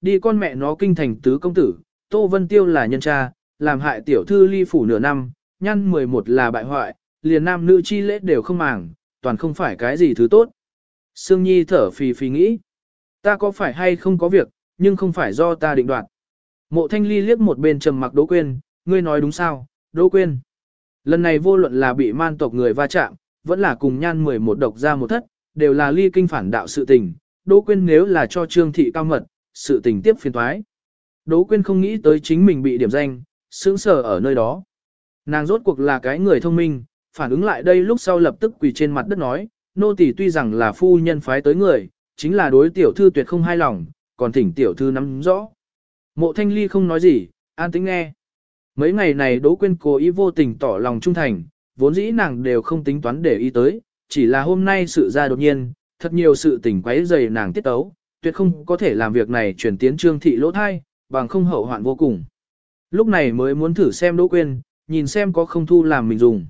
đi con mẹ nó kinh thành tứ công tử, Tô Vân Tiêu là nhân cha, làm hại tiểu thư ly phủ nửa năm, nhăn 11 là bại hoại, liền nam nữ chi lễ đều không màng, toàn không phải cái gì thứ tốt. Sương Nhi thở phì phì nghĩ, ta có phải hay không có việc, nhưng không phải do ta định đoạt. Mộ Thanh Ly liếc một bên trầm mặc Đỗ Quyên, ngươi nói đúng sao, Đỗ Quyên. Lần này vô luận là bị man tộc người va chạm, vẫn là cùng nhan 11 độc ra một thất, đều là ly kinh phản đạo sự tình. Đỗ Quyên nếu là cho Trương Thị cao mật, sự tình tiếp phiền thoái. Đỗ Quyên không nghĩ tới chính mình bị điểm danh, sững sờ ở nơi đó. Nàng rốt cuộc là cái người thông minh, phản ứng lại đây lúc sau lập tức quỳ trên mặt đất nói, nô tỳ tuy rằng là phu nhân phái tới người, chính là đối tiểu thư tuyệt không hài lòng, còn thỉnh tiểu thư nắm rõ. Mộ thanh ly không nói gì, an tĩnh nghe. Mấy ngày này Đỗ Quyên cố ý vô tình tỏ lòng trung thành, vốn dĩ nàng đều không tính toán để ý tới, chỉ là hôm nay sự ra đột nhiên, thật nhiều sự tình quấy rầy nàng tiết tấu, tuyệt không có thể làm việc này chuyển tiến trương thị lỗ thai, bằng không hậu hoạn vô cùng. Lúc này mới muốn thử xem Đỗ Quyên, nhìn xem có không thu làm mình dùng.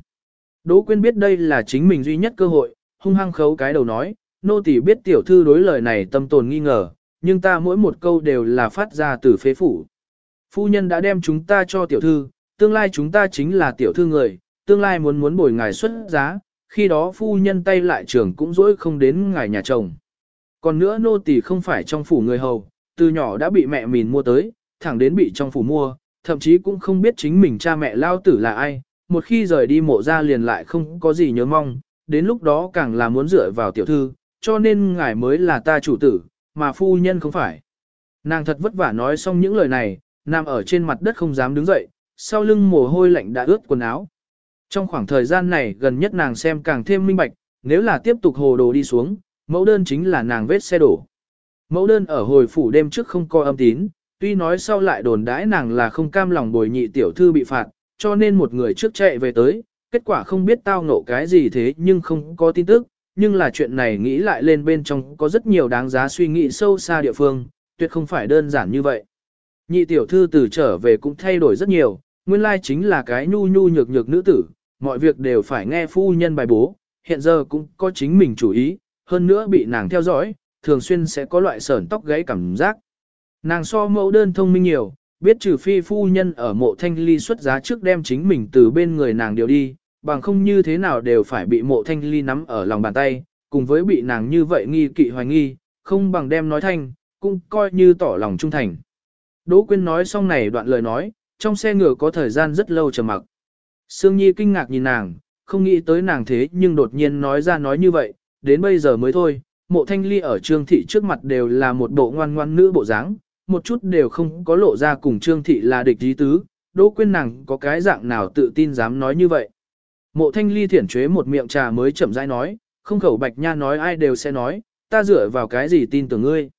Đỗ Quyên biết đây là chính mình duy nhất cơ hội, hung hăng khấu cái đầu nói, nô tỳ biết tiểu thư đối lời này tâm tồn nghi ngờ, nhưng ta mỗi một câu đều là phát ra từ phế phủ. Phu nhân đã đem chúng ta cho tiểu thư, tương lai chúng ta chính là tiểu thư người, tương lai muốn muốn bồi ngài xuất giá, khi đó phu nhân tay lại trưởng cũng dỗi không đến ngài nhà chồng. Còn nữa nô tỳ không phải trong phủ người hầu, từ nhỏ đã bị mẹ mình mua tới, thẳng đến bị trong phủ mua, thậm chí cũng không biết chính mình cha mẹ lao tử là ai, một khi rời đi mộ ra liền lại không có gì nhớ mong, đến lúc đó càng là muốn dựa vào tiểu thư, cho nên ngài mới là ta chủ tử, mà phu nhân không phải. Nàng thật vất vả nói xong những lời này, nằm ở trên mặt đất không dám đứng dậy, sau lưng mồ hôi lạnh đã ướt quần áo. Trong khoảng thời gian này gần nhất nàng xem càng thêm minh bạch, nếu là tiếp tục hồ đồ đi xuống, mẫu đơn chính là nàng vết xe đổ. Mẫu đơn ở hồi phủ đêm trước không coi âm tín, tuy nói sau lại đồn đãi nàng là không cam lòng bồi nhị tiểu thư bị phạt, cho nên một người trước chạy về tới, kết quả không biết tao nộ cái gì thế nhưng không có tin tức, nhưng là chuyện này nghĩ lại lên bên trong có rất nhiều đáng giá suy nghĩ sâu xa địa phương, tuyệt không phải đơn giản như vậy. Nhị tiểu thư từ trở về cũng thay đổi rất nhiều, nguyên lai chính là cái nhu nhu nhược nhược nữ tử, mọi việc đều phải nghe phu nhân bài bố, hiện giờ cũng có chính mình chủ ý, hơn nữa bị nàng theo dõi, thường xuyên sẽ có loại sởn tóc gáy cảm giác. Nàng so mẫu đơn thông minh nhiều, biết trừ phi phu nhân ở mộ thanh ly xuất giá trước đem chính mình từ bên người nàng điều đi, bằng không như thế nào đều phải bị mộ thanh ly nắm ở lòng bàn tay, cùng với bị nàng như vậy nghi kỵ hoài nghi, không bằng đem nói thanh, cũng coi như tỏ lòng trung thành. Đỗ Quyên nói xong này đoạn lời nói, trong xe ngựa có thời gian rất lâu chờ mặc. Sương Nhi kinh ngạc nhìn nàng, không nghĩ tới nàng thế nhưng đột nhiên nói ra nói như vậy, đến bây giờ mới thôi, mộ thanh ly ở trương thị trước mặt đều là một bộ ngoan ngoan nữ bộ dáng, một chút đều không có lộ ra cùng trương thị là địch dí tứ, đỗ quên nàng có cái dạng nào tự tin dám nói như vậy. Mộ thanh ly thiển chế một miệng trà mới chậm rãi nói, không khẩu bạch nha nói ai đều sẽ nói, ta dựa vào cái gì tin tưởng ngươi.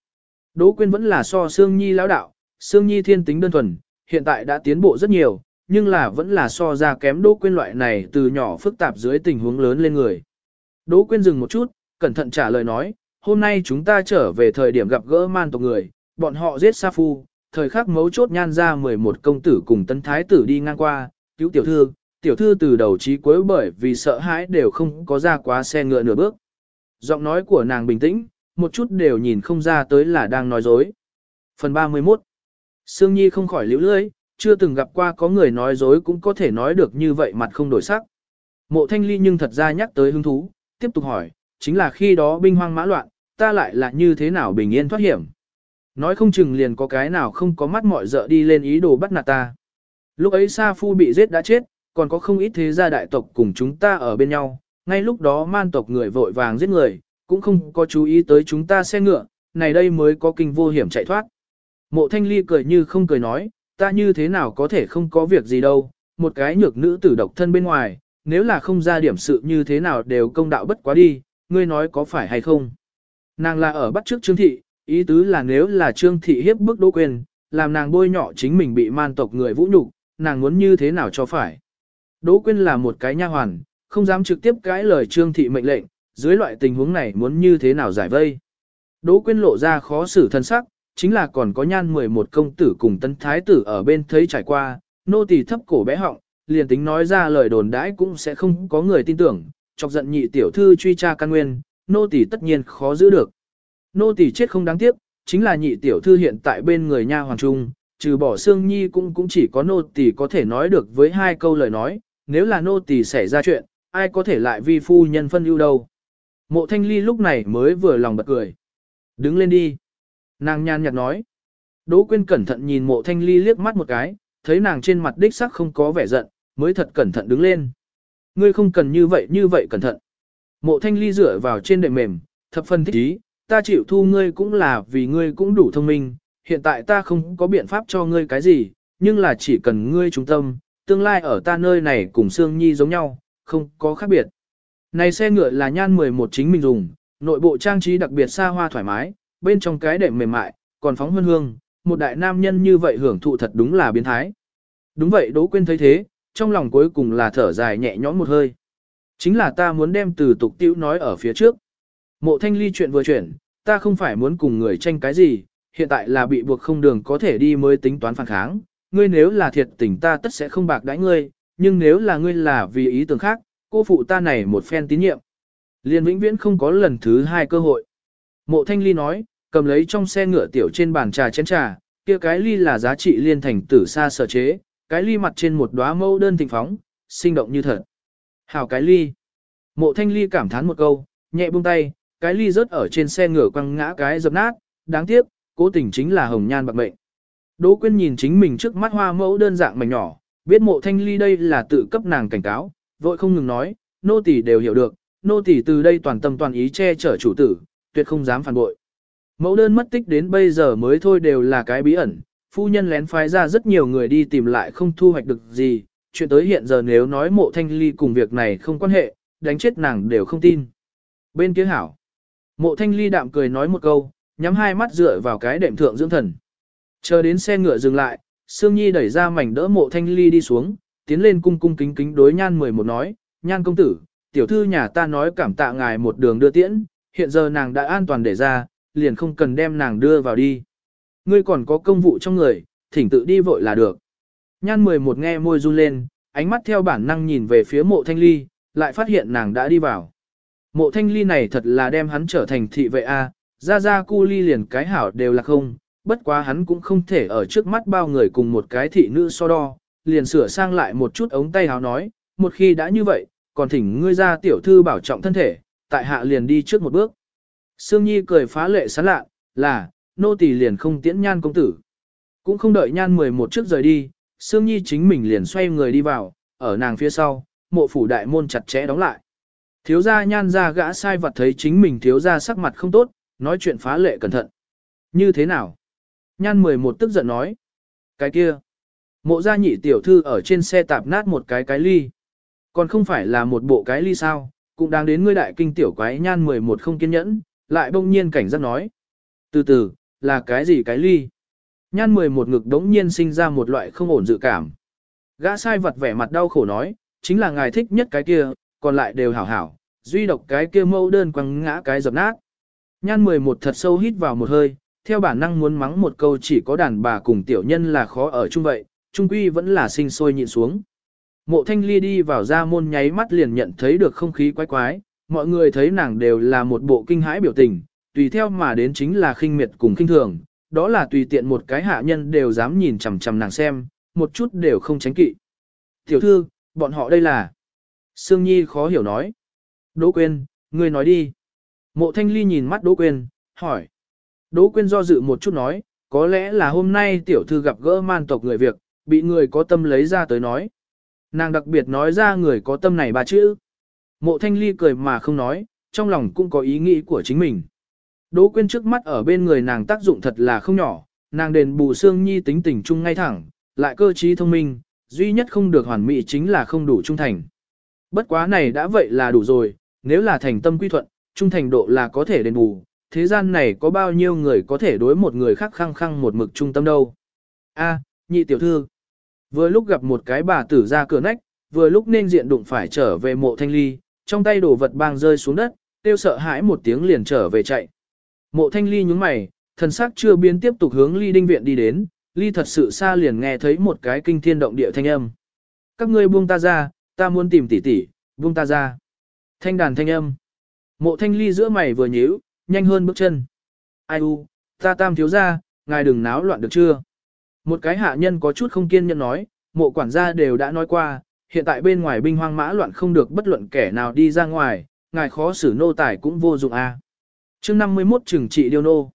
Đỗ quên vẫn là so Sương Nhi lão đạo, Sương Nhi thiên tính đơn thuần, hiện tại đã tiến bộ rất nhiều, nhưng là vẫn là so ra kém Đỗ quên loại này từ nhỏ phức tạp dưới tình huống lớn lên người. Đỗ Quyên dừng một chút, cẩn thận trả lời nói, hôm nay chúng ta trở về thời điểm gặp gỡ man tộc người, bọn họ giết Sa Phu, thời khắc mấu chốt nhan ra 11 công tử cùng tân thái tử đi ngang qua, cứu tiểu thư, tiểu thư từ đầu chí cuối bởi vì sợ hãi đều không có ra quá xe ngựa nửa bước. Giọng nói của nàng bình tĩnh, một chút đều nhìn không ra tới là đang nói dối. Phần 31 Sương Nhi không khỏi liễu lưỡi, chưa từng gặp qua có người nói dối cũng có thể nói được như vậy mặt không đổi sắc. Mộ thanh ly nhưng thật ra nhắc tới hứng thú, tiếp tục hỏi, chính là khi đó binh hoang mã loạn, ta lại là như thế nào bình yên thoát hiểm. Nói không chừng liền có cái nào không có mắt mọi dợ đi lên ý đồ bắt nạt ta. Lúc ấy Sa Phu bị giết đã chết, còn có không ít thế gia đại tộc cùng chúng ta ở bên nhau, ngay lúc đó man tộc người vội vàng giết người, cũng không có chú ý tới chúng ta xe ngựa, này đây mới có kinh vô hiểm chạy thoát. Mộ thanh ly cười như không cười nói, ta như thế nào có thể không có việc gì đâu, một cái nhược nữ tử độc thân bên ngoài, nếu là không ra điểm sự như thế nào đều công đạo bất quá đi, ngươi nói có phải hay không. Nàng là ở bắt trước Trương Thị, ý tứ là nếu là Trương Thị hiếp bức đỗ quyền, làm nàng bôi nhọ chính mình bị man tộc người vũ nhục, nàng muốn như thế nào cho phải. Đỗ Quyên là một cái nha hoàn, không dám trực tiếp cãi lời Trương Thị mệnh lệnh, dưới loại tình huống này muốn như thế nào giải vây. Đỗ Quyên lộ ra khó xử thân sắc, chính là còn có nhan 11 công tử cùng tân thái tử ở bên thấy trải qua, nô tỳ thấp cổ bé họng, liền tính nói ra lời đồn đãi cũng sẽ không có người tin tưởng, chọc giận nhị tiểu thư truy tra căn nguyên, nô tỳ tất nhiên khó giữ được. Nô tỳ chết không đáng tiếc, chính là nhị tiểu thư hiện tại bên người nha hoàng trung, trừ bỏ Sương Nhi cũng cũng chỉ có nô tỳ có thể nói được với hai câu lời nói, nếu là nô tỳ xảy ra chuyện, ai có thể lại vi phu nhân phân ưu đâu. Mộ thanh ly lúc này mới vừa lòng bật cười. Đứng lên đi. Nàng nhàn nhạt nói. Đỗ quyên cẩn thận nhìn mộ thanh ly liếc mắt một cái, thấy nàng trên mặt đích sắc không có vẻ giận, mới thật cẩn thận đứng lên. Ngươi không cần như vậy như vậy cẩn thận. Mộ thanh ly dựa vào trên đệm mềm, thập phân thích ý, ta chịu thu ngươi cũng là vì ngươi cũng đủ thông minh, hiện tại ta không có biện pháp cho ngươi cái gì, nhưng là chỉ cần ngươi trung tâm, tương lai ở ta nơi này cùng Sương Nhi giống nhau, không có khác biệt. Này xe ngựa là nhan 11 chính mình dùng, nội bộ trang trí đặc biệt xa hoa thoải mái, bên trong cái đệm mềm mại, còn phóng hương hương, một đại nam nhân như vậy hưởng thụ thật đúng là biến thái. Đúng vậy Đỗ Quyên thấy thế, trong lòng cuối cùng là thở dài nhẹ nhõm một hơi. Chính là ta muốn đem từ tục tiểu nói ở phía trước. Mộ thanh ly chuyện vừa chuyển, ta không phải muốn cùng người tranh cái gì, hiện tại là bị buộc không đường có thể đi mới tính toán phản kháng. Ngươi nếu là thiệt tình ta tất sẽ không bạc đãi ngươi, nhưng nếu là ngươi là vì ý tưởng khác, cô phụ ta này một phen tín nhiệm. Liên vĩnh viễn không có lần thứ hai cơ hội. Mộ thanh ly nói, cầm lấy trong xe ngựa tiểu trên bàn trà chén trà, kia cái ly là giá trị liên thành tử xa sở chế, cái ly mặt trên một đóa mâu đơn thịnh phóng, sinh động như thật. Hảo cái ly. Mộ thanh ly cảm thán một câu, nhẹ buông tay, cái ly rớt ở trên xe ngựa quăng ngã cái dập nát, đáng tiếc, cố tình chính là hồng nhan bạc mệnh. Đỗ Quyên nhìn chính mình trước mắt hoa mẫu đơn dạng mảnh nhỏ, biết mộ thanh ly đây là tự cấp nàng cảnh cáo, vội không ngừng nói, nô tỳ đều hiểu được, nô tỳ từ đây toàn tâm toàn ý che chở chủ tử, tuyệt không dám phản bội. Mẫu đơn mất tích đến bây giờ mới thôi đều là cái bí ẩn, phu nhân lén phái ra rất nhiều người đi tìm lại không thu hoạch được gì, chuyện tới hiện giờ nếu nói mộ thanh ly cùng việc này không quan hệ, đánh chết nàng đều không tin. Bên kia hảo, mộ thanh ly đạm cười nói một câu, nhắm hai mắt dựa vào cái đệm thượng dưỡng thần. Chờ đến xe ngựa dừng lại, Sương Nhi đẩy ra mảnh đỡ mộ thanh ly đi xuống, tiến lên cung cung kính kính đối nhan 11 nói, nhan công tử, tiểu thư nhà ta nói cảm tạ ngài một đường đưa tiễn, hiện giờ nàng đã an toàn để ra, liền không cần đem nàng đưa vào đi. Ngươi còn có công vụ trong người, thỉnh tự đi vội là được. Nhan 11 nghe môi run lên, ánh mắt theo bản năng nhìn về phía mộ thanh ly, lại phát hiện nàng đã đi vào. Mộ thanh ly này thật là đem hắn trở thành thị vệ A, ra ra cu ly liền cái hảo đều là không, bất quá hắn cũng không thể ở trước mắt bao người cùng một cái thị nữ so đo, liền sửa sang lại một chút ống tay háo nói, một khi đã như vậy, còn thỉnh ngươi ra tiểu thư bảo trọng thân thể, tại hạ liền đi trước một bước. Sương Nhi cười phá lệ sán lạ, là, nô tỳ liền không tiễn nhan công tử. Cũng không đợi nhan 11 trước rời đi, Sương Nhi chính mình liền xoay người đi vào, ở nàng phía sau, mộ phủ đại môn chặt chẽ đóng lại. Thiếu gia nhan ra gã sai vật thấy chính mình thiếu gia sắc mặt không tốt, nói chuyện phá lệ cẩn thận. Như thế nào? Nhan 11 tức giận nói. Cái kia. Mộ gia nhị tiểu thư ở trên xe tạp nát một cái cái ly. Còn không phải là một bộ cái ly sao, cũng đang đến ngươi đại kinh tiểu quái nhan 11 không kiên nhẫn, lại bỗng nhiên cảnh giác nói. Từ từ, là cái gì cái ly? Nhan 11 ngực đống nhiên sinh ra một loại không ổn dự cảm. Gã sai vật vẻ mặt đau khổ nói, chính là ngài thích nhất cái kia, còn lại đều hảo hảo, duy độc cái kia mâu đơn quăng ngã cái dập nát. Nhan 11 thật sâu hít vào một hơi, theo bản năng muốn mắng một câu chỉ có đàn bà cùng tiểu nhân là khó ở chung vậy, trung quy vẫn là sinh sôi nhịn xuống. Mộ thanh ly đi vào ra môn nháy mắt liền nhận thấy được không khí quái quái, mọi người thấy nàng đều là một bộ kinh hãi biểu tình, tùy theo mà đến chính là khinh miệt cùng khinh thường, đó là tùy tiện một cái hạ nhân đều dám nhìn chằm chằm nàng xem, một chút đều không tránh kỵ. Tiểu thư, bọn họ đây là... Sương Nhi khó hiểu nói. Đỗ Quyên, ngươi nói đi. Mộ Thanh Ly nhìn mắt Đỗ Quyên, hỏi. Đỗ Quyên do dự một chút nói, có lẽ là hôm nay tiểu thư gặp gỡ man tộc người việc, bị người có tâm lấy ra tới nói. Nàng đặc biệt nói ra người có tâm này ba chữ. Mộ Thanh Ly cười mà không nói, trong lòng cũng có ý nghĩ của chính mình. Đỗ Quyên trước mắt ở bên người nàng tác dụng thật là không nhỏ, nàng đền bù xương Nhi tính tình trung ngay thẳng, lại cơ trí thông minh, duy nhất không được hoàn mỹ chính là không đủ trung thành. Bất quá này đã vậy là đủ rồi, nếu là thành tâm quy thuận, trung thành độ là có thể đền bù, thế gian này có bao nhiêu người có thể đối một người khác khăng khăng một mực trung tâm đâu. A, nhị tiểu thư. Vừa lúc gặp một cái bà tử ra cửa nách, vừa lúc nên diện đụng phải trở về mộ thanh ly, trong tay đổ vật bang rơi xuống đất, tiêu sợ hãi một tiếng liền trở về chạy. Mộ thanh ly nhúng mày, thần sắc chưa biến tiếp tục hướng ly đinh viện đi đến, ly thật sự xa liền nghe thấy một cái kinh thiên động địa thanh âm. Các ngươi buông ta ra, ta muốn tìm tỷ tỷ, buông ta ra. Thanh đàn thanh âm. Mộ thanh ly giữa mày vừa nhíu, nhanh hơn bước chân. Ai u, Ta tam thiếu ra, ngài đừng náo loạn được chưa? Một cái hạ nhân có chút không kiên nhẫn nói, mộ quản gia đều đã nói qua, hiện tại bên ngoài binh hoang mã loạn không được bất luận kẻ nào đi ra ngoài, ngài khó xử nô tài cũng vô dụng a. À. Chương 51 trừng trị điêu nô.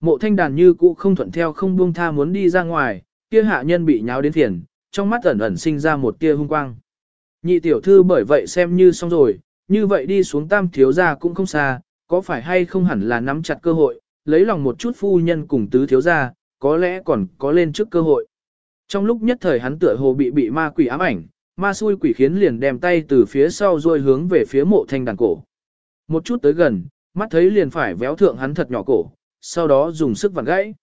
Mộ thanh đàn như cũ không thuận theo không buông tha muốn đi ra ngoài, kia hạ nhân bị nháo đến phiền, trong mắt ẩn ẩn sinh ra một tia hung quang. Nhị tiểu thư bởi vậy xem như xong rồi, như vậy đi xuống tam thiếu gia cũng không xa, có phải hay không hẳn là nắm chặt cơ hội, lấy lòng một chút phu nhân cùng tứ thiếu gia, có lẽ còn có lên trước cơ hội. Trong lúc nhất thời hắn tựa hồ bị bị ma quỷ ám ảnh, ma xui quỷ khiến liền đem tay từ phía sau rồi hướng về phía mộ thanh đàn cổ. Một chút tới gần, mắt thấy liền phải véo thượng hắn thật nhỏ cổ, sau đó dùng sức vặn gãy.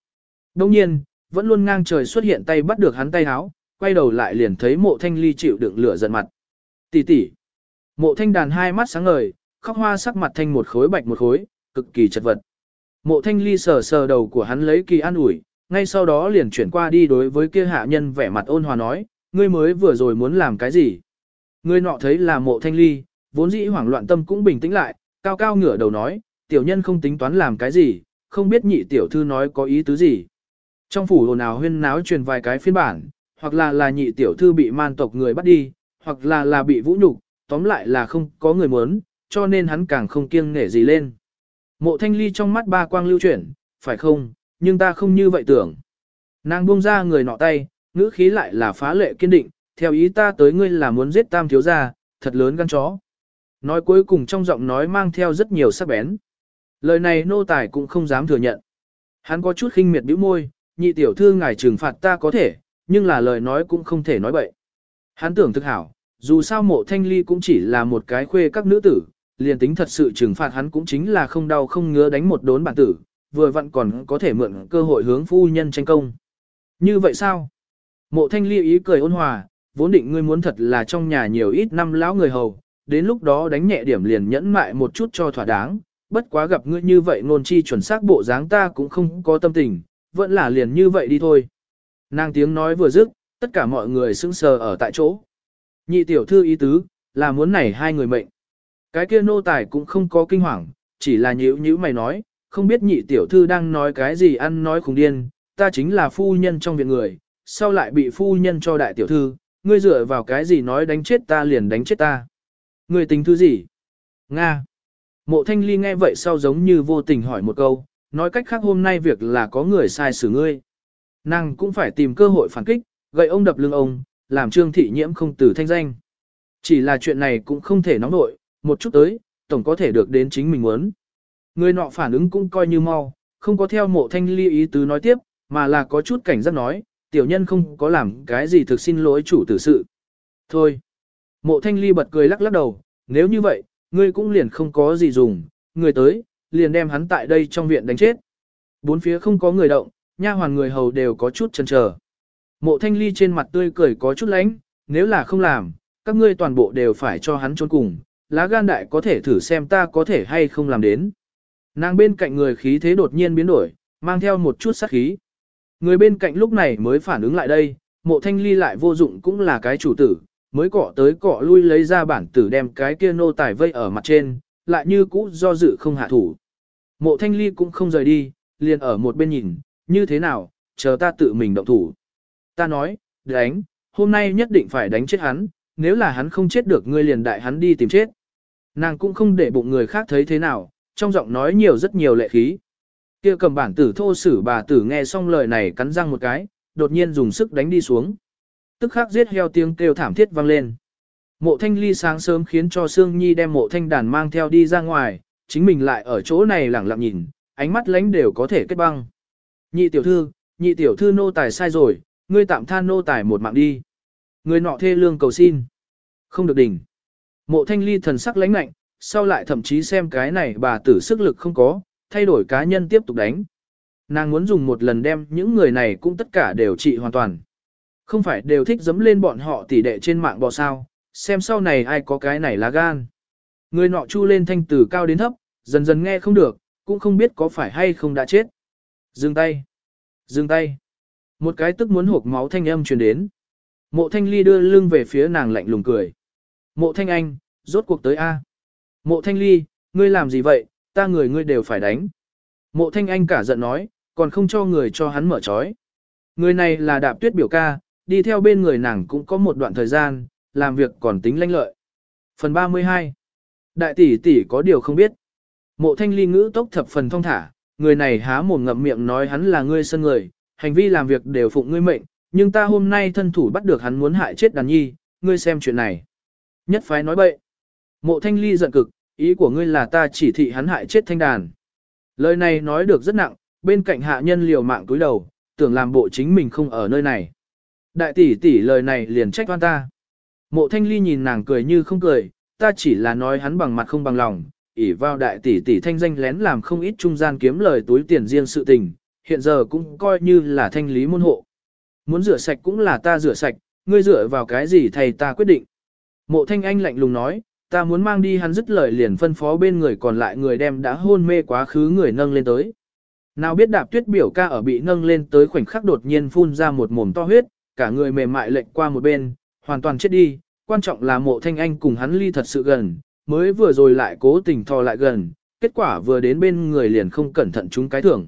Đồng nhiên, vẫn luôn ngang trời xuất hiện tay bắt được hắn tay háo, quay đầu lại liền thấy mộ thanh ly chịu đựng lửa giận mặt. Tỷ tỷ. Mộ thanh đàn hai mắt sáng ngời, khóc hoa sắc mặt thanh một khối bạch một khối, cực kỳ chật vật. Mộ thanh ly sờ sờ đầu của hắn lấy kỳ an ủi, ngay sau đó liền chuyển qua đi đối với kia hạ nhân vẻ mặt ôn hòa nói, ngươi mới vừa rồi muốn làm cái gì? Ngươi nọ thấy là mộ thanh ly, vốn dĩ hoảng loạn tâm cũng bình tĩnh lại, cao cao ngửa đầu nói, tiểu nhân không tính toán làm cái gì, không biết nhị tiểu thư nói có ý tứ gì. Trong phủ hồn ào huyên náo truyền vài cái phiên bản, hoặc là là nhị tiểu thư bị man tộc người bắt đi, hoặc là là bị vũ nhục, tóm lại là không có người muốn, cho nên hắn càng không kiêng nể gì lên. Mộ thanh ly trong mắt ba quang lưu chuyển, phải không, nhưng ta không như vậy tưởng. Nàng buông ra người nọ tay, ngữ khí lại là phá lệ kiên định, theo ý ta tới ngươi là muốn giết tam thiếu gia, thật lớn gan chó. Nói cuối cùng trong giọng nói mang theo rất nhiều sắc bén. Lời này nô tài cũng không dám thừa nhận. Hắn có chút khinh miệt bĩu môi, nhị tiểu thư ngài trừng phạt ta có thể, nhưng là lời nói cũng không thể nói bậy. Hắn tưởng thực hảo, dù sao mộ thanh ly cũng chỉ là một cái khuê các nữ tử, liền tính thật sự trừng phạt hắn cũng chính là không đau không ngứa đánh một đốn bản tử, vừa vặn còn có thể mượn cơ hội hướng phu nhân tranh công. Như vậy sao? Mộ thanh ly ý cười ôn hòa, vốn định ngươi muốn thật là trong nhà nhiều ít năm lão người hầu, đến lúc đó đánh nhẹ điểm liền nhẫn mại một chút cho thỏa đáng, bất quá gặp ngươi như vậy ngôn chi chuẩn xác bộ dáng ta cũng không có tâm tình, vẫn là liền như vậy đi thôi. Nàng tiếng nói vừa dứt, tất cả mọi người sững sờ ở tại chỗ. Nhị tiểu thư ý tứ, là muốn này hai người mệnh. Cái kia nô tài cũng không có kinh hoàng, chỉ là nhíu nhíu mày nói, không biết nhị tiểu thư đang nói cái gì ăn nói khùng điên, ta chính là phu nhân trong viện người, sau lại bị phu nhân cho đại tiểu thư, ngươi dựa vào cái gì nói đánh chết ta liền đánh chết ta. Ngươi tính thứ gì? Nga. Mộ thanh ly nghe vậy sau giống như vô tình hỏi một câu, nói cách khác hôm nay việc là có người sai xử ngươi. Nàng cũng phải tìm cơ hội phản kích, gậy ông đập lưng ông, làm trương thị nhiễm không tử thanh danh. Chỉ là chuyện này cũng không thể nóng nội, một chút tới, tổng có thể được đến chính mình muốn. Người nọ phản ứng cũng coi như mau, không có theo mộ thanh ly ý tứ nói tiếp, mà là có chút cảnh giác nói, tiểu nhân không có làm cái gì thực xin lỗi chủ tử sự. Thôi. Mộ thanh ly bật cười lắc lắc đầu, nếu như vậy, ngươi cũng liền không có gì dùng, người tới, liền đem hắn tại đây trong viện đánh chết. Bốn phía không có người động, nha hoàn người hầu đều có chút chần chờ. Mộ thanh ly trên mặt tươi cười có chút lánh, nếu là không làm, các ngươi toàn bộ đều phải cho hắn trốn cùng, lá gan đại có thể thử xem ta có thể hay không làm đến. Nàng bên cạnh người khí thế đột nhiên biến đổi, mang theo một chút sát khí. Người bên cạnh lúc này mới phản ứng lại đây, mộ thanh ly lại vô dụng cũng là cái chủ tử, mới cọ tới cọ lui lấy ra bản tử đem cái kia nô tài vây ở mặt trên, lại như cũ do dự không hạ thủ. Mộ thanh ly cũng không rời đi, liền ở một bên nhìn, như thế nào, chờ ta tự mình động thủ. Ta nói, đánh, hôm nay nhất định phải đánh chết hắn, nếu là hắn không chết được ngươi liền đại hắn đi tìm chết. Nàng cũng không để bụng người khác thấy thế nào, trong giọng nói nhiều rất nhiều lệ khí. Kia cầm bản tử thô sử bà tử nghe xong lời này cắn răng một cái, đột nhiên dùng sức đánh đi xuống. Tức khắc giết heo tiếng kêu thảm thiết vang lên. Mộ thanh ly sáng sớm khiến cho Sương Nhi đem mộ thanh đàn mang theo đi ra ngoài, chính mình lại ở chỗ này lẳng lặng nhìn, ánh mắt lánh đều có thể kết băng. Nhị tiểu thư, nhị tiểu thư nô tài sai rồi, ngươi tạm than nô tài một mạng đi. Người nọ thê lương cầu xin. Không được đỉnh. Mộ thanh ly thần sắc lãnh lạnh, sau lại thậm chí xem cái này bà tử sức lực không có, thay đổi cá nhân tiếp tục đánh. Nàng muốn dùng một lần đem những người này cũng tất cả đều trị hoàn toàn. Không phải đều thích dấm lên bọn họ tỉ đệ trên mạng bò sao, xem sau này ai có cái này là gan. Người nọ chu lên thanh từ cao đến thấp, dần dần nghe không được, cũng không biết có phải hay không đã chết. Dừng tay. Dừng tay. Một cái tức muốn hộp máu thanh âm truyền đến. Mộ thanh ly đưa lưng về phía nàng lạnh lùng cười. Mộ thanh anh, rốt cuộc tới A. Mộ thanh ly, ngươi làm gì vậy, ta người ngươi đều phải đánh. Mộ thanh anh cả giận nói, còn không cho người cho hắn mở trói. Người này là đạp tuyết biểu ca, đi theo bên người nàng cũng có một đoạn thời gian, làm việc còn tính lanh lợi. Phần 32 Đại tỷ tỷ có điều không biết. Mộ thanh ly ngữ tốc thập phần thông thả, người này há mồm ngậm miệng nói hắn là ngươi sân người, hành vi làm việc đều phụng ngươi mệnh, nhưng ta hôm nay thân thủ bắt được hắn muốn hại chết đàn nhi, ngươi xem chuyện này. Nhất phái nói bậy. Mộ thanh ly giận cực, ý của ngươi là ta chỉ thị hắn hại chết thanh đàn. Lời này nói được rất nặng, bên cạnh hạ nhân liều mạng túi đầu, tưởng làm bộ chính mình không ở nơi này. Đại tỷ tỷ lời này liền trách oan ta. Mộ thanh ly nhìn nàng cười như không cười, ta chỉ là nói hắn bằng mặt không bằng lòng, ỉ vào đại tỷ tỷ thanh danh lén làm không ít trung gian kiếm lời túi tiền riêng sự tình, hiện giờ cũng coi như là thanh lý môn hộ. Muốn rửa sạch cũng là ta rửa sạch, ngươi rửa vào cái gì thầy ta quyết định. Mộ thanh anh lạnh lùng nói, ta muốn mang đi hắn dứt lời liền phân phó bên người còn lại người đem đã hôn mê quá khứ người nâng lên tới. Nào biết đạp tuyết biểu ca ở bị nâng lên tới khoảnh khắc đột nhiên phun ra một mồm to huyết, cả người mềm mại lệch qua một bên, hoàn toàn chết đi, quan trọng là mộ thanh anh cùng hắn ly thật sự gần, mới vừa rồi lại cố tình thò lại gần, kết quả vừa đến bên người liền không cẩn thận chúng cái thưởng.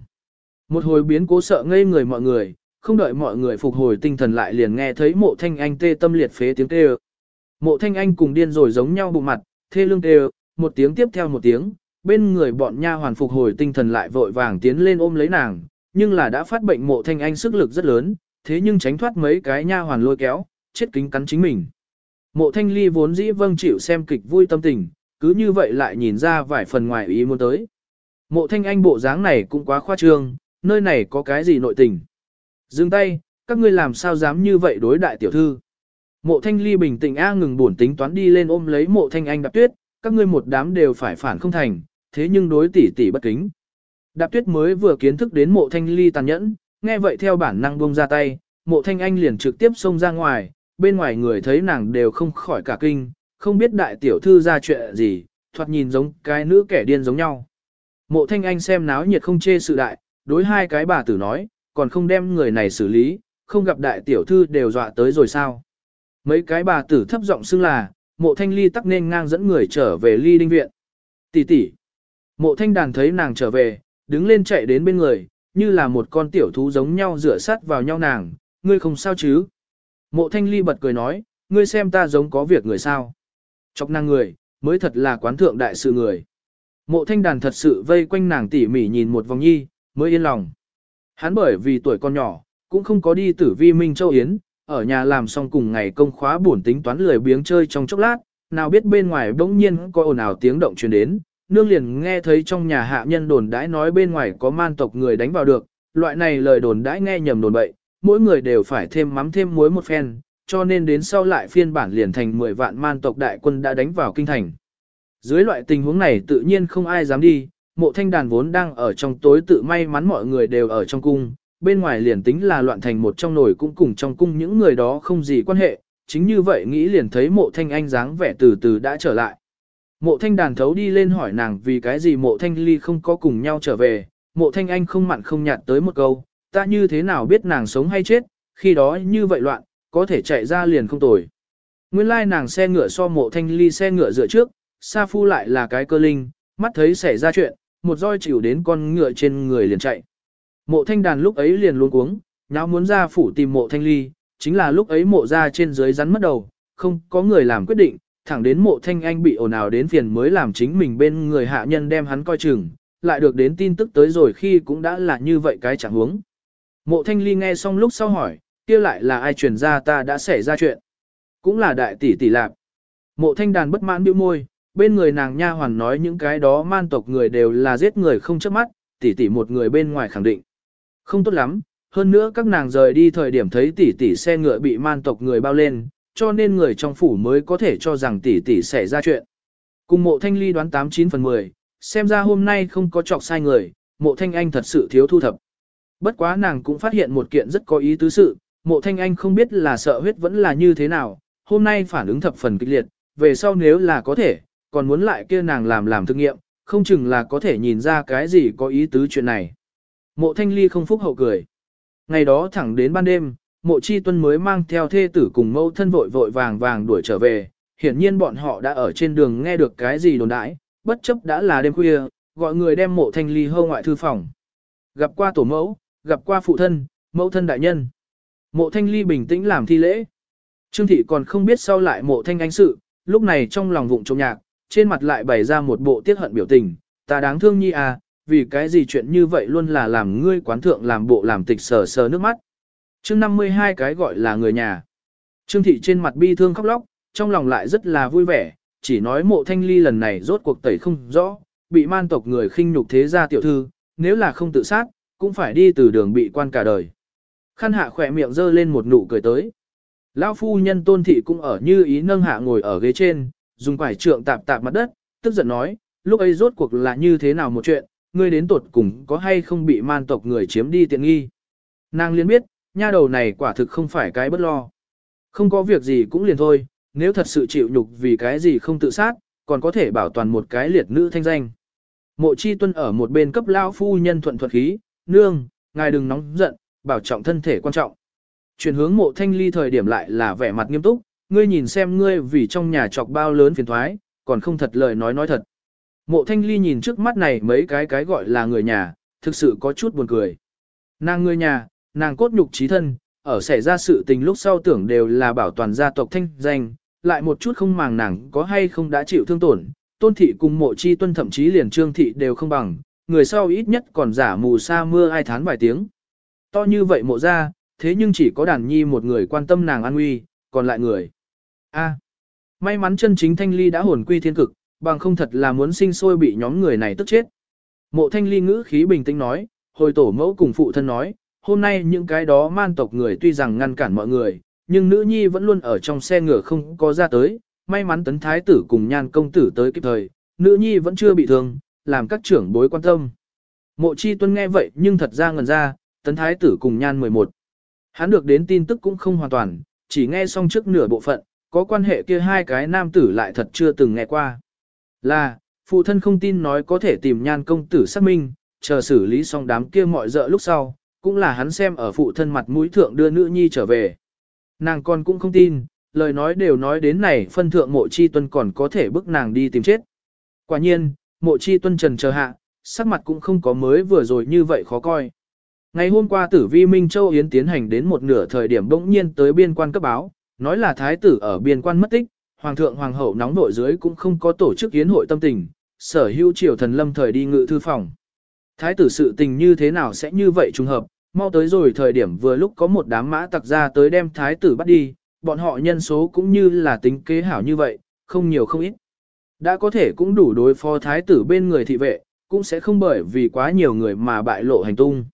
Một hồi biến cố sợ ngây người mọi người, không đợi mọi người phục hồi tinh thần lại liền nghe thấy mộ thanh anh tê tâm liệt phế tiếng kêu. Mộ thanh anh cùng điên rồi giống nhau bụng mặt, thê lương kêu, một tiếng tiếp theo một tiếng, bên người bọn nha hoàn phục hồi tinh thần lại vội vàng tiến lên ôm lấy nàng, nhưng là đã phát bệnh mộ thanh anh sức lực rất lớn, thế nhưng tránh thoát mấy cái nha hoàn lôi kéo, chết kính cắn chính mình. Mộ thanh ly vốn dĩ vâng chịu xem kịch vui tâm tình, cứ như vậy lại nhìn ra vài phần ngoài ý muốn tới. Mộ thanh anh bộ dáng này cũng quá khoa trương, nơi này có cái gì nội tình. Dừng tay, các ngươi làm sao dám như vậy đối đại tiểu thư. Mộ thanh ly bình tĩnh a ngừng buồn tính toán đi lên ôm lấy mộ thanh anh đạp tuyết, các ngươi một đám đều phải phản không thành, thế nhưng đối tỷ tỷ bất kính. Đạp tuyết mới vừa kiến thức đến mộ thanh ly tàn nhẫn, nghe vậy theo bản năng buông ra tay, mộ thanh anh liền trực tiếp xông ra ngoài, bên ngoài người thấy nàng đều không khỏi cả kinh, không biết đại tiểu thư ra chuyện gì, thoạt nhìn giống cái nữ kẻ điên giống nhau. Mộ thanh anh xem náo nhiệt không chê sự đại, đối hai cái bà tử nói, còn không đem người này xử lý, không gặp đại tiểu thư đều dọa tới rồi sao. Mấy cái bà tử thấp giọng xưng là, mộ thanh ly tắc nên ngang dẫn người trở về ly đinh viện. Tỷ tỷ. Mộ thanh đàn thấy nàng trở về, đứng lên chạy đến bên người, như là một con tiểu thú giống nhau rửa sát vào nhau nàng, ngươi không sao chứ. Mộ thanh ly bật cười nói, ngươi xem ta giống có việc người sao. Chọc nàng người, mới thật là quán thượng đại sự người. Mộ thanh đàn thật sự vây quanh nàng tỉ mỉ nhìn một vòng nhi, mới yên lòng. Hắn bởi vì tuổi con nhỏ, cũng không có đi tử vi Minh Châu Yến, ở nhà làm xong cùng ngày công khóa buồn tính toán lười biếng chơi trong chốc lát, nào biết bên ngoài bỗng nhiên có ồn ào tiếng động truyền đến, nương liền nghe thấy trong nhà hạ nhân đồn đãi nói bên ngoài có man tộc người đánh vào được, loại này lời đồn đãi nghe nhầm đồn bậy, mỗi người đều phải thêm mắm thêm muối một phen, cho nên đến sau lại phiên bản liền thành 10 vạn man tộc đại quân đã đánh vào kinh thành. Dưới loại tình huống này tự nhiên không ai dám đi, mộ thanh đàn vốn đang ở trong tối tự may mắn mọi người đều ở trong cung, bên ngoài liền tính là loạn thành một trong nổi cũng cùng trong cung những người đó không gì quan hệ, chính như vậy nghĩ liền thấy mộ thanh anh dáng vẻ từ từ đã trở lại. Mộ thanh đàn thấu đi lên hỏi nàng vì cái gì mộ thanh ly không có cùng nhau trở về, mộ thanh anh không mặn không nhạt tới một câu, ta như thế nào biết nàng sống hay chết, khi đó như vậy loạn, có thể chạy ra liền không tồi. Nguyên lai nàng xe ngựa so mộ thanh ly xe ngựa dựa trước, Sa Phu lại là cái cơ linh, mắt thấy xảy ra chuyện, một roi chịu đến con ngựa trên người liền chạy. Mộ thanh đàn lúc ấy liền luôn cuống, nháo muốn ra phủ tìm mộ thanh ly, chính là lúc ấy mộ ra trên dưới rắn mất đầu, không có người làm quyết định, thẳng đến mộ thanh anh bị ồn ào đến phiền mới làm chính mình bên người hạ nhân đem hắn coi chừng, lại được đến tin tức tới rồi khi cũng đã là như vậy cái chẳng huống. Mộ thanh ly nghe xong lúc sau hỏi, kia lại là ai truyền ra ta đã xảy ra chuyện. Cũng là đại tỷ tỷ lạc. Mộ thanh đàn bất mãn bĩu môi, bên người nàng nha hoàn nói những cái đó man tộc người đều là giết người không chớp mắt, tỷ tỷ một người bên ngoài khẳng định. Không tốt lắm, hơn nữa các nàng rời đi thời điểm thấy tỷ tỷ xe ngựa bị man tộc người bao lên, cho nên người trong phủ mới có thể cho rằng tỷ tỷ xảy ra chuyện. Cùng mộ thanh ly đoán 89 phần 10, xem ra hôm nay không có chọc sai người, mộ thanh anh thật sự thiếu thu thập. Bất quá nàng cũng phát hiện một kiện rất có ý tứ sự, mộ thanh anh không biết là sợ huyết vẫn là như thế nào, hôm nay phản ứng thập phần kịch liệt, về sau nếu là có thể, còn muốn lại kia nàng làm làm thực nghiệm, không chừng là có thể nhìn ra cái gì có ý tứ chuyện này. Mộ thanh ly không phúc hậu cười. Ngày đó thẳng đến ban đêm, mộ chi tuân mới mang theo thê tử cùng mẫu thân vội vội vàng vàng đuổi trở về, hiển nhiên bọn họ đã ở trên đường nghe được cái gì đồn đãi, bất chấp đã là đêm khuya, gọi người đem mộ thanh ly hâu ngoại thư phòng. gặp qua tổ mẫu, gặp qua phụ thân, mẫu thân đại nhân. Mộ thanh ly bình tĩnh làm thi lễ. Trương thị còn không biết sau lại mộ thanh anh sự, lúc này trong lòng vụng trông nhạc, trên mặt lại bày ra một bộ tiết hận biểu tình, ta đáng thương nhi à, vì cái gì chuyện như vậy luôn là làm ngươi quán thượng làm bộ làm tịch sờ sờ nước mắt chương 52 cái gọi là người nhà. Trương thị trên mặt bi thương khóc lóc, trong lòng lại rất là vui vẻ, chỉ nói mộ thanh ly lần này rốt cuộc tẩy không rõ, bị man tộc người khinh nhục thế gia tiểu thư, nếu là không tự sát, cũng phải đi từ đường bị quan cả đời. Khăn hạ khỏe miệng dơ lên một nụ cười tới. Lão phu nhân tôn thị cũng ở như ý nâng hạ ngồi ở ghế trên, dùng quải trượng tạp tạp mặt đất, tức giận nói, lúc ấy rốt cuộc là như thế nào một chuyện, ngươi đến tuột cùng có hay không bị man tộc người chiếm đi tiện nghi. Nàng liên biết, nha đầu này quả thực không phải cái bất lo. Không có việc gì cũng liền thôi, nếu thật sự chịu nhục vì cái gì không tự sát, còn có thể bảo toàn một cái liệt nữ thanh danh. Mộ chi tuân ở một bên cấp lao phu nhân thuận thuận khí, nương, ngài đừng nóng giận, bảo trọng thân thể quan trọng. Chuyển hướng mộ thanh ly thời điểm lại là vẻ mặt nghiêm túc, ngươi nhìn xem ngươi vì trong nhà chọc bao lớn phiền thoái, còn không thật lời nói nói thật. Mộ thanh ly nhìn trước mắt này mấy cái cái gọi là người nhà, thực sự có chút buồn cười. Nàng người nhà, nàng cốt nhục trí thân, ở xảy ra sự tình lúc sau tưởng đều là bảo toàn gia tộc thanh danh, lại một chút không màng nàng có hay không đã chịu thương tổn, tôn thị cùng mộ chi tuân thậm chí liền trương thị đều không bằng, người sau ít nhất còn giả mù sa mưa ai thán vài tiếng. To như vậy mộ ra, thế nhưng chỉ có đàn nhi một người quan tâm nàng an nguy, còn lại người. a may mắn chân chính thanh ly đã hồn quy thiên cực, bằng không thật là muốn sinh sôi bị nhóm người này tức chết. Mộ thanh ly ngữ khí bình tĩnh nói, hồi tổ mẫu cùng phụ thân nói, hôm nay những cái đó man tộc người tuy rằng ngăn cản mọi người, nhưng nữ nhi vẫn luôn ở trong xe ngựa không có ra tới, may mắn tấn thái tử cùng nhan công tử tới kịp thời, nữ nhi vẫn chưa bị thương, làm các trưởng bối quan tâm. Mộ chi tuân nghe vậy nhưng thật ra ngần ra, tấn thái tử cùng nhan 11. Hắn được đến tin tức cũng không hoàn toàn, chỉ nghe xong trước nửa bộ phận, có quan hệ kia hai cái nam tử lại thật chưa từng nghe qua. Là, phụ thân không tin nói có thể tìm nhan công tử xác minh, chờ xử lý xong đám kia mọi dợ lúc sau, cũng là hắn xem ở phụ thân mặt mũi thượng đưa nữ nhi trở về. Nàng con cũng không tin, lời nói đều nói đến này phân thượng mộ chi tuân còn có thể bức nàng đi tìm chết. Quả nhiên, mộ chi tuân trần chờ hạ, sắc mặt cũng không có mới vừa rồi như vậy khó coi. Ngày hôm qua tử vi Minh Châu Yến tiến hành đến một nửa thời điểm bỗng nhiên tới biên quan cấp báo, nói là thái tử ở biên quan mất tích, hoàng thượng hoàng hậu nóng nội dưới cũng không có tổ chức yến hội tâm tình, sở hữu triều thần lâm thời đi ngự thư phòng. Thái tử sự tình như thế nào sẽ như vậy trùng hợp, mau tới rồi thời điểm vừa lúc có một đám mã tặc ra tới đem thái tử bắt đi, bọn họ nhân số cũng như là tính kế hảo như vậy, không nhiều không ít. Đã có thể cũng đủ đối phó thái tử bên người thị vệ, cũng sẽ không bởi vì quá nhiều người mà bại lộ hành tung.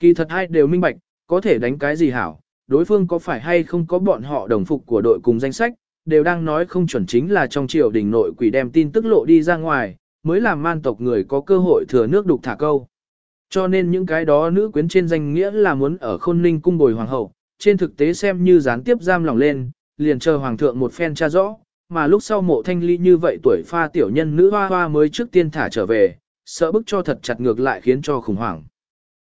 Kỳ thật hai đều minh bạch, có thể đánh cái gì hảo, đối phương có phải hay không có bọn họ đồng phục của đội cùng danh sách, đều đang nói không chuẩn chính là trong triều đình nội quỷ đem tin tức lộ đi ra ngoài, mới làm man tộc người có cơ hội thừa nước đục thả câu. Cho nên những cái đó nữ quyến trên danh nghĩa là muốn ở khôn ninh cung bồi hoàng hậu, trên thực tế xem như gián tiếp giam lòng lên, liền chờ hoàng thượng một phen tra rõ, mà lúc sau mộ thanh ly như vậy tuổi pha tiểu nhân nữ hoa hoa mới trước tiên thả trở về, sợ bức cho thật chặt ngược lại khiến cho khủng hoảng.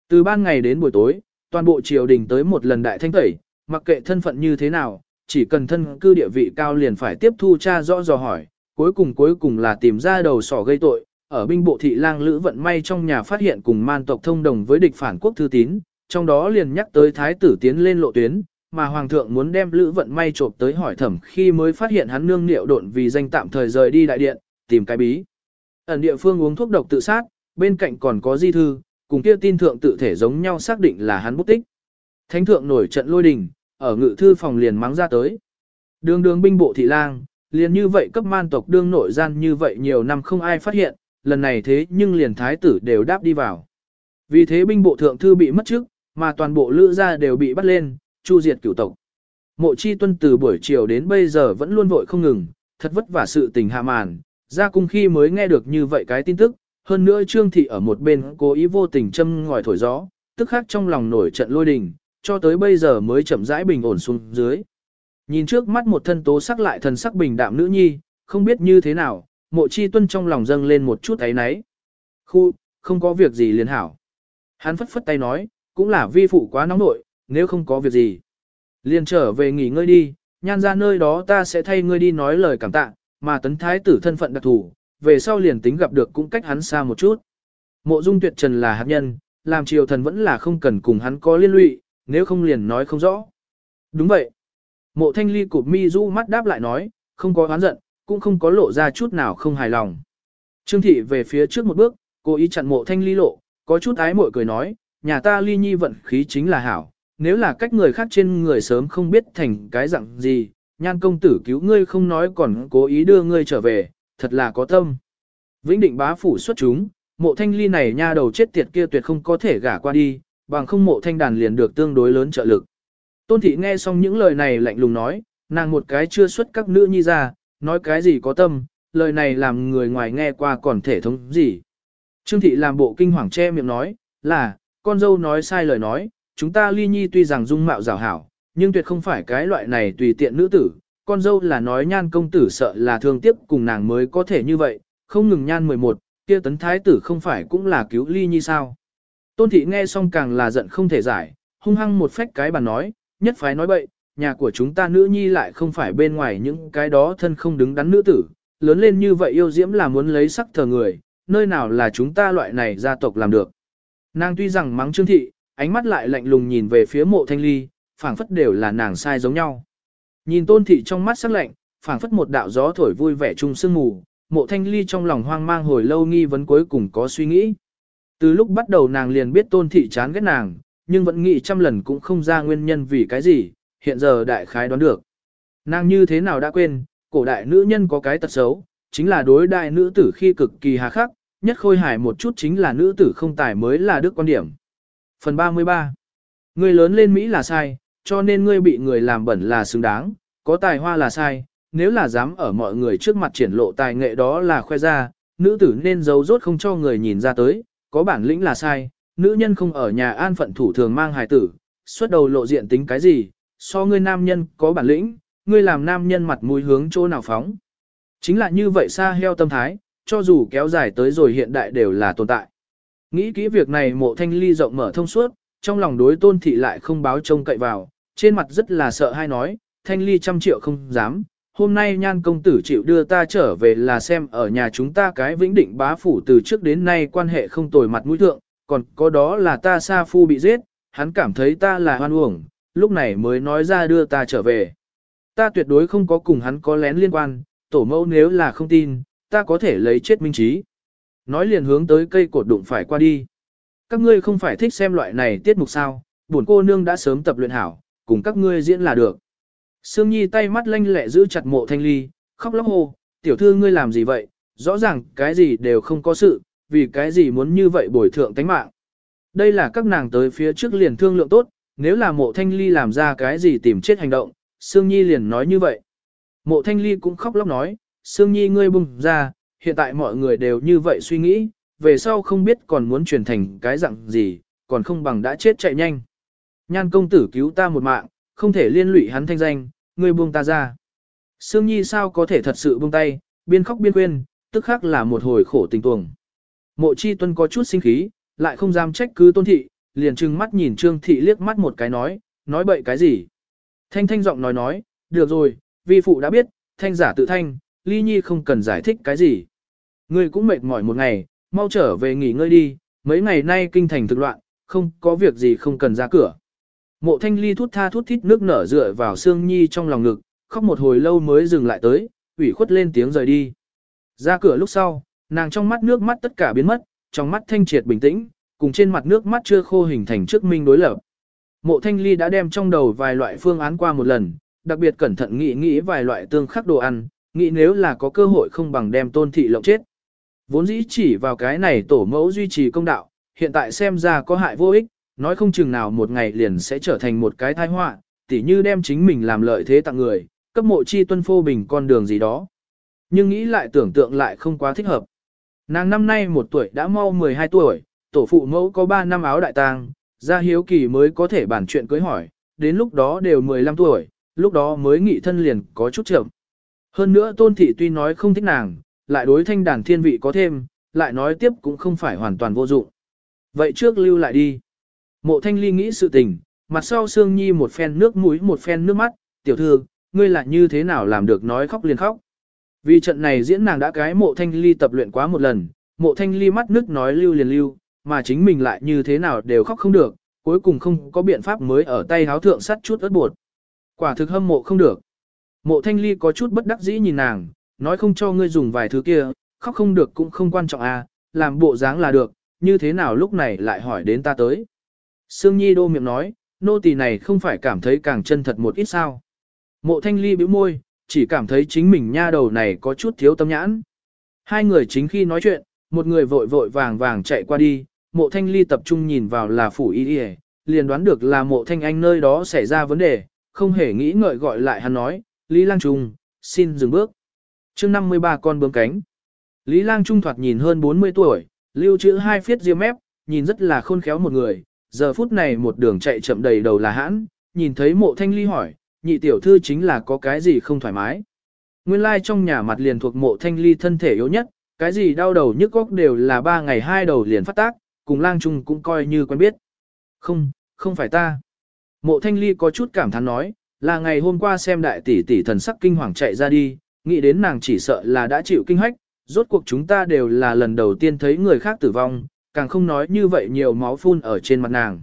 Từ ban ngày đến buổi tối, toàn bộ triều đình tới một lần đại thanh tẩy, mặc kệ thân phận như thế nào, chỉ cần thân cư địa vị cao liền phải tiếp thu tra rõ dò hỏi, cuối cùng cuối cùng là tìm ra đầu sỏ gây tội, ở binh bộ thị lang lữ vận may trong nhà phát hiện cùng man tộc thông đồng với địch phản quốc thư tín, trong đó liền nhắc tới thái tử tiến lên lộ tuyến, mà hoàng thượng muốn đem lữ vận may trộm tới hỏi thẩm khi mới phát hiện hắn nương niệu độn vì danh tạm thời rời đi đại điện, tìm cái bí. Ẩn địa phương uống thuốc độc tự sát, bên cạnh còn có di thư, cùng kia tin thượng tự thể giống nhau xác định là hắn bút tích. Thánh thượng nổi trận lôi đình, ở ngự thư phòng liền mắng ra tới. Đường đường binh bộ thị lang, liền như vậy cấp man tộc đương nội gian như vậy nhiều năm không ai phát hiện, lần này thế nhưng liền thái tử đều đáp đi vào. Vì thế binh bộ thượng thư bị mất trước, mà toàn bộ lữ gia đều bị bắt lên, chu diệt cửu tộc. Mộ chi tuân từ buổi chiều đến bây giờ vẫn luôn vội không ngừng, thật vất vả sự tình hạ màn, ra cung khi mới nghe được như vậy cái tin tức, hơn nữa trương thị ở một bên cố ý vô tình châm ngòi thổi gió, tức khắc trong lòng nổi trận lôi đình, cho tới bây giờ mới chậm rãi bình ổn xuống dưới. Nhìn trước mắt một thân tố sắc lại thần sắc bình đạm nữ nhi, không biết như thế nào, mộ chi tuân trong lòng dâng lên một chút ấy náy. Khu, không có việc gì liền hảo. Hắn phất phất tay nói, cũng là vi phụ quá nóng nội, nếu không có việc gì. Liền trở về nghỉ ngơi đi, nhan ra nơi đó ta sẽ thay ngươi đi nói lời cảm tạ, mà tấn thái tử thân phận đặc thù, về sau liền tính gặp được cũng cách hắn xa một chút. Mộ dung tuyệt trần là hạt nhân, làm triều thần vẫn là không cần cùng hắn có liên lụy, nếu không liền nói không rõ. Đúng vậy. Mộ thanh ly cụp mi du mắt đáp lại nói, không có oán giận, cũng không có lộ ra chút nào không hài lòng. Trương thị về phía trước một bước, cố ý chặn mộ thanh ly lộ, có chút ái mội cười nói, nhà ta ly nhi vận khí chính là hảo, nếu là cách người khác trên người sớm không biết thành cái dạng gì, nhan công tử cứu ngươi không nói còn cố ý đưa ngươi trở về, thật là có tâm. Vĩnh định bá phủ xuất chúng, mộ thanh ly này nha đầu chết tiệt kia tuyệt không có thể gả qua đi, bằng không mộ thanh đàn liền được tương đối lớn trợ lực. Tôn thị nghe xong những lời này lạnh lùng nói, nàng một cái chưa xuất các nữ nhi ra, nói cái gì có tâm, lời này làm người ngoài nghe qua còn thể thống gì. Trương thị làm bộ kinh hoàng che miệng nói, là, con dâu nói sai lời nói, chúng ta ly nhi tuy rằng dung mạo rào hảo, nhưng tuyệt không phải cái loại này tùy tiện nữ tử, con dâu là nói nhan công tử sợ là thương tiếp cùng nàng mới có thể như vậy, không ngừng nhan 11, kia tấn thái tử không phải cũng là cứu ly nhi sao. Tôn thị nghe xong càng là giận không thể giải, hung hăng một phách cái bàn nói, nhất phái nói bậy, nhà của chúng ta nữ nhi lại không phải bên ngoài những cái đó thân không đứng đắn nữ tử, lớn lên như vậy yêu diễm là muốn lấy sắc thờ người, nơi nào là chúng ta loại này gia tộc làm được. Nàng tuy rằng mắng trương thị, ánh mắt lại lạnh lùng nhìn về phía mộ thanh ly, phảng phất đều là nàng sai giống nhau. Nhìn tôn thị trong mắt sắc lạnh, phảng phất một đạo gió thổi vui vẻ trung sương mù, mộ thanh ly trong lòng hoang mang hồi lâu nghi vấn cuối cùng có suy nghĩ. Từ lúc bắt đầu nàng liền biết tôn thị chán ghét nàng, nhưng vẫn nghĩ trăm lần cũng không ra nguyên nhân vì cái gì, hiện giờ đại khái đoán được. Nàng như thế nào đã quên, cổ đại nữ nhân có cái tật xấu, chính là đối đại nữ tử khi cực kỳ hà khắc, nhất khôi hài một chút chính là nữ tử không tài mới là đức quan điểm. Phần 33 Người lớn lên Mỹ là sai, cho nên ngươi bị người làm bẩn là xứng đáng, có tài hoa là sai, nếu là dám ở mọi người trước mặt triển lộ tài nghệ đó là khoe ra, nữ tử nên giấu rốt không cho người nhìn ra tới, có bản lĩnh là sai, nữ nhân không ở nhà an phận thủ thường mang hài tử, xuất đầu lộ diện tính cái gì, so ngươi nam nhân có bản lĩnh, ngươi làm nam nhân mặt mũi hướng chỗ nào phóng. Chính là như vậy xa heo tâm thái, cho dù kéo dài tới rồi hiện đại đều là tồn tại. Nghĩ kỹ việc này mộ thanh ly rộng mở thông suốt, trong lòng đối tôn thị lại không báo trông cậy vào, trên mặt rất là sợ hay nói, thanh ly trăm triệu không dám. Hôm nay nhan công tử chịu đưa ta trở về là xem ở nhà chúng ta cái vĩnh định bá phủ từ trước đến nay quan hệ không tồi mặt mũi thượng, còn có đó là ta sa phu bị giết, hắn cảm thấy ta là hoan uổng, lúc này mới nói ra đưa ta trở về. Ta tuyệt đối không có cùng hắn có lén liên quan, tổ mẫu nếu là không tin, ta có thể lấy chết minh trí. Nói liền hướng tới cây cột đụng phải qua đi. Các ngươi không phải thích xem loại này tiết mục sao, buồn cô nương đã sớm tập luyện hảo, cùng các ngươi diễn là được. Sương Nhi tay mắt lanh lẹ giữ chặt mộ thanh ly, khóc lóc hô, tiểu thư ngươi làm gì vậy, rõ ràng cái gì đều không có sự, vì cái gì muốn như vậy bồi thượng tánh mạng. Đây là các nàng tới phía trước liền thương lượng tốt, nếu là mộ thanh ly làm ra cái gì tìm chết hành động, Sương Nhi liền nói như vậy. Mộ thanh ly cũng khóc lóc nói, Sương Nhi ngươi bùng ra, hiện tại mọi người đều như vậy suy nghĩ, về sau không biết còn muốn truyền thành cái dạng gì, còn không bằng đã chết chạy nhanh. Nhan công tử cứu ta một mạng, không thể liên lụy hắn thanh danh, ngươi buông ta ra. Sương Nhi sao có thể thật sự buông tay, biên khóc biên quên, tức khắc là một hồi khổ tình tuồng. Mộ chi tuân có chút sinh khí, lại không dám trách cứ tôn thị, liền trừng mắt nhìn trương thị liếc mắt một cái nói, nói bậy cái gì. Thanh thanh giọng nói nói, được rồi, vi phụ đã biết, thanh giả tự thanh, ly nhi không cần giải thích cái gì. Ngươi cũng mệt mỏi một ngày, mau trở về nghỉ ngơi đi, mấy ngày nay kinh thành thực loạn, không có việc gì không cần ra cửa. Mộ thanh ly thút tha thút thít nước nở dựa vào xương nhi trong lòng ngực, khóc một hồi lâu mới dừng lại tới, ủy khuất lên tiếng rời đi. Ra cửa lúc sau, nàng trong mắt nước mắt tất cả biến mất, trong mắt thanh triệt bình tĩnh, cùng trên mặt nước mắt chưa khô hình thành trước minh đối lập. Mộ thanh ly đã đem trong đầu vài loại phương án qua một lần, đặc biệt cẩn thận nghĩ nghĩ vài loại tương khắc đồ ăn, nghĩ nếu là có cơ hội không bằng đem tôn thị lộng chết. Vốn dĩ chỉ vào cái này tổ mẫu duy trì công đạo, hiện tại xem ra có hại vô ích, nói không chừng nào một ngày liền sẽ trở thành một cái tai họa, tỉ như đem chính mình làm lợi thế tặng người, cấp mộ chi tuân phô bình con đường gì đó. Nhưng nghĩ lại tưởng tượng lại không quá thích hợp. Nàng năm nay một tuổi đã mau 12 tuổi, tổ phụ mẫu có 3 năm áo đại tang, ra hiếu kỳ mới có thể bản chuyện cưới hỏi, đến lúc đó đều 15 tuổi, lúc đó mới nghị thân liền có chút chậm. Hơn nữa tôn thị tuy nói không thích nàng, lại đối thanh đàn thiên vị có thêm, lại nói tiếp cũng không phải hoàn toàn vô dụng. Vậy trước lưu lại đi. Mộ thanh ly nghĩ sự tình, mặt sau Sương Nhi một phen nước mũi một phen nước mắt, tiểu thư, ngươi lại như thế nào làm được nói khóc liền khóc. Vì trận này diễn nàng đã cái mộ thanh ly tập luyện quá một lần, mộ thanh ly mắt nước nói lưu liền lưu, mà chính mình lại như thế nào đều khóc không được, cuối cùng không có biện pháp mới ở tay háo thượng sắt chút ớt bột. Quả thực hâm mộ không được. Mộ thanh ly có chút bất đắc dĩ nhìn nàng, nói không cho ngươi dùng vài thứ kia, khóc không được cũng không quan trọng à, làm bộ dáng là được, như thế nào lúc này lại hỏi đến ta tới. Sương Nhi đô miệng nói, nô tỳ này không phải cảm thấy càng chân thật một ít sao. Mộ thanh ly bĩu môi, chỉ cảm thấy chính mình nha đầu này có chút thiếu tâm nhãn. Hai người chính khi nói chuyện, một người vội vội vàng vàng chạy qua đi, mộ thanh ly tập trung nhìn vào là phủ y đi liền đoán được là mộ thanh anh nơi đó xảy ra vấn đề, không hề nghĩ ngợi gọi lại hắn nói, Lý Lang Trung, xin dừng bước. chương 53 con bướm cánh. Lý Lang Trung thoạt nhìn hơn 40 tuổi, lưu trữ hai phiết riêng mép, nhìn rất là khôn khéo một người, giờ phút này một đường chạy chậm đầy đầu là hãn, nhìn thấy mộ thanh ly hỏi, nhị tiểu thư chính là có cái gì không thoải mái. Nguyên lai like trong nhà mặt liền thuộc mộ thanh ly thân thể yếu nhất, cái gì đau đầu nhức góc đều là ba ngày hai đầu liền phát tác, cùng lang trung cũng coi như quen biết. Không, không phải ta. Mộ thanh ly có chút cảm thán nói, là ngày hôm qua xem đại tỷ tỷ thần sắc kinh hoàng chạy ra đi, nghĩ đến nàng chỉ sợ là đã chịu kinh hách, rốt cuộc chúng ta đều là lần đầu tiên thấy người khác tử vong, càng không nói như vậy nhiều máu phun ở trên mặt nàng.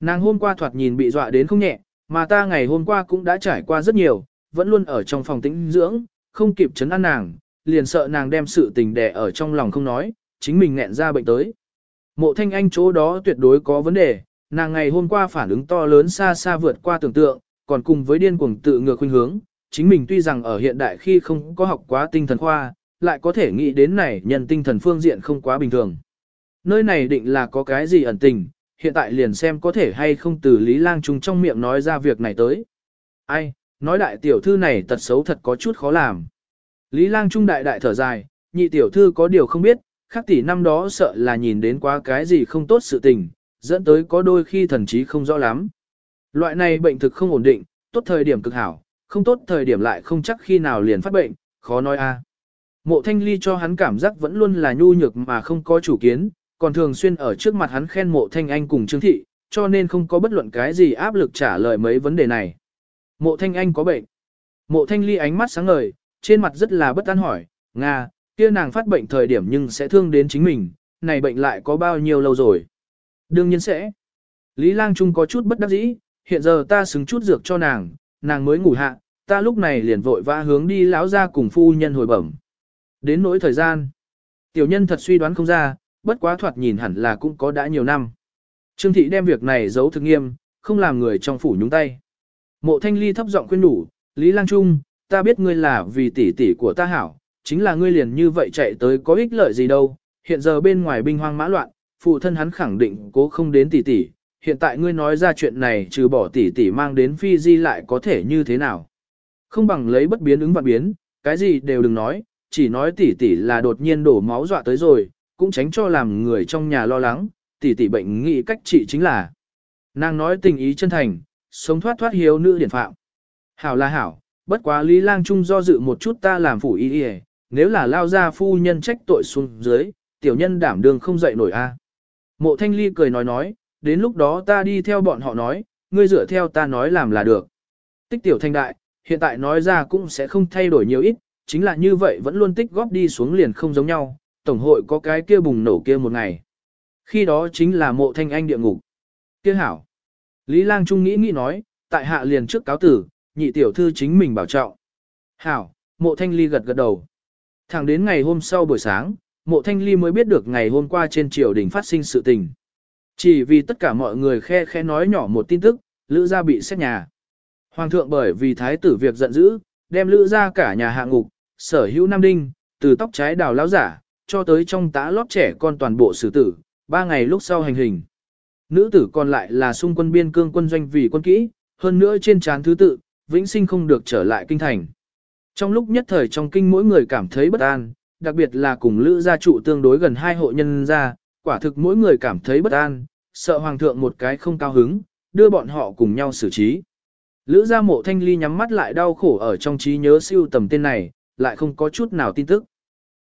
Nàng hôm qua thoạt nhìn bị dọa đến không nhẹ, mà ta ngày hôm qua cũng đã trải qua rất nhiều, vẫn luôn ở trong phòng tĩnh dưỡng, không kịp chấn an nàng, liền sợ nàng đem sự tình đè ở trong lòng không nói, chính mình nghẹn ra bệnh tới. Mộ thanh anh chỗ đó tuyệt đối có vấn đề, nàng ngày hôm qua phản ứng to lớn xa xa vượt qua tưởng tượng, còn cùng với điên cuồng tự ngược khuynh hướng, chính mình tuy rằng ở hiện đại khi không có học quá tinh thần khoa, lại có thể nghĩ đến này nhân tinh thần phương diện không quá bình thường. Nơi này định là có cái gì ẩn tình, hiện tại liền xem có thể hay không từ Lý Lang Trung trong miệng nói ra việc này tới. Ai, nói đại tiểu thư này tật xấu thật có chút khó làm. Lý Lang Trung đại đại thở dài, nhị tiểu thư có điều không biết, khắc tỷ năm đó sợ là nhìn đến quá cái gì không tốt sự tình, dẫn tới có đôi khi thần trí không rõ lắm. Loại này bệnh thực không ổn định, tốt thời điểm cực hảo, không tốt thời điểm lại không chắc khi nào liền phát bệnh, khó nói a. Mộ thanh ly cho hắn cảm giác vẫn luôn là nhu nhược mà không có chủ kiến, còn thường xuyên ở trước mặt hắn khen mộ thanh anh cùng Trương Thị, cho nên không có bất luận cái gì áp lực trả lời mấy vấn đề này. Mộ thanh anh có bệnh. Mộ thanh ly ánh mắt sáng ngời, trên mặt rất là bất an hỏi, Nga, kia nàng phát bệnh thời điểm nhưng sẽ thương đến chính mình, này bệnh lại có bao nhiêu lâu rồi? Đương nhiên sẽ. Lý Lang Trung có chút bất đắc dĩ, hiện giờ ta xứng chút dược cho nàng, nàng mới ngủ hạ, ta lúc này liền vội vã hướng đi lão ra cùng phu nhân hồi bẩm. Đến nỗi thời gian, tiểu nhân thật suy đoán không ra, bất quá thoạt nhìn hẳn là cũng có đã nhiều năm. Trương thị đem việc này giấu thực nghiêm, không làm người trong phủ nhúng tay. Mộ thanh ly thấp giọng khuyên đủ, Lý Lang Trung, ta biết ngươi là vì tỷ tỷ của ta hảo, chính là ngươi liền như vậy chạy tới có ích lợi gì đâu, hiện giờ bên ngoài binh hoang mã loạn, phụ thân hắn khẳng định cố không đến tỷ tỷ, hiện tại ngươi nói ra chuyện này trừ bỏ tỷ tỷ mang đến phi di lại có thể như thế nào. Không bằng lấy bất biến ứng vạn biến, cái gì đều đừng nói, chỉ nói tỷ tỷ là đột nhiên đổ máu dọa tới rồi, cũng tránh cho làm người trong nhà lo lắng, tỷ tỷ bệnh nghĩ cách trị chính là. Nàng nói tình ý chân thành, sống thoát thoát hiếu nữ điển phạm. Hảo là hảo, bất quá Lý Lang Trung do dự một chút ta làm phủ y y, nếu là lao ra phu nhân trách tội xuống dưới, tiểu nhân đảm đường không dậy nổi a. Mộ Thanh Ly cười nói nói, đến lúc đó ta đi theo bọn họ nói, ngươi dựa theo ta nói làm là được. Tích tiểu thanh đại, hiện tại nói ra cũng sẽ không thay đổi nhiều ít, chính là như vậy vẫn luôn tích góp đi xuống liền không giống nhau, tổng hội có cái kia bùng nổ kia một ngày. Khi đó chính là mộ thanh anh địa ngục. Kia hảo. Lý Lang Trung nghĩ nghĩ nói, tại hạ liền trước cáo tử, nhị tiểu thư chính mình bảo trọng. Hảo, mộ thanh ly gật gật đầu. Thẳng đến ngày hôm sau buổi sáng, mộ thanh ly mới biết được ngày hôm qua trên triều đình phát sinh sự tình. Chỉ vì tất cả mọi người khe khe nói nhỏ một tin tức, lữ gia bị xét nhà. Hoàng thượng bởi vì thái tử việc giận dữ, đem lữ gia cả nhà hạ ngục, sở hữu nam đinh, từ tóc trái đào lão giả, cho tới trong tá lót trẻ con toàn bộ xử tử, ba ngày lúc sau hành hình. Nữ tử còn lại là xung quân biên cương quân doanh vì quân kỹ, hơn nữa trên trán thứ tự, vĩnh sinh không được trở lại kinh thành. Trong lúc nhất thời trong kinh mỗi người cảm thấy bất an, đặc biệt là cùng lữ gia trụ tương đối gần hai hộ nhân gia, quả thực mỗi người cảm thấy bất an, sợ hoàng thượng một cái không cao hứng, đưa bọn họ cùng nhau xử trí. Lữ gia mộ thanh ly nhắm mắt lại đau khổ ở trong trí nhớ siêu tầm tên này, lại không có chút nào tin tức.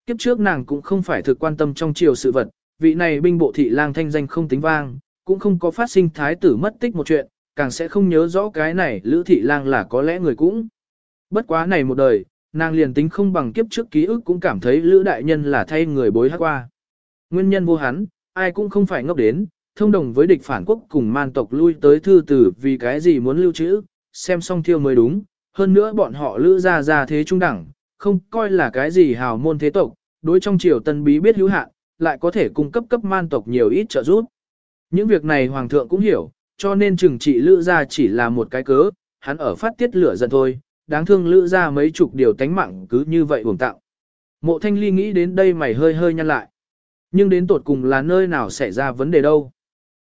Kiếp trước nàng cũng không phải thực quan tâm trong chiều sự vật, vị này binh bộ thị lang thanh danh không tính vang, cũng không có phát sinh thái tử mất tích một chuyện, càng sẽ không nhớ rõ cái này lữ thị lang là có lẽ người cũng. Bất quá này một đời, nàng liền tính không bằng kiếp trước ký ức cũng cảm thấy lữ đại nhân là thay người bối hát qua. Nguyên nhân vô hắn, ai cũng không phải ngốc đến, thông đồng với địch phản quốc cùng man tộc lui tới thư tử vì cái gì muốn lưu trữ, xem xong thiêu mới đúng, hơn nữa bọn họ lữ ra ra thế trung đẳng, không coi là cái gì hào môn thế tộc, đối trong triều tân bí biết hữu hạn, lại có thể cung cấp cấp man tộc nhiều ít trợ giúp. Những việc này hoàng thượng cũng hiểu, cho nên trừng trị lữ ra chỉ là một cái cớ, hắn ở phát tiết lửa giận thôi, đáng thương lữ ra mấy chục điều tánh mạng cứ như vậy uổng tạo. Mộ thanh ly nghĩ đến đây mày hơi hơi nhăn lại. Nhưng đến tột cùng là nơi nào xảy ra vấn đề đâu.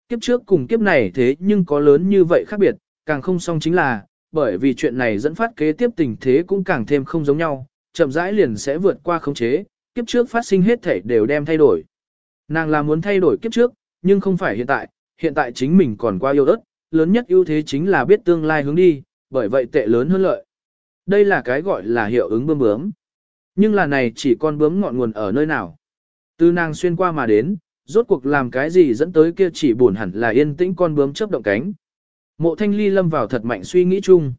Kiếp trước cùng kiếp này thế nhưng có lớn như vậy khác biệt, càng không xong chính là, bởi vì chuyện này dẫn phát kế tiếp tình thế cũng càng thêm không giống nhau, chậm rãi liền sẽ vượt qua khống chế, kiếp trước phát sinh hết thể đều đem thay đổi. Nàng là muốn thay đổi kiếp trước, nhưng không phải hiện tại, hiện tại chính mình còn qua yêu đất, lớn nhất ưu thế chính là biết tương lai hướng đi, bởi vậy tệ lớn hơn lợi. Đây là cái gọi là hiệu ứng bướm bướm. Nhưng là này chỉ con bướm ngọn nguồn ở nơi nào. Từ nàng xuyên qua mà đến, rốt cuộc làm cái gì dẫn tới kia chỉ buồn hẳn là yên tĩnh con bướm chớp động cánh. Mộ thanh ly lâm vào thật mạnh suy nghĩ chung.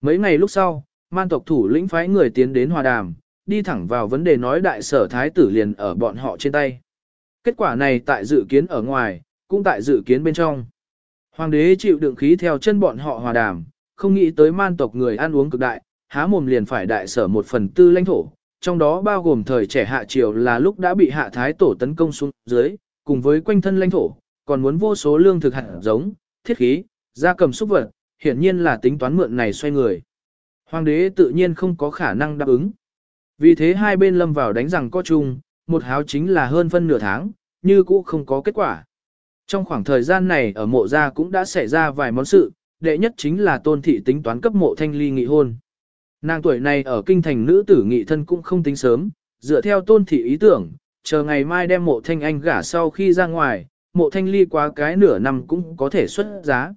Mấy ngày lúc sau, man tộc thủ lĩnh phái người tiến đến hòa đàm, đi thẳng vào vấn đề nói đại sở thái tử liền ở bọn họ trên tay. Kết quả này tại dự kiến ở ngoài, cũng tại dự kiến bên trong. Hoàng đế chịu đựng khí theo chân bọn họ hòa đàm, không nghĩ tới man tộc người ăn uống cực đại, há mồm liền phải đại sở một phần tư lãnh thổ, trong đó bao gồm thời trẻ hạ triều là lúc đã bị hạ thái tổ tấn công xuống dưới, cùng với quanh thân lãnh thổ, còn muốn vô số lương thực hạt giống, thiết khí, gia cầm xúc vật, hiển nhiên là tính toán mượn này xoay người. Hoàng đế tự nhiên không có khả năng đáp ứng. Vì thế hai bên lâm vào đánh rằng có chung, một háo chính là hơn phân nửa tháng, như cũ không có kết quả. Trong khoảng thời gian này ở mộ gia cũng đã xảy ra vài món sự, đệ nhất chính là tôn thị tính toán cấp mộ thanh ly nghị hôn. Nàng tuổi này ở kinh thành nữ tử nghị thân cũng không tính sớm, dựa theo tôn thị ý tưởng, chờ ngày mai đem mộ thanh anh gả sau khi ra ngoài, mộ thanh ly quá cái nửa năm cũng có thể xuất giá.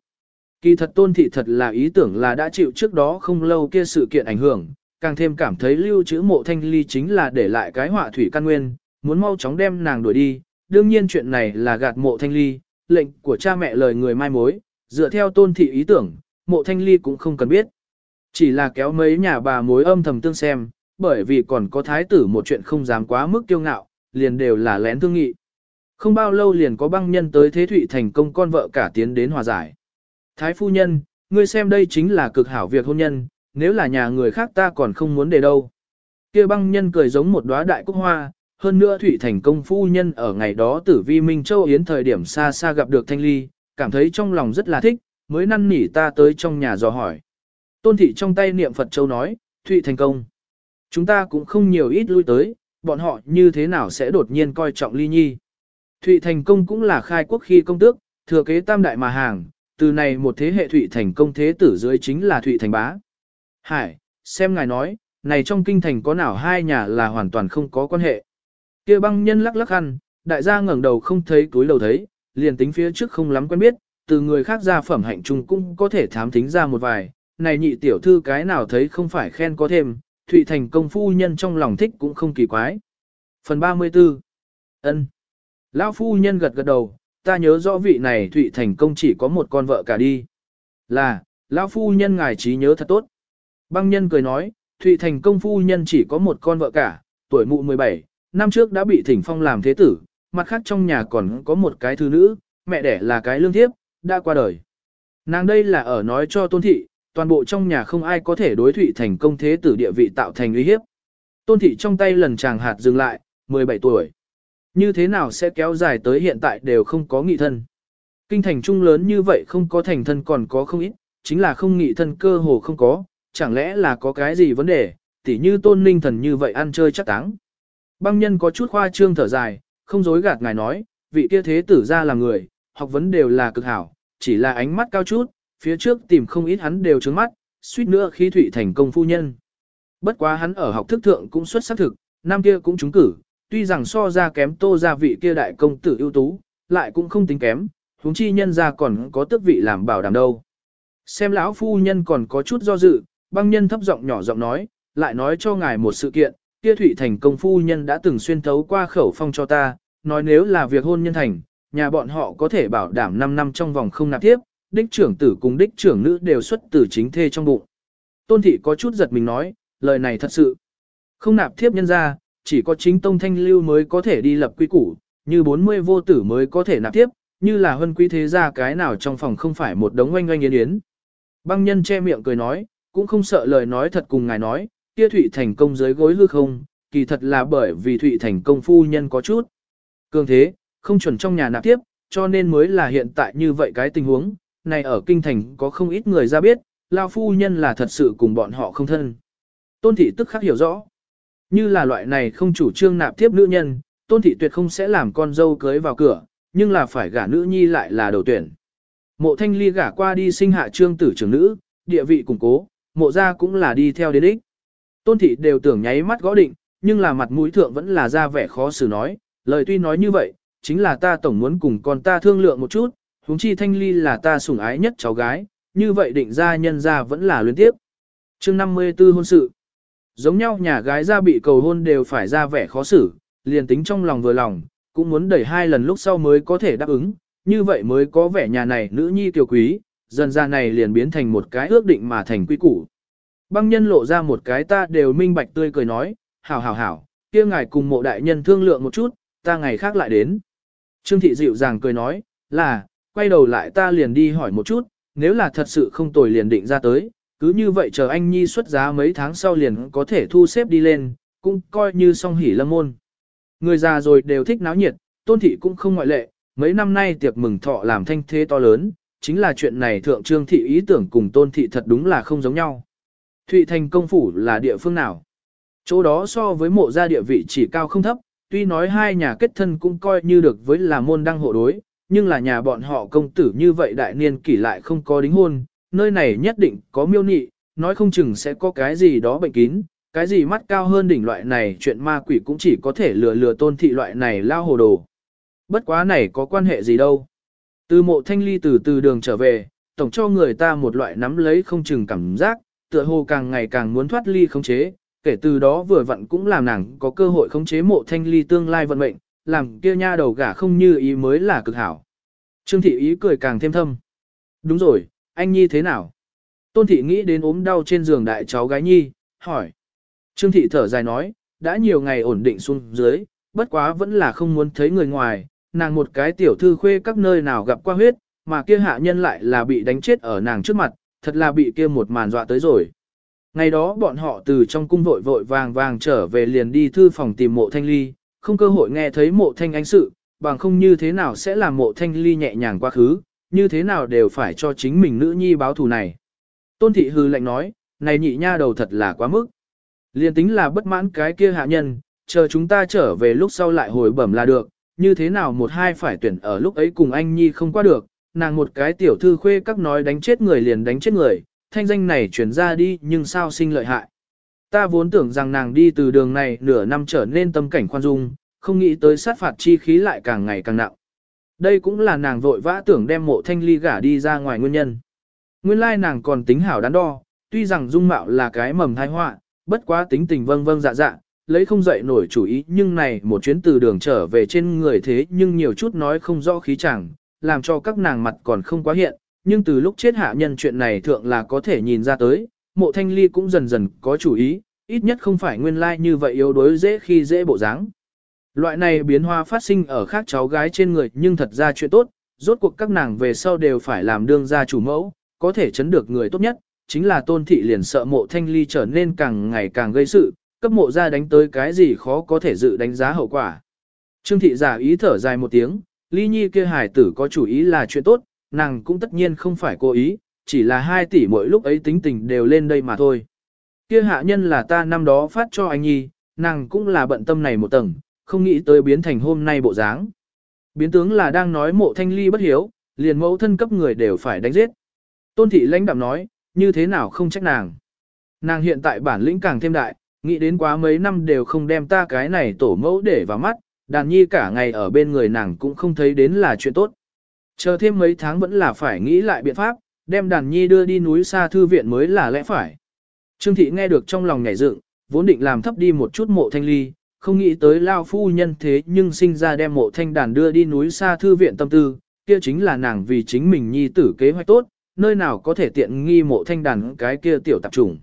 Kỳ thật tôn thị thật là ý tưởng là đã chịu trước đó không lâu kia sự kiện ảnh hưởng, càng thêm cảm thấy lưu trữ mộ thanh ly chính là để lại cái họa thủy căn nguyên, muốn mau chóng đem nàng đuổi đi. Đương nhiên chuyện này là gạt mộ thanh ly, lệnh của cha mẹ lời người mai mối, dựa theo tôn thị ý tưởng, mộ thanh ly cũng không cần biết. Chỉ là kéo mấy nhà bà mối âm thầm tương xem, bởi vì còn có thái tử một chuyện không dám quá mức kiêu ngạo, liền đều là lén thương nghị. Không bao lâu liền có băng nhân tới thế thụy thành công con vợ cả tiến đến hòa giải. Thái phu nhân, ngươi xem đây chính là cực hảo việc hôn nhân, nếu là nhà người khác ta còn không muốn để đâu. kia băng nhân cười giống một đóa đại cúc hoa, hơn nữa thụy thành công phu nhân ở ngày đó tử vi Minh Châu Yến thời điểm xa xa gặp được Thanh Ly, cảm thấy trong lòng rất là thích, mới năn nỉ ta tới trong nhà dò hỏi. Tôn thị trong tay niệm Phật Châu nói, Thụy thành công. Chúng ta cũng không nhiều ít lui tới, bọn họ như thế nào sẽ đột nhiên coi trọng ly nhi. Thụy thành công cũng là khai quốc khi công tước, thừa kế tam đại mà hàng, từ này một thế hệ Thụy thành công thế tử dưới chính là Thụy thành bá. Hải, xem ngài nói, này trong kinh thành có nào hai nhà là hoàn toàn không có quan hệ. kia băng nhân lắc lắc ăn, đại gia ngẩng đầu không thấy túi đầu thấy, liền tính phía trước không lắm quen biết, từ người khác ra phẩm hạnh chung cũng có thể thám thính ra một vài, này nhị tiểu thư cái nào thấy không phải khen có thêm, Thụy Thành công phu nhân trong lòng thích cũng không kỳ quái. Phần 34 ân Lão phu nhân gật gật đầu, ta nhớ rõ vị này Thụy Thành công chỉ có một con vợ cả đi. Là, Lão phu nhân ngài trí nhớ thật tốt. Băng nhân cười nói, Thụy Thành công phu nhân chỉ có một con vợ cả, tuổi mụ 17, năm trước đã bị thỉnh phong làm thế tử, mặt khác trong nhà còn có một cái thư nữ, mẹ đẻ là cái lương thiếp, đã qua đời. Nàng đây là ở nói cho tôn thị, toàn bộ trong nhà không ai có thể đối thụy thành công thế tử địa vị tạo thành uy hiếp. Tôn thị trong tay lần chàng hạt dừng lại, 17 tuổi. Như thế nào sẽ kéo dài tới hiện tại đều không có nghị thân. Kinh thành trung lớn như vậy không có thành thân còn có không ít, chính là không nghị thân cơ hồ không có, chẳng lẽ là có cái gì vấn đề, tỉ như tôn ninh thần như vậy ăn chơi chắc táng. Băng nhân có chút khoa trương thở dài, không dối gạt ngài nói, vị kia thế tử ra là người, học vấn đều là cực hảo, chỉ là ánh mắt cao chút, phía trước tìm không ít hắn đều trướng mắt, suýt nữa khí thủy thành công phu nhân. Bất quá hắn ở học thức thượng cũng xuất sắc thực, năm kia cũng trúng cử, tuy rằng so ra kém tô gia vị kia đại công tử ưu tú, lại cũng không tính kém, huống chi nhân gia còn có tước vị làm bảo đảm đâu. Xem lão phu nhân còn có chút do dự, băng nhân thấp giọng nhỏ giọng nói, lại nói cho ngài một sự kiện, kia thủy thành công phu nhân đã từng xuyên thấu qua khẩu phong cho ta, nói nếu là việc hôn nhân thành, nhà bọn họ có thể bảo đảm 5 năm trong vòng không nạp tiếp, đích trưởng tử cùng đích trưởng nữ đều xuất từ chính thê trong bụng. Tôn thị có chút giật mình nói, lời này thật sự. Không nạp thiếp nhân ra, chỉ có chính tông thanh lưu mới có thể đi lập quy củ, như 40 vô tử mới có thể nạp tiếp, như là huân quý thế gia cái nào trong phòng không phải một đống oanh oanh yến yến. Băng nhân che miệng cười nói, cũng không sợ lời nói thật cùng ngài nói, kia Thụy thành công dưới gối hư không, kỳ thật là bởi vì Thụy thành công phu nhân có chút. Cường thế, không chuẩn trong nhà nạp tiếp, cho nên mới là hiện tại như vậy cái tình huống, này ở kinh thành có không ít người ra biết, lao phu nhân là thật sự cùng bọn họ không thân. Tôn thị tức khắc hiểu rõ. Như là loại này không chủ trương nạp tiếp nữ nhân, tôn thị tuyệt không sẽ làm con dâu cưới vào cửa, nhưng là phải gả nữ nhi lại là đầu tuyển. Mộ thanh ly gả qua đi sinh hạ trương tử trưởng nữ, địa vị củng cố, mộ ra cũng là đi theo đến ích. Tôn thị đều tưởng nháy mắt gõ định, nhưng là mặt mũi thượng vẫn là ra vẻ khó xử nói, lời tuy nói như vậy, chính là ta tổng muốn cùng con ta thương lượng một chút, huống chi thanh ly là ta sủng ái nhất cháu gái, như vậy định ra nhân ra vẫn là luyến tiếp. chương 54 hôn sự. Giống nhau nhà gái ra bị cầu hôn đều phải ra vẻ khó xử, liền tính trong lòng vừa lòng, cũng muốn đẩy hai lần lúc sau mới có thể đáp ứng, như vậy mới có vẻ nhà này nữ nhi tiểu quý, dần ra này liền biến thành một cái ước định mà thành quy củ. Băng nhân lộ ra một cái ta đều minh bạch tươi cười nói, hảo hảo hảo, kia ngài cùng mộ đại nhân thương lượng một chút, ta ngày khác lại đến. Trương thị dịu dàng cười nói, là, quay đầu lại ta liền đi hỏi một chút, nếu là thật sự không tồi liền định ra tới, cứ như vậy chờ anh Nhi xuất giá mấy tháng sau liền có thể thu xếp đi lên, cũng coi như song hỉ lâm môn. Người già rồi đều thích náo nhiệt, tôn thị cũng không ngoại lệ, mấy năm nay tiệc mừng thọ làm thanh thế to lớn, chính là chuyện này thượng trương thị ý tưởng cùng tôn thị thật đúng là không giống nhau. Thụy thành công phủ là địa phương nào? Chỗ đó so với mộ gia địa vị chỉ cao không thấp, tuy nói hai nhà kết thân cũng coi như được với là môn đăng hộ đối, nhưng là nhà bọn họ công tử như vậy đại niên kỷ lại không có đính hôn, nơi này nhất định có miêu nị, nói không chừng sẽ có cái gì đó bệnh kín, cái gì mắt cao hơn đỉnh loại này chuyện ma quỷ cũng chỉ có thể lừa lừa tôn thị loại này lao hồ đồ. Bất quá này có quan hệ gì đâu. Từ mộ thanh ly từ từ đường trở về, tổng cho người ta một loại nắm lấy không chừng cảm giác, tựa hồ càng ngày càng muốn thoát ly khống chế, kể từ đó vừa vặn cũng làm nàng có cơ hội khống chế mộ thanh ly tương lai vận mệnh, làm kia nha đầu gả không như ý mới là cực hảo. Trương thị ý cười càng thêm thâm. Đúng rồi, anh Nhi thế nào? Tôn thị nghĩ đến ốm đau trên giường đại cháu gái Nhi, hỏi. Trương thị thở dài nói, đã nhiều ngày ổn định xuống dưới, bất quá vẫn là không muốn thấy người ngoài, nàng một cái tiểu thư khuê các nơi nào gặp qua huyết, mà kia hạ nhân lại là bị đánh chết ở nàng trước mặt, thật là bị kia một màn dọa tới rồi. Ngày đó bọn họ từ trong cung vội vội vàng vàng trở về liền đi thư phòng tìm mộ thanh ly, không cơ hội nghe thấy mộ thanh ánh sự, bằng không như thế nào sẽ làm mộ thanh ly nhẹ nhàng quá khứ, như thế nào đều phải cho chính mình nữ nhi báo thù này. Tôn thị hư lệnh nói, này nhị nha đầu thật là quá mức. Liên tính là bất mãn cái kia hạ nhân, chờ chúng ta trở về lúc sau lại hồi bẩm là được, như thế nào một hai phải tuyển ở lúc ấy cùng anh nhi không qua được, nàng một cái tiểu thư khuê các nói đánh chết người liền đánh chết người, thanh danh này chuyển ra đi nhưng sao sinh lợi hại. Ta vốn tưởng rằng nàng đi từ đường này nửa năm trở nên tâm cảnh khoan dung, không nghĩ tới sát phạt chi khí lại càng ngày càng nặng. Đây cũng là nàng vội vã tưởng đem mộ thanh ly gả đi ra ngoài nguyên nhân. Nguyên lai nàng còn tính hảo đắn đo, tuy rằng dung mạo là cái mầm thai họa, bất quá tính tình vâng vâng dạ dạ, lấy không dậy nổi chủ ý nhưng này một chuyến từ đường trở về trên người thế nhưng nhiều chút nói không rõ khí chẳng, làm cho các nàng mặt còn không quá hiện, nhưng từ lúc chết hạ nhân chuyện này thượng là có thể nhìn ra tới, mộ thanh ly cũng dần dần có chủ ý, ít nhất không phải nguyên lai like như vậy yếu đối dễ khi dễ bộ dáng. Loại này biến hóa phát sinh ở khác cháu gái trên người nhưng thật ra chuyện tốt, rốt cuộc các nàng về sau đều phải làm đương gia chủ mẫu, có thể chấn được người tốt nhất, chính là tôn thị liền sợ mộ thanh ly trở nên càng ngày càng gây sự, cấp mộ ra đánh tới cái gì khó có thể dự đánh giá hậu quả. Trương thị giả ý thở dài một tiếng, ly nhi kia hải tử có chủ ý là chuyện tốt, nàng cũng tất nhiên không phải cố ý, chỉ là hai tỷ mỗi lúc ấy tính tình đều lên đây mà thôi. Kia hạ nhân là ta năm đó phát cho anh nhi, nàng cũng là bận tâm này một tầng, không nghĩ tới biến thành hôm nay bộ dáng. Biến tướng là đang nói mộ thanh ly bất hiếu, liền mẫu thân cấp người đều phải đánh giết. Tôn thị lãnh đạm nói, như thế nào không trách nàng. Nàng hiện tại bản lĩnh càng thêm đại, nghĩ đến quá mấy năm đều không đem ta cái này tổ mẫu để vào mắt, đàn nhi cả ngày ở bên người nàng cũng không thấy đến là chuyện tốt. Chờ thêm mấy tháng vẫn là phải nghĩ lại biện pháp, đem đàn nhi đưa đi núi xa thư viện mới là lẽ phải. Trương thị nghe được trong lòng nhảy dựng, vốn định làm thấp đi một chút mộ thanh ly, không nghĩ tới lao phu nhân thế nhưng sinh ra đem mộ thanh đàn đưa đi núi xa thư viện tâm tư, kia chính là nàng vì chính mình nhi tử kế hoạch tốt, nơi nào có thể tiện nghi mộ thanh đàn cái kia tiểu tạp trùng.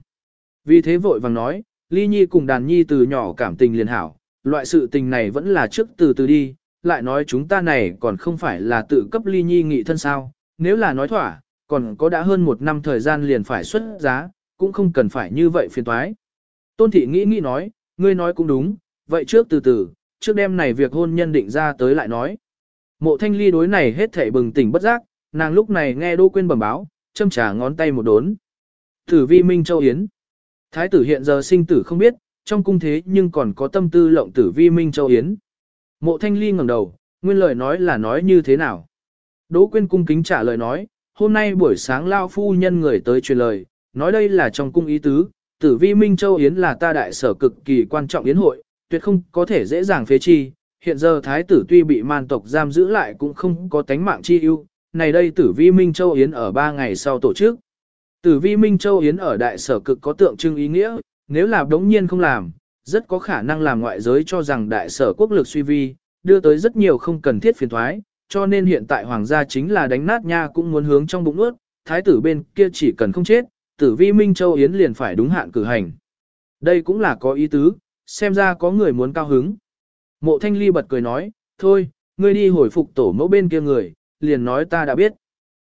Vì thế vội vàng nói, ly nhi cùng đàn nhi từ nhỏ cảm tình liền hảo, loại sự tình này vẫn là trước từ từ đi, lại nói chúng ta này còn không phải là tự cấp ly nhi nghị thân sao, nếu là nói thỏa, còn có đã hơn một năm thời gian liền phải xuất giá, cũng không cần phải như vậy phiền toái. Tôn thị nghĩ nghĩ nói, ngươi nói cũng đúng, vậy trước từ từ, trước đêm này việc hôn nhân định ra tới lại nói. Mộ thanh ly đối này hết thảy bừng tỉnh bất giác, nàng lúc này nghe Đỗ Quyên bẩm báo, châm trả ngón tay một đốn. Tử vi Minh Châu Yến. Thái tử hiện giờ sinh tử không biết, trong cung thế nhưng còn có tâm tư lộng tử vi Minh Châu Yến. Mộ thanh ly ngẩng đầu, nguyên lời nói là nói như thế nào. Đỗ Quyên cung kính trả lời nói, hôm nay buổi sáng lao phu nhân người tới truyền lời, nói đây là trong cung ý tứ, tử vi Minh Châu Yến là ta đại sở cực kỳ quan trọng yến hội, tuyệt không có thể dễ dàng phế chi. Hiện giờ thái tử tuy bị man tộc giam giữ lại cũng không có tánh mạng chi ưu, này đây tử vi Minh Châu Yến ở 3 ngày sau tổ chức. Tử vi Minh Châu Yến ở đại sở cực có tượng trưng ý nghĩa, nếu là đống nhiên không làm, rất có khả năng làm ngoại giới cho rằng đại sở quốc lực suy vi, đưa tới rất nhiều không cần thiết phiền thoái, cho nên hiện tại hoàng gia chính là đánh nát nha cũng muốn hướng trong bụng ướt, thái tử bên kia chỉ cần không chết, tử vi Minh Châu Yến liền phải đúng hạn cử hành. Đây cũng là có ý tứ, xem ra có người muốn cao hứng. Mộ thanh ly bật cười nói, thôi, ngươi đi hồi phục tổ mẫu bên kia người, liền nói ta đã biết.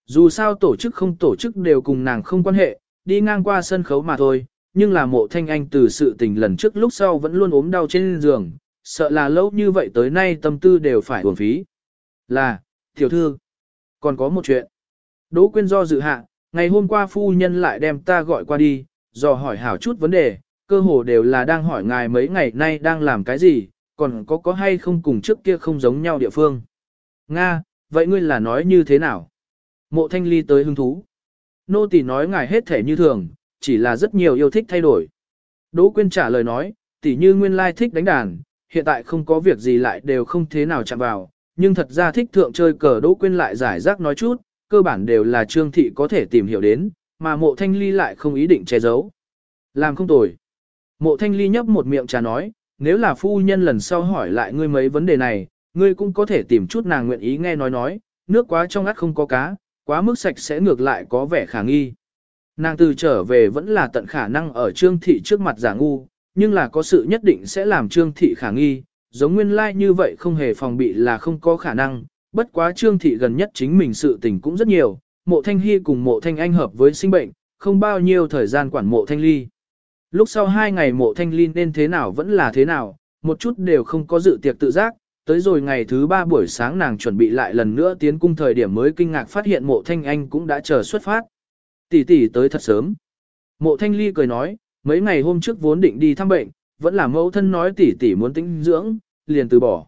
Dù sao tổ chức không tổ chức đều cùng nàng không quan hệ, đi ngang qua sân khấu mà thôi, nhưng là mộ thanh anh từ sự tình lần trước lúc sau vẫn luôn ốm đau trên giường, sợ là lâu như vậy tới nay tâm tư đều phải uổng phí. Là, tiểu thư, còn có một chuyện. Đỗ quyên do dự hạ, ngày hôm qua phu nhân lại đem ta gọi qua đi, dò hỏi hảo chút vấn đề, cơ hồ đều là đang hỏi ngài mấy ngày nay đang làm cái gì, còn có có hay không cùng trước kia không giống nhau địa phương. Nga, vậy ngươi là nói như thế nào? Mộ thanh ly tới hứng thú. Nô tỳ nói ngài hết thể như thường, chỉ là rất nhiều yêu thích thay đổi. Đỗ Quyên trả lời nói, tỷ như nguyên lai thích đánh đàn, hiện tại không có việc gì lại đều không thế nào chạm vào, nhưng thật ra thích thượng chơi cờ Đỗ Quyên lại giải rác nói chút, cơ bản đều là trương thị có thể tìm hiểu đến, mà mộ thanh ly lại không ý định che giấu. Làm không tồi. Mộ thanh ly nhấp một miệng trà nói, nếu là phu nhân lần sau hỏi lại ngươi mấy vấn đề này, ngươi cũng có thể tìm chút nàng nguyện ý nghe nói nói, nước quá trong ngắt không có cá, quá mức sạch sẽ ngược lại có vẻ khả nghi. Nàng từ trở về vẫn là tận khả năng ở trương thị trước mặt giả ngu, nhưng là có sự nhất định sẽ làm trương thị khả nghi, giống nguyên lai like như vậy không hề phòng bị là không có khả năng, bất quá trương thị gần nhất chính mình sự tình cũng rất nhiều, mộ thanh hy cùng mộ thanh anh hợp với sinh bệnh, không bao nhiêu thời gian quản mộ thanh ly. Lúc sau hai ngày mộ thanh ly nên thế nào vẫn là thế nào, một chút đều không có dự tiệc tự giác, tới rồi ngày thứ ba buổi sáng nàng chuẩn bị lại lần nữa tiến cung thời điểm mới kinh ngạc phát hiện mộ thanh anh cũng đã chờ xuất phát. Tỷ tỷ tới thật sớm. Mộ thanh ly cười nói, mấy ngày hôm trước vốn định đi thăm bệnh, vẫn là mẫu thân nói tỷ tỷ muốn tĩnh dưỡng, liền từ bỏ.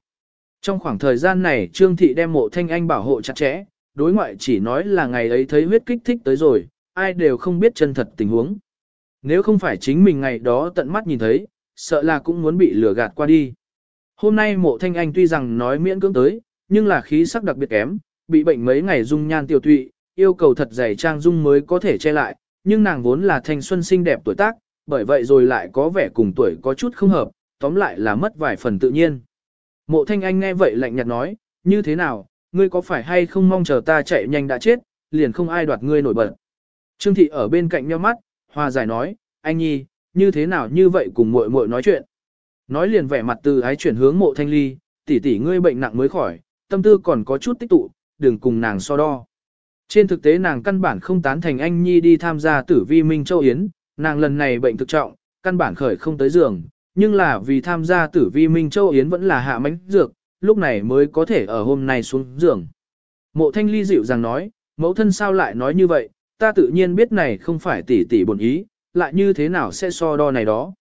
Trong khoảng thời gian này Trương Thị đem mộ thanh anh bảo hộ chặt chẽ, đối ngoại chỉ nói là ngày ấy thấy huyết kích thích tới rồi, ai đều không biết chân thật tình huống. Nếu không phải chính mình ngày đó tận mắt nhìn thấy, sợ là cũng muốn bị lừa gạt qua đi. Hôm nay mộ thanh anh tuy rằng nói miễn cưỡng tới, nhưng là khí sắc đặc biệt kém, bị bệnh mấy ngày dung nhan tiểu tụy, yêu cầu thật dày trang dung mới có thể che lại, nhưng nàng vốn là thanh xuân xinh đẹp tuổi tác, bởi vậy rồi lại có vẻ cùng tuổi có chút không hợp, tóm lại là mất vài phần tự nhiên. Mộ thanh anh nghe vậy lạnh nhạt nói, như thế nào, ngươi có phải hay không mong chờ ta chạy nhanh đã chết, liền không ai đoạt ngươi nổi bật. Trương thị ở bên cạnh nheo mắt, hòa giải nói, anh nhi, như thế nào như vậy cùng muội muội nói chuyện. Nói liền vẻ mặt từ ái chuyển hướng mộ thanh ly, tỷ tỷ ngươi bệnh nặng mới khỏi, tâm tư còn có chút tích tụ, đừng cùng nàng so đo. Trên thực tế nàng căn bản không tán thành anh Nhi đi tham gia tử vi Minh Châu Yến, nàng lần này bệnh thực trọng, căn bản khởi không tới giường, nhưng là vì tham gia tử vi Minh Châu Yến vẫn là hạ mánh dược, lúc này mới có thể ở hôm nay xuống giường. Mộ thanh ly dịu rằng nói, mẫu thân sao lại nói như vậy, ta tự nhiên biết này không phải tỷ tỷ bổn ý, lại như thế nào sẽ so đo này đó.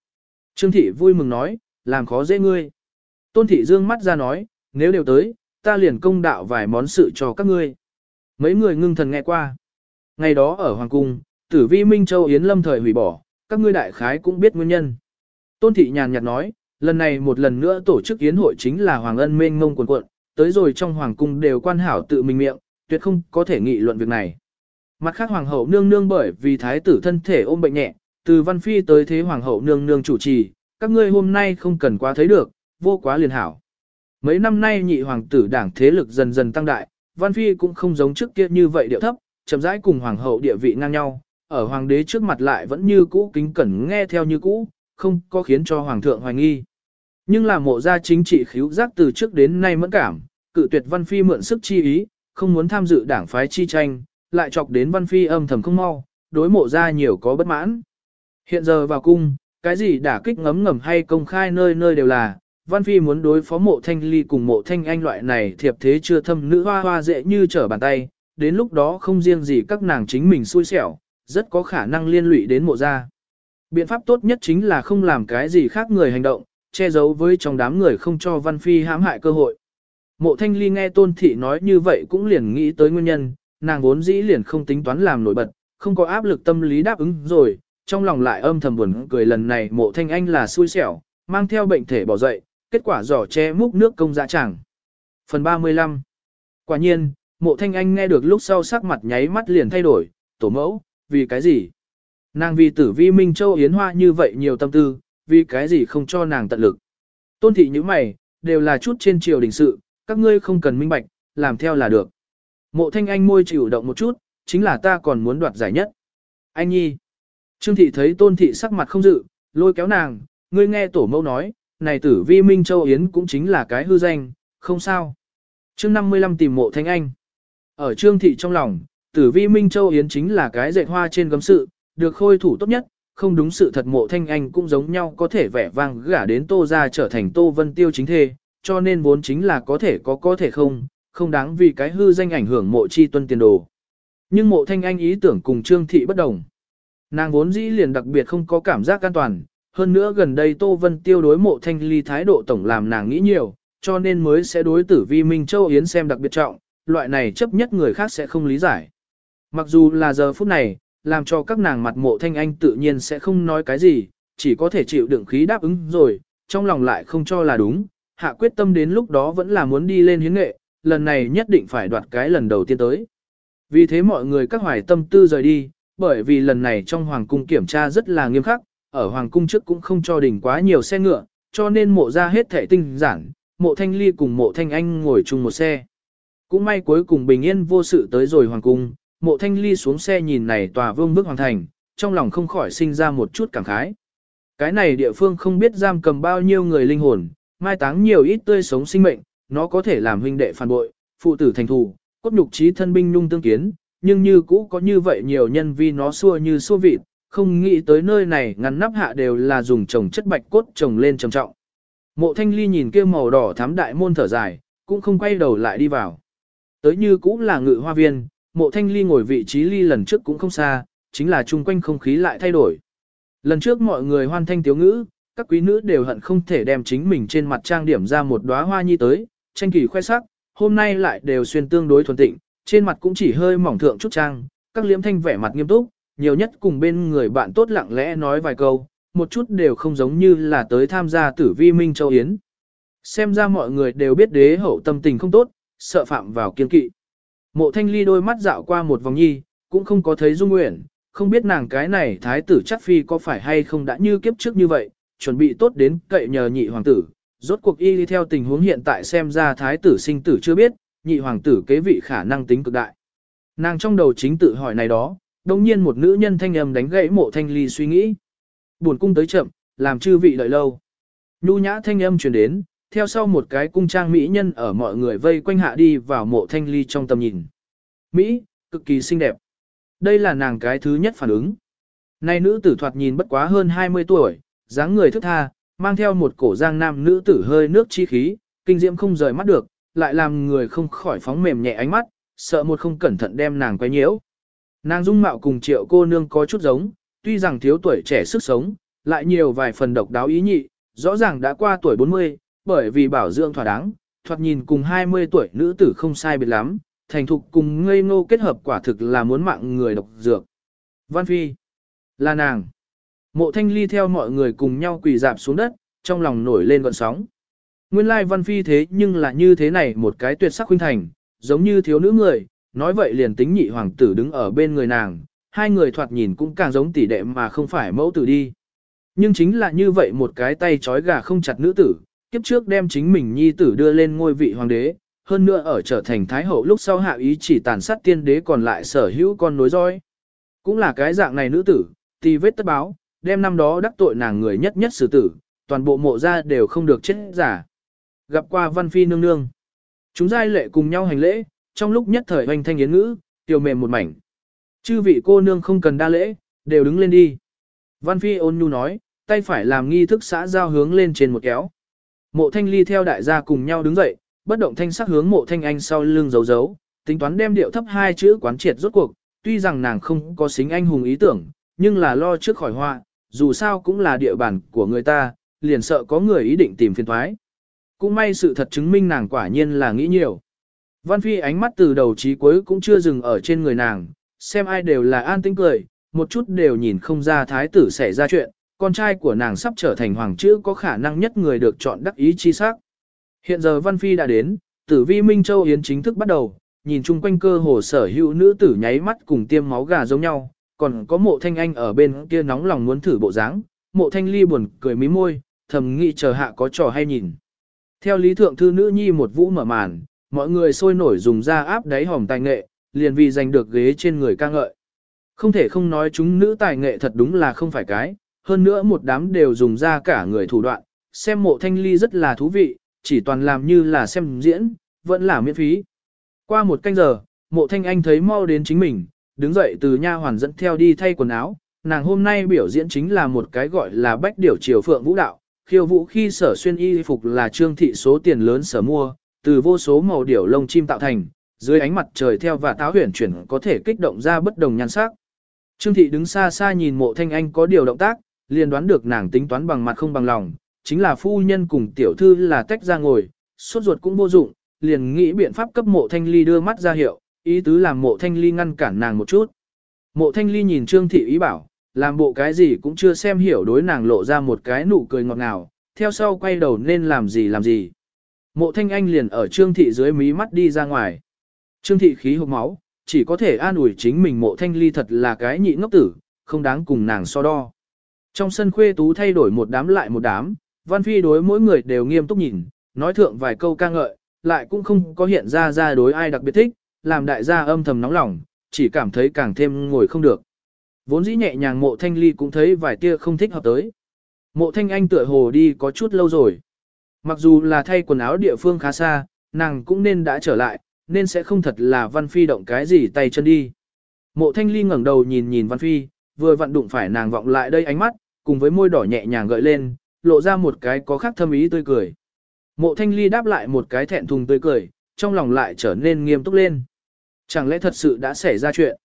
Trương thị vui mừng nói, làm khó dễ ngươi. Tôn thị dương mắt ra nói, nếu đều tới, ta liền công đạo vài món sự cho các ngươi. Mấy người ngưng thần nghe qua. Ngày đó ở Hoàng Cung, tử vi Minh Châu Yến lâm thời hủy bỏ, các ngươi đại khái cũng biết nguyên nhân. Tôn thị nhàn nhạt nói, lần này một lần nữa tổ chức yến hội chính là Hoàng ân mênh ngông quần cuộn, tới rồi trong Hoàng Cung đều quan hảo tự mình miệng, tuyệt không có thể nghị luận việc này. Mặt khác Hoàng hậu nương nương bởi vì thái tử thân thể ôm bệnh nhẹ, từ Văn Phi tới thế Hoàng hậu nương nương chủ trì, các ngươi hôm nay không cần quá thấy được, vô quá liền hảo. Mấy năm nay nhị hoàng tử đảng thế lực dần dần tăng đại, Văn Phi cũng không giống trước kia như vậy điệu thấp, chậm rãi cùng hoàng hậu địa vị ngang nhau, ở hoàng đế trước mặt lại vẫn như cũ kính cẩn nghe theo như cũ, không có khiến cho hoàng thượng hoài nghi. Nhưng là mộ gia chính trị khíu giác từ trước đến nay mẫn cảm, cự tuyệt Văn Phi mượn sức chi ý, không muốn tham dự đảng phái chi tranh, lại chọc đến Văn Phi âm thầm không mau, đối mộ gia nhiều có bất mãn. Hiện giờ vào cung, cái gì đả kích ngấm ngầm hay công khai nơi nơi đều là, Văn Phi muốn đối phó mộ thanh ly cùng mộ thanh anh loại này thiệp thế chưa thâm nữ hoa hoa dễ như trở bàn tay, đến lúc đó không riêng gì các nàng chính mình xui xẻo, rất có khả năng liên lụy đến mộ gia. Biện pháp tốt nhất chính là không làm cái gì khác người hành động, che giấu với trong đám người không cho Văn Phi hãm hại cơ hội. Mộ Thanh Ly nghe Tôn Thị nói như vậy cũng liền nghĩ tới nguyên nhân, nàng vốn dĩ liền không tính toán làm nổi bật, không có áp lực tâm lý đáp ứng rồi, trong lòng lại âm thầm buồn cười lần này Mộ Thanh Anh là xui xẻo, mang theo bệnh thể bỏ dậy, kết quả giỏ che múc nước công dạ chẳng. Phần 35 Quả nhiên, Mộ Thanh Anh nghe được lúc sau sắc mặt nháy mắt liền thay đổi, tổ mẫu, vì cái gì? Nàng vì tử vi Minh Châu Yến Hoa như vậy nhiều tâm tư, vì cái gì không cho nàng tận lực. Tôn thị như mày, đều là chút trên triều đình sự, các ngươi không cần minh bạch, làm theo là được. Mộ thanh anh môi chịu động một chút, chính là ta còn muốn đoạt giải nhất. Anh nhi. Trương thị thấy tôn thị sắc mặt không dự, lôi kéo nàng, ngươi nghe tổ mẫu nói, này tử vi Minh Châu Yến cũng chính là cái hư danh, không sao. mươi 55 tìm mộ thanh anh. Ở trương thị trong lòng, tử vi Minh Châu Yến chính là cái dệt hoa trên gấm sự, được khôi thủ tốt nhất, không đúng sự thật mộ thanh anh cũng giống nhau có thể vẻ vang gả đến tô ra trở thành tô vân tiêu chính thê, cho nên vốn chính là có thể có có thể không, không đáng vì cái hư danh ảnh hưởng mộ chi tuân tiền đồ. Nhưng mộ thanh anh ý tưởng cùng trương thị bất đồng. Nàng vốn dĩ liền đặc biệt không có cảm giác an toàn, hơn nữa gần đây Tô Vân Tiêu đối mộ thanh ly thái độ tổng làm nàng nghĩ nhiều, cho nên mới sẽ đối tử vi Minh Châu Yến xem đặc biệt trọng, loại này chấp nhất người khác sẽ không lý giải. Mặc dù là giờ phút này, làm cho các nàng mặt mộ thanh anh tự nhiên sẽ không nói cái gì, chỉ có thể chịu đựng khí đáp ứng rồi, trong lòng lại không cho là đúng, hạ quyết tâm đến lúc đó vẫn là muốn đi lên hiến nghệ, lần này nhất định phải đoạt cái lần đầu tiên tới. Vì thế mọi người các hoài tâm tư rời đi, bởi vì lần này trong hoàng cung kiểm tra rất là nghiêm khắc, ở hoàng cung trước cũng không cho đỉnh quá nhiều xe ngựa, cho nên mộ ra hết thể tinh giản, mộ thanh ly cùng mộ thanh anh ngồi chung một xe. Cũng may cuối cùng bình yên vô sự tới rồi hoàng cung, mộ thanh ly xuống xe nhìn này tòa vương bức hoàng thành, trong lòng không khỏi sinh ra một chút cảm khái. Cái này địa phương không biết giam cầm bao nhiêu người linh hồn, mai táng nhiều ít tươi sống sinh mệnh, nó có thể làm huynh đệ phản bội, phụ tử thành thù, cốt nhục trí thân binh nhung tương kiến, nhưng như cũ có như vậy nhiều nhân vi nó xua như xua vịt, không nghĩ tới nơi này ngăn nắp hạ đều là dùng trồng chất bạch cốt trồng lên trầm trọng. Mộ thanh ly nhìn kia màu đỏ thám đại môn thở dài, cũng không quay đầu lại đi vào. Tới như cũ là ngự hoa viên, mộ thanh ly ngồi vị trí ly lần trước cũng không xa, chính là chung quanh không khí lại thay đổi. Lần trước mọi người hoan thanh tiếu ngữ, các quý nữ đều hận không thể đem chính mình trên mặt trang điểm ra một đóa hoa nhi tới, tranh kỳ khoe sắc, hôm nay lại đều xuyên tương đối thuần tịnh, trên mặt cũng chỉ hơi mỏng thượng chút trang, các liễm thanh vẻ mặt nghiêm túc, nhiều nhất cùng bên người bạn tốt lặng lẽ nói vài câu, một chút đều không giống như là tới tham gia tử vi minh châu Yến. Xem ra mọi người đều biết đế hậu tâm tình không tốt, sợ phạm vào kiên kỵ. Mộ thanh ly đôi mắt dạo qua một vòng nhi, cũng không có thấy dung nguyện, không biết nàng cái này thái tử chắc phi có phải hay không đã như kiếp trước như vậy, chuẩn bị tốt đến cậy nhờ nhị hoàng tử. Rốt cuộc y theo tình huống hiện tại xem ra thái tử sinh tử chưa biết, nhị hoàng tử kế vị khả năng tính cực đại. Nàng trong đầu chính tự hỏi này đó, đồng nhiên một nữ nhân thanh âm đánh gãy mộ thanh ly suy nghĩ. Buồn cung tới chậm, làm chư vị đợi lâu. Nhu nhã thanh âm truyền đến, theo sau một cái cung trang mỹ nhân ở mọi người vây quanh hạ đi vào mộ thanh ly trong tầm nhìn. Mỹ, cực kỳ xinh đẹp. Đây là nàng cái thứ nhất phản ứng. Nay nữ tử thoạt nhìn bất quá hơn 20 tuổi, dáng người thức tha, mang theo một cổ giang nam nữ tử hơi nước chi khí, kinh diễm không rời mắt được, lại làm người không khỏi phóng mềm nhẹ ánh mắt, sợ một không cẩn thận đem nàng quay nhiễu. Nàng dung mạo cùng triệu cô nương có chút giống, tuy rằng thiếu tuổi trẻ sức sống, lại nhiều vài phần độc đáo ý nhị, rõ ràng đã qua tuổi 40, bởi vì bảo dưỡng thỏa đáng, thoạt nhìn cùng 20 tuổi nữ tử không sai biệt lắm, thành thục cùng ngây ngô kết hợp quả thực là muốn mạng người độc dược. Văn Phi, là nàng. Mộ thanh ly theo mọi người cùng nhau quỳ dạp xuống đất, trong lòng nổi lên gọn sóng. Nguyên lai Văn Phi thế nhưng là như thế này một cái tuyệt sắc huynh thành, giống như thiếu nữ người, nói vậy liền tính nhị hoàng tử đứng ở bên người nàng, hai người thoạt nhìn cũng càng giống tỷ đệ mà không phải mẫu tử đi. Nhưng chính là như vậy một cái tay trói gà không chặt nữ tử, kiếp trước đem chính mình nhi tử đưa lên ngôi vị hoàng đế, hơn nữa ở trở thành thái hậu lúc sau hạ ý chỉ tàn sát tiên đế còn lại sở hữu con nối roi. Cũng là cái dạng này nữ tử, tì vết tất báo, đem năm đó đắc tội nàng người nhất nhất xử tử, toàn bộ mộ gia đều không được chết giả. Gặp qua văn phi nương nương. Chúng giai lệ cùng nhau hành lễ, trong lúc nhất thời hoành thanh yến ngữ, tiểu mềm một mảnh. Chư vị cô nương không cần đa lễ, đều đứng lên đi. Văn phi ôn nhu nói, tay phải làm nghi thức xã giao hướng lên trên một kéo. Mộ thanh ly theo đại gia cùng nhau đứng dậy, bất động thanh sắc hướng mộ thanh anh sau lưng giấu giấu, tính toán đem điệu thấp hai chữ quán triệt rốt cuộc, tuy rằng nàng không có xính anh hùng ý tưởng, nhưng là lo trước khỏi họa, dù sao cũng là địa bàn của người ta, liền sợ có người ý định tìm phiền thoái. Cũng may sự thật chứng minh nàng quả nhiên là nghĩ nhiều. Văn Phi ánh mắt từ đầu chí cuối cũng chưa dừng ở trên người nàng, xem ai đều là an tĩnh cười, một chút đều nhìn không ra thái tử xảy ra chuyện, con trai của nàng sắp trở thành hoàng chữ có khả năng nhất người được chọn đắc ý chi sắc. Hiện giờ Văn Phi đã đến, tử vi Minh Châu Yến chính thức bắt đầu, nhìn chung quanh cơ hồ sở hữu nữ tử nháy mắt cùng tiêm máu gà giống nhau, còn có mộ thanh anh ở bên kia nóng lòng muốn thử bộ dáng, mộ thanh ly buồn cười mí môi, thầm nghĩ chờ hạ có trò hay nhìn. Theo lý thượng thư nữ nhi một vũ mở màn, mọi người sôi nổi dùng ra áp đáy hòm tài nghệ, liền vì giành được ghế trên người ca ngợi. Không thể không nói chúng nữ tài nghệ thật đúng là không phải cái, hơn nữa một đám đều dùng ra cả người thủ đoạn, xem mộ thanh ly rất là thú vị, chỉ toàn làm như là xem diễn, vẫn là miễn phí. Qua một canh giờ, mộ thanh anh thấy mau đến chính mình, đứng dậy từ nha hoàn dẫn theo đi thay quần áo, nàng hôm nay biểu diễn chính là một cái gọi là bách điểu triều phượng vũ đạo, khiêu vũ khi sở xuyên y phục là trương thị số tiền lớn sở mua, từ vô số màu điểu lông chim tạo thành, dưới ánh mặt trời theo và táo huyền chuyển có thể kích động ra bất đồng nhan sắc. Trương thị đứng xa xa nhìn mộ thanh anh có điều động tác, liền đoán được nàng tính toán bằng mặt không bằng lòng, chính là phu nhân cùng tiểu thư là tách ra ngồi, suốt ruột cũng vô dụng, liền nghĩ biện pháp cấp mộ thanh ly đưa mắt ra hiệu, ý tứ làm mộ thanh ly ngăn cản nàng một chút. Mộ thanh ly nhìn trương thị ý bảo, làm bộ cái gì cũng chưa xem hiểu đối nàng lộ ra một cái nụ cười ngọt ngào, theo sau quay đầu nên làm gì làm gì. Mộ thanh anh liền ở trương thị dưới mí mắt đi ra ngoài. Trương thị khí hộp máu, chỉ có thể an ủi chính mình mộ thanh ly thật là cái nhị ngốc tử, không đáng cùng nàng so đo. Trong sân khuê tú thay đổi một đám lại một đám, văn phi đối mỗi người đều nghiêm túc nhìn, nói thượng vài câu ca ngợi, lại cũng không có hiện ra ra đối ai đặc biệt thích, làm đại gia âm thầm nóng lòng, chỉ cảm thấy càng thêm ngồi không được. Vốn dĩ nhẹ nhàng mộ thanh ly cũng thấy vài tia không thích hợp tới. Mộ thanh anh tựa hồ đi có chút lâu rồi. Mặc dù là thay quần áo địa phương khá xa, nàng cũng nên đã trở lại, nên sẽ không thật là Văn Phi động cái gì tay chân đi. Mộ thanh ly ngẩng đầu nhìn nhìn Văn Phi, vừa vặn đụng phải nàng vọng lại đây ánh mắt, cùng với môi đỏ nhẹ nhàng gợi lên, lộ ra một cái có khác thâm ý tươi cười. Mộ thanh ly đáp lại một cái thẹn thùng tươi cười, trong lòng lại trở nên nghiêm túc lên. Chẳng lẽ thật sự đã xảy ra chuyện?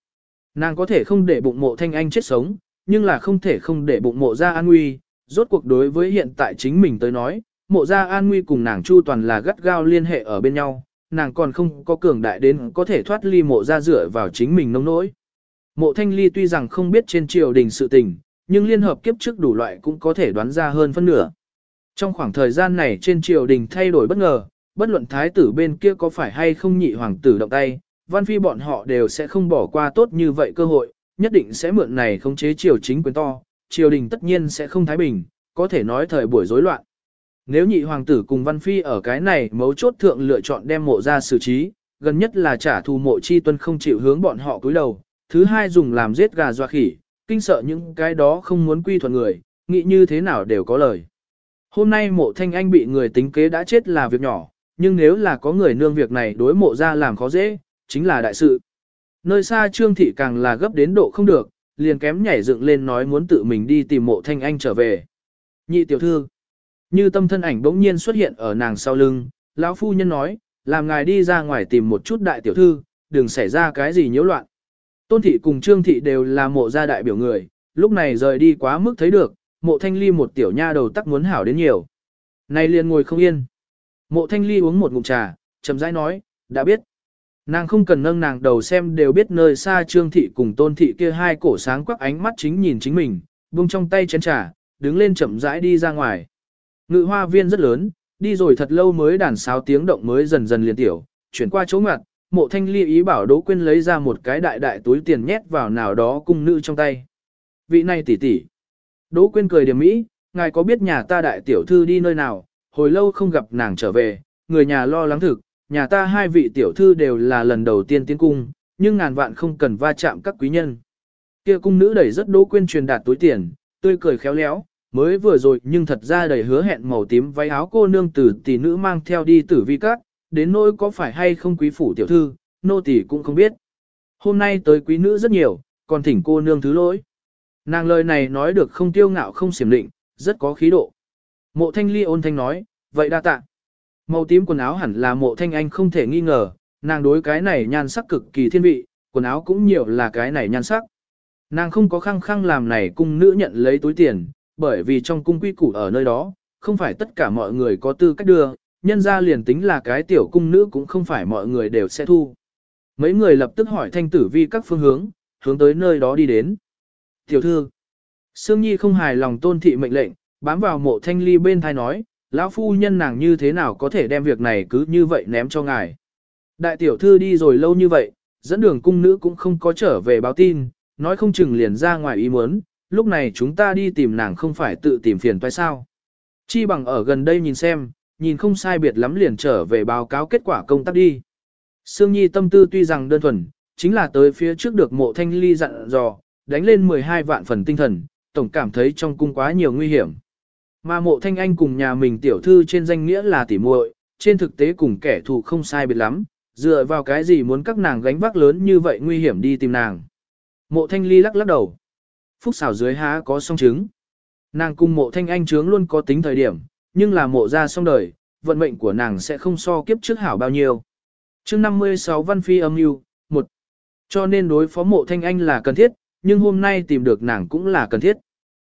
Nàng có thể không để bụng mộ thanh anh chết sống, nhưng là không thể không để bụng mộ ra an nguy. Rốt cuộc đối với hiện tại chính mình tới nói, mộ ra an nguy cùng nàng chu toàn là gắt gao liên hệ ở bên nhau, nàng còn không có cường đại đến có thể thoát ly mộ ra dựa vào chính mình nông nỗi. Mộ thanh ly tuy rằng không biết trên triều đình sự tình, nhưng liên hợp kiếp trước đủ loại cũng có thể đoán ra hơn phân nửa. Trong khoảng thời gian này trên triều đình thay đổi bất ngờ, bất luận thái tử bên kia có phải hay không nhị hoàng tử động tay, văn phi bọn họ đều sẽ không bỏ qua tốt như vậy cơ hội, nhất định sẽ mượn này khống chế triều chính quyền to, triều đình tất nhiên sẽ không thái bình, có thể nói thời buổi rối loạn. Nếu nhị hoàng tử cùng văn phi ở cái này mấu chốt thượng lựa chọn đem mộ ra xử trí, gần nhất là trả thù mộ chi tuân không chịu hướng bọn họ cúi đầu, thứ hai dùng làm giết gà doa khỉ, kinh sợ những cái đó không muốn quy thuận người, nghĩ như thế nào đều có lời. Hôm nay mộ thanh anh bị người tính kế đã chết là việc nhỏ, nhưng nếu là có người nương việc này đối mộ ra làm khó dễ, chính là đại sự. Nơi xa trương thị càng là gấp đến độ không được, liền kém nhảy dựng lên nói muốn tự mình đi tìm mộ thanh anh trở về. Nhị tiểu thư, như tâm thân ảnh bỗng nhiên xuất hiện ở nàng sau lưng, lão phu nhân nói, làm ngài đi ra ngoài tìm một chút đại tiểu thư, đừng xảy ra cái gì nhiễu loạn. Tôn thị cùng trương thị đều là mộ gia đại biểu người, lúc này rời đi quá mức thấy được, mộ thanh ly một tiểu nha đầu tắc muốn hảo đến nhiều. Này liền ngồi không yên. Mộ thanh ly uống một ngụm trà, chậm rãi nói, đã biết. Nàng không cần nâng nàng đầu xem đều biết nơi xa trương thị cùng tôn thị kia hai cổ sáng quắc ánh mắt chính nhìn chính mình, buông trong tay chén trà, đứng lên chậm rãi đi ra ngoài. Ngự hoa viên rất lớn, đi rồi thật lâu mới đàn sáo tiếng động mới dần dần liền tiểu, chuyển qua chỗ ngặt, mộ thanh ly ý bảo Đỗ Quyên lấy ra một cái đại đại túi tiền nhét vào nào đó cung nữ trong tay. Vị này tỷ tỷ. Đỗ Quyên cười điểm mỹ, ngài có biết nhà ta đại tiểu thư đi nơi nào, hồi lâu không gặp nàng trở về, người nhà lo lắng thực, nhà ta hai vị tiểu thư đều là lần đầu tiên tiến cung, nhưng ngàn vạn không cần va chạm các quý nhân. Kia cung nữ đẩy rất Đỗ Quyên truyền đạt túi tiền, tươi cười khéo léo, mới vừa rồi nhưng thật ra đầy hứa hẹn màu tím váy áo cô nương tử tỷ nữ mang theo đi tử vi các, đến nỗi có phải hay không quý phủ tiểu thư, nô tỳ cũng không biết. Hôm nay tới quý nữ rất nhiều, còn thỉnh cô nương thứ lỗi. Nàng lời này nói được không tiêu ngạo không xiểm định, rất có khí độ. Mộ thanh ly ôn thanh nói, vậy đa tạ. Màu tím quần áo hẳn là mộ thanh anh không thể nghi ngờ, nàng đối cái này nhan sắc cực kỳ thiên vị, quần áo cũng nhiều là cái này nhan sắc. Nàng không có khăng khăng làm này cung nữ nhận lấy túi tiền, bởi vì trong cung quy củ ở nơi đó, không phải tất cả mọi người có tư cách đưa, nhân ra liền tính là cái tiểu cung nữ cũng không phải mọi người đều sẽ thu. Mấy người lập tức hỏi thanh tử vi các phương hướng, hướng tới nơi đó đi đến. Tiểu thư, Sương Nhi không hài lòng tôn thị mệnh lệnh, bám vào mộ thanh ly bên thai nói, lão phu nhân nàng như thế nào có thể đem việc này cứ như vậy ném cho ngài. Đại tiểu thư đi rồi lâu như vậy, dẫn đường cung nữ cũng không có trở về báo tin, nói không chừng liền ra ngoài ý muốn, lúc này chúng ta đi tìm nàng không phải tự tìm phiền phải sao. Chi bằng ở gần đây nhìn xem, nhìn không sai biệt lắm liền trở về báo cáo kết quả công tác đi. Sương Nhi tâm tư tuy rằng đơn thuần, chính là tới phía trước được mộ thanh ly dặn dò, đánh lên 12 vạn phần tinh thần, tổng cảm thấy trong cung quá nhiều nguy hiểm. Mà mộ thanh anh cùng nhà mình tiểu thư trên danh nghĩa là tỉ muội, trên thực tế cùng kẻ thù không sai biệt lắm, dựa vào cái gì muốn các nàng gánh vác lớn như vậy nguy hiểm đi tìm nàng. Mộ thanh ly lắc lắc đầu. Phúc xảo dưới há có song chứng. Nàng cùng mộ thanh anh trướng luôn có tính thời điểm, nhưng là mộ ra xong đời, vận mệnh của nàng sẽ không so kiếp trước hảo bao nhiêu. chương 56 Văn Phi âm mưu một Cho nên đối phó mộ thanh anh là cần thiết, nhưng hôm nay tìm được nàng cũng là cần thiết.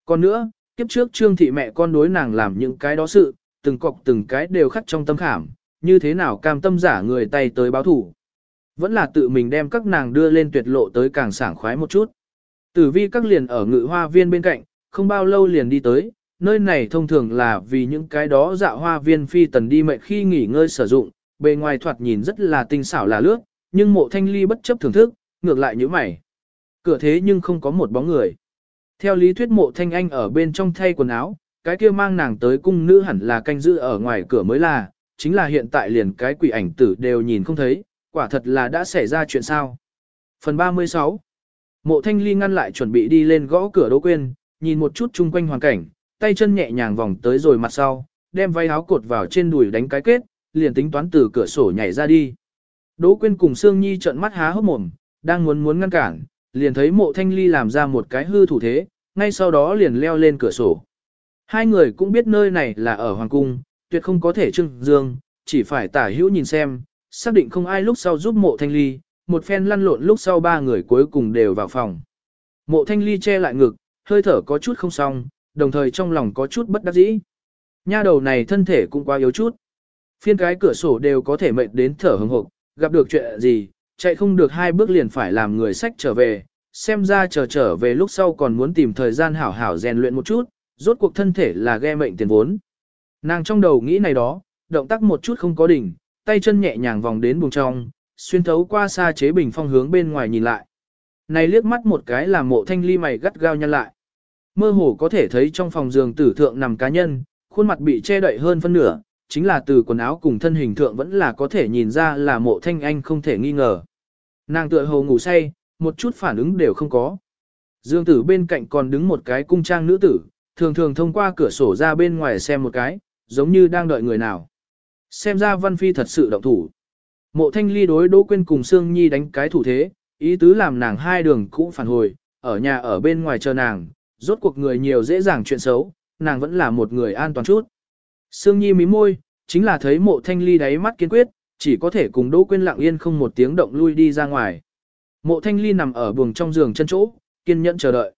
Còn nữa, kiếp trước trương thị mẹ con đối nàng làm những cái đó sự, từng cọc từng cái đều khắc trong tâm khảm, như thế nào cam tâm giả người tay tới báo thủ. Vẫn là tự mình đem các nàng đưa lên tuyệt lộ tới càng sảng khoái một chút. Tử vi các liền ở ngự hoa viên bên cạnh, không bao lâu liền đi tới, nơi này thông thường là vì những cái đó dạo hoa viên phi tần đi mệnh khi nghỉ ngơi sử dụng, bề ngoài thoạt nhìn rất là tinh xảo là lướt, nhưng mộ thanh ly bất chấp thưởng thức, ngược lại như mày. Cửa thế nhưng không có một bóng người. Theo lý thuyết mộ thanh anh ở bên trong thay quần áo, cái kia mang nàng tới cung nữ hẳn là canh giữ ở ngoài cửa mới là, chính là hiện tại liền cái quỷ ảnh tử đều nhìn không thấy, quả thật là đã xảy ra chuyện sao. Phần 36 Mộ thanh ly ngăn lại chuẩn bị đi lên gõ cửa đỗ quên, nhìn một chút chung quanh hoàn cảnh, tay chân nhẹ nhàng vòng tới rồi mặt sau, đem váy áo cột vào trên đùi đánh cái kết, liền tính toán từ cửa sổ nhảy ra đi. Đỗ quên cùng Sương Nhi trợn mắt há hốc mồm, đang muốn muốn ngăn cản, liền thấy mộ thanh ly làm ra một cái hư thủ thế, ngay sau đó liền leo lên cửa sổ. Hai người cũng biết nơi này là ở Hoàng Cung, tuyệt không có thể trưng dương, chỉ phải tả hữu nhìn xem, xác định không ai lúc sau giúp mộ thanh ly, một phen lăn lộn lúc sau ba người cuối cùng đều vào phòng. Mộ thanh ly che lại ngực, hơi thở có chút không xong, đồng thời trong lòng có chút bất đắc dĩ. Nha đầu này thân thể cũng quá yếu chút. Phiên cái cửa sổ đều có thể mệt đến thở hừng hộp, gặp được chuyện gì, chạy không được hai bước liền phải làm người sách trở về, xem ra chờ trở về lúc sau còn muốn tìm thời gian hảo hảo rèn luyện một chút, rốt cuộc thân thể là ghe mệnh tiền vốn. Nàng trong đầu nghĩ này đó, động tác một chút không có đỉnh, tay chân nhẹ nhàng vòng đến buồng trong, xuyên thấu qua xa chế bình phong hướng bên ngoài nhìn lại. Này liếc mắt một cái là mộ thanh ly mày gắt gao nhăn lại. Mơ hồ có thể thấy trong phòng giường tử thượng nằm cá nhân, khuôn mặt bị che đậy hơn phân nửa, chính là từ quần áo cùng thân hình thượng vẫn là có thể nhìn ra là mộ thanh anh không thể nghi ngờ. Nàng tựa hồ ngủ say, một chút phản ứng đều không có. Dương tử bên cạnh còn đứng một cái cung trang nữ tử, thường thường thông qua cửa sổ ra bên ngoài xem một cái, giống như đang đợi người nào. Xem ra Văn Phi thật sự động thủ. Mộ thanh ly đối Đỗ Quyên cùng Sương Nhi đánh cái thủ thế, ý tứ làm nàng hai đường cũng phản hồi, ở nhà ở bên ngoài chờ nàng, rốt cuộc người nhiều dễ dàng chuyện xấu, nàng vẫn là một người an toàn chút. Sương Nhi mím môi, chính là thấy mộ thanh ly đáy mắt kiên quyết, chỉ có thể cùng Đỗ Quyên lặng yên không một tiếng động lui đi ra ngoài. Mộ thanh ly nằm ở buồng trong giường chân chỗ, kiên nhẫn chờ đợi.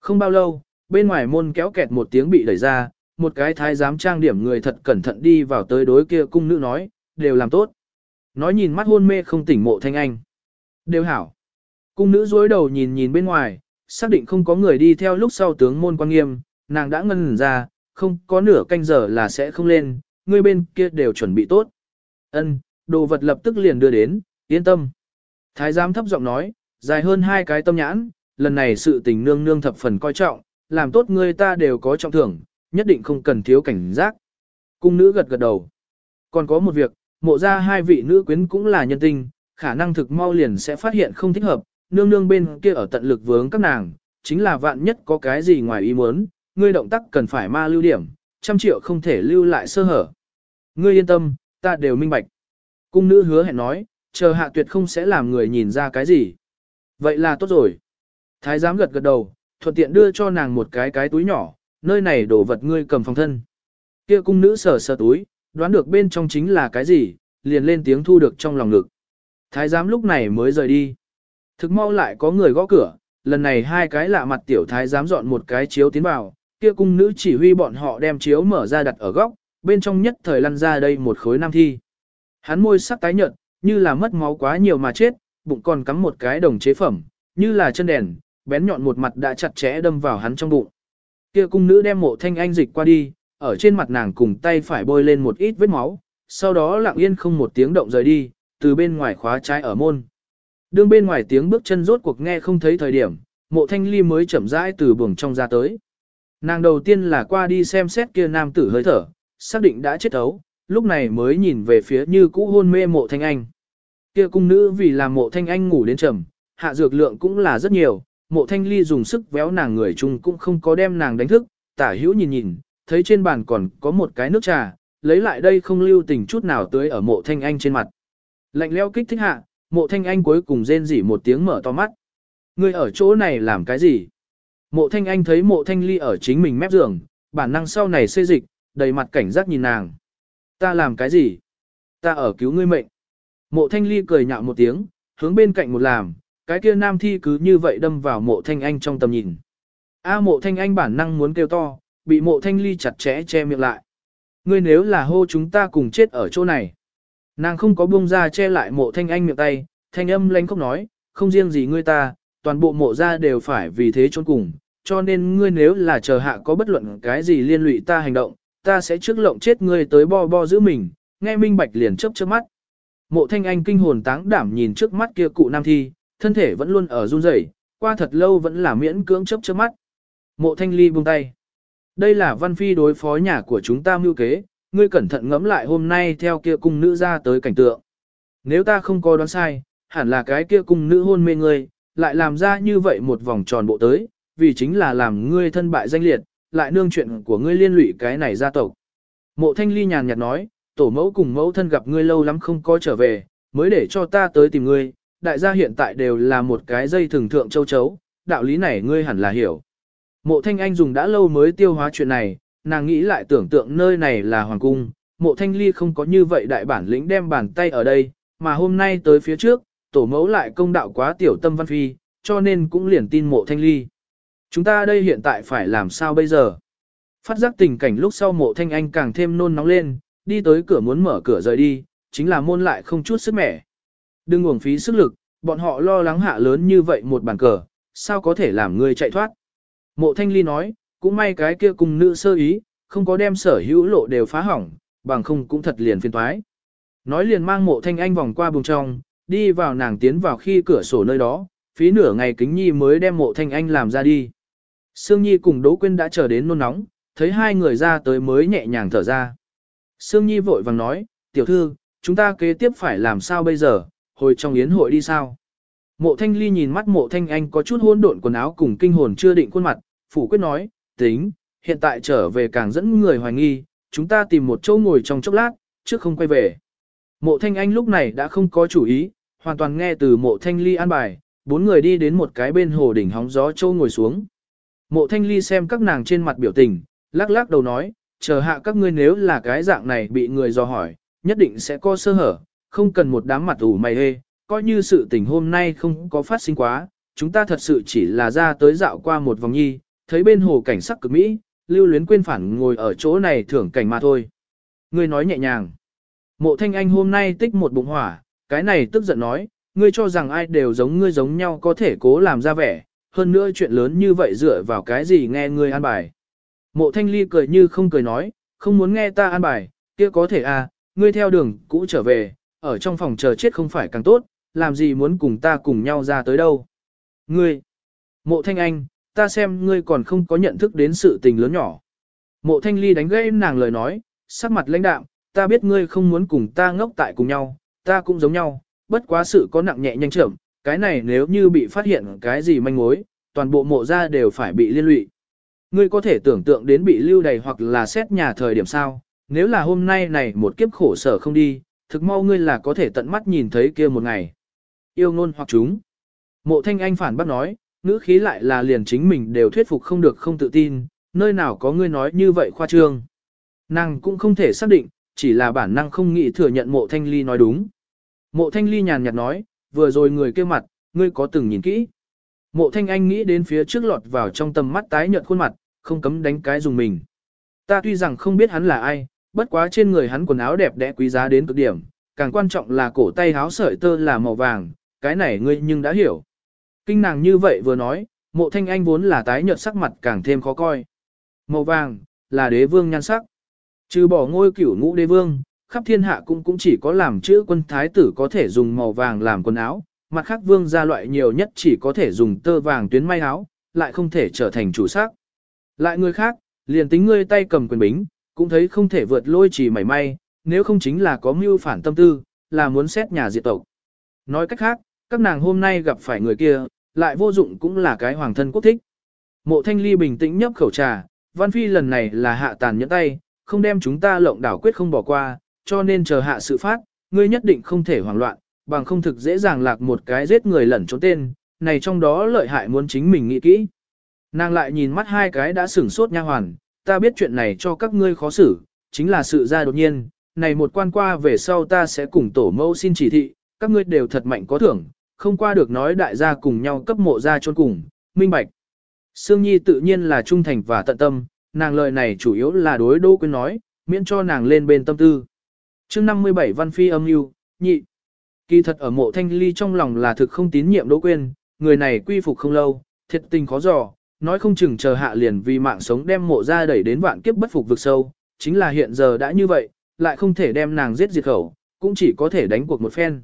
Không bao lâu, bên ngoài môn kéo kẹt một tiếng bị đẩy ra, một cái thái giám trang điểm người thật cẩn thận đi vào tới đối kia cung nữ nói, đều làm tốt. Nói nhìn mắt hôn mê không tỉnh mộ thanh anh. Đều hảo. Cung nữ dối đầu nhìn nhìn bên ngoài, xác định không có người đi theo lúc sau tướng môn quan nghiêm, nàng đã ngân ra, không có nửa canh giờ là sẽ không lên, người bên kia đều chuẩn bị tốt. Ân, đồ vật lập tức liền đưa đến, yên tâm. Thái giám thấp giọng nói, dài hơn hai cái tâm nhãn, lần này sự tình nương nương thập phần coi trọng, làm tốt người ta đều có trọng thưởng, nhất định không cần thiếu cảnh giác. Cung nữ gật gật đầu. Còn có một việc, mộ ra hai vị nữ quyến cũng là nhân tinh, khả năng thực mau liền sẽ phát hiện không thích hợp, nương nương bên kia ở tận lực vướng các nàng, chính là vạn nhất có cái gì ngoài ý muốn, ngươi động tác cần phải ma lưu điểm, trăm triệu không thể lưu lại sơ hở. Ngươi yên tâm, ta đều minh bạch. Cung nữ hứa hẹn nói, chờ hạ tuyệt không sẽ làm người nhìn ra cái gì. Vậy là tốt rồi. Thái giám gật gật đầu, thuận tiện đưa cho nàng một cái cái túi nhỏ, nơi này đổ vật ngươi cầm phòng thân. Kia cung nữ sờ sờ túi, đoán được bên trong chính là cái gì, liền lên tiếng thu được trong lòng ngực. Thái giám lúc này mới rời đi. Thực mau lại có người gõ cửa, lần này hai cái lạ mặt tiểu thái giám dọn một cái chiếu tiến vào, kia cung nữ chỉ huy bọn họ đem chiếu mở ra đặt ở góc, bên trong nhất thời lăn ra đây một khối nam thi. Hắn môi sắc tái nhợt, như là mất máu quá nhiều mà chết, bụng còn cắm một cái đồng chế phẩm, như là chân đèn, bén nhọn một mặt đã chặt chẽ đâm vào hắn trong bụng. Kia cung nữ đem mộ thanh anh dịch qua đi, ở trên mặt nàng cùng tay phải bôi lên một ít vết máu, sau đó lặng yên không một tiếng động rời đi, từ bên ngoài khóa trái ở môn. Đương bên ngoài tiếng bước chân rốt cuộc nghe không thấy thời điểm, mộ thanh ly mới chậm rãi từ buồng trong ra tới. Nàng đầu tiên là qua đi xem xét kia nam tử hơi thở, xác định đã chết ấu, lúc này mới nhìn về phía như cũ hôn mê mộ thanh anh. Kia cung nữ vì làm mộ thanh anh ngủ đến trầm, hạ dược lượng cũng là rất nhiều, mộ thanh ly dùng sức véo nàng người chung cũng không có đem nàng đánh thức, tả hữu nhìn nhìn, thấy trên bàn còn có một cái nước trà, lấy lại đây không lưu tình chút nào tới ở mộ thanh anh trên mặt. Lạnh leo kích thích hạ, mộ thanh anh cuối cùng rên rỉ một tiếng mở to mắt. Ngươi ở chỗ này làm cái gì? Mộ thanh anh thấy mộ thanh ly ở chính mình mép giường, bản năng sau này xê dịch, đầy mặt cảnh giác nhìn nàng. Ta làm cái gì? Ta ở cứu ngươi mệnh. Mộ thanh ly cười nhạo một tiếng, hướng bên cạnh một làm, cái kia nam thi cứ như vậy đâm vào mộ thanh anh trong tầm nhìn. A mộ thanh anh bản năng muốn kêu to, bị mộ thanh ly chặt chẽ che miệng lại. Ngươi nếu là hô chúng ta cùng chết ở chỗ này. Nàng không có buông ra che lại mộ thanh anh miệng tay, thanh âm lánh khóc nói, không riêng gì ngươi ta, toàn bộ mộ ra đều phải vì thế trốn cùng, cho nên ngươi nếu là chờ hạ có bất luận cái gì liên lụy ta hành động, ta sẽ trước lộng chết ngươi tới bo bo giữ mình, nghe minh bạch liền chớp chớp mắt. Mộ thanh anh kinh hồn táng đảm nhìn trước mắt kia cụ nam thi, thân thể vẫn luôn ở run rẩy, qua thật lâu vẫn là miễn cưỡng chớp chớp mắt. Mộ thanh ly buông tay. Đây là văn phi đối phó nhà của chúng ta mưu kế, ngươi cẩn thận ngẫm lại hôm nay theo kia cung nữ ra tới cảnh tượng. Nếu ta không có đoán sai, hẳn là cái kia cung nữ hôn mê ngươi, lại làm ra như vậy một vòng tròn bộ tới, vì chính là làm ngươi thân bại danh liệt, lại nương chuyện của ngươi liên lụy cái này gia tộc. Mộ thanh ly nhàn nhạt nói, tổ mẫu cùng mẫu thân gặp ngươi lâu lắm không có trở về, mới để cho ta tới tìm ngươi, đại gia hiện tại đều là một cái dây thường thượng châu chấu, đạo lý này ngươi hẳn là hiểu. Mộ thanh anh dùng đã lâu mới tiêu hóa chuyện này, nàng nghĩ lại tưởng tượng nơi này là hoàng cung, mộ thanh ly không có như vậy đại bản lĩnh đem bàn tay ở đây, mà hôm nay tới phía trước, tổ mẫu lại công đạo quá tiểu tâm văn phi, cho nên cũng liền tin mộ thanh ly. Chúng ta đây hiện tại phải làm sao bây giờ? Phát giác tình cảnh lúc sau mộ thanh anh càng thêm nôn nóng lên, đi tới cửa muốn mở cửa rời đi, chính là môn lại không chút sức mẻ. Đừng uổng phí sức lực, bọn họ lo lắng hạ lớn như vậy một bàn cờ, sao có thể làm người chạy thoát. Mộ thanh ly nói, cũng may cái kia cùng nữ sơ ý, không có đem sở hữu lộ đều phá hỏng, bằng không cũng thật liền phiền toái. Nói liền mang mộ thanh anh vòng qua bùng trong, đi vào nàng tiến vào khi cửa sổ nơi đó, phí nửa ngày kính nhi mới đem mộ thanh anh làm ra đi. Sương Nhi cùng Đỗ Quyên đã chờ đến nôn nóng, thấy hai người ra tới mới nhẹ nhàng thở ra. Sương Nhi vội vàng nói, tiểu thư, chúng ta kế tiếp phải làm sao bây giờ, hồi trong yến hội đi sao? Mộ thanh ly nhìn mắt mộ thanh anh có chút hôn độn quần áo cùng kinh hồn chưa định khuôn mặt, phủ quyết nói, tính, hiện tại trở về càng dẫn người hoài nghi, chúng ta tìm một chỗ ngồi trong chốc lát, trước không quay về. Mộ thanh anh lúc này đã không có chủ ý, hoàn toàn nghe từ mộ thanh ly an bài, bốn người đi đến một cái bên hồ đỉnh hóng gió châu ngồi xuống. Mộ thanh ly xem các nàng trên mặt biểu tình, lắc lắc đầu nói, chờ hạ các ngươi nếu là cái dạng này bị người dò hỏi, nhất định sẽ có sơ hở, không cần một đám mặt ủ mày hê, coi như sự tình hôm nay không có phát sinh quá, chúng ta thật sự chỉ là ra tới dạo qua một vòng nhi, thấy bên hồ cảnh sắc cực mỹ, lưu luyến quên phản ngồi ở chỗ này thưởng cảnh mà thôi. Ngươi nói nhẹ nhàng. Mộ thanh anh hôm nay tích một bụng hỏa, cái này tức giận nói, ngươi cho rằng ai đều giống ngươi giống nhau có thể cố làm ra vẻ, hơn nữa chuyện lớn như vậy dựa vào cái gì nghe ngươi an bài. Mộ thanh ly cười như không cười nói, không muốn nghe ta an bài, kia có thể à, ngươi theo đường cũ trở về, ở trong phòng chờ chết không phải càng tốt, làm gì muốn cùng ta cùng nhau ra tới đâu. Ngươi, mộ thanh anh, ta xem ngươi còn không có nhận thức đến sự tình lớn nhỏ. Mộ thanh ly đánh gây nàng lời nói, sắc mặt lãnh đạm, ta biết ngươi không muốn cùng ta ngốc tại cùng nhau, ta cũng giống nhau, bất quá sự có nặng nhẹ nhanh chậm, cái này nếu như bị phát hiện cái gì manh mối, toàn bộ mộ ra đều phải bị liên lụy. Ngươi có thể tưởng tượng đến bị lưu đầy hoặc là xét nhà thời điểm sao, nếu là hôm nay này một kiếp khổ sở không đi, thực mau ngươi là có thể tận mắt nhìn thấy kia một ngày. Yêu ngôn hoặc chúng. Mộ thanh anh phản bác nói, ngữ khí lại là liền chính mình đều thuyết phục không được không tự tin, nơi nào có ngươi nói như vậy khoa trương. Nàng cũng không thể xác định, chỉ là bản năng không nghĩ thừa nhận mộ thanh ly nói đúng. Mộ thanh ly nhàn nhạt nói, vừa rồi người kêu mặt, ngươi có từng nhìn kỹ. Mộ thanh anh nghĩ đến phía trước lọt vào trong tầm mắt tái nhợt khuôn mặt, không cấm đánh cái dùng mình. Ta tuy rằng không biết hắn là ai, bất quá trên người hắn quần áo đẹp đẽ quý giá đến cực điểm, càng quan trọng là cổ tay áo sợi tơ là màu vàng, cái này ngươi nhưng đã hiểu. Kinh nàng như vậy vừa nói, mộ thanh anh vốn là tái nhợt sắc mặt càng thêm khó coi. Màu vàng, là đế vương nhan sắc. Trừ bỏ ngôi cửu ngũ đế vương, khắp thiên hạ cũng cũng chỉ có làm chữ quân thái tử có thể dùng màu vàng làm quần áo, mặt khác vương gia loại nhiều nhất chỉ có thể dùng tơ vàng tuyến may áo, lại không thể trở thành chủ sắc. Lại người khác, liền tính ngươi tay cầm quyền bính, cũng thấy không thể vượt lôi chỉ mảy may, nếu không chính là có mưu phản tâm tư, là muốn xét nhà diệt tộc. Nói cách khác, các nàng hôm nay gặp phải người kia, lại vô dụng cũng là cái hoàng thân quốc thích. Mộ thanh ly bình tĩnh nhấp khẩu trà, Văn Phi lần này là hạ tàn nhẫn tay, không đem chúng ta lộng đảo quyết không bỏ qua, cho nên chờ hạ sự phát, ngươi nhất định không thể hoảng loạn, bằng không thực dễ dàng lạc một cái giết người lẩn trốn tên, này trong đó lợi hại muốn chính mình nghĩ kỹ. Nàng lại nhìn mắt hai cái đã sửng sốt nha hoàn, ta biết chuyện này cho các ngươi khó xử, chính là sự ra đột nhiên, này một quan qua về sau ta sẽ cùng tổ mẫu xin chỉ thị, các ngươi đều thật mạnh có thưởng, không qua được nói đại gia cùng nhau cấp mộ ra chôn cùng, minh bạch. Sương Nhi tự nhiên là trung thành và tận tâm, nàng lời này chủ yếu là đối Đỗ Quyên nói, miễn cho nàng lên bên tâm tư. chương 57 Văn Phi âm mưu nhị. Kỳ thật ở mộ thanh ly trong lòng là thực không tín nhiệm Đỗ Quyên, người này quy phục không lâu, thiệt tình khó dò, nói không chừng chờ hạ liền vì mạng sống đem mộ ra đẩy đến vạn kiếp bất phục vực sâu, chính là hiện giờ đã như vậy, lại không thể đem nàng giết diệt khẩu, cũng chỉ có thể đánh cuộc một phen.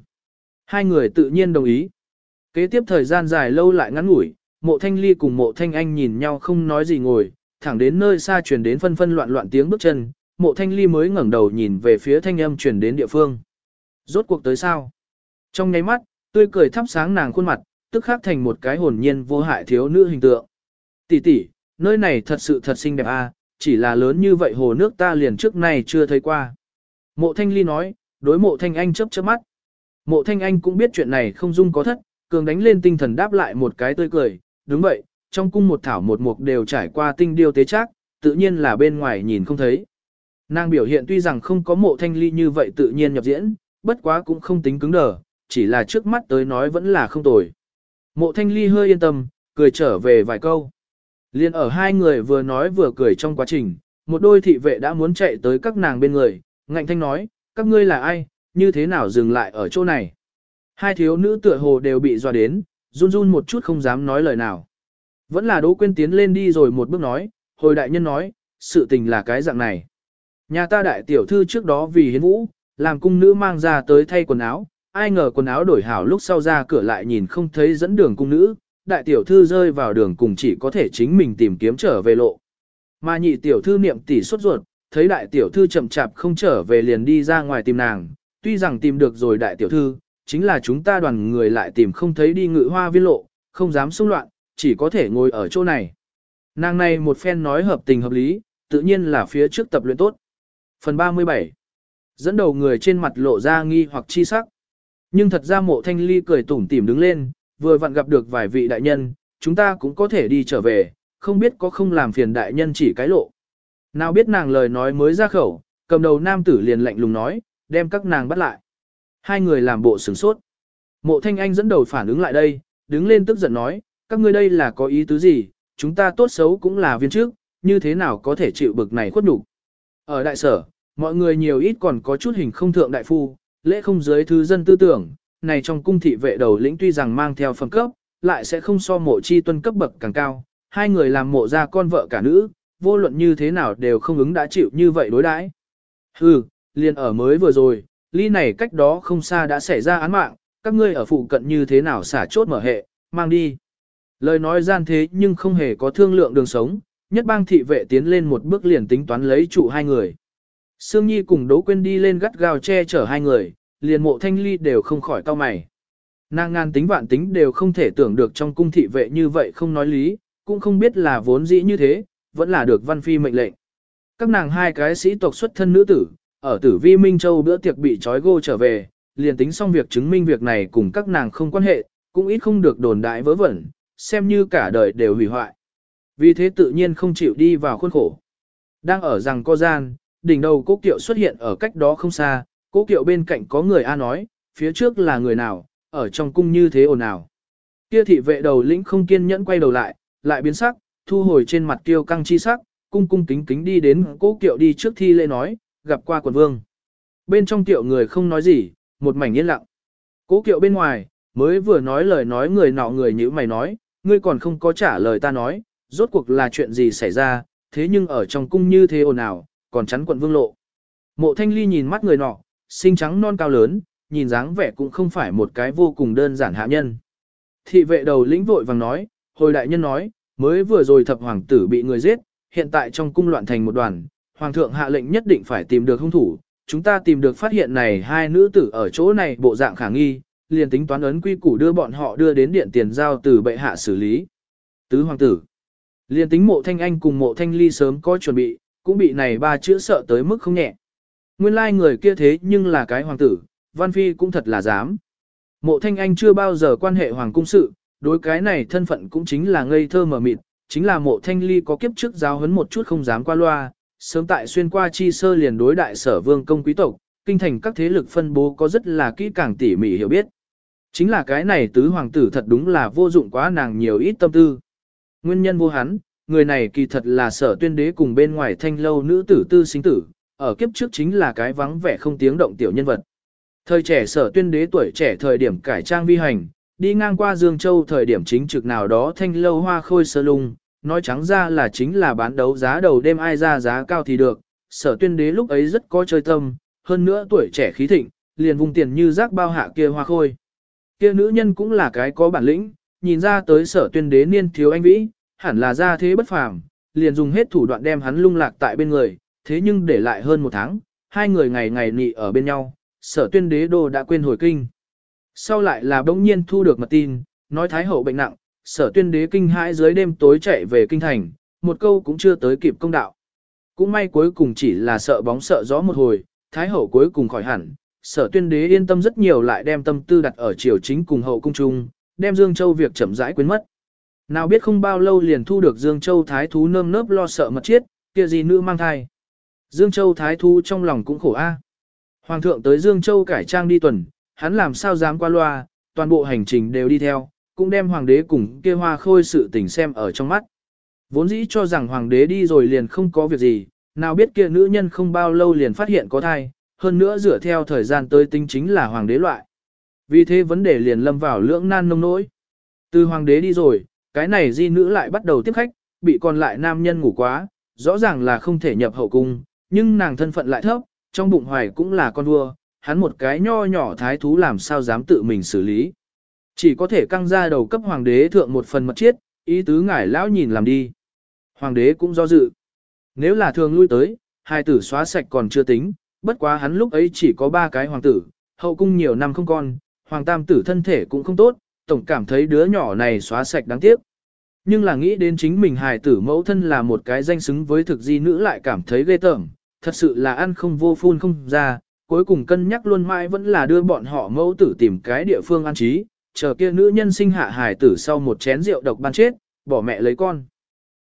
Hai người tự nhiên đồng ý. Kế tiếp thời gian dài lâu lại ngắn ngủi, mộ thanh ly cùng mộ thanh anh nhìn nhau không nói gì ngồi, thẳng đến nơi xa truyền đến phân phân loạn loạn tiếng bước chân, mộ thanh ly mới ngẩng đầu nhìn về phía thanh âm truyền đến địa phương. Rốt cuộc tới sao? Trong nháy mắt, tươi cười thắp sáng nàng khuôn mặt, tức khắc thành một cái hồn nhiên vô hại thiếu nữ hình tượng. Tỷ tỷ, nơi này thật sự thật xinh đẹp à, chỉ là lớn như vậy hồ nước ta liền trước này chưa thấy qua. Mộ thanh ly nói, đối mộ thanh anh chớp chớp mắt. Mộ thanh anh cũng biết chuyện này không dung có thất, cường đánh lên tinh thần đáp lại một cái tươi cười, đúng vậy, trong cung một thảo một mục đều trải qua tinh điêu tế chắc, tự nhiên là bên ngoài nhìn không thấy. Nàng biểu hiện tuy rằng không có mộ thanh ly như vậy tự nhiên nhập diễn, bất quá cũng không tính cứng đờ, chỉ là trước mắt tới nói vẫn là không tồi. Mộ thanh ly hơi yên tâm, cười trở về vài câu. Liên ở hai người vừa nói vừa cười trong quá trình, một đôi thị vệ đã muốn chạy tới các nàng bên người, ngạnh thanh nói, các ngươi là ai, như thế nào dừng lại ở chỗ này. Hai thiếu nữ tựa hồ đều bị dọa đến, run run một chút không dám nói lời nào. Vẫn là Đỗ Quyên tiến lên đi rồi một bước nói, hồi đại nhân nói, sự tình là cái dạng này. Nhà ta đại tiểu thư trước đó vì hiến vũ, làm cung nữ mang ra tới thay quần áo, ai ngờ quần áo đổi hảo lúc sau ra cửa lại nhìn không thấy dẫn đường cung nữ, đại tiểu thư rơi vào đường cùng chỉ có thể chính mình tìm kiếm trở về lộ. Mà nhị tiểu thư niệm tỷ suốt ruột, thấy đại tiểu thư chậm chạp không trở về liền đi ra ngoài tìm nàng, tuy rằng tìm được rồi đại tiểu thư, chính là chúng ta đoàn người lại tìm không thấy đi ngự hoa viên lộ, không dám xung loạn, chỉ có thể ngồi ở chỗ này. Nàng này một phen nói hợp tình hợp lý, tự nhiên là phía trước tập luyện tốt. Phần 37 Dẫn đầu người trên mặt lộ ra nghi hoặc chi sắc. Nhưng thật ra mộ thanh ly cười tủm tỉm đứng lên, vừa vặn gặp được vài vị đại nhân, chúng ta cũng có thể đi trở về, không biết có không làm phiền đại nhân chỉ cái lộ. Nào biết nàng lời nói mới ra khẩu, cầm đầu nam tử liền lạnh lùng nói, đem các nàng bắt lại. Hai người làm bộ sửng sốt. Mộ thanh anh dẫn đầu phản ứng lại đây, đứng lên tức giận nói, các ngươi đây là có ý tứ gì, chúng ta tốt xấu cũng là viên trước, như thế nào có thể chịu bực này khuất nhục Ở đại sở, mọi người nhiều ít còn có chút hình không thượng đại phu, lễ không giới thứ dân tư tưởng, này trong cung thị vệ đầu lĩnh tuy rằng mang theo phẩm cấp, lại sẽ không so mộ chi tuân cấp bậc càng cao, hai người làm mộ ra con vợ cả nữ, vô luận như thế nào đều không ứng đã chịu như vậy đối đãi. Hừ, liền ở mới vừa rồi, ly này cách đó không xa đã xảy ra án mạng, các ngươi ở phụ cận như thế nào xả chốt mở hệ, mang đi. Lời nói gian thế nhưng không hề có thương lượng đường sống, nhất bang thị vệ tiến lên một bước liền tính toán lấy trụ hai người. Sương Nhi cùng Đỗ Quyên đi lên gắt gao che chở hai người, liền mộ thanh ly đều không khỏi cau mày. Nàng ngàn tính vạn tính đều không thể tưởng được trong cung thị vệ như vậy không nói lý, cũng không biết là vốn dĩ như thế, vẫn là được văn phi mệnh lệnh. Các nàng hai cái sĩ tộc xuất thân nữ tử, ở tử vi Minh Châu bữa tiệc bị trói gô trở về, liền tính xong việc chứng minh việc này cùng các nàng không quan hệ, cũng ít không được đồn đại vớ vẩn, xem như cả đời đều hủy hoại. Vì thế tự nhiên không chịu đi vào khuôn khổ. Đang ở rằng co gian, đỉnh đầu cố kiệu xuất hiện ở cách đó không xa, cố kiệu bên cạnh có người A nói, phía trước là người nào, ở trong cung như thế ồn ào. Kia thị vệ đầu lĩnh không kiên nhẫn quay đầu lại, lại biến sắc, thu hồi trên mặt kiêu căng chi sắc, cung cung kính kính đi đến cố kiệu đi trước thi lễ nói, gặp qua quần vương. Bên trong tiệu người không nói gì, một mảnh yên lặng. Cố kiệu bên ngoài, mới vừa nói lời nói người nọ người như mày nói, ngươi còn không có trả lời ta nói, rốt cuộc là chuyện gì xảy ra, thế nhưng ở trong cung như thế ồn ào, còn chắn quận vương lộ. Mộ thanh ly nhìn mắt người nọ, xinh trắng non cao lớn, nhìn dáng vẻ cũng không phải một cái vô cùng đơn giản hạ nhân. Thị vệ đầu lĩnh vội vàng nói, hồi đại nhân nói, mới vừa rồi thập hoàng tử bị người giết, hiện tại trong cung loạn thành một đoàn, hoàng thượng hạ lệnh nhất định phải tìm được hung thủ, chúng ta tìm được phát hiện này hai nữ tử ở chỗ này bộ dạng khả nghi, liền tính toán ấn quy củ đưa bọn họ đưa đến điện tiền giao từ bệ hạ xử lý. Tứ hoàng tử. Liền tính mộ thanh anh cùng mộ thanh ly sớm có chuẩn bị, cũng bị này ba chữ sợ tới mức không nhẹ. Nguyên lai like người kia thế nhưng là cái hoàng tử, Văn Phi cũng thật là dám. Mộ thanh anh chưa bao giờ quan hệ hoàng cung sự, đối cái này thân phận cũng chính là ngây thơ mở mịt, chính là mộ thanh ly có kiếp trước giáo hấn một chút không dám qua loa, sớm tại xuyên qua chi sơ liền đối đại sở vương công quý tộc, kinh thành các thế lực phân bố có rất là kỹ càng tỉ mỉ hiểu biết. Chính là cái này tứ hoàng tử thật đúng là vô dụng quá nàng nhiều ít tâm tư. Nguyên nhân vô hắn, người này kỳ thật là sở tuyên đế cùng bên ngoài thanh lâu nữ tử tư sinh tử, ở kiếp trước chính là cái vắng vẻ không tiếng động tiểu nhân vật. Thời trẻ sở tuyên đế tuổi trẻ thời điểm cải trang vi hành, đi ngang qua Dương Châu thời điểm chính trực nào đó thanh lâu hoa khôi sơ lung, nói trắng ra là chính là bán đấu giá đầu đêm ai ra giá cao thì được, sở tuyên đế lúc ấy rất có chơi tâm, hơn nữa tuổi trẻ khí thịnh, liền vùng tiền như rác bao hạ kia hoa khôi. Kia nữ nhân cũng là cái có bản lĩnh, nhìn ra tới sở tuyên đế niên thiếu anh vĩ, hẳn là ra thế bất phàm, liền dùng hết thủ đoạn đem hắn lung lạc tại bên người, thế nhưng để lại hơn một tháng, hai người ngày ngày nị ở bên nhau, sở tuyên đế đô đã quên hồi kinh. Sau lại là bỗng nhiên thu được mật tin, nói thái hậu bệnh nặng, sở tuyên đế kinh hãi dưới đêm tối chạy về kinh thành, một câu cũng chưa tới kịp công đạo. Cũng may cuối cùng chỉ là sợ bóng sợ gió một hồi, thái hậu cuối cùng khỏi hẳn, sở tuyên đế yên tâm rất nhiều lại đem tâm tư đặt ở triều chính cùng hậu cung trung, đem Dương Châu việc chậm rãi quên mất. Nào biết không bao lâu liền thu được Dương Châu thái thú nơm nớp lo sợ mật chết, kia gì nữ mang thai. Dương Châu thái thú trong lòng cũng khổ a. À. Hoàng thượng tới Dương Châu cải trang đi tuần, hắn làm sao dám qua loa, toàn bộ hành trình đều đi theo, cũng đem hoàng đế cùng kia hoa khôi sự tình xem ở trong mắt. Vốn dĩ cho rằng hoàng đế đi rồi liền không có việc gì, nào biết kia nữ nhân không bao lâu liền phát hiện có thai, hơn nữa dựa theo thời gian tới tính chính là hoàng đế loại. Vì thế vấn đề liền lâm vào lưỡng nan nông nỗi. Từ hoàng đế đi rồi, cái này di nữ lại bắt đầu tiếp khách, bị còn lại nam nhân ngủ quá, rõ ràng là không thể nhập hậu cung, nhưng nàng thân phận lại thấp, trong bụng hoài cũng là con vua, hắn một cái nho nhỏ thái thú làm sao dám tự mình xử lý. Chỉ có thể căng ra đầu cấp hoàng đế thượng một phần mật chiết, ý tứ ngải lão nhìn làm đi. Hoàng đế cũng do dự. Nếu là thường lui tới, hai tử xóa sạch còn chưa tính, bất quá hắn lúc ấy chỉ có ba cái hoàng tử, hậu cung nhiều năm không con, hoàng tam tử thân thể cũng không tốt, tổng cảm thấy đứa nhỏ này xóa sạch đáng tiếc. Nhưng là nghĩ đến chính mình hài tử mẫu thân là một cái danh xứng với thực di nữ lại cảm thấy ghê tởm, thật sự là ăn không vô phun không ra, cuối cùng cân nhắc luôn mãi vẫn là đưa bọn họ mẫu tử tìm cái địa phương an trí, chờ kia nữ nhân sinh hạ hài tử sau một chén rượu độc ban chết, bỏ mẹ lấy con.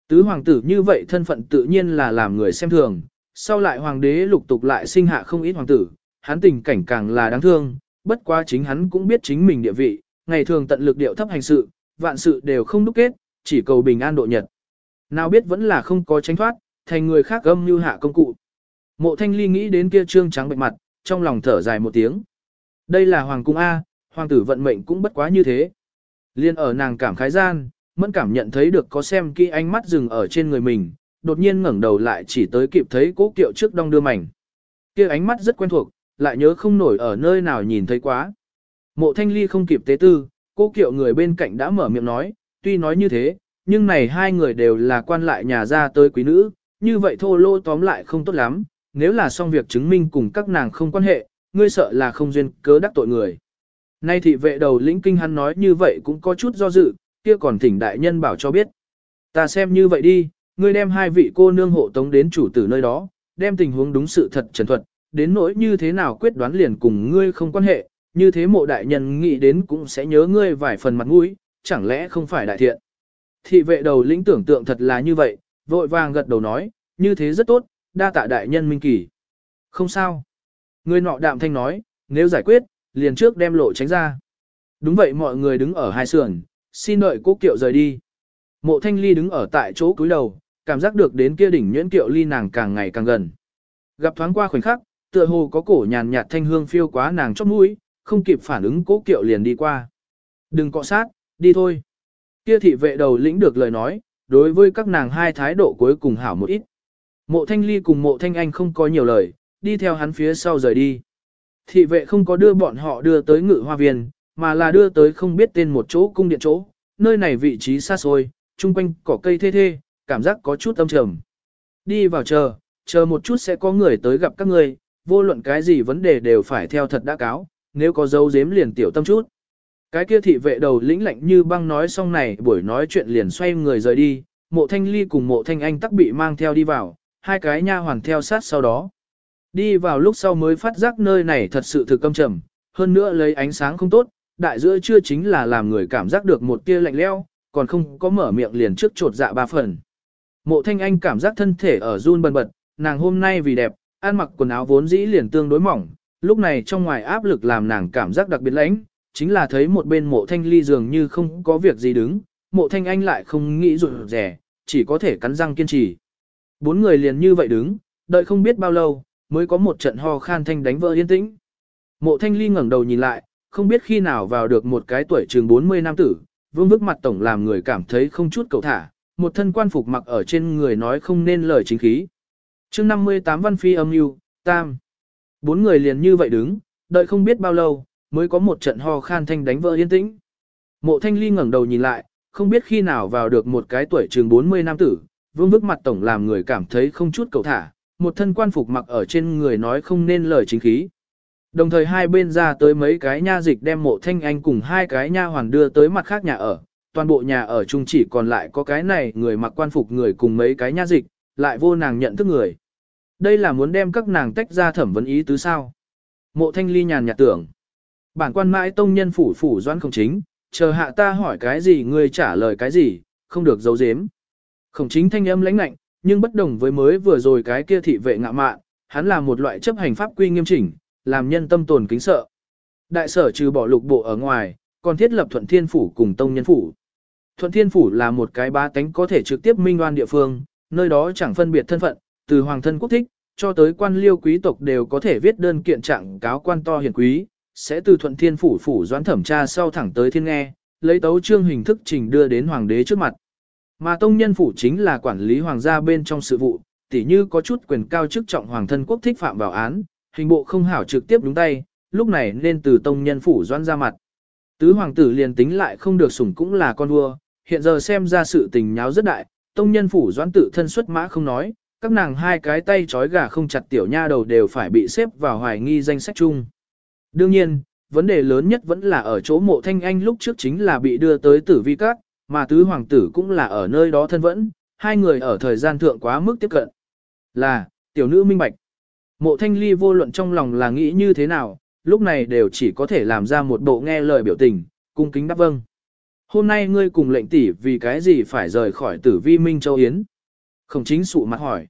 Tứ hoàng tử như vậy thân phận tự nhiên là làm người xem thường, sau lại hoàng đế lục tục lại sinh hạ không ít hoàng tử, hắn tình cảnh càng là đáng thương, bất quá chính hắn cũng biết chính mình địa vị, ngày thường tận lực điệu thấp hành sự, vạn sự đều không đúc kết, chỉ cầu bình an độ nhật. Nào biết vẫn là không có tránh thoát, thành người khác gâm như hạ công cụ. Mộ thanh ly nghĩ đến kia trương trắng bệnh mặt, trong lòng thở dài một tiếng. Đây là hoàng cung A, hoàng tử vận mệnh cũng bất quá như thế. Liên ở nàng cảm khái gian, mẫn cảm nhận thấy được có xem kỹ ánh mắt dừng ở trên người mình, đột nhiên ngẩng đầu lại chỉ tới kịp thấy cố kiệu trước đong đưa mảnh. kia ánh mắt rất quen thuộc, lại nhớ không nổi ở nơi nào nhìn thấy quá. Mộ thanh ly không kịp tế tư, cố kiệu người bên cạnh đã mở miệng nói, tuy nói như thế, nhưng này hai người đều là quan lại nhà ra tới quý nữ, như vậy thô lô tóm lại không tốt lắm, nếu là xong việc chứng minh cùng các nàng không quan hệ, ngươi sợ là không duyên cớ đắc tội người. Nay thị vệ đầu lĩnh kinh hắn nói như vậy cũng có chút do dự, kia còn thỉnh đại nhân bảo cho biết. Ta xem như vậy đi, ngươi đem hai vị cô nương hộ tống đến chủ tử nơi đó, đem tình huống đúng sự thật trần thuật, đến nỗi như thế nào quyết đoán liền cùng ngươi không quan hệ, như thế mộ đại nhân nghĩ đến cũng sẽ nhớ ngươi vài phần mặt mũi, chẳng lẽ không phải đại thiện. Thị vệ đầu lĩnh tưởng tượng thật là như vậy, vội vàng gật đầu nói, như thế rất tốt, đa tạ đại nhân minh kỳ. Không sao. Người nọ đạm thanh nói, nếu giải quyết, liền trước đem lộ tránh ra. Đúng vậy mọi người đứng ở hai sườn, xin đợi cố kiệu rời đi. Mộ thanh ly đứng ở tại chỗ cúi đầu, cảm giác được đến kia đỉnh nhuyễn kiệu ly nàng càng ngày càng gần. Gặp thoáng qua khoảnh khắc, tựa hồ có cổ nhàn nhạt thanh hương phiêu quá nàng chóp mũi, không kịp phản ứng cố kiệu liền đi qua. Đừng cọ sát, đi thôi. Kia thị vệ đầu lĩnh được lời nói, đối với các nàng hai thái độ cuối cùng hảo một ít. Mộ thanh ly cùng mộ thanh anh không có nhiều lời, đi theo hắn phía sau rời đi. Thị vệ không có đưa bọn họ đưa tới ngự hoa viên, mà là đưa tới không biết tên một chỗ cung điện chỗ, nơi này vị trí xa xôi, chung quanh cỏ cây thê thê, cảm giác có chút âm trầm. Đi vào chờ, chờ một chút sẽ có người tới gặp các ngươi, vô luận cái gì vấn đề đều phải theo thật đã cáo, nếu có dấu dếm liền tiểu tâm chút. Cái kia thị vệ đầu lĩnh lạnh như băng nói xong này buổi nói chuyện liền xoay người rời đi, mộ thanh ly cùng mộ thanh anh tắc bị mang theo đi vào, hai cái nha hoàn theo sát sau đó. Đi vào lúc sau mới phát giác nơi này thật sự thực âm trầm, hơn nữa lấy ánh sáng không tốt, đại giữa chưa chính là làm người cảm giác được một tia lạnh leo, còn không có mở miệng liền trước trột dạ ba phần. Mộ thanh anh cảm giác thân thể ở run bần bật, nàng hôm nay vì đẹp, ăn mặc quần áo vốn dĩ liền tương đối mỏng, lúc này trong ngoài áp lực làm nàng cảm giác đặc biệt lãnh, chính là thấy một bên mộ thanh ly dường như không có việc gì đứng, mộ thanh anh lại không nghĩ rụt rẻ, chỉ có thể cắn răng kiên trì. Bốn người liền như vậy đứng, đợi không biết bao lâu, mới có một trận ho khan thanh đánh vỡ yên tĩnh. Mộ thanh ly ngẩng đầu nhìn lại, không biết khi nào vào được một cái tuổi trường 40 nam tử, vương bức mặt tổng làm người cảm thấy không chút cầu thả, một thân quan phục mặc ở trên người nói không nên lời chính khí. chương 58 văn phi âm yêu, tam. Bốn người liền như vậy đứng, đợi không biết bao lâu, mới có một trận ho khan thanh đánh vỡ yên tĩnh. Mộ thanh ly ngẩng đầu nhìn lại, không biết khi nào vào được một cái tuổi trường 40 nam tử, vương bức mặt tổng làm người cảm thấy không chút cầu thả, một thân quan phục mặc ở trên người nói không nên lời chính khí. Đồng thời hai bên ra tới mấy cái nha dịch đem mộ thanh anh cùng hai cái nha hoàn đưa tới mặt khác nhà ở, toàn bộ nhà ở chung chỉ còn lại có cái này người mặc quan phục người cùng mấy cái nha dịch, lại vô nàng nhận thức người. Đây là muốn đem các nàng tách ra thẩm vấn ý tứ sao. Mộ thanh ly nhàn nhạt tưởng. Bản quan mãi tông nhân phủ phủ doan không chính, chờ hạ ta hỏi cái gì ngươi trả lời cái gì, không được giấu giếm. Khổng chính thanh âm lãnh lạnh, nhưng bất đồng với mới vừa rồi cái kia thị vệ ngạ mạn, hắn là một loại chấp hành pháp quy nghiêm chỉnh, làm nhân tâm tồn kính sợ. Đại sở trừ bỏ lục bộ ở ngoài, còn thiết lập thuận thiên phủ cùng tông nhân phủ. Thuận thiên phủ là một cái bá tánh có thể trực tiếp minh oan địa phương, nơi đó chẳng phân biệt thân phận, từ hoàng thân quốc thích, cho tới quan liêu quý tộc đều có thể viết đơn kiện trạng cáo quan to hiển quý, sẽ từ thuận thiên phủ phủ doãn thẩm tra sau thẳng tới thiên nghe, lấy tấu trương hình thức trình đưa đến hoàng đế trước mặt. Mà tông nhân phủ chính là quản lý hoàng gia bên trong sự vụ, tỉ như có chút quyền cao chức trọng hoàng thân quốc thích phạm vào án, hình bộ không hảo trực tiếp đúng tay, lúc này nên từ tông nhân phủ doan ra mặt. Tứ hoàng tử liền tính lại không được sủng cũng là con vua, hiện giờ xem ra sự tình nháo rất đại, tông nhân phủ doãn tự thân xuất mã không nói, các nàng hai cái tay trói gà không chặt tiểu nha đầu đều phải bị xếp vào hoài nghi danh sách chung. Đương nhiên, vấn đề lớn nhất vẫn là ở chỗ mộ thanh anh lúc trước chính là bị đưa tới tử vi các, mà tứ hoàng tử cũng là ở nơi đó thân vẫn, hai người ở thời gian thượng quá mức tiếp cận. Là, tiểu nữ minh bạch. Mộ thanh ly vô luận trong lòng là nghĩ như thế nào, lúc này đều chỉ có thể làm ra một bộ nghe lời biểu tình, cung kính đáp vâng. Hôm nay ngươi cùng lệnh tỷ vì cái gì phải rời khỏi tử vi Minh Châu Yến? Không chính sụ mặt hỏi.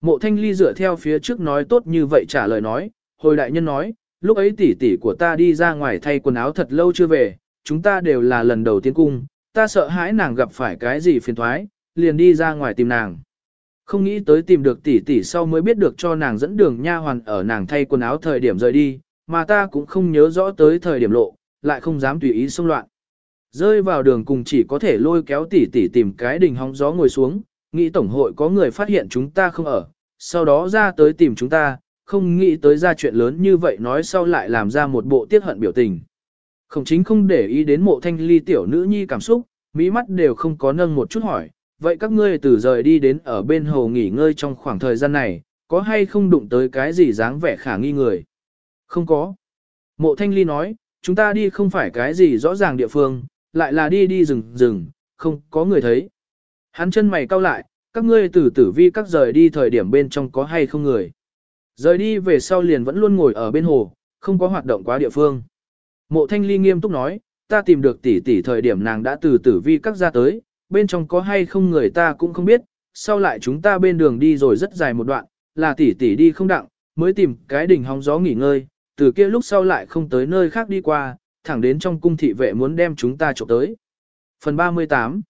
Mộ thanh ly dựa theo phía trước nói tốt như vậy trả lời nói, hồi đại nhân nói, lúc ấy tỷ tỷ của ta đi ra ngoài thay quần áo thật lâu chưa về, chúng ta đều là lần đầu tiên cung, ta sợ hãi nàng gặp phải cái gì phiền thoái, liền đi ra ngoài tìm nàng. Không nghĩ tới tìm được tỷ tỷ sau mới biết được cho nàng dẫn đường nha hoàn ở nàng thay quần áo thời điểm rời đi, mà ta cũng không nhớ rõ tới thời điểm lộ, lại không dám tùy ý xông loạn. Rơi vào đường cùng chỉ có thể lôi kéo tỷ tỷ tìm cái đình hóng gió ngồi xuống, nghĩ tổng hội có người phát hiện chúng ta không ở, sau đó ra tới tìm chúng ta, không nghĩ tới ra chuyện lớn như vậy nói sau lại làm ra một bộ tiết hận biểu tình. Không chính không để ý đến mộ thanh ly tiểu nữ nhi cảm xúc, mỹ mắt đều không có nâng một chút hỏi, vậy các ngươi từ rời đi đến ở bên hồ nghỉ ngơi trong khoảng thời gian này, có hay không đụng tới cái gì dáng vẻ khả nghi người? Không có. Mộ thanh ly nói, chúng ta đi không phải cái gì rõ ràng địa phương, lại là đi đi rừng rừng, không có người thấy. Hắn chân mày cau lại, các ngươi từ tử vi các rời đi thời điểm bên trong có hay không người. Rời đi về sau liền vẫn luôn ngồi ở bên hồ, không có hoạt động quá địa phương. Mộ thanh ly nghiêm túc nói, ta tìm được tỷ tỷ thời điểm nàng đã từ tử vi các ra tới, bên trong có hay không người ta cũng không biết, sau lại chúng ta bên đường đi rồi rất dài một đoạn, là tỷ tỷ đi không đặng, mới tìm cái đỉnh hóng gió nghỉ ngơi, từ kia lúc sau lại không tới nơi khác đi qua, thẳng đến trong cung thị vệ muốn đem chúng ta trộm tới. Phần 38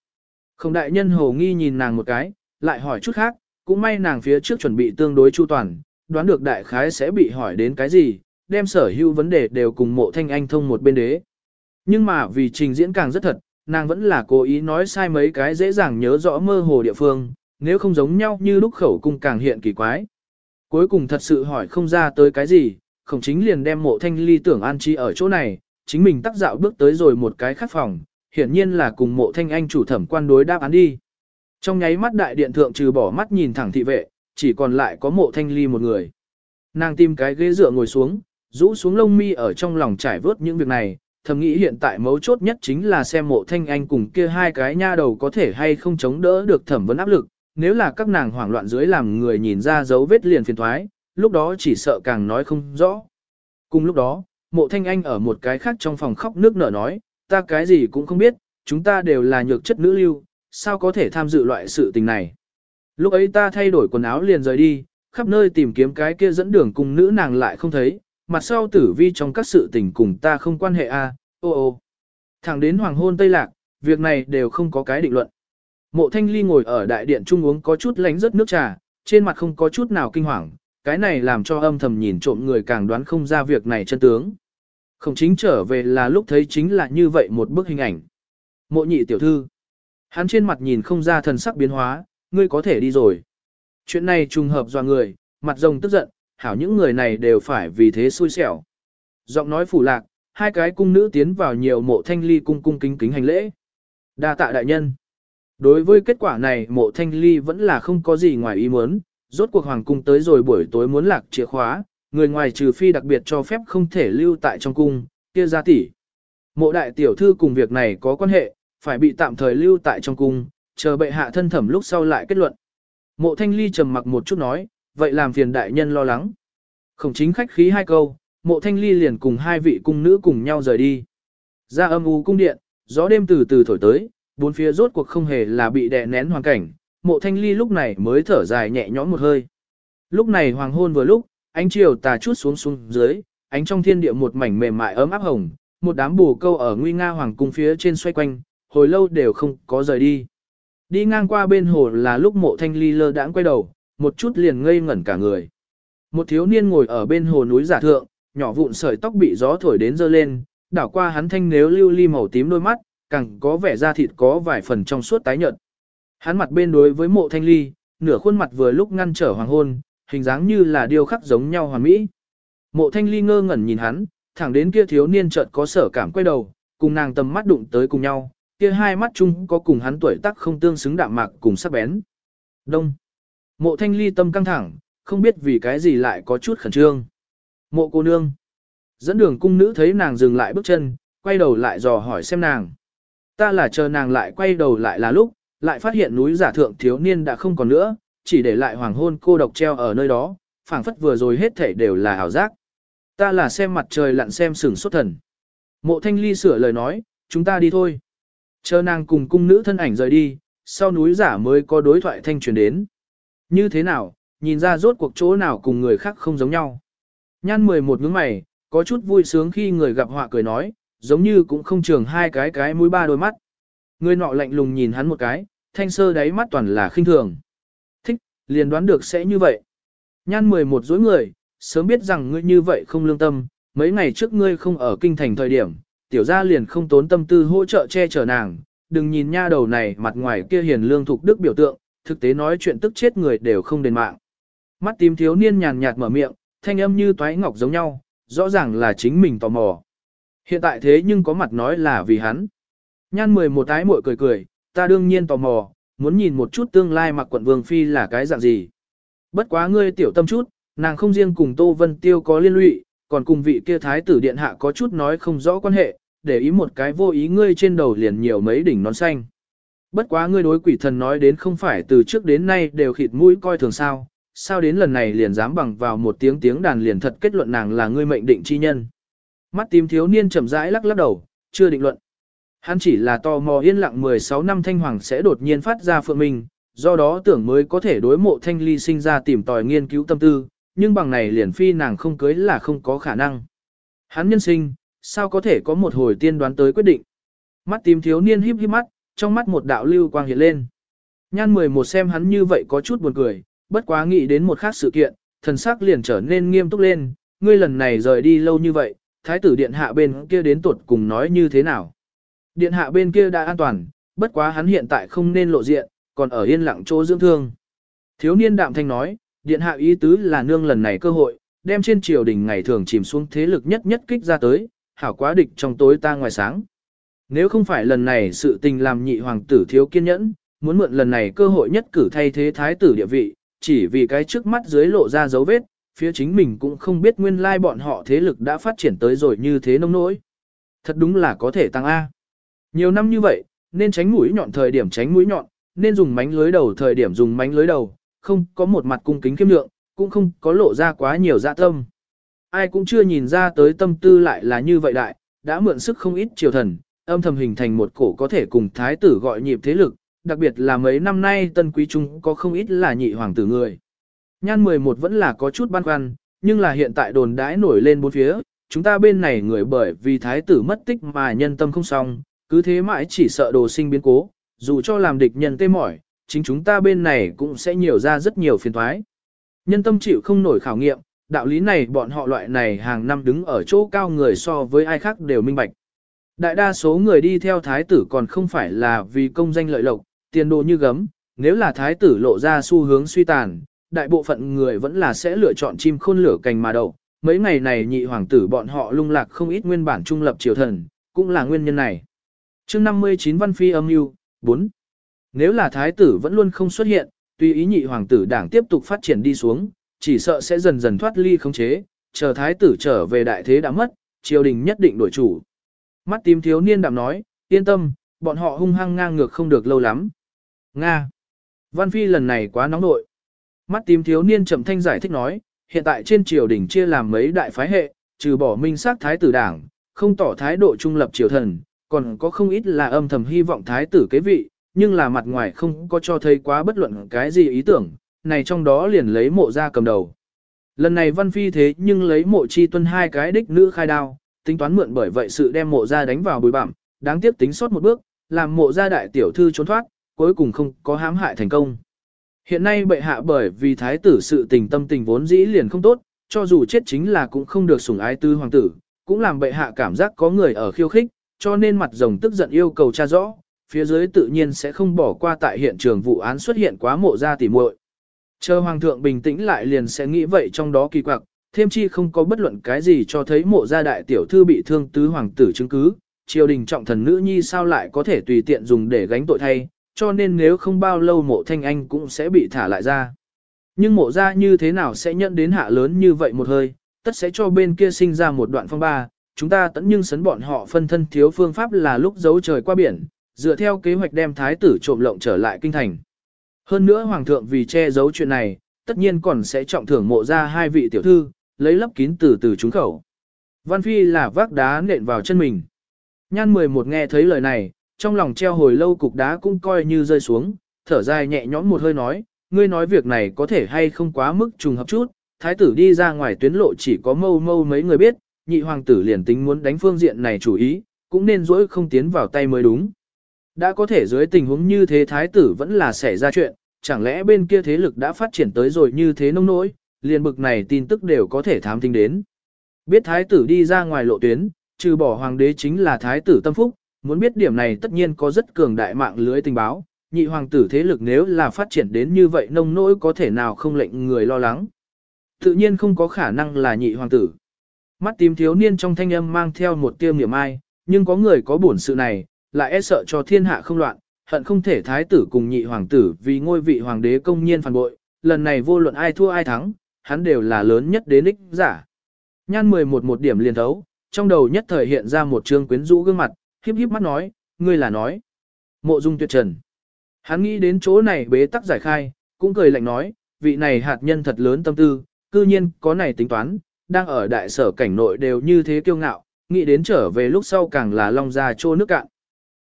Không đại nhân hồ nghi nhìn nàng một cái, lại hỏi chút khác, cũng may nàng phía trước chuẩn bị tương đối chu toàn, đoán được đại khái sẽ bị hỏi đến cái gì, đem sở hữu vấn đề đều cùng mộ thanh anh thông một bên đế. Nhưng mà vì trình diễn càng rất thật, nàng vẫn là cố ý nói sai mấy cái dễ dàng nhớ rõ mơ hồ địa phương, nếu không giống nhau như lúc khẩu cung càng hiện kỳ quái. Cuối cùng thật sự hỏi không ra tới cái gì, khổng chính liền đem mộ thanh ly tưởng an trí ở chỗ này, chính mình tác dạo bước tới rồi một cái khắc phòng, hiển nhiên là cùng mộ thanh anh chủ thẩm quan đối đáp án đi. Trong nháy mắt đại điện thượng trừ bỏ mắt nhìn thẳng thị vệ, chỉ còn lại có mộ thanh ly một người. Nàng tìm cái ghế dựa ngồi xuống, rũ xuống lông mi ở trong lòng trải vớt những việc này, thầm nghĩ hiện tại mấu chốt nhất chính là xem mộ thanh anh cùng kia hai cái nha đầu có thể hay không chống đỡ được thẩm vấn áp lực, nếu là các nàng hoảng loạn dưới làm người nhìn ra dấu vết liền phiền thoái, lúc đó chỉ sợ càng nói không rõ. Cùng lúc đó, mộ thanh anh ở một cái khác trong phòng khóc nước nở nói, ta cái gì cũng không biết, chúng ta đều là nhược chất nữ lưu, sao có thể tham dự loại sự tình này. Lúc ấy ta thay đổi quần áo liền rời đi, khắp nơi tìm kiếm cái kia dẫn đường cùng nữ nàng lại không thấy, mặt sau tử vi trong các sự tình cùng ta không quan hệ a, à, ô ô. Thẳng đến hoàng hôn Tây Lạc, việc này đều không có cái định luận. Mộ thanh ly ngồi ở đại điện trung uống có chút lánh rớt nước trà, trên mặt không có chút nào kinh hoàng, cái này làm cho âm thầm nhìn trộm người càng đoán không ra việc này chân tướng. Không chính trở về là lúc thấy chính là như vậy một bức hình ảnh. Mộ nhị tiểu thư. Hắn trên mặt nhìn không ra thần sắc biến hóa, ngươi có thể đi rồi. Chuyện này trùng hợp do người, mặt rồng tức giận, hảo những người này đều phải vì thế xui xẻo. Giọng nói phủ lạc, hai cái cung nữ tiến vào nhiều mộ thanh ly cung cung kính kính hành lễ. đa tạ đại nhân. Đối với kết quả này mộ thanh ly vẫn là không có gì ngoài ý muốn, rốt cuộc hoàng cung tới rồi buổi tối muốn lạc chìa khóa, người ngoài trừ phi đặc biệt cho phép không thể lưu tại trong cung, kia ra tỷ. Mộ đại tiểu thư cùng việc này có quan hệ, phải bị tạm thời lưu tại trong cung, chờ bệ hạ thân thẩm lúc sau lại kết luận. Mộ thanh ly trầm mặc một chút nói, vậy làm phiền đại nhân lo lắng. Khổng chính khách khí hai câu, mộ thanh ly liền cùng hai vị cung nữ cùng nhau rời đi. Ra âm u cung điện, gió đêm từ từ thổi tới, bốn phía rốt cuộc không hề là bị đè nén hoàn cảnh, mộ thanh ly lúc này mới thở dài nhẹ nhõm một hơi. Lúc này hoàng hôn vừa lúc, ánh chiều tà chút xuống xuống dưới, ánh trong thiên địa một mảnh mềm mại ấm áp hồng, một đám bù câu ở nguy nga hoàng cung phía trên xoay quanh, hồi lâu đều không có rời đi. Đi ngang qua bên hồ là lúc mộ thanh ly lơ đãng quay đầu, một chút liền ngây ngẩn cả người. Một thiếu niên ngồi ở bên hồ núi giả thượng, nhỏ vụn sợi tóc bị gió thổi đến dơ lên, đảo qua hắn thanh nếu lưu ly màu tím đôi mắt, càng có vẻ da thịt có vài phần trong suốt tái nhợt. Hắn mặt bên đối với mộ thanh ly, nửa khuôn mặt vừa lúc ngăn trở hoàng hôn, hình dáng như là điêu khắc giống nhau hoàn mỹ. Mộ thanh ly ngơ ngẩn nhìn hắn, thẳng đến kia thiếu niên chợt có sở cảm quay đầu, cùng nàng tầm mắt đụng tới cùng nhau, kia hai mắt chung có cùng hắn tuổi tác không tương xứng đạm mạc cùng sắc bén. Đông. Mộ thanh ly tâm căng thẳng, không biết vì cái gì lại có chút khẩn trương. Mộ cô nương. Dẫn đường cung nữ thấy nàng dừng lại bước chân, quay đầu lại dò hỏi xem nàng. Ta là chờ nàng lại quay đầu lại là lúc, lại phát hiện núi giả thượng thiếu niên đã không còn nữa, chỉ để lại hoàng hôn cô độc treo ở nơi đó, phảng phất vừa rồi hết thể đều là ảo giác. Ta là xem mặt trời lặn xem sừng sốt thần. Mộ thanh ly sửa lời nói, chúng ta đi thôi. Chờ nàng cùng cung nữ thân ảnh rời đi, sau núi giả mới có đối thoại thanh truyền đến. Như thế nào, nhìn ra rốt cuộc chỗ nào cùng người khác không giống nhau. Nhan 11 ngưỡng mày, có chút vui sướng khi người gặp họa cười nói, giống như cũng không trường hai cái cái mũi ba đôi mắt. Người nọ lạnh lùng nhìn hắn một cái, thanh sơ đáy mắt toàn là khinh thường. Thích, liền đoán được sẽ như vậy. Nhan 11 dối người, sớm biết rằng ngươi như vậy không lương tâm, mấy ngày trước ngươi không ở kinh thành thời điểm, tiểu gia liền không tốn tâm tư hỗ trợ che chở nàng, đừng nhìn nha đầu này mặt ngoài kia hiền lương thục đức biểu tượng, thực tế nói chuyện tức chết người đều không đền mạng. Mắt tím thiếu niên nhàn nhạt mở miệng, thanh âm như toái ngọc giống nhau, rõ ràng là chính mình tò mò. Hiện tại thế nhưng có mặt nói là vì hắn. Nhan mười một ái muội cười cười, ta đương nhiên tò mò, muốn nhìn một chút tương lai mặc quận vương phi là cái dạng gì. Bất quá ngươi tiểu tâm chút, nàng không riêng cùng Tô Vân Tiêu có liên lụy, còn cùng vị kia thái tử điện hạ có chút nói không rõ quan hệ, để ý một cái vô ý ngươi trên đầu liền nhiều mấy đỉnh nón xanh. Bất quá ngươi đối quỷ thần nói đến không phải từ trước đến nay đều khịt mũi coi thường sao, sao đến lần này liền dám bằng vào một tiếng tiếng đàn liền thật kết luận nàng là ngươi mệnh định chi nhân. Mắt tím thiếu niên chậm rãi lắc lắc đầu, chưa định luận. Hắn chỉ là tò mò yên lặng 16 năm thanh hoàng sẽ đột nhiên phát ra phượng mình, do đó tưởng mới có thể đối mộ thanh ly sinh ra tìm tòi nghiên cứu tâm tư, nhưng bằng này liền phi nàng không cưới là không có khả năng. Hắn nhân sinh, sao có thể có một hồi tiên đoán tới quyết định. Mắt tím thiếu niên híp híp mắt, trong mắt một đạo lưu quang hiện lên. Nhan 11 xem hắn như vậy có chút buồn cười, bất quá nghĩ đến một khác sự kiện, thần sắc liền trở nên nghiêm túc lên, ngươi lần này rời đi lâu như vậy, thái tử điện hạ bên kia đến tuột cùng nói như thế nào. Điện hạ bên kia đã an toàn, bất quá hắn hiện tại không nên lộ diện, còn ở yên lặng chỗ dưỡng thương. Thiếu niên đạm thanh nói, điện hạ ý tứ là nương lần này cơ hội, đem trên triều đình ngày thường chìm xuống thế lực nhất nhất kích ra tới, hảo quá địch trong tối ta ngoài sáng. Nếu không phải lần này sự tình làm nhị hoàng tử thiếu kiên nhẫn, muốn mượn lần này cơ hội nhất cử thay thế thái tử địa vị, chỉ vì cái trước mắt dưới lộ ra dấu vết, phía chính mình cũng không biết nguyên lai bọn họ thế lực đã phát triển tới rồi như thế nông nỗi. Thật đúng là có thể tăng A. Nhiều năm như vậy, nên tránh mũi nhọn thời điểm tránh mũi nhọn, nên dùng mánh lưới đầu thời điểm dùng mánh lưới đầu, không có một mặt cung kính kiêm lượng, cũng không có lộ ra quá nhiều dạ tâm. Ai cũng chưa nhìn ra tới tâm tư lại là như vậy đại, đã mượn sức không ít triều thần, âm thầm hình thành một cổ có thể cùng thái tử gọi nhịp thế lực, đặc biệt là mấy năm nay tân quý trung có không ít là nhị hoàng tử người. Nhan 11 vẫn là có chút băn khoăn, nhưng là hiện tại đồn đãi nổi lên bốn phía, chúng ta bên này người bởi vì thái tử mất tích mà nhân tâm không xong, cứ thế mãi chỉ sợ đồ sinh biến cố, dù cho làm địch nhân tê mỏi, chính chúng ta bên này cũng sẽ nhiều ra rất nhiều phiền thoái. Nhân tâm chịu không nổi khảo nghiệm, đạo lý này bọn họ loại này hàng năm đứng ở chỗ cao người so với ai khác đều minh bạch. Đại đa số người đi theo thái tử còn không phải là vì công danh lợi lộc, tiền đồ như gấm, nếu là thái tử lộ ra xu hướng suy tàn, đại bộ phận người vẫn là sẽ lựa chọn chim khôn lửa cành mà đậu. Mấy ngày này nhị hoàng tử bọn họ lung lạc không ít nguyên bản trung lập triều thần, cũng là nguyên nhân này. chương 59 Văn Phi âm mưu 4. Nếu là thái tử vẫn luôn không xuất hiện, tuy ý nhị hoàng tử đảng tiếp tục phát triển đi xuống, chỉ sợ sẽ dần dần thoát ly khống chế, chờ thái tử trở về đại thế đã mất, triều đình nhất định đổi chủ. Mắt tím thiếu niên đạm nói, yên tâm, bọn họ hung hăng ngang ngược không được lâu lắm. Nga. Văn Phi lần này quá nóng nội. Mắt tím thiếu niên chậm thanh giải thích nói, hiện tại trên triều đình chia làm mấy đại phái hệ, trừ bỏ minh sát thái tử đảng, không tỏ thái độ trung lập triều thần, còn có không ít là âm thầm hy vọng thái tử kế vị, nhưng là mặt ngoài không có cho thấy quá bất luận cái gì ý tưởng, này trong đó liền lấy mộ ra cầm đầu. Lần này văn phi thế nhưng lấy mộ chi tuân hai cái đích nữ khai đao, tính toán mượn bởi vậy sự đem mộ ra đánh vào bùi bặm, đáng tiếc tính sót một bước, làm mộ ra đại tiểu thư trốn thoát, cuối cùng không có hãm hại thành công. Hiện nay bệ hạ bởi vì thái tử sự tình tâm tình vốn dĩ liền không tốt, cho dù chết chính là cũng không được sủng ái tư hoàng tử, cũng làm bệ hạ cảm giác có người ở khiêu khích, cho nên mặt rồng tức giận yêu cầu tra rõ, phía dưới tự nhiên sẽ không bỏ qua tại hiện trường vụ án xuất hiện quá mộ ra tỉ muội. Chờ hoàng thượng bình tĩnh lại liền sẽ nghĩ vậy trong đó kỳ quặc, thêm chi không có bất luận cái gì cho thấy mộ gia đại tiểu thư bị thương tứ hoàng tử chứng cứ, triều đình trọng thần nữ nhi sao lại có thể tùy tiện dùng để gánh tội thay, cho nên nếu không bao lâu mộ thanh anh cũng sẽ bị thả lại ra. Nhưng mộ gia như thế nào sẽ nhận đến hạ lớn như vậy một hơi, tất sẽ cho bên kia sinh ra một đoạn phong ba, chúng ta tẫn nhưng sấn bọn họ phân thân thiếu phương pháp là lúc giấu trời qua biển, dựa theo kế hoạch đem thái tử trộm lộng trở lại kinh thành. Hơn nữa hoàng thượng vì che giấu chuyện này, tất nhiên còn sẽ trọng thưởng mộ ra hai vị tiểu thư, lấy lấp kín từ từ trúng khẩu. Văn Phi là vác đá nện vào chân mình. Nhan 11 nghe thấy lời này, trong lòng treo hồi lâu cục đá cũng coi như rơi xuống, thở dài nhẹ nhõm một hơi nói, ngươi nói việc này có thể hay không quá mức trùng hợp chút, thái tử đi ra ngoài tuyến lộ chỉ có mâu mâu mấy người biết, nhị hoàng tử liền tính muốn đánh phương diện này chủ ý, cũng nên dỗi không tiến vào tay mới đúng. Đã có thể dưới tình huống như thế thái tử vẫn là xảy ra chuyện, chẳng lẽ bên kia thế lực đã phát triển tới rồi như thế nông nỗi, liền bực này tin tức đều có thể thám tính đến. Biết thái tử đi ra ngoài lộ tuyến, trừ bỏ hoàng đế chính là thái tử tâm phúc, muốn biết điểm này tất nhiên có rất cường đại mạng lưới tình báo, nhị hoàng tử thế lực nếu là phát triển đến như vậy nông nỗi có thể nào không lệnh người lo lắng. Tự nhiên không có khả năng là nhị hoàng tử. Mắt tím thiếu niên trong thanh âm mang theo một tiêu niệm ai, nhưng có người có bổn sự này, lại e sợ cho thiên hạ không loạn, hận không thể thái tử cùng nhị hoàng tử vì ngôi vị hoàng đế công nhiên phản bội, lần này vô luận ai thua ai thắng, hắn đều là lớn nhất đến ích giả. Nhan 11 một điểm liền thấu, trong đầu nhất thời hiện ra một trương quyến rũ gương mặt, híp híp mắt nói, ngươi là nói. Mộ dung tuyệt trần, Hắn nghĩ đến chỗ này bế tắc giải khai, cũng cười lạnh nói, vị này hạt nhân thật lớn tâm tư, cư nhiên có này tính toán, đang ở đại sở cảnh nội đều như thế kiêu ngạo, nghĩ đến trở về lúc sau càng là long ra trô nước cạn.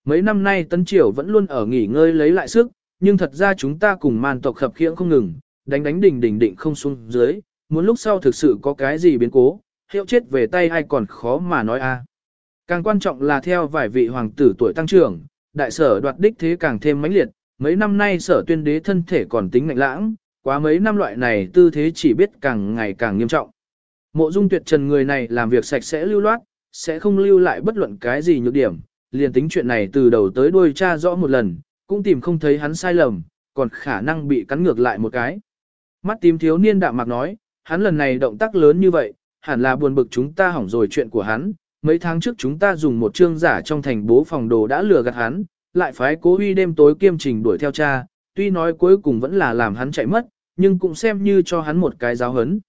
Mấy năm nay Tân Triều vẫn luôn ở nghỉ ngơi lấy lại sức, nhưng thật ra chúng ta cùng man tộc khập khiễng không ngừng, đánh đánh đỉnh đỉnh định không xuống dưới, muốn lúc sau thực sự có cái gì biến cố, hiệu chết về tay ai còn khó mà nói a. Càng quan trọng là theo vài vị hoàng tử tuổi tăng trưởng, đại sở đoạt đích thế càng thêm mãnh liệt, mấy năm nay sở tuyên đế thân thể còn tính ngạnh lãng, quá mấy năm loại này tư thế chỉ biết càng ngày càng nghiêm trọng. Mộ dung tuyệt trần người này làm việc sạch sẽ lưu loát, sẽ không lưu lại bất luận cái gì nhược điểm, liền tính chuyện này từ đầu tới đuôi tra rõ một lần, cũng tìm không thấy hắn sai lầm, còn khả năng bị cắn ngược lại một cái. Mắt tím thiếu niên đạm mạc nói, hắn lần này động tác lớn như vậy, hẳn là buồn bực chúng ta hỏng rồi chuyện của hắn. Mấy tháng trước chúng ta dùng một chương giả trong thành bố phòng đồ đã lừa gạt hắn, lại phái cố uy đêm tối kiêm trình đuổi theo cha, tuy nói cuối cùng vẫn là làm hắn chạy mất, nhưng cũng xem như cho hắn một cái giáo hấn.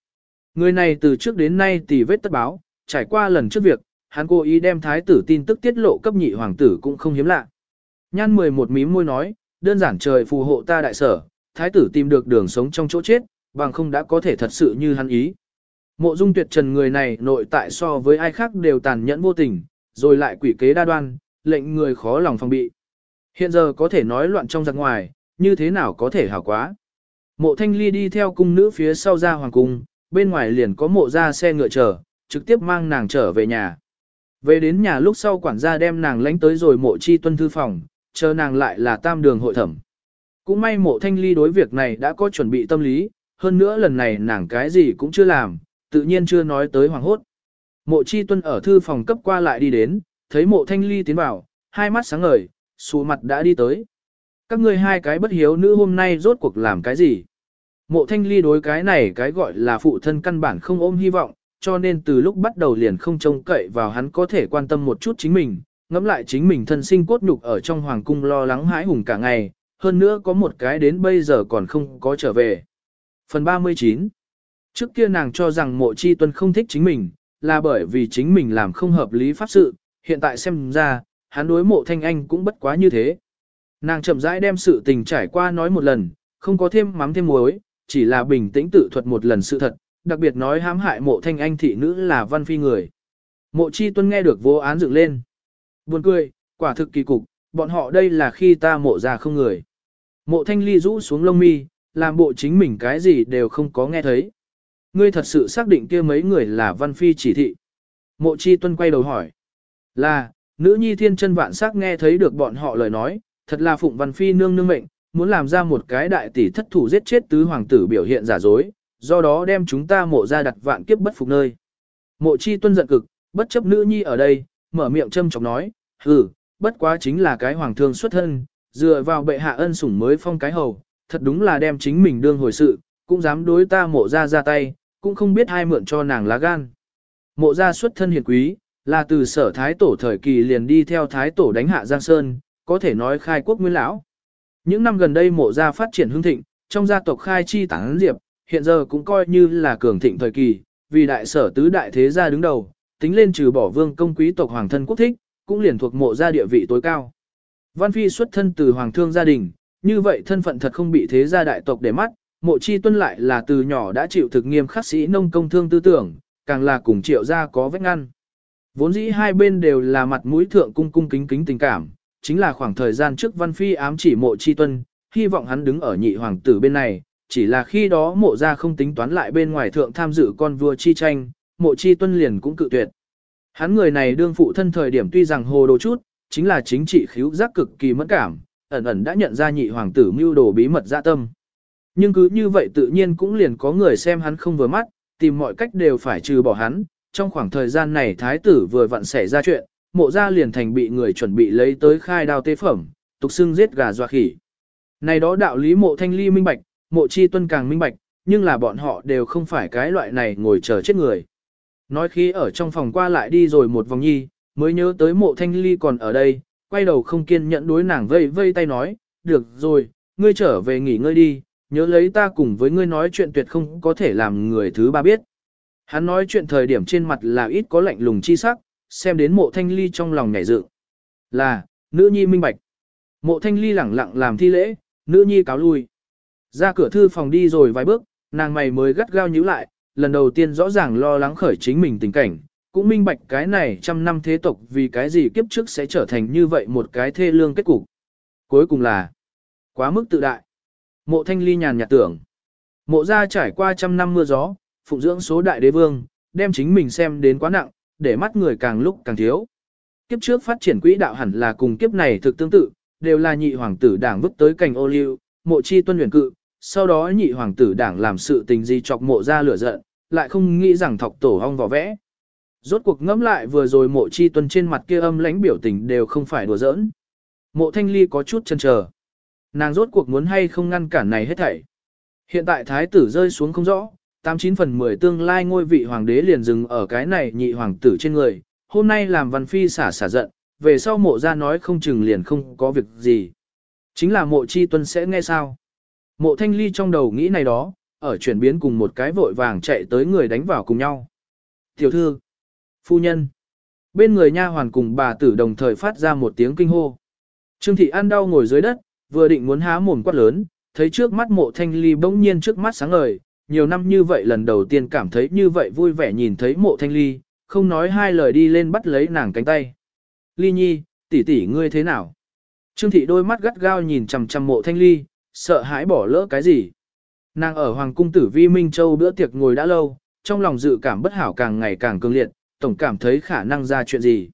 Người này từ trước đến nay tỉ vết tất báo, trải qua lần trước việc, hắn cố ý đem thái tử tin tức tiết lộ cấp nhị hoàng tử cũng không hiếm lạ. Nhan 11 mím môi nói, đơn giản trời phù hộ ta đại sở, thái tử tìm được đường sống trong chỗ chết, bằng không đã có thể thật sự như hắn ý. Mộ dung tuyệt trần người này nội tại so với ai khác đều tàn nhẫn vô tình, rồi lại quỷ kế đa đoan, lệnh người khó lòng phòng bị. Hiện giờ có thể nói loạn trong giặc ngoài, như thế nào có thể hảo quá. Mộ thanh ly đi theo cung nữ phía sau ra hoàng cung, bên ngoài liền có mộ ra xe ngựa chở, trực tiếp mang nàng trở về nhà. Về đến nhà lúc sau quản gia đem nàng lánh tới rồi mộ chi tuân thư phòng, chờ nàng lại là tam đường hội thẩm. Cũng may mộ thanh ly đối việc này đã có chuẩn bị tâm lý, hơn nữa lần này nàng cái gì cũng chưa làm, tự nhiên chưa nói tới hoàng hốt. Mộ chi tuân ở thư phòng cấp qua lại đi đến, thấy mộ thanh ly tiến vào, hai mắt sáng ngời, xù mặt đã đi tới. Các ngươi hai cái bất hiếu nữ hôm nay rốt cuộc làm cái gì? Mộ thanh ly đối cái này cái gọi là phụ thân căn bản không ôm hy vọng, cho nên từ lúc bắt đầu liền không trông cậy vào hắn có thể quan tâm một chút chính mình, ngẫm lại chính mình thân sinh cốt nhục ở trong hoàng cung lo lắng hãi hùng cả ngày, hơn nữa có một cái đến bây giờ còn không có trở về. Phần 39 Trước kia nàng cho rằng mộ chi tuân không thích chính mình, là bởi vì chính mình làm không hợp lý pháp sự, hiện tại xem ra, hắn đối mộ thanh anh cũng bất quá như thế. Nàng chậm rãi đem sự tình trải qua nói một lần, không có thêm mắm thêm muối, chỉ là bình tĩnh tự thuật một lần sự thật, đặc biệt nói hãm hại mộ thanh anh thị nữ là văn phi người. Mộ chi tuân nghe được vô án dựng lên. Buồn cười, quả thực kỳ cục, bọn họ đây là khi ta mộ ra không người. Mộ thanh ly rũ xuống lông mi, làm bộ chính mình cái gì đều không có nghe thấy. Ngươi thật sự xác định kia mấy người là văn phi chỉ thị. Mộ chi tuân quay đầu hỏi. Là, nữ nhi thiên chân vạn sắc nghe thấy được bọn họ lời nói, thật là phụng văn phi nương nương mệnh, muốn làm ra một cái đại tỷ thất thủ giết chết tứ hoàng tử biểu hiện giả dối, do đó đem chúng ta mộ ra đặt vạn kiếp bất phục nơi. Mộ chi tuân giận cực, bất chấp nữ nhi ở đây, mở miệng châm chọc nói, hừ, bất quá chính là cái hoàng thương xuất thân, dựa vào bệ hạ ân sủng mới phong cái hầu, thật đúng là đem chính mình đương hồi sự, cũng dám đối ta mộ ra ra tay, cũng không biết ai mượn cho nàng lá gan. Mộ ra xuất thân hiền quý, là từ sở thái tổ thời kỳ liền đi theo thái tổ đánh hạ Giang Sơn, có thể nói khai quốc nguyên lão. Những năm gần đây mộ gia phát triển hưng thịnh, trong gia tộc khai chi tán diệp, hiện giờ cũng coi như là cường thịnh thời kỳ, vì đại sở tứ đại thế gia đứng đầu, tính lên trừ bỏ vương công quý tộc hoàng thân quốc thích, cũng liền thuộc mộ gia địa vị tối cao. Văn Phi xuất thân từ hoàng thương gia đình, như vậy thân phận thật không bị thế gia đại tộc để mắt, mộ chi tuân lại là từ nhỏ đã chịu thực nghiêm khắc sĩ nông công thương tư tưởng, càng là cùng triệu gia có vết ngăn. Vốn dĩ hai bên đều là mặt mũi thượng cung cung kính kính tình cảm, chính là khoảng thời gian trước Văn Phi ám chỉ mộ chi tuân, hy vọng hắn đứng ở nhị hoàng tử bên này, chỉ là khi đó mộ gia không tính toán lại bên ngoài thượng tham dự con vua chi tranh, mộ chi tuân liền cũng cự tuyệt. Hắn người này đương phụ thân thời điểm tuy rằng hồ đồ chút, chính là chính trị khíu giác cực kỳ mẫn cảm, ẩn ẩn đã nhận ra nhị hoàng tử mưu đồ bí mật dạ tâm. Nhưng cứ như vậy tự nhiên cũng liền có người xem hắn không vừa mắt, tìm mọi cách đều phải trừ bỏ hắn. Trong khoảng thời gian này thái tử vừa vặn xảy ra chuyện, mộ ra liền thành bị người chuẩn bị lấy tới khai đao tế phẩm, tục xưng giết gà doa khỉ. Này đó đạo lý mộ thanh ly minh bạch, mộ chi tuân càng minh bạch, nhưng là bọn họ đều không phải cái loại này ngồi chờ chết người. Nói khi ở trong phòng qua lại đi rồi một vòng nhi, mới nhớ tới mộ thanh ly còn ở đây, quay đầu không kiên nhẫn đối nàng vây vây tay nói, được rồi, ngươi trở về nghỉ ngơi đi, nhớ lấy ta cùng với ngươi nói chuyện tuyệt không có thể làm người thứ ba biết. Hắn nói chuyện thời điểm trên mặt là ít có lạnh lùng chi sắc, xem đến mộ thanh ly trong lòng nhảy dự. Là, nữ nhi minh bạch. Mộ thanh ly lẳng lặng làm thi lễ, nữ nhi cáo lui. Ra cửa thư phòng đi rồi vài bước, nàng mày mới gắt gao nhíu lại, lần đầu tiên rõ ràng lo lắng khởi chính mình tình cảnh, cũng minh bạch cái này trăm năm thế tộc vì cái gì kiếp trước sẽ trở thành như vậy một cái thê lương kết cục. Cuối cùng là quá mức tự đại. Mộ thanh ly nhàn nhạt tưởng. Mộ ra trải qua trăm năm mưa gió, phụng dưỡng số đại đế vương, đem chính mình xem đến quá nặng, để mắt người càng lúc càng thiếu. Kiếp trước phát triển quỹ đạo hẳn là cùng kiếp này thực tương tự, đều là nhị hoàng tử đảng vứt tới cảnh ô liu, mộ chi tuân huyền cự, sau đó nhị hoàng tử đảng làm sự tình gì chọc mộ ra lửa giận, lại không nghĩ rằng thọc tổ hong vỏ vẽ. Rốt cuộc ngẫm lại vừa rồi mộ chi tuân trên mặt kia âm lãnh biểu tình đều không phải đùa giỡn. Mộ thanh ly có chút chân chờ. Nàng rốt cuộc muốn hay không ngăn cản này hết thảy. Hiện tại thái tử rơi xuống không rõ, 89 phần 10 tương lai ngôi vị hoàng đế liền dừng ở cái này nhị hoàng tử trên người, hôm nay làm văn phi xả xả giận, về sau mộ ra nói không chừng liền không có việc gì. Chính là mộ chi tuân sẽ nghe sao. Mộ thanh ly trong đầu nghĩ này đó, ở chuyển biến cùng một cái vội vàng chạy tới người đánh vào cùng nhau. Tiểu thư, phu nhân, bên người nha hoàn cùng bà tử đồng thời phát ra một tiếng kinh hô. Trương thị ăn đau ngồi dưới đất, vừa định muốn há mồm quát lớn, thấy trước mắt mộ thanh ly bỗng nhiên trước mắt sáng ngời, nhiều năm như vậy lần đầu tiên cảm thấy như vậy vui vẻ nhìn thấy mộ thanh ly, không nói hai lời đi lên bắt lấy nàng cánh tay. Ly nhi, tỷ tỷ ngươi thế nào? Trương thị đôi mắt gắt gao nhìn chằm chằm mộ thanh ly, sợ hãi bỏ lỡ cái gì. Nàng ở Hoàng cung tử vi Minh Châu bữa tiệc ngồi đã lâu, trong lòng dự cảm bất hảo càng ngày càng cường liệt, tổng cảm thấy khả năng ra chuyện gì.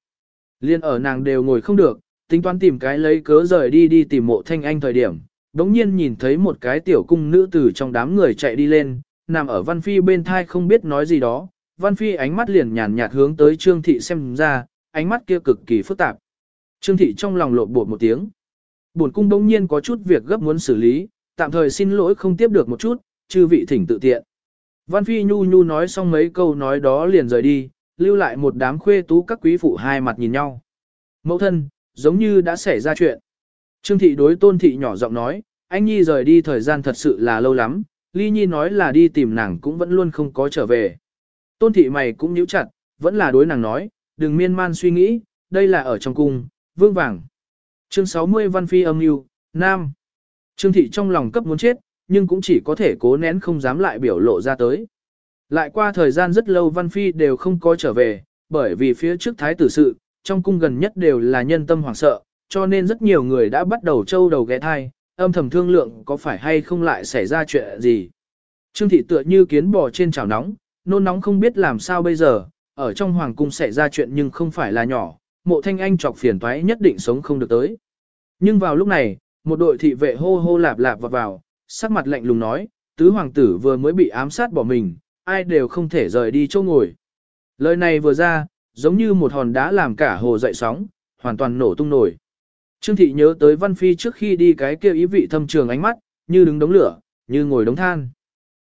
Liên ở nàng đều ngồi không được, tính toán tìm cái lấy cớ rời đi đi tìm mộ thanh anh thời điểm, đống nhiên nhìn thấy một cái tiểu cung nữ tử trong đám người chạy đi lên, nằm ở Văn Phi bên thai không biết nói gì đó, Văn Phi ánh mắt liền nhàn nhạt hướng tới Trương Thị xem ra, ánh mắt kia cực kỳ phức tạp. Trương Thị trong lòng lộn bột một tiếng. Buồn cung đống nhiên có chút việc gấp muốn xử lý, tạm thời xin lỗi không tiếp được một chút, chư vị thỉnh tự tiện. Văn Phi nhu nhu nói xong mấy câu nói đó liền rời đi, lưu lại một đám khuê tú các quý phụ hai mặt nhìn nhau. Mẫu thân, giống như đã xảy ra chuyện. Trương thị đối tôn thị nhỏ giọng nói, anh Nhi rời đi thời gian thật sự là lâu lắm, Ly Nhi nói là đi tìm nàng cũng vẫn luôn không có trở về. Tôn thị mày cũng nhíu chặt, vẫn là đối nàng nói, đừng miên man suy nghĩ, đây là ở trong cung, vương vàng. Chương 60 Văn Phi âm yêu, Nam. Trương thị trong lòng cấp muốn chết, nhưng cũng chỉ có thể cố nén không dám lại biểu lộ ra tới. Lại qua thời gian rất lâu Văn Phi đều không có trở về, bởi vì phía trước thái tử sự, trong cung gần nhất đều là nhân tâm hoảng sợ, cho nên rất nhiều người đã bắt đầu trâu đầu ghé thai, âm thầm thương lượng có phải hay không lại xảy ra chuyện gì. Trương thị tựa như kiến bò trên chảo nóng, nôn nóng không biết làm sao bây giờ, ở trong hoàng cung xảy ra chuyện nhưng không phải là nhỏ, mộ thanh anh chọc phiền toái nhất định sống không được tới. Nhưng vào lúc này, một đội thị vệ hô hô lạp lạp vào vào, sắc mặt lạnh lùng nói, tứ hoàng tử vừa mới bị ám sát bỏ mình, ai đều không thể rời đi chỗ ngồi. Lời này vừa ra, giống như một hòn đá làm cả hồ dậy sóng, hoàn toàn nổ tung nổi. Trương thị nhớ tới Văn Phi trước khi đi cái kia ý vị thâm trường ánh mắt, như đứng đống lửa, như ngồi đống than.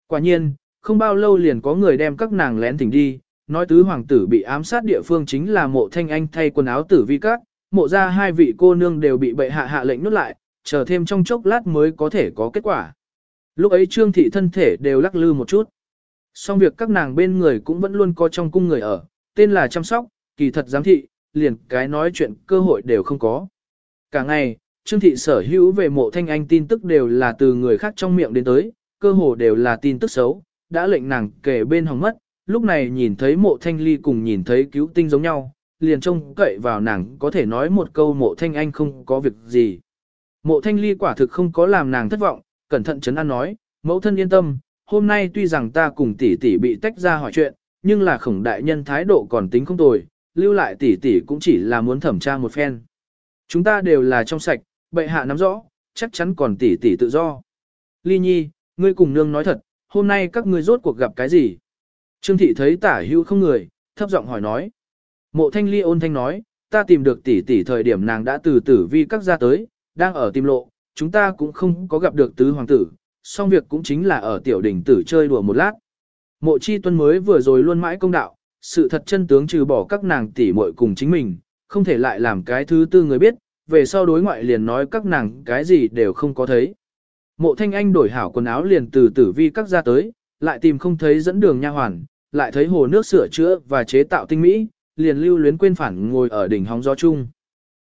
Quả nhiên, không bao lâu liền có người đem các nàng lén thỉnh đi, nói tứ hoàng tử bị ám sát địa phương chính là mộ thanh anh thay quần áo tử vi các, mộ ra hai vị cô nương đều bị bệ hạ hạ lệnh nút lại, chờ thêm trong chốc lát mới có thể có kết quả. Lúc ấy trương thị thân thể đều lắc lư một chút. Xong việc các nàng bên người cũng vẫn luôn có trong cung người ở, tên là chăm sóc, kỳ thật giám thị, liền cái nói chuyện cơ hội đều không có. Cả ngày, Trương thị sở hữu về mộ thanh anh tin tức đều là từ người khác trong miệng đến tới, cơ hồ đều là tin tức xấu, đã lệnh nàng kể bên hòng mất, lúc này nhìn thấy mộ thanh ly cùng nhìn thấy cứu tinh giống nhau, liền trông cậy vào nàng có thể nói một câu mộ thanh anh không có việc gì. Mộ thanh ly quả thực không có làm nàng thất vọng, cẩn thận chấn an nói, mẫu thân yên tâm, hôm nay tuy rằng ta cùng tỷ tỷ bị tách ra hỏi chuyện, nhưng là khổng đại nhân thái độ còn tính không tồi, lưu lại tỷ tỷ cũng chỉ là muốn thẩm tra một phen. Chúng ta đều là trong sạch, bệ hạ nắm rõ, chắc chắn còn tỷ tỷ tự do. Ly nhi, ngươi cùng nương nói thật, hôm nay các ngươi rốt cuộc gặp cái gì? Trương thị thấy tả hữu không người, thấp giọng hỏi nói. Mộ thanh ly ôn thanh nói, ta tìm được tỷ tỷ thời điểm nàng đã từ tử vi các gia tới, đang ở tìm lộ, chúng ta cũng không có gặp được tứ hoàng tử, song việc cũng chính là ở tiểu đỉnh tử chơi đùa một lát. Mộ chi tuân mới vừa rồi luôn mãi công đạo, sự thật chân tướng trừ bỏ các nàng tỷ muội cùng chính mình, không thể lại làm cái thứ tư người biết, về sau đối ngoại liền nói các nàng cái gì đều không có thấy. Mộ thanh anh đổi hảo quần áo liền từ tử vi các ra tới, lại tìm không thấy dẫn đường nha hoàn, lại thấy hồ nước sửa chữa và chế tạo tinh mỹ, liền lưu luyến quên phản ngồi ở đỉnh hóng gió chung.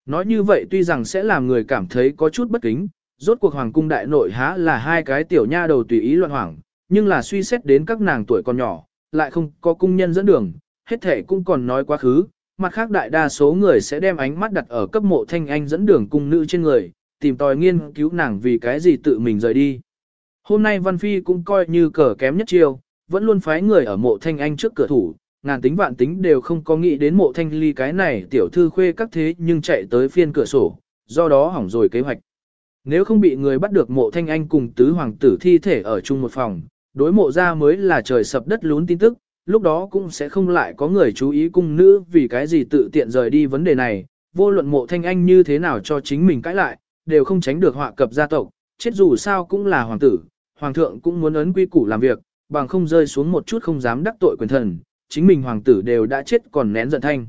Nói như vậy tuy rằng sẽ làm người cảm thấy có chút bất kính, rốt cuộc hoàng cung đại nội há là hai cái tiểu nha đầu tùy ý loạn hoảng, nhưng là suy xét đến các nàng tuổi còn nhỏ, lại không có cung nhân dẫn đường, hết thể cũng còn nói quá khứ, mặt khác đại đa số người sẽ đem ánh mắt đặt ở cấp mộ thanh anh dẫn đường cung nữ trên người, tìm tòi nghiên cứu nàng vì cái gì tự mình rời đi. Hôm nay Văn Phi cũng coi như cờ kém nhất chiêu, vẫn luôn phái người ở mộ thanh anh trước cửa thủ, ngàn tính vạn tính đều không có nghĩ đến mộ thanh ly cái này tiểu thư khuê các thế nhưng chạy tới phiên cửa sổ, do đó hỏng rồi kế hoạch. Nếu không bị người bắt được mộ thanh anh cùng tứ hoàng tử thi thể ở chung một phòng, đối mộ ra mới là trời sập đất lún tin tức, lúc đó cũng sẽ không lại có người chú ý cung nữ vì cái gì tự tiện rời đi vấn đề này, vô luận mộ thanh anh như thế nào cho chính mình cãi lại, đều không tránh được họa cập gia tộc, chết dù sao cũng là hoàng tử, hoàng thượng cũng muốn ấn quy củ làm việc, bằng không rơi xuống một chút không dám đắc tội quyền thần, chính mình hoàng tử đều đã chết còn nén giận thanh.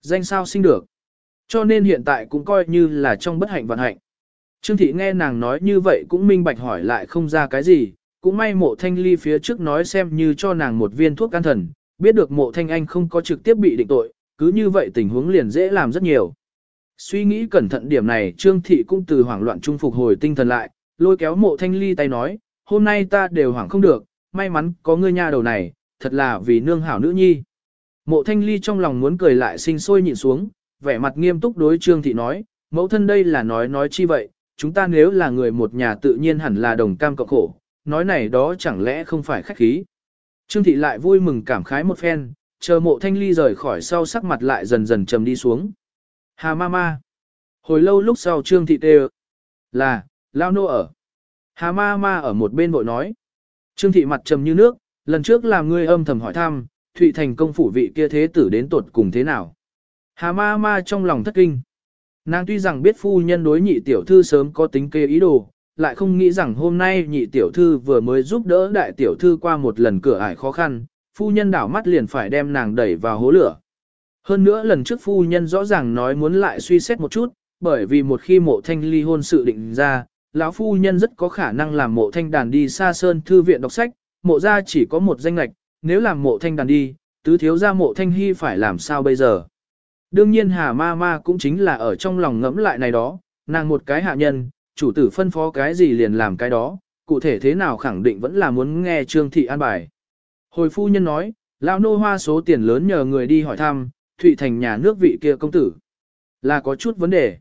Danh sao sinh được. Cho nên hiện tại cũng coi như là trong bất hạnh vận hạnh. Trương thị nghe nàng nói như vậy cũng minh bạch hỏi lại không ra cái gì, cũng may mộ thanh ly phía trước nói xem như cho nàng một viên thuốc can thần, biết được mộ thanh anh không có trực tiếp bị định tội, cứ như vậy tình huống liền dễ làm rất nhiều. Suy nghĩ cẩn thận điểm này Trương thị cũng từ hoảng loạn trung phục hồi tinh thần lại, lôi kéo mộ thanh ly tay nói, hôm nay ta đều hoảng không được, may mắn có ngươi nha đầu này, thật là vì nương hảo nữ nhi. Mộ thanh ly trong lòng muốn cười lại sinh sôi nhịn xuống, vẻ mặt nghiêm túc đối Trương thị nói, mẫu thân đây là nói nói chi vậy, chúng ta nếu là người một nhà tự nhiên hẳn là đồng cam cộng khổ, nói này đó chẳng lẽ không phải khách khí. Trương thị lại vui mừng cảm khái một phen, chờ mộ thanh ly rời khỏi sau sắc mặt lại dần dần trầm đi xuống. Hà ma ma. Hồi lâu lúc sau Trương thị tê là, lao nô ở. Hà ma ma ở một bên vội nói. Trương thị mặt trầm như nước, lần trước làm ngươi âm thầm hỏi thăm, Thụy Thành công phủ vị kia thế tử đến tuột cùng thế nào. Hà ma ma trong lòng thất kinh. Nàng tuy rằng biết phu nhân đối nhị tiểu thư sớm có tính kê ý đồ, lại không nghĩ rằng hôm nay nhị tiểu thư vừa mới giúp đỡ đại tiểu thư qua một lần cửa ải khó khăn, phu nhân đảo mắt liền phải đem nàng đẩy vào hố lửa. Hơn nữa lần trước phu nhân rõ ràng nói muốn lại suy xét một chút, bởi vì một khi mộ thanh ly hôn sự định ra, lão phu nhân rất có khả năng làm mộ thanh đàn đi xa sơn thư viện đọc sách, mộ ra chỉ có một danh lạch, nếu làm mộ thanh đàn đi, tứ thiếu ra mộ thanh hy phải làm sao bây giờ. Đương nhiên hà ma ma cũng chính là ở trong lòng ngẫm lại này đó, nàng một cái hạ nhân, chủ tử phân phó cái gì liền làm cái đó, cụ thể thế nào khẳng định vẫn là muốn nghe trương thị an bài. Hồi phu nhân nói, lão nô hoa số tiền lớn nhờ người đi hỏi thăm, Thụy Thành nhà nước vị kia công tử. Là có chút vấn đề.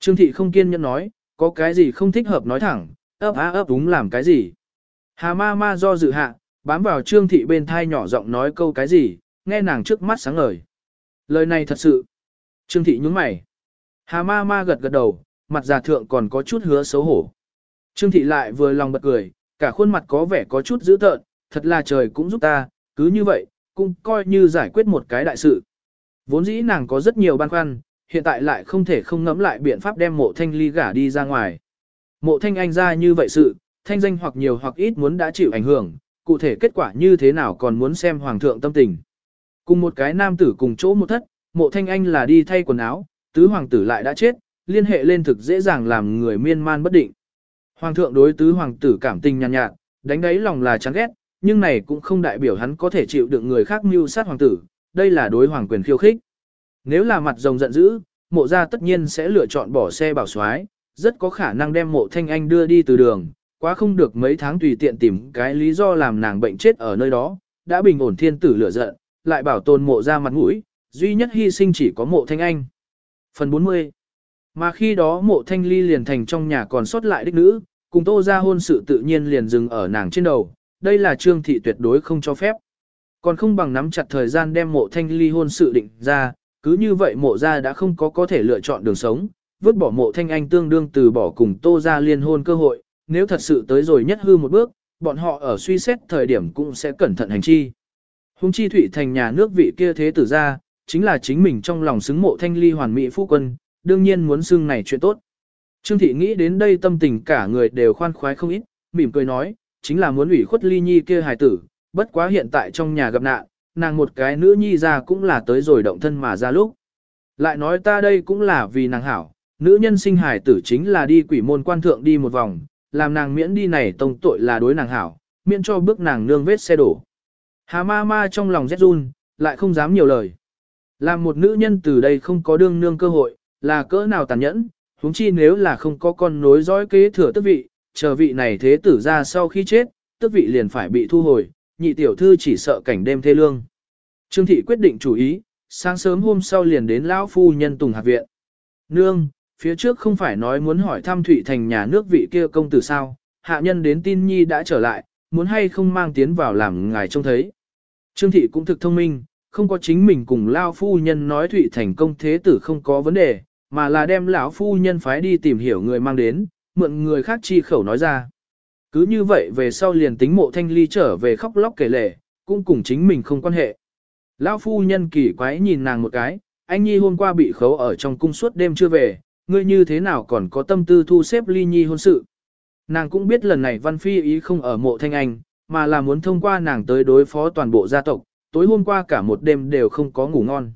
Trương thị không kiên nhẫn nói, có cái gì không thích hợp nói thẳng, ấp á ấp đúng làm cái gì. Hà ma ma do dự hạ, bám vào trương thị bên thai nhỏ giọng nói câu cái gì, nghe nàng trước mắt sáng ngời. Lời này thật sự. Trương thị nhúng mày. Hà ma ma gật gật đầu, mặt già thượng còn có chút hứa xấu hổ. Trương thị lại vừa lòng bật cười, cả khuôn mặt có vẻ có chút dữ tợn, thật là trời cũng giúp ta, cứ như vậy, cũng coi như giải quyết một cái đại sự. Vốn dĩ nàng có rất nhiều băn khoăn, hiện tại lại không thể không ngẫm lại biện pháp đem mộ thanh ly gả đi ra ngoài. Mộ thanh anh ra như vậy sự, thanh danh hoặc nhiều hoặc ít muốn đã chịu ảnh hưởng, cụ thể kết quả như thế nào còn muốn xem hoàng thượng tâm tình. Cùng một cái nam tử cùng chỗ một thất, mộ thanh anh là đi thay quần áo, tứ hoàng tử lại đã chết, liên hệ lên thực dễ dàng làm người miên man bất định. Hoàng thượng đối tứ hoàng tử cảm tình nhàn nhạt, nhạt, đánh đáy lòng là chán ghét, nhưng này cũng không đại biểu hắn có thể chịu đựng người khác mưu sát hoàng tử, đây là đối hoàng quyền khiêu khích. Nếu là mặt rồng giận dữ, mộ gia tất nhiên sẽ lựa chọn bỏ xe bảo soái, rất có khả năng đem mộ thanh anh đưa đi từ đường, quá không được mấy tháng tùy tiện tìm cái lý do làm nàng bệnh chết ở nơi đó, đã bình ổn thiên tử lửa giận, lại bảo tồn mộ ra mặt mũi, duy nhất hy sinh chỉ có mộ thanh anh. Phần 40 Mà khi đó mộ thanh ly liền thành trong nhà còn sót lại đích nữ, cùng tô ra hôn sự tự nhiên liền dừng ở nàng trên đầu, đây là trương thị tuyệt đối không cho phép. Còn không bằng nắm chặt thời gian đem mộ thanh ly hôn sự định ra, cứ như vậy mộ ra đã không có có thể lựa chọn đường sống, vứt bỏ mộ thanh anh tương đương từ bỏ cùng tô ra liên hôn cơ hội, nếu thật sự tới rồi nhất hư một bước, bọn họ ở suy xét thời điểm cũng sẽ cẩn thận hành chi. Hùng chi thủy thành nhà nước vị kia thế tử ra, chính là chính mình trong lòng xứng mộ thanh ly hoàn mỹ phu quân, đương nhiên muốn xưng này chuyện tốt. Trương thị nghĩ đến đây tâm tình cả người đều khoan khoái không ít, mỉm cười nói, chính là muốn ủy khuất ly nhi kia hài tử, bất quá hiện tại trong nhà gặp nạn, nàng một cái nữ nhi ra cũng là tới rồi động thân mà ra lúc. Lại nói ta đây cũng là vì nàng hảo, nữ nhân sinh hài tử chính là đi quỷ môn quan thượng đi một vòng, làm nàng miễn đi này tông tội là đối nàng hảo, miễn cho bước nàng nương vết xe đổ. Hà ma ma trong lòng rét run, lại không dám nhiều lời. Làm một nữ nhân từ đây không có đương nương cơ hội, là cỡ nào tàn nhẫn, huống chi nếu là không có con nối dõi kế thừa tước vị, chờ vị này thế tử ra sau khi chết, tước vị liền phải bị thu hồi, nhị tiểu thư chỉ sợ cảnh đêm thê lương. Trương thị quyết định chủ ý, sáng sớm hôm sau liền đến lão phu nhân Tùng Hạc viện. Nương, phía trước không phải nói muốn hỏi thăm Thụy Thành nhà nước vị kia công tử sao, hạ nhân đến tin nhi đã trở lại, muốn hay không mang tiến vào làm ngài trông thấy. Trương thị cũng thực thông minh, không có chính mình cùng lao phu nhân nói Thụy Thành công thế tử không có vấn đề, mà là đem lão phu nhân phái đi tìm hiểu người mang đến, mượn người khác chi khẩu nói ra. Cứ như vậy về sau liền tính mộ thanh ly trở về khóc lóc kể lể, cũng cùng chính mình không quan hệ. Lão phu nhân kỳ quái nhìn nàng một cái, anh Nhi hôm qua bị khấu ở trong cung suốt đêm chưa về, ngươi như thế nào còn có tâm tư thu xếp ly nhi hôn sự. Nàng cũng biết lần này Văn Phi ý không ở mộ thanh anh, mà là muốn thông qua nàng tới đối phó toàn bộ gia tộc, tối hôm qua cả một đêm đều không có ngủ ngon.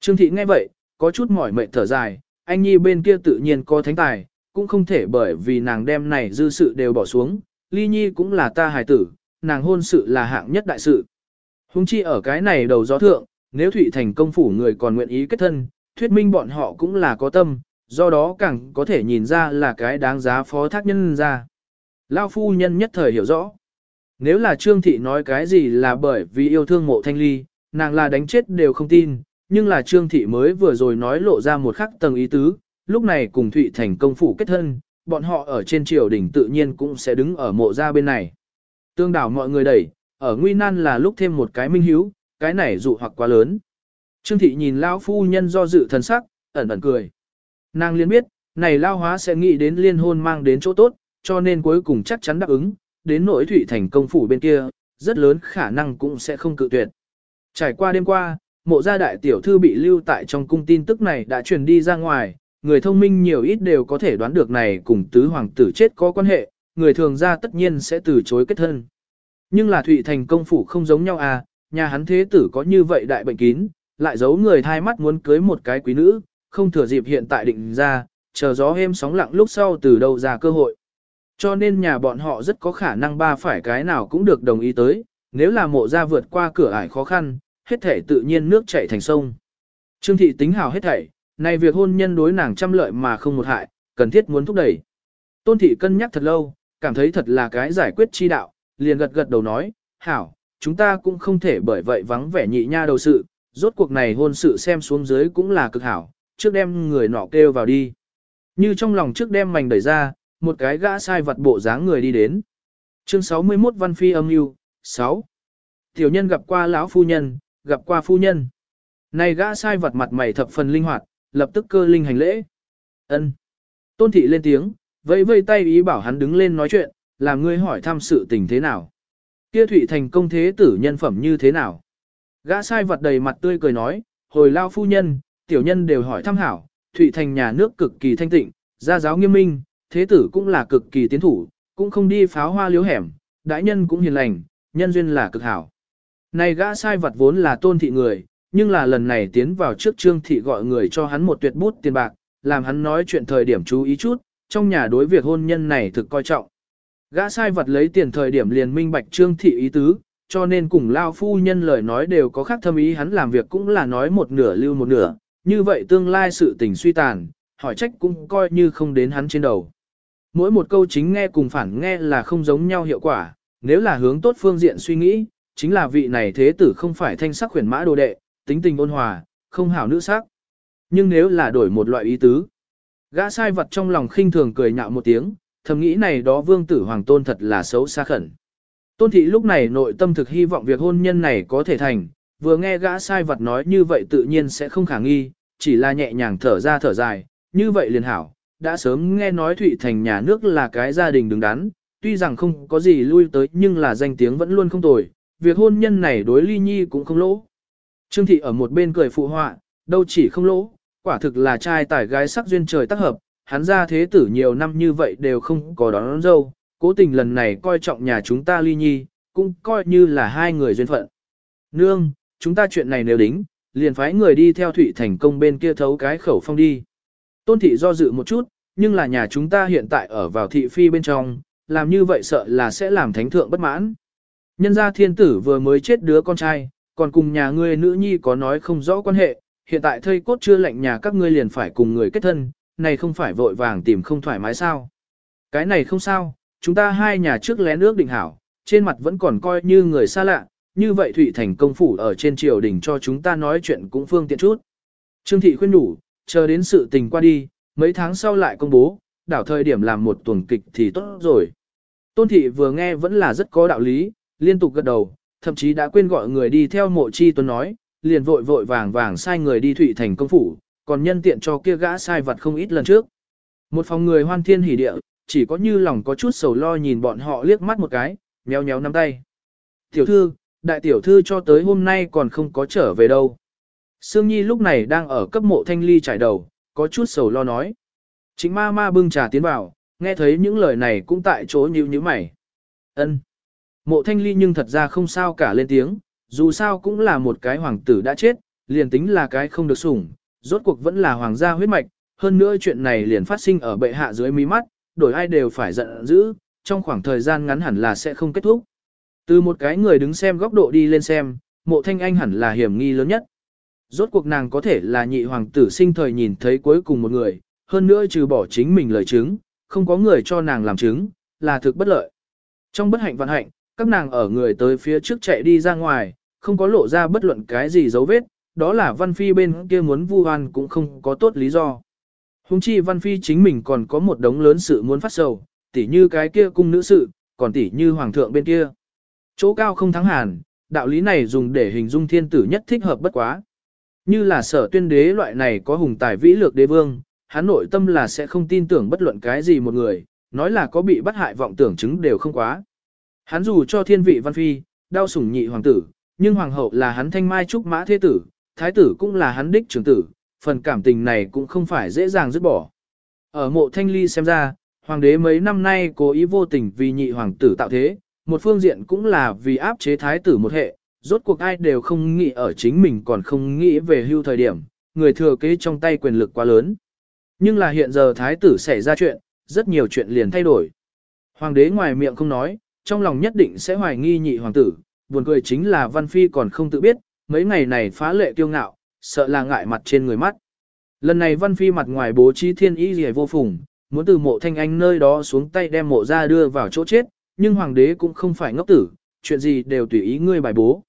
Trương Thị nghe vậy, có chút mỏi mệt thở dài, anh Nhi bên kia tự nhiên có thánh tài, cũng không thể bởi vì nàng đem này dư sự đều bỏ xuống, ly nhi cũng là ta hài tử, nàng hôn sự là hạng nhất đại sự. Hùng chi ở cái này đầu gió thượng, nếu Thụy Thành công phủ người còn nguyện ý kết thân, thuyết minh bọn họ cũng là có tâm, do đó càng có thể nhìn ra là cái đáng giá phó thác nhân ra. Lao phu nhân nhất thời hiểu rõ. Nếu là Trương Thị nói cái gì là bởi vì yêu thương mộ thanh ly, nàng là đánh chết đều không tin, nhưng là Trương Thị mới vừa rồi nói lộ ra một khắc tầng ý tứ, lúc này cùng Thụy Thành công phủ kết thân, bọn họ ở trên triều đình tự nhiên cũng sẽ đứng ở mộ ra bên này. Tương đảo mọi người đẩy, ở nguy nan là lúc thêm một cái minh hiếu, cái này dụ hoặc quá lớn. Trương thị nhìn lão phu nhân do dự thần sắc, ẩn ẩn cười. Nàng liên biết, này lao hóa sẽ nghĩ đến liên hôn mang đến chỗ tốt, cho nên cuối cùng chắc chắn đáp ứng, đến nỗi thủy thành công phủ bên kia, rất lớn khả năng cũng sẽ không cự tuyệt. Trải qua đêm qua, mộ gia đại tiểu thư bị lưu tại trong cung tin tức này đã truyền đi ra ngoài, người thông minh nhiều ít đều có thể đoán được này cùng tứ hoàng tử chết có quan hệ, người thường ra tất nhiên sẽ từ chối kết thân. Nhưng là Thụy Thành công phủ không giống nhau à, nhà hắn thế tử có như vậy đại bệnh kín, lại giấu người thai mắt muốn cưới một cái quý nữ, không thừa dịp hiện tại định ra, chờ gió êm sóng lặng lúc sau từ đâu ra cơ hội. Cho nên nhà bọn họ rất có khả năng ba phải cái nào cũng được đồng ý tới, nếu là mộ ra vượt qua cửa ải khó khăn, hết thể tự nhiên nước chảy thành sông. Trương thị tính hào hết thảy, này việc hôn nhân đối nàng trăm lợi mà không một hại, cần thiết muốn thúc đẩy. Tôn thị cân nhắc thật lâu, cảm thấy thật là cái giải quyết chi đạo, liền gật gật đầu nói, hảo, chúng ta cũng không thể bởi vậy vắng vẻ nhị nha đầu sự, rốt cuộc này hôn sự xem xuống dưới cũng là cực hảo, trước đem người nọ kêu vào đi. Như trong lòng trước đem mảnh đẩy ra, một cái gã sai vật bộ dáng người đi đến. Chương 61 Văn Phi âm yêu 6. Tiểu nhân gặp qua lão phu nhân, gặp qua phu nhân. Này gã sai vật mặt mày thập phần linh hoạt, lập tức cơ linh hành lễ. Ân. Tôn thị lên tiếng, vẫy vây tay ý bảo hắn đứng lên nói chuyện, làm ngươi hỏi thăm sự tình thế nào. Kia Thụy Thành công thế tử nhân phẩm như thế nào? Gã sai vật đầy mặt tươi cười nói, hồi lao phu nhân, tiểu nhân đều hỏi thăm hảo, Thụy Thành nhà nước cực kỳ thanh tịnh, gia giáo nghiêm minh, thế tử cũng là cực kỳ tiến thủ, cũng không đi pháo hoa liếu hẻm, đại nhân cũng hiền lành, nhân duyên là cực hảo. Này gã sai vật vốn là tôn thị người, nhưng là lần này tiến vào trước trương thị gọi người cho hắn một tuyệt bút tiền bạc, làm hắn nói chuyện thời điểm chú ý chút, trong nhà đối việc hôn nhân này thực coi trọng. Gã sai vật lấy tiền thời điểm liền minh bạch trương thị ý tứ, cho nên cùng lao phu nhân lời nói đều có khác thâm ý hắn làm việc cũng là nói một nửa lưu một nửa, như vậy tương lai sự tình suy tàn, hỏi trách cũng coi như không đến hắn trên đầu. Mỗi một câu chính nghe cùng phản nghe là không giống nhau hiệu quả, nếu là hướng tốt phương diện suy nghĩ, chính là vị này thế tử không phải thanh sắc khuyển mã đồ đệ, tính tình ôn hòa, không hảo nữ sắc. Nhưng nếu là đổi một loại ý tứ, gã sai vật trong lòng khinh thường cười nhạo một tiếng, thầm nghĩ này đó vương tử hoàng tôn thật là xấu xa khẩn. Tôn thị lúc này nội tâm thực hy vọng việc hôn nhân này có thể thành, vừa nghe gã sai vật nói như vậy tự nhiên sẽ không khả nghi, chỉ là nhẹ nhàng thở ra thở dài, như vậy liền hảo, đã sớm nghe nói Thụy Thành nhà nước là cái gia đình đứng đắn, tuy rằng không có gì lui tới nhưng là danh tiếng vẫn luôn không tồi, việc hôn nhân này đối ly nhi cũng không lỗ. Trương thị ở một bên cười phụ họa, đâu chỉ không lỗ, quả thực là trai tải gái sắc duyên trời tác hợp, hắn ra thế tử nhiều năm như vậy đều không có đón, đón dâu, cố tình lần này coi trọng nhà chúng ta ly nhi, cũng coi như là hai người duyên phận. Nương, chúng ta chuyện này nếu đính, liền phái người đi theo Thụy Thành công bên kia thấu cái khẩu phong đi. Tôn thị do dự một chút, nhưng là nhà chúng ta hiện tại ở vào thị phi bên trong, làm như vậy sợ là sẽ làm thánh thượng bất mãn. Nhân gia thiên tử vừa mới chết đứa con trai, còn cùng nhà ngươi nữ nhi có nói không rõ quan hệ, hiện tại thây cốt chưa lạnh nhà các ngươi liền phải cùng người kết thân, này không phải vội vàng tìm không thoải mái sao. Cái này không sao, chúng ta hai nhà trước lén nước định hảo, trên mặt vẫn còn coi như người xa lạ, như vậy Thụy Thành công phủ ở trên triều đình cho chúng ta nói chuyện cũng phương tiện chút. Trương Thị khuyên đủ, chờ đến sự tình qua đi, mấy tháng sau lại công bố, đảo thời điểm làm một tuần kịch thì tốt rồi. Tôn Thị vừa nghe vẫn là rất có đạo lý, liên tục gật đầu, thậm chí đã quên gọi người đi theo mộ chi tuấn nói, liền vội vội vàng vàng sai người đi Thụy Thành công phủ, còn nhân tiện cho kia gã sai vật không ít lần trước. Một phòng người hoan thiên hỉ địa, chỉ có như lòng có chút sầu lo nhìn bọn họ liếc mắt một cái, méo méo nắm tay. Tiểu thư, đại tiểu thư cho tới hôm nay còn không có trở về đâu. Sương Nhi lúc này đang ở cấp mộ thanh ly trải đầu, có chút sầu lo nói. Chính ma ma bưng trà tiến vào, nghe thấy những lời này cũng tại chỗ nhíu nhíu mày. ân Mộ thanh ly nhưng thật ra không sao cả lên tiếng, dù sao cũng là một cái hoàng tử đã chết, liền tính là cái không được sủng, rốt cuộc vẫn là hoàng gia huyết mạch, hơn nữa chuyện này liền phát sinh ở bệ hạ dưới mí mắt, đổi ai đều phải giận dữ, trong khoảng thời gian ngắn hẳn là sẽ không kết thúc. Từ một cái người đứng xem góc độ đi lên xem, mộ thanh anh hẳn là hiểm nghi lớn nhất. Rốt cuộc nàng có thể là nhị hoàng tử sinh thời nhìn thấy cuối cùng một người, hơn nữa trừ bỏ chính mình lời chứng, không có người cho nàng làm chứng, là thực bất lợi. Trong bất hạnh vận hạnh, các nàng ở người tới phía trước chạy đi ra ngoài, không có lộ ra bất luận cái gì dấu vết, đó là Văn Phi bên kia muốn vu oan cũng không có tốt lý do. Hùng chi Văn Phi chính mình còn có một đống lớn sự muốn phát sầu, tỉ như cái kia cung nữ sự, còn tỉ như hoàng thượng bên kia. Chỗ cao không thắng hàn, đạo lý này dùng để hình dung thiên tử nhất thích hợp bất quá. Như là sở tuyên đế loại này có hùng tài vĩ lược đế vương, hắn nội tâm là sẽ không tin tưởng bất luận cái gì một người, nói là có bị bắt hại vọng tưởng chứng đều không quá. Hắn dù cho thiên vị văn phi, đau sủng nhị hoàng tử, nhưng hoàng hậu là hắn thanh mai trúc mã thế tử, thái tử cũng là hắn đích trưởng tử, phần cảm tình này cũng không phải dễ dàng dứt bỏ. Ở mộ thanh ly xem ra, hoàng đế mấy năm nay cố ý vô tình vì nhị hoàng tử tạo thế, một phương diện cũng là vì áp chế thái tử một hệ, rốt cuộc ai đều không nghĩ ở chính mình còn không nghĩ về hưu thời điểm, người thừa kế trong tay quyền lực quá lớn. Nhưng là hiện giờ thái tử xảy ra chuyện, rất nhiều chuyện liền thay đổi. Hoàng đế ngoài miệng không nói, trong lòng nhất định sẽ hoài nghi nhị hoàng tử, buồn cười chính là Văn Phi còn không tự biết, mấy ngày này phá lệ kiêu ngạo, sợ là ngại mặt trên người mắt. Lần này Văn Phi mặt ngoài bố trí thiên ý gì vô phùng, muốn từ mộ thanh anh nơi đó xuống tay đem mộ ra đưa vào chỗ chết, nhưng hoàng đế cũng không phải ngốc tử, chuyện gì đều tùy ý ngươi bài bố.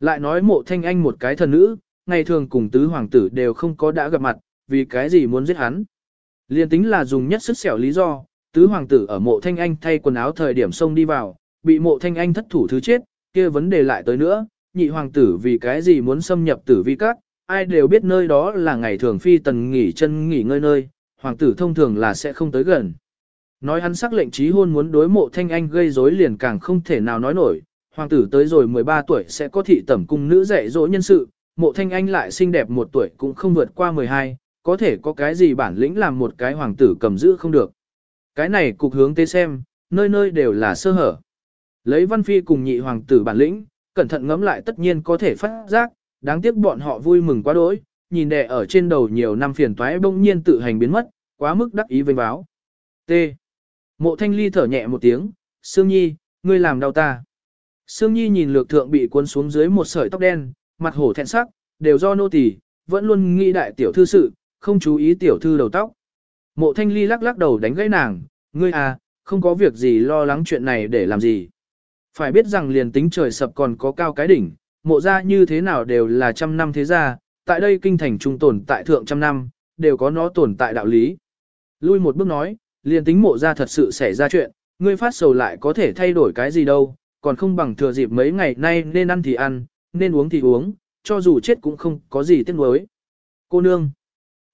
Lại nói mộ thanh anh một cái thần nữ, ngày thường cùng tứ hoàng tử đều không có đã gặp mặt, vì cái gì muốn giết hắn. Liên tính là dùng nhất sức xẻo lý do, tứ hoàng tử ở mộ thanh anh thay quần áo thời điểm xông đi vào, bị mộ thanh anh thất thủ thứ chết, kia vấn đề lại tới nữa, nhị hoàng tử vì cái gì muốn xâm nhập tử vi các, ai đều biết nơi đó là ngày thường phi tần nghỉ chân nghỉ ngơi nơi, hoàng tử thông thường là sẽ không tới gần. Nói hắn sắc lệnh trí hôn muốn đối mộ thanh anh gây rối liền càng không thể nào nói nổi, hoàng tử tới rồi 13 tuổi sẽ có thị tẩm cung nữ dạy dỗ nhân sự, mộ thanh anh lại xinh đẹp một tuổi cũng không vượt qua 12, có thể có cái gì bản lĩnh làm một cái hoàng tử cầm giữ không được. Cái này cục hướng tê xem, nơi nơi đều là sơ hở. Lấy văn phi cùng nhị hoàng tử bản lĩnh, cẩn thận ngẫm lại tất nhiên có thể phát giác, đáng tiếc bọn họ vui mừng quá đỗi, nhìn đè ở trên đầu nhiều năm phiền toái bỗng nhiên tự hành biến mất, quá mức đắc ý vênh báo. T. Mộ thanh ly thở nhẹ một tiếng, Sương Nhi, ngươi làm đau ta. Sương Nhi nhìn lược thượng bị cuốn xuống dưới một sợi tóc đen, mặt hổ thẹn sắc, đều do nô tỳ, vẫn luôn nghĩ đại tiểu thư sự, không chú ý tiểu thư đầu tóc. Mộ thanh ly lắc lắc đầu đánh gãy nàng, ngươi à, không có việc gì lo lắng chuyện này để làm gì. Phải biết rằng liền tính trời sập còn có cao cái đỉnh, mộ ra như thế nào đều là trăm năm thế gia, tại đây kinh thành trung tồn tại thượng trăm năm, đều có nó tồn tại đạo lý. Lui một bước nói, liền tính mộ ra thật sự xảy ra chuyện, ngươi phát sầu lại có thể thay đổi cái gì đâu, còn không bằng thừa dịp mấy ngày nay nên ăn thì ăn, nên uống thì uống, cho dù chết cũng không có gì tiếc nuối. Cô nương,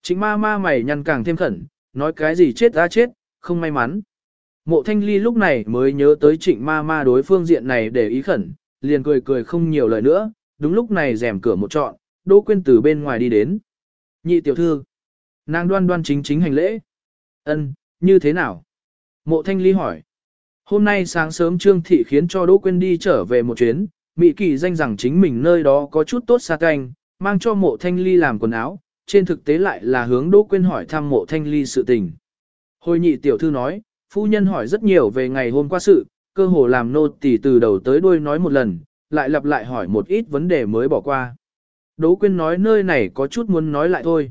chính ma ma mày nhăn càng thêm khẩn, nói cái gì chết ra chết, không may mắn. Mộ thanh ly lúc này mới nhớ tới trịnh ma ma đối phương diện này để ý khẩn, liền cười cười không nhiều lời nữa, đúng lúc này rèm cửa một trọn, Đỗ Quyên từ bên ngoài đi đến. Nhị tiểu thư, nàng đoan đoan chính chính hành lễ. Ân, như thế nào? Mộ thanh ly hỏi. Hôm nay sáng sớm Trương Thị khiến cho Đỗ Quyên đi trở về một chuyến, Mỹ Kỳ danh rằng chính mình nơi đó có chút tốt xa canh, mang cho mộ thanh ly làm quần áo, trên thực tế lại là hướng Đỗ Quyên hỏi thăm mộ thanh ly sự tình. Hồi nhị tiểu thư nói, phu nhân hỏi rất nhiều về ngày hôm qua sự, cơ hồ làm nô tỳ từ đầu tới đuôi nói một lần, lại lặp lại hỏi một ít vấn đề mới bỏ qua. Đỗ Quyên nói nơi này có chút muốn nói lại thôi.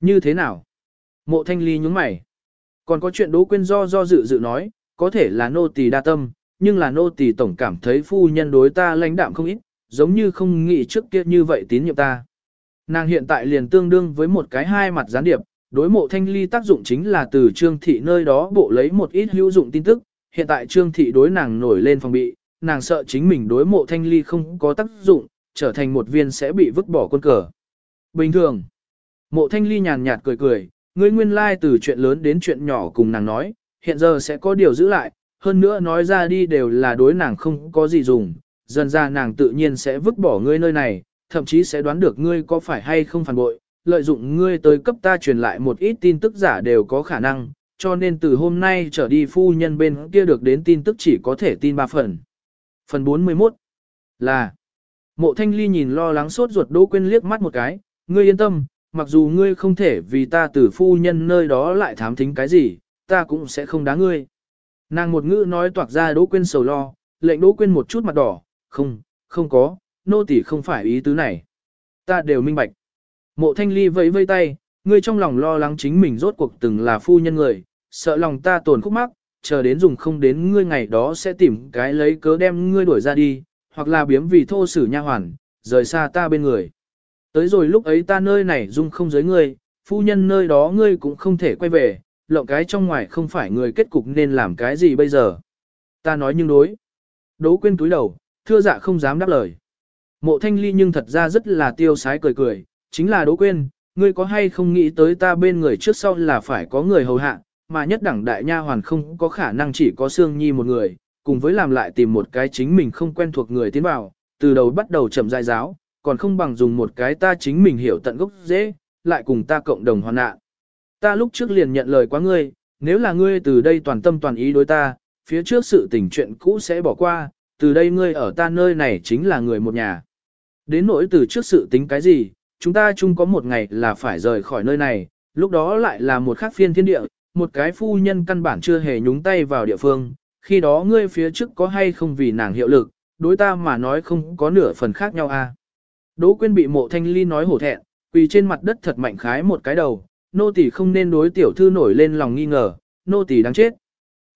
Như thế nào? Mộ thanh ly nhúng mày. Còn có chuyện Đỗ Quyên do do dự dự nói, có thể là nô tỳ đa tâm, nhưng là nô tỳ tổng cảm thấy phu nhân đối ta lãnh đạm không ít, giống như không nghĩ trước kia như vậy tín nhiệm ta. Nàng hiện tại liền tương đương với một cái hai mặt gián điệp, đối mộ thanh ly tác dụng chính là từ trương thị nơi đó bộ lấy một ít hữu dụng tin tức, hiện tại trương thị đối nàng nổi lên phòng bị, nàng sợ chính mình đối mộ thanh ly không có tác dụng, trở thành một viên sẽ bị vứt bỏ quân cờ. Bình thường, mộ thanh ly nhàn nhạt cười cười, ngươi nguyên lai like từ chuyện lớn đến chuyện nhỏ cùng nàng nói, hiện giờ sẽ có điều giữ lại, hơn nữa nói ra đi đều là đối nàng không có gì dùng, dần ra nàng tự nhiên sẽ vứt bỏ ngươi nơi này, thậm chí sẽ đoán được ngươi có phải hay không phản bội, lợi dụng ngươi tới cấp ta truyền lại một ít tin tức giả đều có khả năng, cho nên từ hôm nay trở đi phu nhân bên kia được đến tin tức chỉ có thể tin ba phần. Phần 41 là Mộ Thanh Ly nhìn lo lắng sốt ruột Đỗ Quyên liếc mắt một cái, ngươi yên tâm, mặc dù ngươi không thể vì ta từ phu nhân nơi đó lại thám thính cái gì, ta cũng sẽ không đá ngươi. Nàng một ngữ nói toạc ra Đỗ Quyên sầu lo, lệnh Đỗ Quyên một chút mặt đỏ, không, không có, nô tỳ không phải ý tứ này. Ta đều minh bạch. Mộ Thanh Ly vẫy vây tay, ngươi trong lòng lo lắng chính mình rốt cuộc từng là phu nhân người, sợ lòng ta tổn khúc mắc, chờ đến dùng không đến ngươi ngày đó sẽ tìm cái lấy cớ đem ngươi đuổi ra đi, hoặc là biếm vì thô sử nha hoàn, rời xa ta bên người. Tới rồi lúc ấy ta nơi này dung không giới ngươi, phu nhân nơi đó ngươi cũng không thể quay về, lộng cái trong ngoài không phải người kết cục nên làm cái gì bây giờ. Ta nói nhưng đối. Đỗ quên túi đầu, thưa dạ không dám đáp lời. Mộ thanh ly nhưng thật ra rất là tiêu sái cười cười, chính là đỗ quên, ngươi có hay không nghĩ tới ta bên người trước sau là phải có người hầu hạ, mà nhất đẳng đại nha hoàn không có khả năng chỉ có Sương Nhi một người, cùng với làm lại tìm một cái chính mình không quen thuộc người tiến vào, từ đầu bắt đầu chậm dài giáo, còn không bằng dùng một cái ta chính mình hiểu tận gốc dễ, lại cùng ta cộng đồng hoàn nạn. Ta lúc trước liền nhận lời quá ngươi, nếu là ngươi từ đây toàn tâm toàn ý đối ta, phía trước sự tình chuyện cũ sẽ bỏ qua, từ đây ngươi ở ta nơi này chính là người một nhà. Đến nỗi từ trước sự tính cái gì, chúng ta chung có một ngày là phải rời khỏi nơi này, lúc đó lại là một khác phiên thiên địa, một cái phu nhân căn bản chưa hề nhúng tay vào địa phương, khi đó ngươi phía trước có hay không vì nàng hiệu lực, đối ta mà nói không có nửa phần khác nhau a. À. Đỗ Quyên bị mộ thanh ly nói hổ thẹn, quỳ trên mặt đất thật mạnh khái một cái đầu, nô tỳ không nên đối tiểu thư nổi lên lòng nghi ngờ, nô tỳ đáng chết.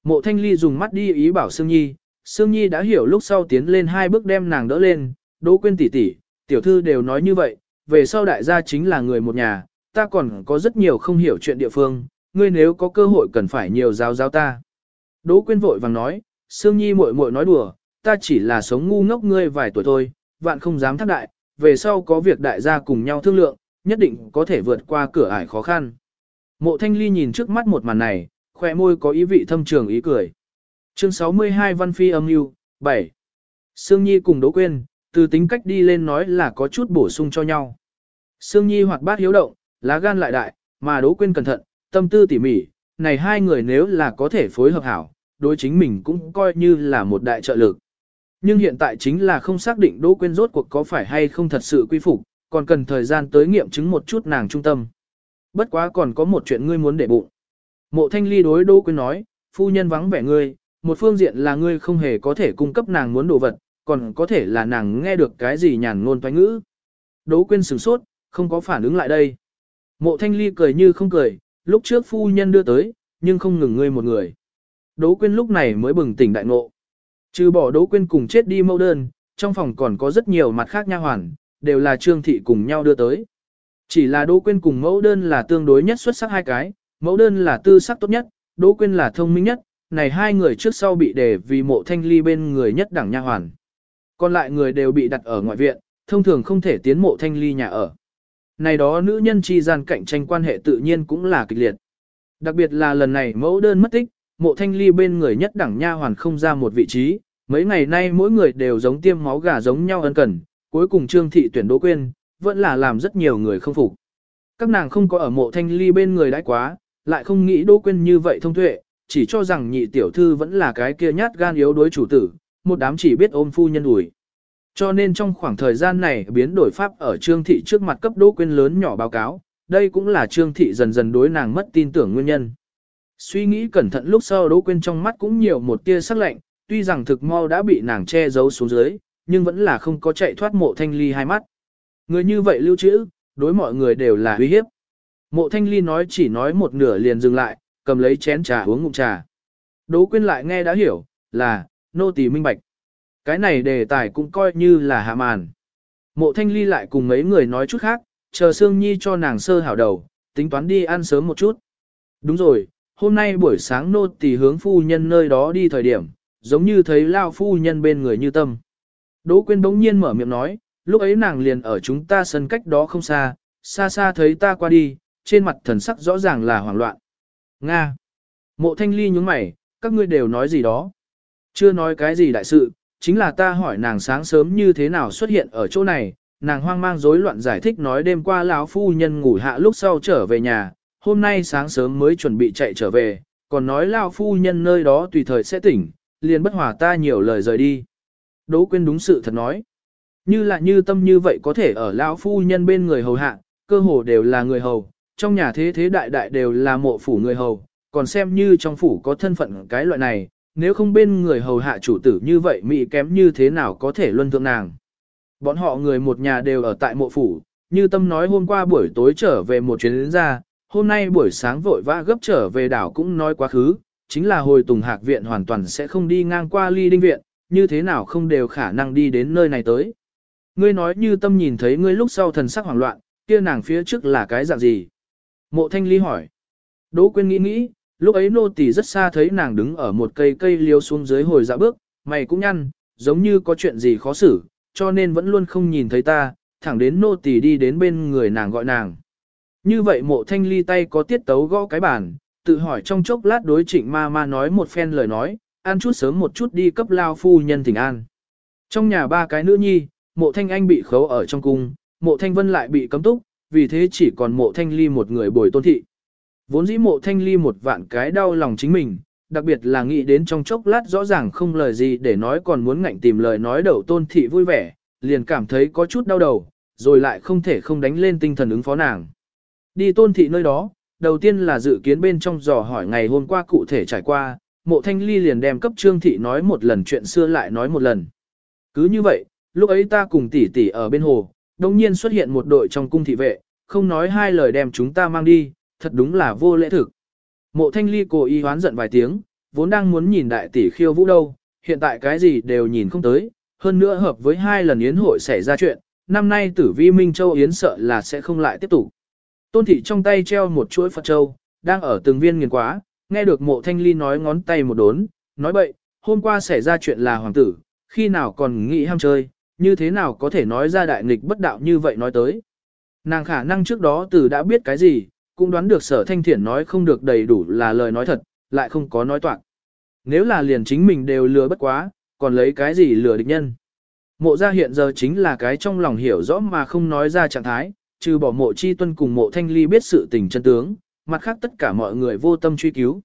Mộ thanh ly dùng mắt đi ý bảo Sương Nhi, Sương Nhi đã hiểu lúc sau tiến lên hai bước đem nàng đỡ lên, Đỗ Quyên tỷ tỷ, tiểu thư đều nói như vậy, về sau đại gia chính là người một nhà, ta còn có rất nhiều không hiểu chuyện địa phương, ngươi nếu có cơ hội cần phải nhiều giáo giáo ta. Đỗ Quyên vội vàng nói, Sương Nhi muội muội nói đùa, ta chỉ là sống ngu ngốc ngươi vài tuổi thôi, vạn không dám thác đại, về sau có việc đại gia cùng nhau thương lượng, nhất định có thể vượt qua cửa ải khó khăn. Mộ Thanh Ly nhìn trước mắt một màn này, khỏe môi có ý vị thâm trường ý cười. Chương 62 Văn Phi âm yêu, 7. Sương Nhi cùng Đỗ Quyên, từ tính cách đi lên nói là có chút bổ sung cho nhau. Sương Nhi hoạt bát hiếu động, lá gan lại đại, mà Đỗ Quyên cẩn thận, tâm tư tỉ mỉ, này hai người nếu là có thể phối hợp hảo, đối chính mình cũng coi như là một đại trợ lực. Nhưng hiện tại chính là không xác định Đỗ Quyên rốt cuộc có phải hay không thật sự quy phục, còn cần thời gian tới nghiệm chứng một chút nàng trung tâm. Bất quá còn có một chuyện ngươi muốn để bụng. Mộ Thanh Ly đối Đỗ Quyên nói, phu nhân vắng vẻ ngươi, một phương diện là ngươi không hề có thể cung cấp nàng muốn đồ vật, còn có thể là nàng nghe được cái gì nhàn ngôn toán ngữ. Đỗ Quyên sửng sốt, không có phản ứng lại đây. Mộ Thanh Ly cười như không cười, lúc trước phu nhân đưa tới, nhưng không ngừng ngươi một người. Đỗ Quyên lúc này mới bừng tỉnh đại ngộ. Trừ bỏ Đỗ Quyên cùng chết đi mẫu đơn, trong phòng còn có rất nhiều mặt khác nha hoàn, đều là Trương thị cùng nhau đưa tới. Chỉ là Đỗ Quyên cùng mẫu đơn là tương đối nhất xuất sắc hai cái, mẫu đơn là tư sắc tốt nhất, Đỗ Quyên là thông minh nhất, này hai người trước sau bị đề vì mộ thanh ly bên người nhất đẳng nha hoàn. Còn lại người đều bị đặt ở ngoại viện, thông thường không thể tiến mộ thanh ly nhà ở. Này đó nữ nhân chi gian cạnh tranh quan hệ tự nhiên cũng là kịch liệt. Đặc biệt là lần này mẫu đơn mất tích, mộ thanh ly bên người nhất đẳng nha hoàn không ra một vị trí, mấy ngày nay mỗi người đều giống tiêm máu gà giống nhau ân cần, cuối cùng trương thị tuyển đỗ quyên vẫn là làm rất nhiều người không phục. Các nàng không có ở mộ thanh ly bên người đãi quá, lại không nghĩ đỗ quyên như vậy thông tuệ, chỉ cho rằng nhị tiểu thư vẫn là cái kia nhát gan yếu đối chủ tử, một đám chỉ biết ôm phu nhân ủi. Cho nên trong khoảng thời gian này biến đổi pháp ở Trương Thị trước mặt cấp đỗ quyên lớn nhỏ báo cáo, đây cũng là Trương Thị dần dần đối nàng mất tin tưởng nguyên nhân. Suy nghĩ cẩn thận lúc sau đỗ quyên trong mắt cũng nhiều một tia sắc lạnh, tuy rằng thực mau đã bị nàng che giấu xuống dưới, nhưng vẫn là không có chạy thoát mộ thanh ly hai mắt. Người như vậy lưu trữ, đối mọi người đều là uy hiếp. Mộ thanh ly nói chỉ nói một nửa liền dừng lại, cầm lấy chén trà uống ngụm trà. Đỗ quyên lại nghe đã hiểu, là, nô tỳ minh bạch. Cái này đề tài cũng coi như là hạ màn. Mộ thanh ly lại cùng mấy người nói chút khác, chờ Sương Nhi cho nàng sơ hảo đầu, tính toán đi ăn sớm một chút. Đúng rồi, hôm nay buổi sáng nô tỳ hướng phu nhân nơi đó đi thời điểm, giống như thấy lao phu nhân bên người như tâm. Đỗ quyên bỗng nhiên mở miệng nói, lúc ấy nàng liền ở chúng ta sân cách đó không xa, xa xa thấy ta qua đi, trên mặt thần sắc rõ ràng là hoảng loạn. Nga. Mộ thanh ly nhúng mày, các ngươi đều nói gì đó. Chưa nói cái gì đại sự, chính là ta hỏi nàng sáng sớm như thế nào xuất hiện ở chỗ này, nàng hoang mang rối loạn giải thích nói đêm qua lão phu nhân ngủ hạ lúc sau trở về nhà, hôm nay sáng sớm mới chuẩn bị chạy trở về, còn nói lão phu nhân nơi đó tùy thời sẽ tỉnh, liền bất hòa ta nhiều lời rời đi. Đỗ quên đúng sự thật nói. Như là như tâm như vậy có thể ở lão phu nhân bên người hầu hạ, cơ hồ đều là người hầu, trong nhà thế thế đại đại đều là mộ phủ người hầu, còn xem như trong phủ có thân phận cái loại này, nếu không bên người hầu hạ chủ tử như vậy mỹ kém như thế nào có thể luân thượng nàng. Bọn họ người một nhà đều ở tại mộ phủ, như tâm nói hôm qua buổi tối trở về một chuyến đến ra, hôm nay buổi sáng vội vã gấp trở về đảo cũng nói quá khứ, chính là hồi tùng hạc viện hoàn toàn sẽ không đi ngang qua ly đinh viện, như thế nào không đều khả năng đi đến nơi này tới. Ngươi nói như tâm nhìn thấy ngươi lúc sau thần sắc hoảng loạn, kia nàng phía trước là cái dạng gì? Mộ thanh ly hỏi. Đỗ quyên nghĩ nghĩ, lúc ấy nô tỳ rất xa thấy nàng đứng ở một cây cây liêu xuống dưới hồi dạ bước, mày cũng nhăn, giống như có chuyện gì khó xử, cho nên vẫn luôn không nhìn thấy ta, thẳng đến nô tỳ đi đến bên người nàng gọi nàng. Như vậy mộ thanh ly tay có tiết tấu gõ cái bàn, tự hỏi trong chốc lát đối trịnh ma ma nói một phen lời nói, ăn chút sớm một chút đi cấp lao phu nhân thỉnh an. Trong nhà ba cái nữ nhi, mộ thanh anh bị khấu ở trong cung, mộ thanh vân lại bị cấm túc, vì thế chỉ còn mộ thanh ly một người bồi tôn thị. Vốn dĩ mộ thanh ly một vạn cái đau lòng chính mình, đặc biệt là nghĩ đến trong chốc lát rõ ràng không lời gì để nói còn muốn ngạnh tìm lời nói đầu tôn thị vui vẻ, liền cảm thấy có chút đau đầu, rồi lại không thể không đánh lên tinh thần ứng phó nàng. Đi tôn thị nơi đó, đầu tiên là dự kiến bên trong dò hỏi ngày hôm qua cụ thể trải qua, mộ thanh ly liền đem cấp trương thị nói một lần chuyện xưa lại nói một lần. Cứ như vậy, lúc ấy ta cùng tỷ tỷ ở bên hồ, đồng nhiên xuất hiện một đội trong cung thị vệ, không nói hai lời đem chúng ta mang đi, thật đúng là vô lễ thực. Mộ thanh ly cố ý hoán giận vài tiếng, vốn đang muốn nhìn đại tỷ khiêu vũ đâu, hiện tại cái gì đều nhìn không tới, hơn nữa hợp với hai lần yến hội xảy ra chuyện, năm nay tử vi Minh Châu yến sợ là sẽ không lại tiếp tục. Tôn thị trong tay treo một chuỗi Phật Châu, đang ở từng viên nghiền quá, nghe được mộ thanh ly nói ngón tay một đốn, nói bậy, hôm qua xảy ra chuyện là hoàng tử, khi nào còn nghĩ ham chơi, như thế nào có thể nói ra đại nghịch bất đạo như vậy nói tới. Nàng khả năng trước đó từ đã biết cái gì, cũng đoán được sở thanh thiển nói không được đầy đủ là lời nói thật, lại không có nói toạc. Nếu là liền chính mình đều lừa bất quá, còn lấy cái gì lừa địch nhân. Mộ ra hiện giờ chính là cái trong lòng hiểu rõ mà không nói ra trạng thái, trừ bỏ mộ chi tuân cùng mộ thanh ly biết sự tình chân tướng, mặt khác tất cả mọi người vô tâm truy cứu.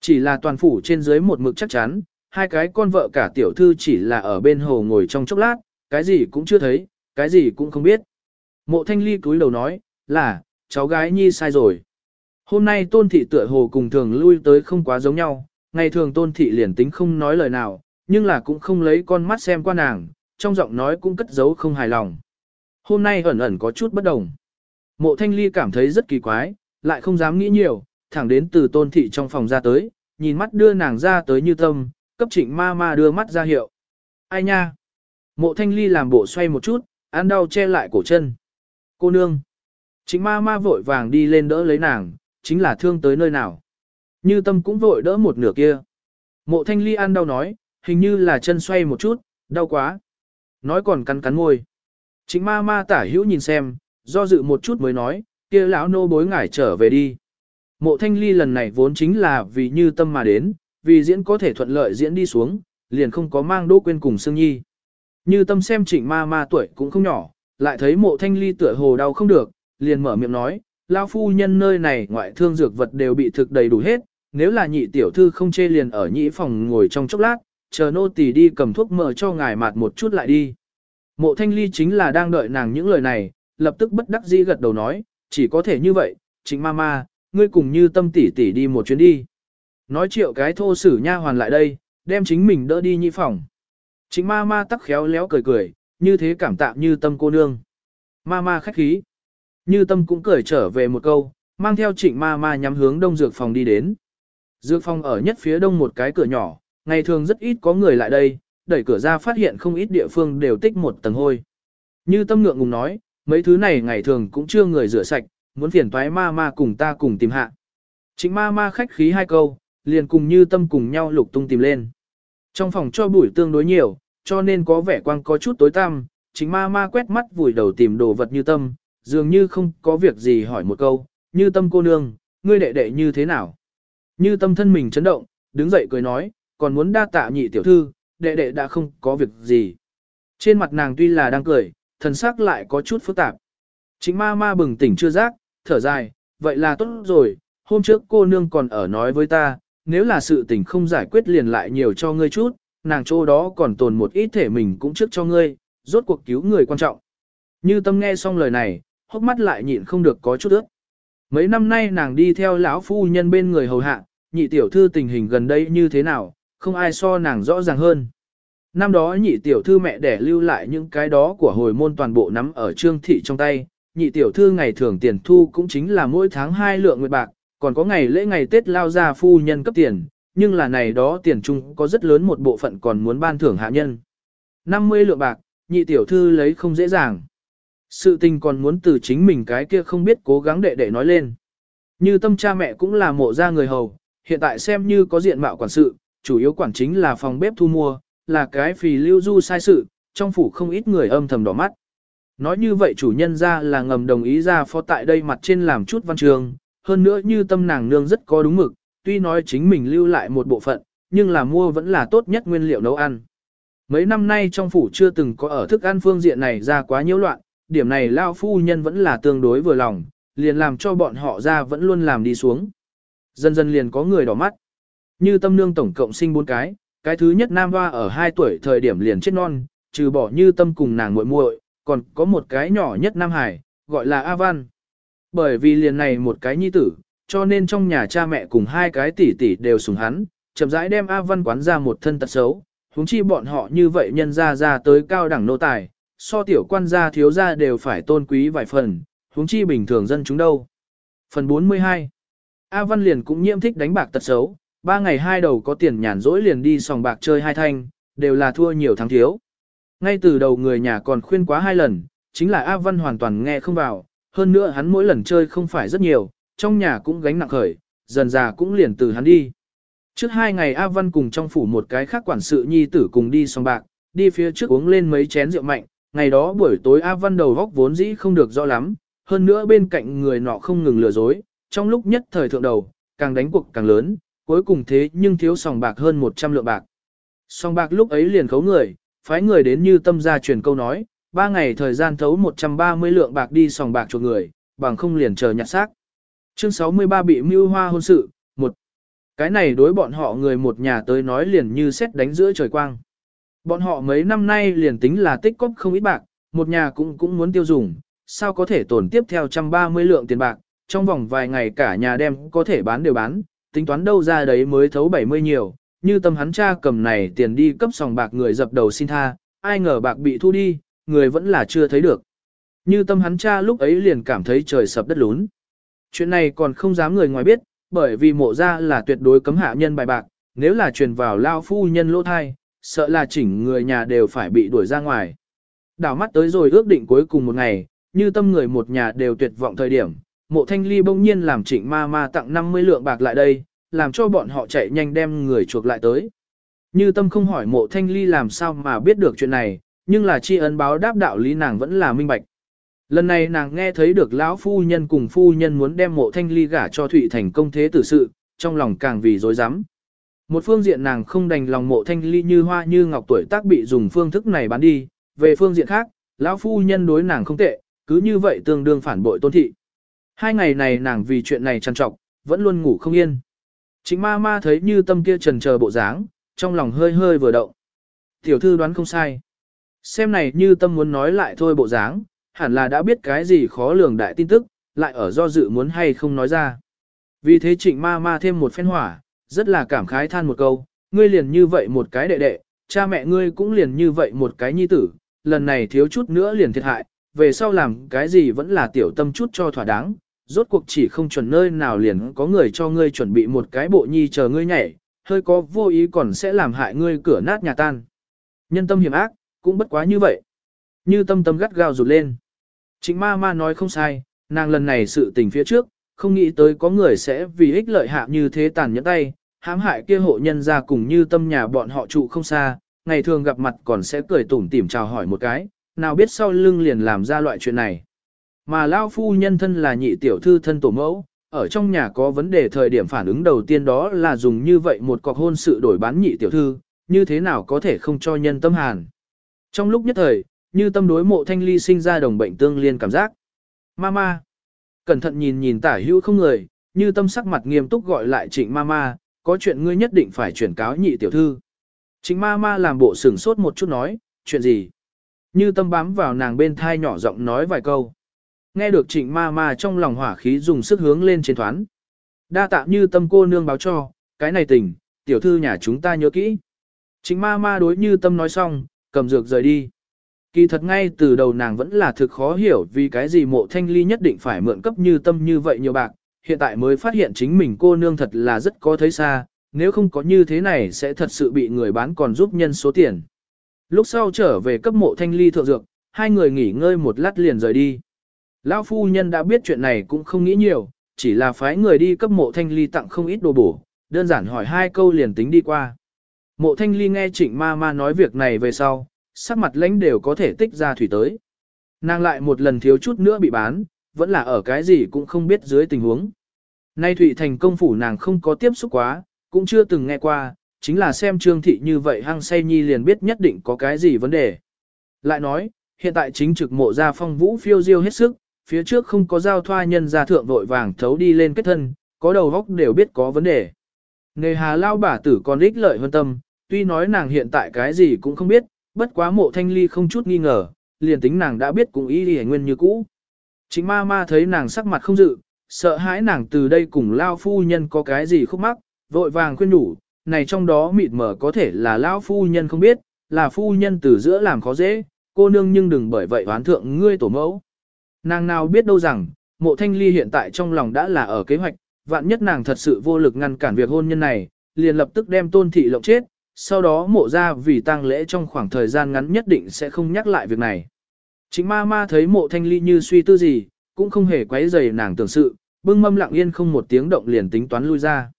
Chỉ là toàn phủ trên dưới một mực chắc chắn, hai cái con vợ cả tiểu thư chỉ là ở bên hồ ngồi trong chốc lát, cái gì cũng chưa thấy, cái gì cũng không biết. Mộ thanh ly cúi đầu nói, là, cháu gái nhi sai rồi. Hôm nay tôn thị tựa hồ cùng thường lui tới không quá giống nhau, ngày thường tôn thị liền tính không nói lời nào, nhưng là cũng không lấy con mắt xem qua nàng, trong giọng nói cũng cất giấu không hài lòng. Hôm nay ẩn ẩn có chút bất đồng. Mộ thanh ly cảm thấy rất kỳ quái, lại không dám nghĩ nhiều, thẳng đến từ tôn thị trong phòng ra tới, nhìn mắt đưa nàng ra tới như tâm, cấp trịnh ma ma đưa mắt ra hiệu. Ai nha? Mộ thanh ly làm bộ xoay một chút, ăn đau che lại cổ chân. Cô nương. Trịnh ma ma vội vàng đi lên đỡ lấy nàng, chính là thương tới nơi nào. Như tâm cũng vội đỡ một nửa kia. Mộ thanh ly ăn đau nói, hình như là chân xoay một chút, đau quá. Nói còn cắn cắn môi. Trịnh ma ma tả hữu nhìn xem, do dự một chút mới nói, kia lão nô bối ngải trở về đi. Mộ thanh ly lần này vốn chính là vì như tâm mà đến, vì diễn có thể thuận lợi diễn đi xuống, liền không có mang đỗ quên cùng Sương Nhi. Như tâm xem trịnh ma ma tuổi cũng không nhỏ, lại thấy mộ thanh ly tựa hồ đau không được, liền mở miệng nói, lao phu nhân nơi này ngoại thương dược vật đều bị thực đầy đủ hết, nếu là nhị tiểu thư không chê liền ở nhị phòng ngồi trong chốc lát, chờ nô tỳ đi cầm thuốc mỡ cho ngài mạt một chút lại đi. Mộ thanh ly chính là đang đợi nàng những lời này, lập tức bất đắc dĩ gật đầu nói, chỉ có thể như vậy, chính ma ma, ngươi cùng như tâm tỷ tỷ đi một chuyến đi. Nói triệu cái thô sử nha hoàn lại đây, đem chính mình đỡ đi nhị phòng. Chính ma ma tắc khéo léo cười cười, như thế cảm tạ như tâm cô nương. Ma ma khách khí. Như tâm cũng cười trở về một câu, mang theo trịnh ma ma nhắm hướng đông dược phòng đi đến. Dược phòng ở nhất phía đông một cái cửa nhỏ, ngày thường rất ít có người lại đây, đẩy cửa ra phát hiện không ít địa phương đều tích một tầng hôi. Như tâm ngượng ngùng nói, mấy thứ này ngày thường cũng chưa người rửa sạch, muốn phiền toái ma ma cùng ta cùng tìm hạ. chính ma ma khách khí hai câu, liền cùng như tâm cùng nhau lục tung tìm lên. Trong phòng cho bụi tương đối nhiều, cho nên có vẻ quang có chút tối tăm, chính ma ma quét mắt vùi đầu tìm đồ vật như tâm, dường như không có việc gì hỏi một câu, như tâm cô nương, ngươi đệ đệ như thế nào? Như tâm thân mình chấn động, đứng dậy cười nói, còn muốn đa tạ nhị tiểu thư, đệ đệ đã không có việc gì. Trên mặt nàng tuy là đang cười, thần sắc lại có chút phức tạp. Chính ma ma bừng tỉnh chưa giác, thở dài, vậy là tốt rồi, hôm trước cô nương còn ở nói với ta, nếu là sự tình không giải quyết liền lại nhiều cho ngươi chút, nàng chỗ đó còn tồn một ít thể mình cũng trước cho ngươi, rốt cuộc cứu người quan trọng. Như tâm nghe xong lời này, hốc mắt lại nhịn không được có chút ướt. Mấy năm nay nàng đi theo lão phu nhân bên người hầu hạ, nhị tiểu thư tình hình gần đây như thế nào, không ai so nàng rõ ràng hơn. Năm đó nhị tiểu thư mẹ đẻ lưu lại những cái đó của hồi môn toàn bộ nắm ở trương thị trong tay, nhị tiểu thư ngày thường tiền thu cũng chính là mỗi tháng hai lượng nguyệt bạc, còn có ngày lễ ngày Tết lao ra phu nhân cấp tiền, nhưng là này đó tiền chung có rất lớn một bộ phận còn muốn ban thưởng hạ nhân. 50 lượng bạc, nhị tiểu thư lấy không dễ dàng. Sự tình còn muốn từ chính mình cái kia không biết cố gắng đệ đệ nói lên. Như tâm cha mẹ cũng là mộ ra người hầu, hiện tại xem như có diện mạo quản sự, chủ yếu quản chính là phòng bếp thu mua, là cái phì lưu du sai sự, trong phủ không ít người âm thầm đỏ mắt. Nói như vậy chủ nhân ra là ngầm đồng ý ra phó tại đây mặt trên làm chút văn trường, hơn nữa như tâm nàng nương rất có đúng mực, tuy nói chính mình lưu lại một bộ phận, nhưng là mua vẫn là tốt nhất nguyên liệu nấu ăn. Mấy năm nay trong phủ chưa từng có ở thức ăn phương diện này ra quá nhiễu loạn, điểm này lao phu nhân vẫn là tương đối vừa lòng, liền làm cho bọn họ ra vẫn luôn làm đi xuống. Dần dần liền có người đỏ mắt. Như tâm nương tổng cộng sinh bốn cái, cái thứ nhất nam hoa ở 2 tuổi thời điểm liền chết non, trừ bỏ như tâm cùng nàng muội muội, còn có một cái nhỏ nhất nam hải, gọi là A Văn. Bởi vì liền này một cái nhi tử, cho nên trong nhà cha mẹ cùng hai cái tỷ tỷ đều sủng hắn, chậm rãi đem A Văn quán ra một thân tật xấu, huống chi bọn họ như vậy nhân ra ra tới cao đẳng nô tài, so tiểu quan gia thiếu gia đều phải tôn quý vài phần, huống chi bình thường dân chúng đâu. Phần 42 A Văn liền cũng nhiễm thích đánh bạc tật xấu, ba ngày hai đầu có tiền nhàn rỗi liền đi sòng bạc chơi hai thanh, đều là thua nhiều thắng thiếu. Ngay từ đầu người nhà còn khuyên quá hai lần, chính là A Văn hoàn toàn nghe không vào, hơn nữa hắn mỗi lần chơi không phải rất nhiều, trong nhà cũng gánh nặng khởi, dần già cũng liền từ hắn đi. Trước hai ngày A Văn cùng trong phủ một cái khác quản sự nhi tử cùng đi sòng bạc, đi phía trước uống lên mấy chén rượu mạnh, ngày đó buổi tối A Văn đầu góc vốn dĩ không được rõ lắm, hơn nữa bên cạnh người nọ không ngừng lừa dối, trong lúc nhất thời thượng đầu, càng đánh cuộc càng lớn, cuối cùng thế nhưng thiếu sòng bạc hơn 100 lượng bạc. Sòng bạc lúc ấy liền khấu người, phái người đến như tâm gia truyền câu nói, ba ngày thời gian thấu 130 lượng bạc đi sòng bạc chuộc người, bằng không liền chờ nhặt xác. Chương 63 bị mưu hoa hôn sự, một Cái này đối bọn họ người một nhà tới nói liền như xét đánh giữa trời quang. Bọn họ mấy năm nay liền tính là tích cóp không ít bạc, một nhà cũng cũng muốn tiêu dùng, sao có thể tổn tiếp theo 130 lượng tiền bạc, trong vòng vài ngày cả nhà đem có thể bán đều bán, tính toán đâu ra đấy mới thấu 70 nhiều, như tâm hắn cha cầm này tiền đi cấp sòng bạc người dập đầu xin tha, ai ngờ bạc bị thu đi, người vẫn là chưa thấy được. Như tâm hắn cha lúc ấy liền cảm thấy trời sập đất lún. Chuyện này còn không dám người ngoài biết, bởi vì mộ ra là tuyệt đối cấm hạ nhân bài bạc, nếu là truyền vào lao phu nhân lỗ thai, sợ là chỉnh người nhà đều phải bị đuổi ra ngoài. Đảo mắt tới rồi ước định cuối cùng một ngày, như tâm người một nhà đều tuyệt vọng thời điểm, mộ thanh ly bỗng nhiên làm trịnh ma ma tặng 50 lượng bạc lại đây, làm cho bọn họ chạy nhanh đem người chuộc lại tới. Như tâm không hỏi mộ thanh ly làm sao mà biết được chuyện này, nhưng là tri ân báo đáp đạo lý nàng vẫn là minh bạch. Lần này nàng nghe thấy được lão phu nhân cùng phu nhân muốn đem mộ thanh ly gả cho Thụy thành công thế tử sự, trong lòng càng vì dối rắm Một phương diện nàng không đành lòng mộ thanh ly như hoa như ngọc tuổi tác bị dùng phương thức này bán đi, về phương diện khác, lão phu nhân đối nàng không tệ, cứ như vậy tương đương phản bội tôn thị. Hai ngày này nàng vì chuyện này trằn trọc, vẫn luôn ngủ không yên. Chính ma ma thấy như tâm kia trần chờ bộ dáng, trong lòng hơi hơi vừa động. Tiểu thư đoán không sai. Xem này như tâm muốn nói lại thôi bộ dáng, hẳn là đã biết cái gì khó lường đại tin tức, lại ở do dự muốn hay không nói ra. Vì thế trịnh ma ma thêm một phen hỏa, rất là cảm khái than một câu, ngươi liền như vậy một cái đệ đệ, cha mẹ ngươi cũng liền như vậy một cái nhi tử, lần này thiếu chút nữa liền thiệt hại, về sau làm cái gì vẫn là tiểu tâm chút cho thỏa đáng, rốt cuộc chỉ không chuẩn nơi nào liền có người cho ngươi chuẩn bị một cái bộ nhi chờ ngươi nhảy, hơi có vô ý còn sẽ làm hại ngươi cửa nát nhà tan. Nhân tâm hiểm ác, cũng bất quá như vậy. Như tâm tâm gắt gao rụt lên. Chính ma ma nói không sai, nàng lần này sự tình phía trước, không nghĩ tới có người sẽ vì ích lợi hạ như thế tàn nhẫn tay, hãm hại kia hộ nhân ra cùng như tâm nhà bọn họ trụ không xa, ngày thường gặp mặt còn sẽ cười tủm tỉm chào hỏi một cái, nào biết sau lưng liền làm ra loại chuyện này. Mà Lao phu nhân thân là nhị tiểu thư thân tổ mẫu, ở trong nhà có vấn đề thời điểm phản ứng đầu tiên đó là dùng như vậy một cọc hôn sự đổi bán nhị tiểu thư, như thế nào có thể không cho nhân tâm hàn. Trong lúc nhất thời, như tâm đối mộ thanh ly sinh ra đồng bệnh tương liên cảm giác. Mama. Cẩn thận nhìn nhìn tả hữu không người, như tâm sắc mặt nghiêm túc gọi lại trịnh mama, có chuyện ngươi nhất định phải chuyển cáo nhị tiểu thư. Trịnh mama làm bộ sửng sốt một chút nói, chuyện gì? Như tâm bám vào nàng bên thai nhỏ giọng nói vài câu. Nghe được trịnh ma ma trong lòng hỏa khí dùng sức hướng lên trên thoán. Đa tạ như tâm cô nương báo cho, cái này tình, tiểu thư nhà chúng ta nhớ kỹ. Trịnh ma ma đối như tâm nói xong, cầm dược rời đi. Kỳ thật ngay từ đầu nàng vẫn là thực khó hiểu vì cái gì mộ thanh ly nhất định phải mượn cấp như tâm như vậy nhiều bạc, hiện tại mới phát hiện chính mình cô nương thật là rất có thấy xa, nếu không có như thế này sẽ thật sự bị người bán còn giúp nhân số tiền. Lúc sau trở về cấp mộ thanh ly thượng dược, hai người nghỉ ngơi một lát liền rời đi. Lão phu nhân đã biết chuyện này cũng không nghĩ nhiều, chỉ là phái người đi cấp mộ thanh ly tặng không ít đồ bổ, đơn giản hỏi hai câu liền tính đi qua. Mộ thanh ly nghe trịnh ma ma nói việc này về sau, sắc mặt lãnh đều có thể tích ra thủy tới. Nàng lại một lần thiếu chút nữa bị bán, vẫn là ở cái gì cũng không biết dưới tình huống. Nay Thụy Thành công phủ nàng không có tiếp xúc quá, cũng chưa từng nghe qua, chính là xem trương thị như vậy hăng say nhi liền biết nhất định có cái gì vấn đề. Lại nói, hiện tại chính trực mộ ra phong vũ phiêu diêu hết sức, phía trước không có giao thoa nhân gia thượng vội vàng thấu đi lên kết thân, có đầu góc đều biết có vấn đề. Nghề hà lao bà tử còn ích lợi hơn tâm, tuy nói nàng hiện tại cái gì cũng không biết, bất quá mộ thanh ly không chút nghi ngờ, liền tính nàng đã biết cũng ý đi nguyên như cũ. Chính ma ma thấy nàng sắc mặt không dự, sợ hãi nàng từ đây cùng lao phu nhân có cái gì khúc mắc, vội vàng khuyên nhủ, này trong đó mịt mờ có thể là lao phu nhân không biết, là phu nhân từ giữa làm khó dễ, cô nương nhưng đừng bởi vậy oán thượng ngươi tổ mẫu. Nàng nào biết đâu rằng, mộ thanh ly hiện tại trong lòng đã là ở kế hoạch, vạn nhất nàng thật sự vô lực ngăn cản việc hôn nhân này, liền lập tức đem tôn thị lộng chết, sau đó mộ ra vì tang lễ trong khoảng thời gian ngắn nhất định sẽ không nhắc lại việc này. Chính ma ma thấy mộ thanh ly như suy tư gì, cũng không hề quấy rầy nàng tưởng sự, bưng mâm lặng yên không một tiếng động liền tính toán lui ra.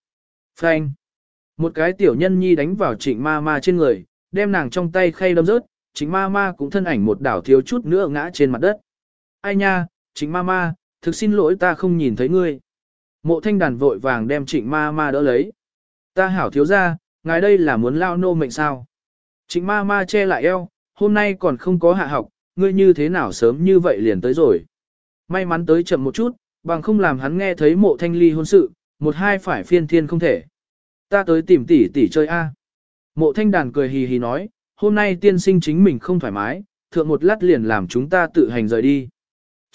Phanh! Một cái tiểu nhân nhi đánh vào trịnh ma ma trên người, đem nàng trong tay khay đâm rớt, trịnh ma ma cũng thân ảnh một đảo thiếu chút nữa ngã trên mặt đất. Ai nha, trịnh ma ma, thực xin lỗi ta không nhìn thấy ngươi. Mộ thanh đàn vội vàng đem trịnh ma ma đỡ lấy. Ta hảo thiếu ra, ngài đây là muốn lao nô mệnh sao. Trịnh ma ma che lại eo, hôm nay còn không có hạ học, ngươi như thế nào sớm như vậy liền tới rồi. May mắn tới chậm một chút, bằng không làm hắn nghe thấy mộ thanh ly hôn sự, một hai phải phiên thiên không thể. Ta tới tìm tỷ tỷ chơi a. Mộ thanh đàn cười hì hì nói, hôm nay tiên sinh chính mình không thoải mái, thượng một lát liền làm chúng ta tự hành rời đi.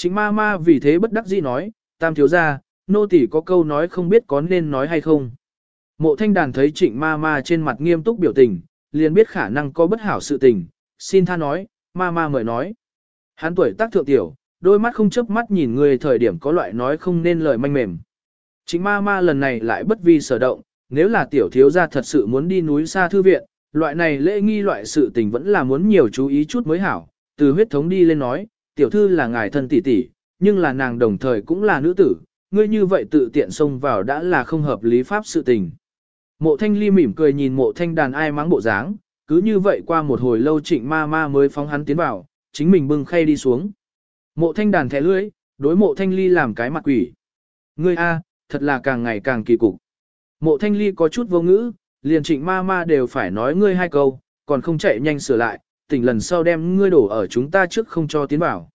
Chính ma ma vì thế bất đắc dĩ nói, tam thiếu ra, nô tỷ có câu nói không biết có nên nói hay không. Mộ thanh đàn thấy trịnh ma ma trên mặt nghiêm túc biểu tình, liền biết khả năng có bất hảo sự tình, xin tha nói, ma ma mời nói. Hắn tuổi tác thượng tiểu, đôi mắt không chớp mắt nhìn người thời điểm có loại nói không nên lời manh mềm. Chính ma ma lần này lại bất vi sở động, nếu là tiểu thiếu gia thật sự muốn đi núi xa thư viện, loại này lễ nghi loại sự tình vẫn là muốn nhiều chú ý chút mới hảo, từ huyết thống đi lên nói, tiểu thư là ngài thân tỷ tỷ, nhưng là nàng đồng thời cũng là nữ tử, ngươi như vậy tự tiện xông vào đã là không hợp lý pháp sự tình. Mộ thanh ly mỉm cười nhìn mộ thanh đàn ai mắng bộ dáng, cứ như vậy qua một hồi lâu trịnh ma ma mới phóng hắn tiến vào, chính mình bưng khay đi xuống. Mộ thanh đàn thẻ lưỡi, đối mộ thanh ly làm cái mặt quỷ. Ngươi a, thật là càng ngày càng kỳ cục. Mộ thanh ly có chút vô ngữ, liền trịnh ma ma đều phải nói ngươi hai câu, còn không chạy nhanh sửa lại, tỉnh lần sau đem ngươi đổ ở chúng ta trước không cho tiến vào.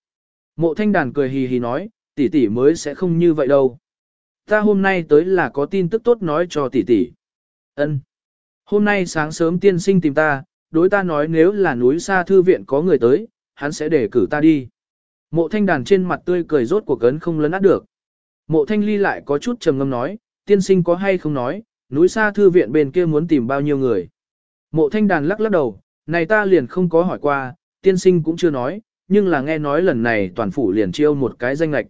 Mộ thanh đàn cười hì hì nói, tỷ tỷ mới sẽ không như vậy đâu. Ta hôm nay tới là có tin tức tốt nói cho tỷ tỷ. Ân. Hôm nay sáng sớm tiên sinh tìm ta, đối ta nói nếu là núi xa thư viện có người tới, hắn sẽ để cử ta đi. Mộ thanh đàn trên mặt tươi cười rốt cuộc cấn không lấn át được. Mộ thanh ly lại có chút trầm ngâm nói, tiên sinh có hay không nói, núi xa thư viện bên kia muốn tìm bao nhiêu người. Mộ thanh đàn lắc lắc đầu, này ta liền không có hỏi qua, tiên sinh cũng chưa nói, nhưng là nghe nói lần này toàn phủ liền chiêu một cái danh lệch.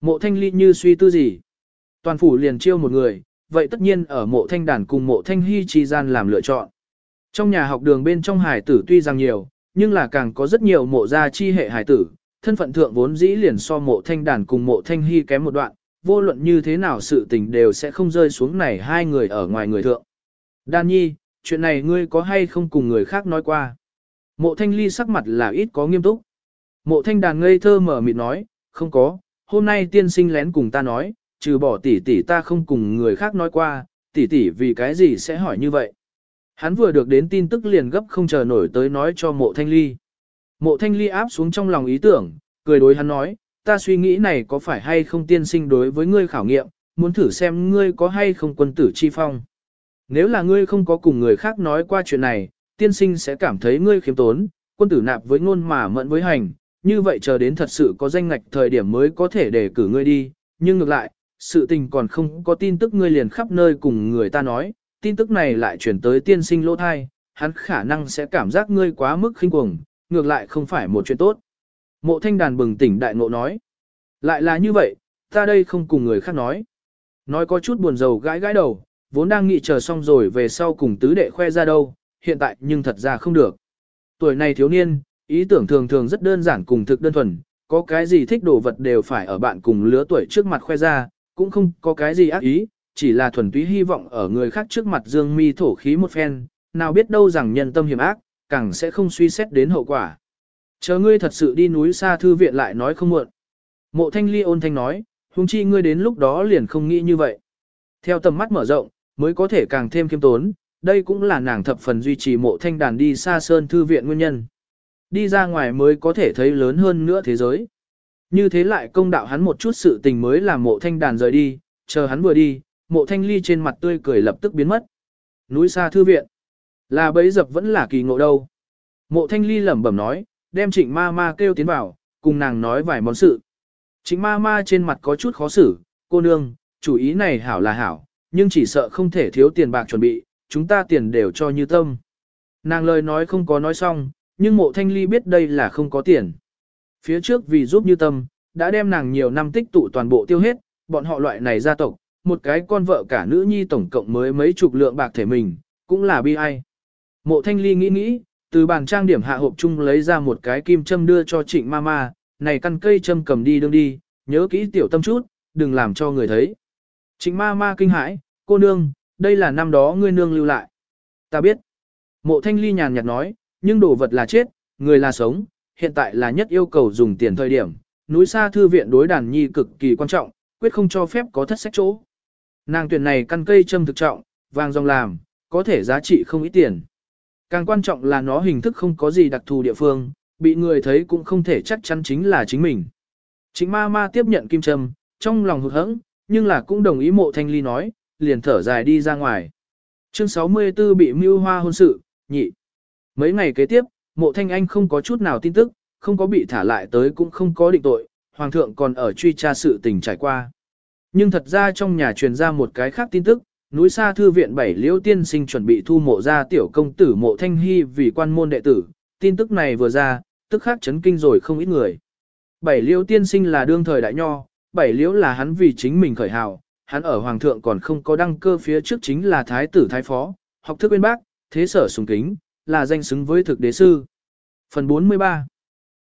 Mộ thanh ly như suy tư gì? Toàn phủ liền chiêu một người, vậy tất nhiên ở mộ thanh đàn cùng mộ thanh hy chi gian làm lựa chọn. Trong nhà học đường bên trong hải tử tuy rằng nhiều, nhưng là càng có rất nhiều mộ gia chi hệ hải tử, thân phận thượng vốn dĩ liền so mộ thanh đàn cùng mộ thanh hy kém một đoạn, vô luận như thế nào sự tình đều sẽ không rơi xuống này hai người ở ngoài người thượng. Đan nhi, chuyện này ngươi có hay không cùng người khác nói qua? Mộ thanh ly sắc mặt là ít có nghiêm túc. Mộ thanh đàn ngây thơ mở mịt nói, không có, hôm nay tiên sinh lén cùng ta nói, trừ bỏ tỷ tỷ ta không cùng người khác nói qua, tỷ tỷ vì cái gì sẽ hỏi như vậy. Hắn vừa được đến tin tức liền gấp không chờ nổi tới nói cho mộ thanh ly. Mộ thanh ly áp xuống trong lòng ý tưởng, cười đối hắn nói, ta suy nghĩ này có phải hay không tiên sinh đối với ngươi khảo nghiệm, muốn thử xem ngươi có hay không quân tử chi phong. Nếu là ngươi không có cùng người khác nói qua chuyện này, tiên sinh sẽ cảm thấy ngươi khiếm tốn, quân tử nạp với ngôn mà mẫn với hành, như vậy chờ đến thật sự có danh ngạch thời điểm mới có thể để cử ngươi đi, nhưng ngược lại, sự tình còn không có tin tức ngươi liền khắp nơi cùng người ta nói, tin tức này lại chuyển tới tiên sinh lỗ thai, hắn khả năng sẽ cảm giác ngươi quá mức khinh cuồng, ngược lại không phải một chuyện tốt. Mộ thanh đàn bừng tỉnh đại ngộ nói. Lại là như vậy, ta đây không cùng người khác nói. Nói có chút buồn rầu gãi gãi đầu, vốn đang nghĩ chờ xong rồi về sau cùng tứ đệ khoe ra đâu, hiện tại nhưng thật ra không được. Tuổi này thiếu niên, ý tưởng thường thường rất đơn giản cùng thực đơn thuần, có cái gì thích đồ vật đều phải ở bạn cùng lứa tuổi trước mặt khoe ra, cũng không có cái gì ác ý, chỉ là thuần túy hy vọng ở người khác trước mặt dương mi thổ khí một phen, nào biết đâu rằng nhân tâm hiểm ác, càng sẽ không suy xét đến hậu quả. Chờ ngươi thật sự đi núi xa thư viện lại nói không muộn. Mộ thanh ly ôn thanh nói, huống chi ngươi đến lúc đó liền không nghĩ như vậy. Theo tầm mắt mở rộng, mới có thể càng thêm khiêm tốn, đây cũng là nàng thập phần duy trì mộ thanh đàn đi xa sơn thư viện nguyên nhân. Đi ra ngoài mới có thể thấy lớn hơn nữa thế giới. Như thế lại công đạo hắn một chút sự tình mới làm mộ thanh đàn rời đi, chờ hắn vừa đi, mộ thanh ly trên mặt tươi cười lập tức biến mất. Núi xa thư viện, là bấy dập vẫn là kỳ ngộ đâu. Mộ thanh ly lẩm bẩm nói, đem trịnh ma ma kêu tiến vào, cùng nàng nói vài món sự. Trịnh ma ma trên mặt có chút khó xử, cô nương, chủ ý này hảo là hảo, nhưng chỉ sợ không thể thiếu tiền bạc chuẩn bị, chúng ta tiền đều cho như tâm. Nàng lời nói không có nói xong, nhưng mộ thanh ly biết đây là không có tiền. Phía trước vì giúp như tâm, đã đem nàng nhiều năm tích tụ toàn bộ tiêu hết, bọn họ loại này gia tộc, một cái con vợ cả nữ nhi tổng cộng mới mấy chục lượng bạc thể mình, cũng là bi ai. Mộ thanh ly nghĩ nghĩ, từ bàn trang điểm hạ hộp chung lấy ra một cái kim châm đưa cho trịnh mama, này căn cây châm cầm đi đương đi, nhớ kỹ tiểu tâm chút, đừng làm cho người thấy. Trịnh mama kinh hãi, cô nương, đây là năm đó ngươi nương lưu lại. Ta biết. Mộ thanh ly nhàn nhạt nói, nhưng đồ vật là chết, người là sống, hiện tại là nhất yêu cầu dùng tiền thời điểm. Núi xa thư viện đối đàn nhi cực kỳ quan trọng, quyết không cho phép có thất sách chỗ. Nàng tuyển này căn cây châm thực trọng, vàng dòng làm, có thể giá trị không ít tiền. Càng quan trọng là nó hình thức không có gì đặc thù địa phương, bị người thấy cũng không thể chắc chắn chính là chính mình. Chính ma ma tiếp nhận kim châm, trong lòng hụt hẫng, nhưng là cũng đồng ý mộ thanh ly nói, liền thở dài đi ra ngoài. Chương 64 bị mưu hoa hôn sự, nhị. Mấy ngày kế tiếp, mộ thanh anh không có chút nào tin tức, không có bị thả lại tới cũng không có định tội, hoàng thượng còn ở truy tra sự tình trải qua. Nhưng thật ra trong nhà truyền ra một cái khác tin tức, núi xa thư viện bảy liễu tiên sinh chuẩn bị thu mộ ra tiểu công tử mộ thanh hy vì quan môn đệ tử, tin tức này vừa ra, tức khác chấn kinh rồi không ít người. Bảy liễu tiên sinh là đương thời đại nho, bảy liễu là hắn vì chính mình khởi hào, hắn ở hoàng thượng còn không có đăng cơ phía trước chính là thái tử thái phó, học thức bên bác, thế sở sùng kính, là danh xứng với thực đế sư. Phần 43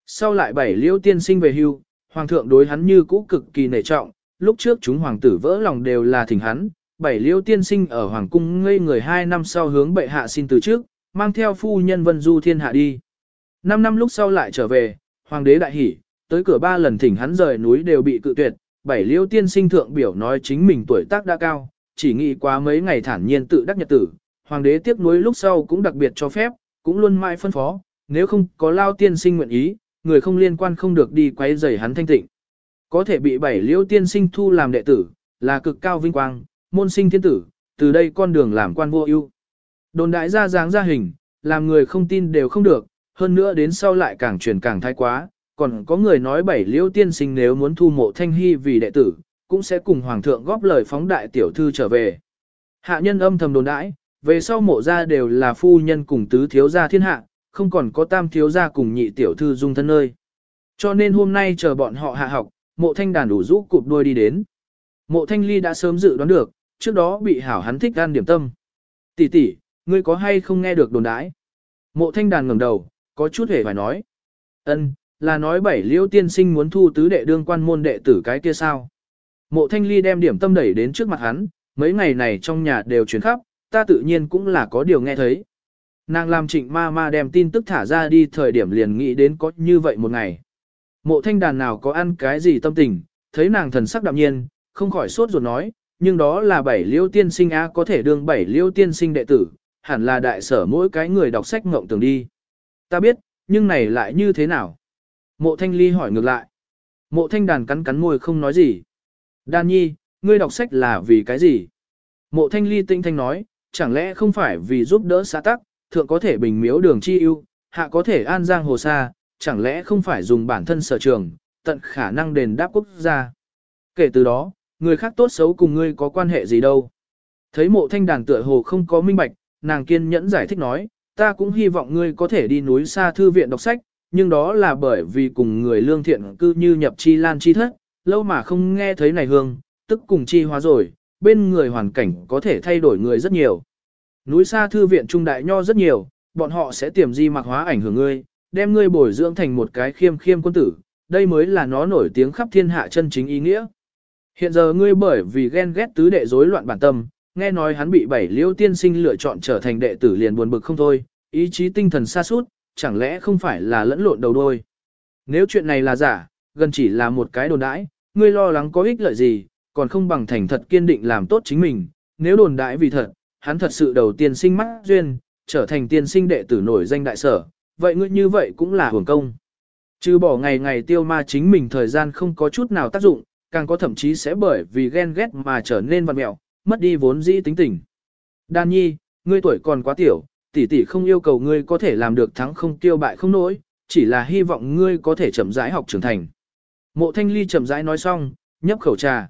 Sau lại bảy liễu tiên sinh về hưu, hoàng thượng đối hắn như cũ cực kỳ nể trọng, lúc trước chúng hoàng tử vỡ lòng đều là thỉnh hắn, bảy liễu tiên sinh ở hoàng cung ngây người hai năm sau hướng bệ hạ xin từ trước, mang theo phu nhân vân du thiên hạ đi. Năm năm lúc sau lại trở về, hoàng đế đại hỉ, tới cửa ba lần thỉnh hắn rời núi đều bị cự tuyệt, bảy Liêu tiên sinh thượng biểu nói chính mình tuổi tác đã cao, chỉ nghĩ quá mấy ngày thản nhiên tự đắc nhật tử, hoàng đế tiếc nuối lúc sau cũng đặc biệt cho phép, cũng luôn mãi phân phó, nếu không có lao tiên sinh nguyện ý, người không liên quan không được đi quấy rầy hắn thanh tịnh. Có thể bị bảy Liêu tiên sinh thu làm đệ tử, là cực cao vinh quang, môn sinh thiên tử, từ đây con đường làm quan vô ưu. Đồn đại ra dáng ra hình, làm người không tin đều không được, hơn nữa đến sau lại càng truyền càng thái quá, còn có người nói bảy liễu tiên sinh nếu muốn thu mộ thanh hy vì đệ tử, cũng sẽ cùng hoàng thượng góp lời phóng đại tiểu thư trở về. Hạ nhân âm thầm đồn đãi, về sau mộ ra đều là phu nhân cùng tứ thiếu gia thiên hạ, không còn có tam thiếu gia cùng nhị tiểu thư dung thân nơi. Cho nên hôm nay chờ bọn họ hạ học, mộ thanh đàn đủ rũ cụp đuôi đi đến. Mộ thanh ly đã sớm dự đoán được, trước đó bị hảo hắn thích gan điểm tâm. Tỷ tỷ, ngươi có hay không nghe được đồn đãi? Mộ thanh đàn ngẩng đầu, có chút hề phải nói. ân là nói bảy liêu tiên sinh muốn thu tứ đệ đương quan môn đệ tử cái kia sao? Mộ thanh ly đem điểm tâm đẩy đến trước mặt hắn, mấy ngày này trong nhà đều chuyển khắp, ta tự nhiên cũng là có điều nghe thấy. Nàng làm trịnh ma ma đem tin tức thả ra đi thời điểm liền nghĩ đến có như vậy một ngày. Mộ thanh đàn nào có ăn cái gì tâm tình, thấy nàng thần sắc đạm nhiên, không khỏi sốt ruột nói, nhưng đó là bảy liêu tiên sinh á có thể đương bảy liêu tiên sinh đệ tử, hẳn là đại sở mỗi cái người đọc sách ngộng tưởng đi. Ta biết, nhưng này lại như thế nào? Mộ thanh ly hỏi ngược lại. Mộ thanh đàn cắn cắn môi không nói gì. Đan nhi, ngươi đọc sách là vì cái gì? Mộ thanh ly tinh thanh nói, chẳng lẽ không phải vì giúp đỡ xã tắc, thượng có thể bình miếu đường chi ưu, hạ có thể an giang hồ xa, chẳng lẽ không phải dùng bản thân sở trường, tận khả năng đền đáp quốc gia. Kể từ đó, người khác tốt xấu cùng ngươi có quan hệ gì đâu. Thấy mộ thanh đàn tựa hồ không có minh bạch, nàng kiên nhẫn giải thích nói, ta cũng hy vọng ngươi có thể đi núi xa thư viện đọc sách, nhưng đó là bởi vì cùng người lương thiện cư như nhập chi lan chi thất, lâu mà không nghe thấy này hương, tức cùng chi hóa rồi, bên người hoàn cảnh có thể thay đổi người rất nhiều. Núi xa thư viện trung đại nho rất nhiều, bọn họ sẽ tiềm di mặc hóa ảnh hưởng ngươi, đem ngươi bồi dưỡng thành một cái khiêm khiêm quân tử, đây mới là nó nổi tiếng khắp thiên hạ chân chính ý nghĩa. Hiện giờ ngươi bởi vì ghen ghét tứ đệ rối loạn bản tâm, nghe nói hắn bị bảy liêu tiên sinh lựa chọn trở thành đệ tử liền buồn bực không thôi, ý chí tinh thần xa suốt, chẳng lẽ không phải là lẫn lộn đầu đôi. Nếu chuyện này là giả, gần chỉ là một cái đồn đãi, ngươi lo lắng có ích lợi gì, còn không bằng thành thật kiên định làm tốt chính mình, nếu đồn đãi vì thật, hắn thật sự đầu tiên sinh mắt duyên, trở thành tiên sinh đệ tử nổi danh đại sở, vậy ngươi như vậy cũng là hưởng công. Chứ bỏ ngày ngày tiêu ma chính mình thời gian không có chút nào tác dụng, càng có thậm chí sẽ bởi vì ghen ghét mà trở nên vật mẹo, mất đi vốn dĩ tính tình. Đan nhi, ngươi tuổi còn quá tiểu, tỷ tỷ không yêu cầu ngươi có thể làm được thắng không tiêu bại không nổi, chỉ là hy vọng ngươi có thể chậm rãi học trưởng thành. Mộ thanh ly chậm rãi nói xong, nhấp khẩu trà.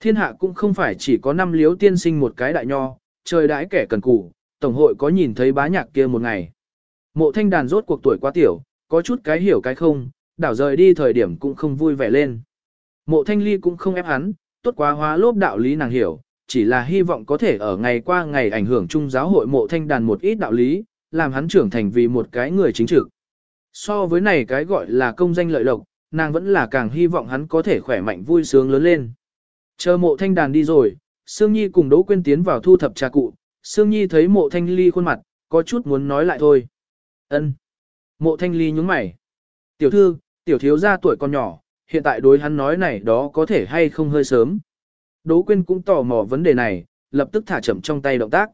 Thiên hạ cũng không phải chỉ có năm liếu tiên sinh một cái đại nho, trời đãi kẻ cần cù, tổng hội có nhìn thấy bá nhạc kia một ngày. Mộ thanh đàn rốt cuộc tuổi quá tiểu, có chút cái hiểu cái không, đảo rời đi thời điểm cũng không vui vẻ lên. Mộ thanh ly cũng không ép hắn, tốt quá hóa lốp đạo lý nàng hiểu, chỉ là hy vọng có thể ở ngày qua ngày ảnh hưởng chung giáo hội mộ thanh đàn một ít đạo lý, làm hắn trưởng thành vì một cái người chính trực. So với này cái gọi là công danh lợi lộc, nàng vẫn là càng hy vọng hắn có thể khỏe mạnh vui sướng lớn lên. Chờ mộ thanh đàn đi rồi, Sương Nhi cùng Đỗ Quyên tiến vào thu thập trà cụ, Sương Nhi thấy mộ thanh ly khuôn mặt, có chút muốn nói lại thôi. ân Mộ thanh ly nhúng mày. Tiểu thư, tiểu thiếu gia tuổi còn nhỏ, hiện tại đối hắn nói này đó có thể hay không hơi sớm. Đỗ Quyên cũng tò mò vấn đề này, lập tức thả chậm trong tay động tác.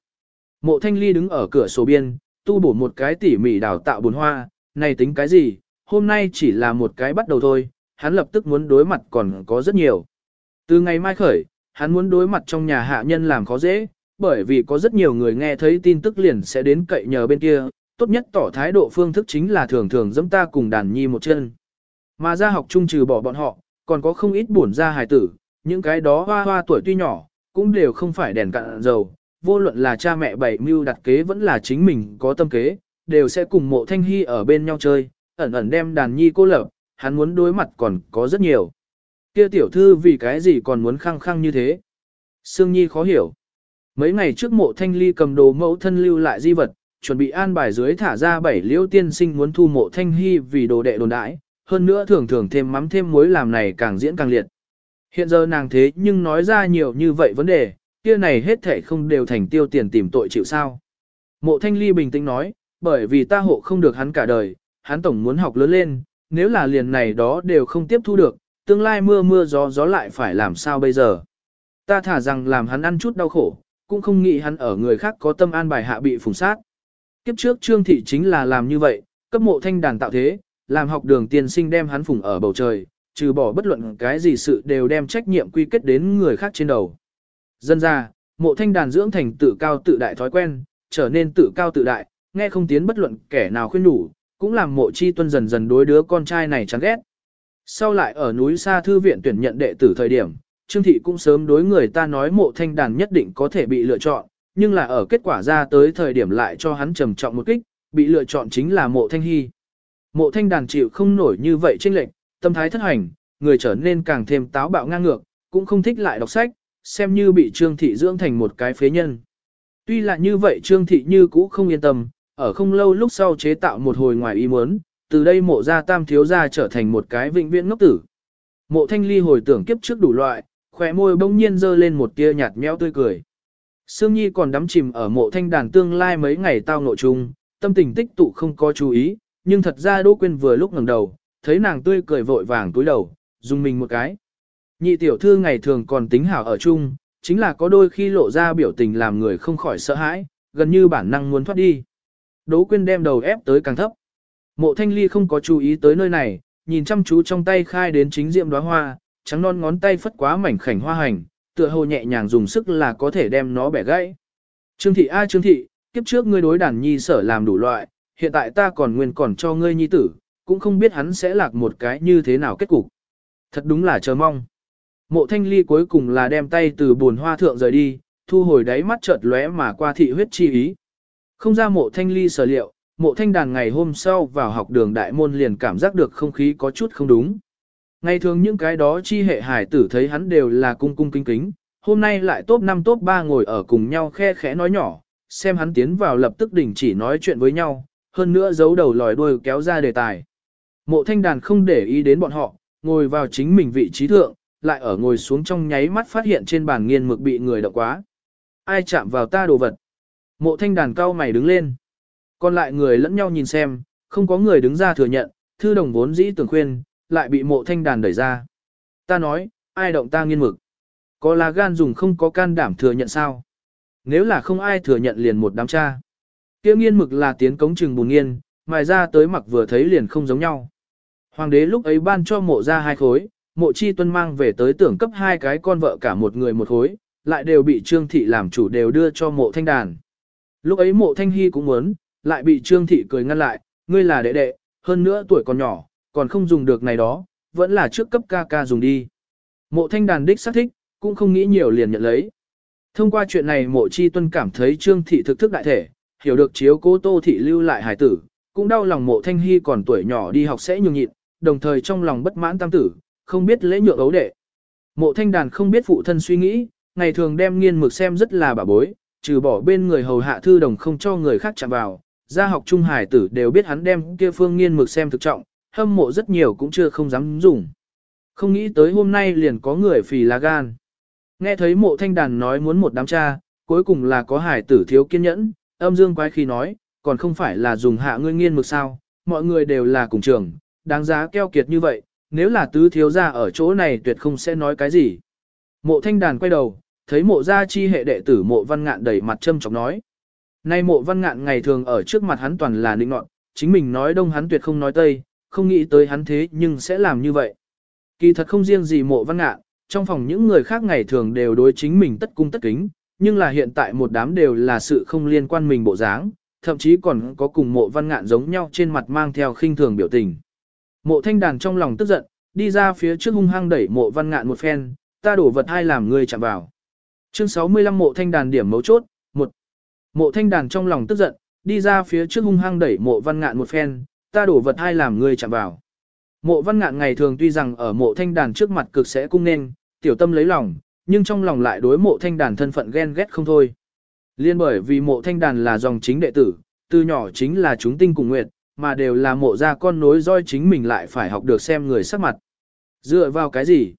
Mộ thanh ly đứng ở cửa sổ biên, tu bổ một cái tỉ mỉ đào tạo bồn hoa, này tính cái gì, hôm nay chỉ là một cái bắt đầu thôi, hắn lập tức muốn đối mặt còn có rất nhiều. Từ ngày mai khởi, hắn muốn đối mặt trong nhà hạ nhân làm khó dễ, bởi vì có rất nhiều người nghe thấy tin tức liền sẽ đến cậy nhờ bên kia, tốt nhất tỏ thái độ phương thức chính là thường thường dẫm ta cùng đàn nhi một chân. Mà ra học chung trừ bỏ bọn họ, còn có không ít buồn ra hài tử, những cái đó hoa hoa tuổi tuy nhỏ, cũng đều không phải đèn cạn dầu, vô luận là cha mẹ bảy mưu đặt kế vẫn là chính mình có tâm kế, đều sẽ cùng mộ thanh hy ở bên nhau chơi, ẩn ẩn đem đàn nhi cô lập, hắn muốn đối mặt còn có rất nhiều. Kia tiểu thư vì cái gì còn muốn khăng khăng như thế? Sương Nhi khó hiểu. Mấy ngày trước mộ thanh ly cầm đồ mẫu thân lưu lại di vật, chuẩn bị an bài dưới thả ra bảy liễu tiên sinh muốn thu mộ thanh hy vì đồ đệ đồn đãi, hơn nữa thường thường thêm mắm thêm muối làm này càng diễn càng liệt. Hiện giờ nàng thế nhưng nói ra nhiều như vậy vấn đề, kia này hết thể không đều thành tiêu tiền tìm tội chịu sao. Mộ thanh ly bình tĩnh nói, bởi vì ta hộ không được hắn cả đời, hắn tổng muốn học lớn lên, nếu là liền này đó đều không tiếp thu được, tương lai mưa mưa gió gió lại phải làm sao bây giờ. Ta thả rằng làm hắn ăn chút đau khổ, cũng không nghĩ hắn ở người khác có tâm an bài hạ bị phùng sát. Kiếp trước Trương Thị chính là làm như vậy, cấp mộ thanh đàn tạo thế, làm học đường tiên sinh đem hắn phùng ở bầu trời, trừ bỏ bất luận cái gì sự đều đem trách nhiệm quy kết đến người khác trên đầu. Dân ra, mộ thanh đàn dưỡng thành tự cao tự đại thói quen, trở nên tự cao tự đại, nghe không tiến bất luận kẻ nào khuyên đủ, cũng làm mộ chi tuân dần dần đối đứa con trai này chán ghét. Sau lại ở núi xa thư viện tuyển nhận đệ tử thời điểm, Trương Thị cũng sớm đối người ta nói mộ thanh đàn nhất định có thể bị lựa chọn, nhưng là ở kết quả ra tới thời điểm lại cho hắn trầm trọng một kích, bị lựa chọn chính là mộ thanh hy. Mộ thanh đàn chịu không nổi như vậy chênh lệch, tâm thái thất hành, người trở nên càng thêm táo bạo ngang ngược, cũng không thích lại đọc sách, xem như bị Trương Thị dưỡng thành một cái phế nhân. Tuy là như vậy Trương Thị như cũ không yên tâm, ở không lâu lúc sau chế tạo một hồi ngoài ý muốn, từ đây mộ gia tam thiếu gia trở thành một cái vĩnh viễn ngốc tử. Mộ thanh ly hồi tưởng kiếp trước đủ loại, khỏe môi bỗng nhiên dơ lên một tia nhạt nhẽo tươi cười. Sương Nhi còn đắm chìm ở mộ thanh đàn tương lai mấy ngày tao nội chung, tâm tình tích tụ không có chú ý, nhưng thật ra Đỗ Quyên vừa lúc ngẩng đầu, thấy nàng tươi cười vội vàng túi đầu, dùng mình một cái. Nhị tiểu thư ngày thường còn tính hảo ở chung, chính là có đôi khi lộ ra biểu tình làm người không khỏi sợ hãi, gần như bản năng muốn thoát đi. Đỗ Quyên đem đầu ép tới càng thấp. Mộ Thanh Ly không có chú ý tới nơi này, nhìn chăm chú trong tay khai đến chính diệm đóa hoa, trắng non ngón tay phất quá mảnh khảnh hoa hành, tựa hồ nhẹ nhàng dùng sức là có thể đem nó bẻ gãy. Trương thị a Trương thị, kiếp trước ngươi đối đàn nhi sở làm đủ loại, hiện tại ta còn nguyên còn cho ngươi nhi tử, cũng không biết hắn sẽ lạc một cái như thế nào kết cục. Thật đúng là chờ mong. Mộ thanh ly cuối cùng là đem tay từ buồn hoa thượng rời đi, thu hồi đáy mắt chợt lóe mà qua thị huyết chi ý. Không ra mộ thanh ly sở liệu, mộ thanh đàn ngày hôm sau vào học đường đại môn liền cảm giác được không khí có chút không đúng. Ngày thường những cái đó chi hệ hải tử thấy hắn đều là cung cung kính kính, hôm nay lại top 5 top 3 ngồi ở cùng nhau khe khẽ nói nhỏ, xem hắn tiến vào lập tức đình chỉ nói chuyện với nhau, hơn nữa giấu đầu lòi đuôi kéo ra đề tài. Mộ thanh đàn không để ý đến bọn họ, ngồi vào chính mình vị trí thượng, lại ở ngồi xuống trong nháy mắt phát hiện trên bàn nghiên mực bị người động quá. Ai chạm vào ta đồ vật? Mộ thanh đàn cao mày đứng lên. Còn lại người lẫn nhau nhìn xem, không có người đứng ra thừa nhận, thư đồng vốn dĩ tưởng khuyên, lại bị mộ thanh đàn đẩy ra. Ta nói, ai động ta nghiên mực? Có là gan dùng không có can đảm thừa nhận sao? Nếu là không ai thừa nhận liền một đám cha. Kia nghiên mực là tiến cống trừng bùn nghiên, mài ra tới mặc vừa thấy liền không giống nhau. Hoàng đế lúc ấy ban cho mộ ra hai khối, mộ chi tuân mang về tới tưởng cấp hai cái con vợ cả một người một khối, lại đều bị trương thị làm chủ đều đưa cho mộ thanh đàn. Lúc ấy mộ thanh hy cũng muốn, lại bị trương thị cười ngăn lại, ngươi là đệ đệ, hơn nữa tuổi còn nhỏ, còn không dùng được này đó, vẫn là trước cấp ca ca dùng đi. Mộ thanh đàn đích xác thích, cũng không nghĩ nhiều liền nhận lấy. Thông qua chuyện này mộ chi tuân cảm thấy trương thị thực thức đại thể, hiểu được chiếu cố tô thị lưu lại hải tử, cũng đau lòng mộ thanh hy còn tuổi nhỏ đi học sẽ nhường nhịn, đồng thời trong lòng bất mãn tam tử, không biết lễ nhượng ấu đệ. Mộ thanh đàn không biết phụ thân suy nghĩ, ngày thường đem nghiên mực xem rất là bà bối, trừ bỏ bên người hầu hạ thư đồng không cho người khác chạm vào, gia học trung hải tử đều biết hắn đem kia phương nghiên mực xem thực trọng, hâm mộ rất nhiều cũng chưa không dám dùng. Không nghĩ tới hôm nay liền có người phì lá gan. Nghe thấy mộ thanh đàn nói muốn một đám cha, cuối cùng là có hải tử thiếu kiên nhẫn, âm dương quái khi nói, còn không phải là dùng hạ ngươi nghiên mực sao, mọi người đều là cùng trường, đáng giá keo kiệt như vậy, nếu là tứ thiếu gia ở chỗ này tuyệt không sẽ nói cái gì. Mộ thanh đàn quay đầu, thấy mộ gia chi hệ đệ tử mộ văn ngạn đẩy mặt châm chọc nói. Nay mộ văn ngạn ngày thường ở trước mặt hắn toàn là nịnh nọt, chính mình nói đông hắn tuyệt không nói tây, không nghĩ tới hắn thế nhưng sẽ làm như vậy. Kỳ thật không riêng gì mộ văn ngạn, trong phòng những người khác ngày thường đều đối chính mình tất cung tất kính, nhưng là hiện tại một đám đều là sự không liên quan mình bộ dáng, thậm chí còn có cùng mộ văn ngạn giống nhau trên mặt mang theo khinh thường biểu tình. Mộ thanh đàn trong lòng tức giận, đi ra phía trước hung hăng đẩy mộ văn ngạn một phen, ta đổ vật hai làm người chạm vào. Chương 65 mộ thanh đàn điểm mấu chốt, một Mộ thanh đàn trong lòng tức giận, đi ra phía trước hung hăng đẩy mộ văn ngạn một phen, ta đổ vật hai làm người chạm vào. Mộ văn ngạn ngày thường tuy rằng ở mộ thanh đàn trước mặt cực sẽ cung nên, tiểu tâm lấy lòng, nhưng trong lòng lại đối mộ thanh đàn thân phận ghen ghét không thôi. Liên bởi vì mộ thanh đàn là dòng chính đệ tử, từ nhỏ chính là chúng tinh cùng nguyệt, mà đều là mộ ra con nối roi chính mình lại phải học được xem người sắc mặt. Dựa vào cái gì?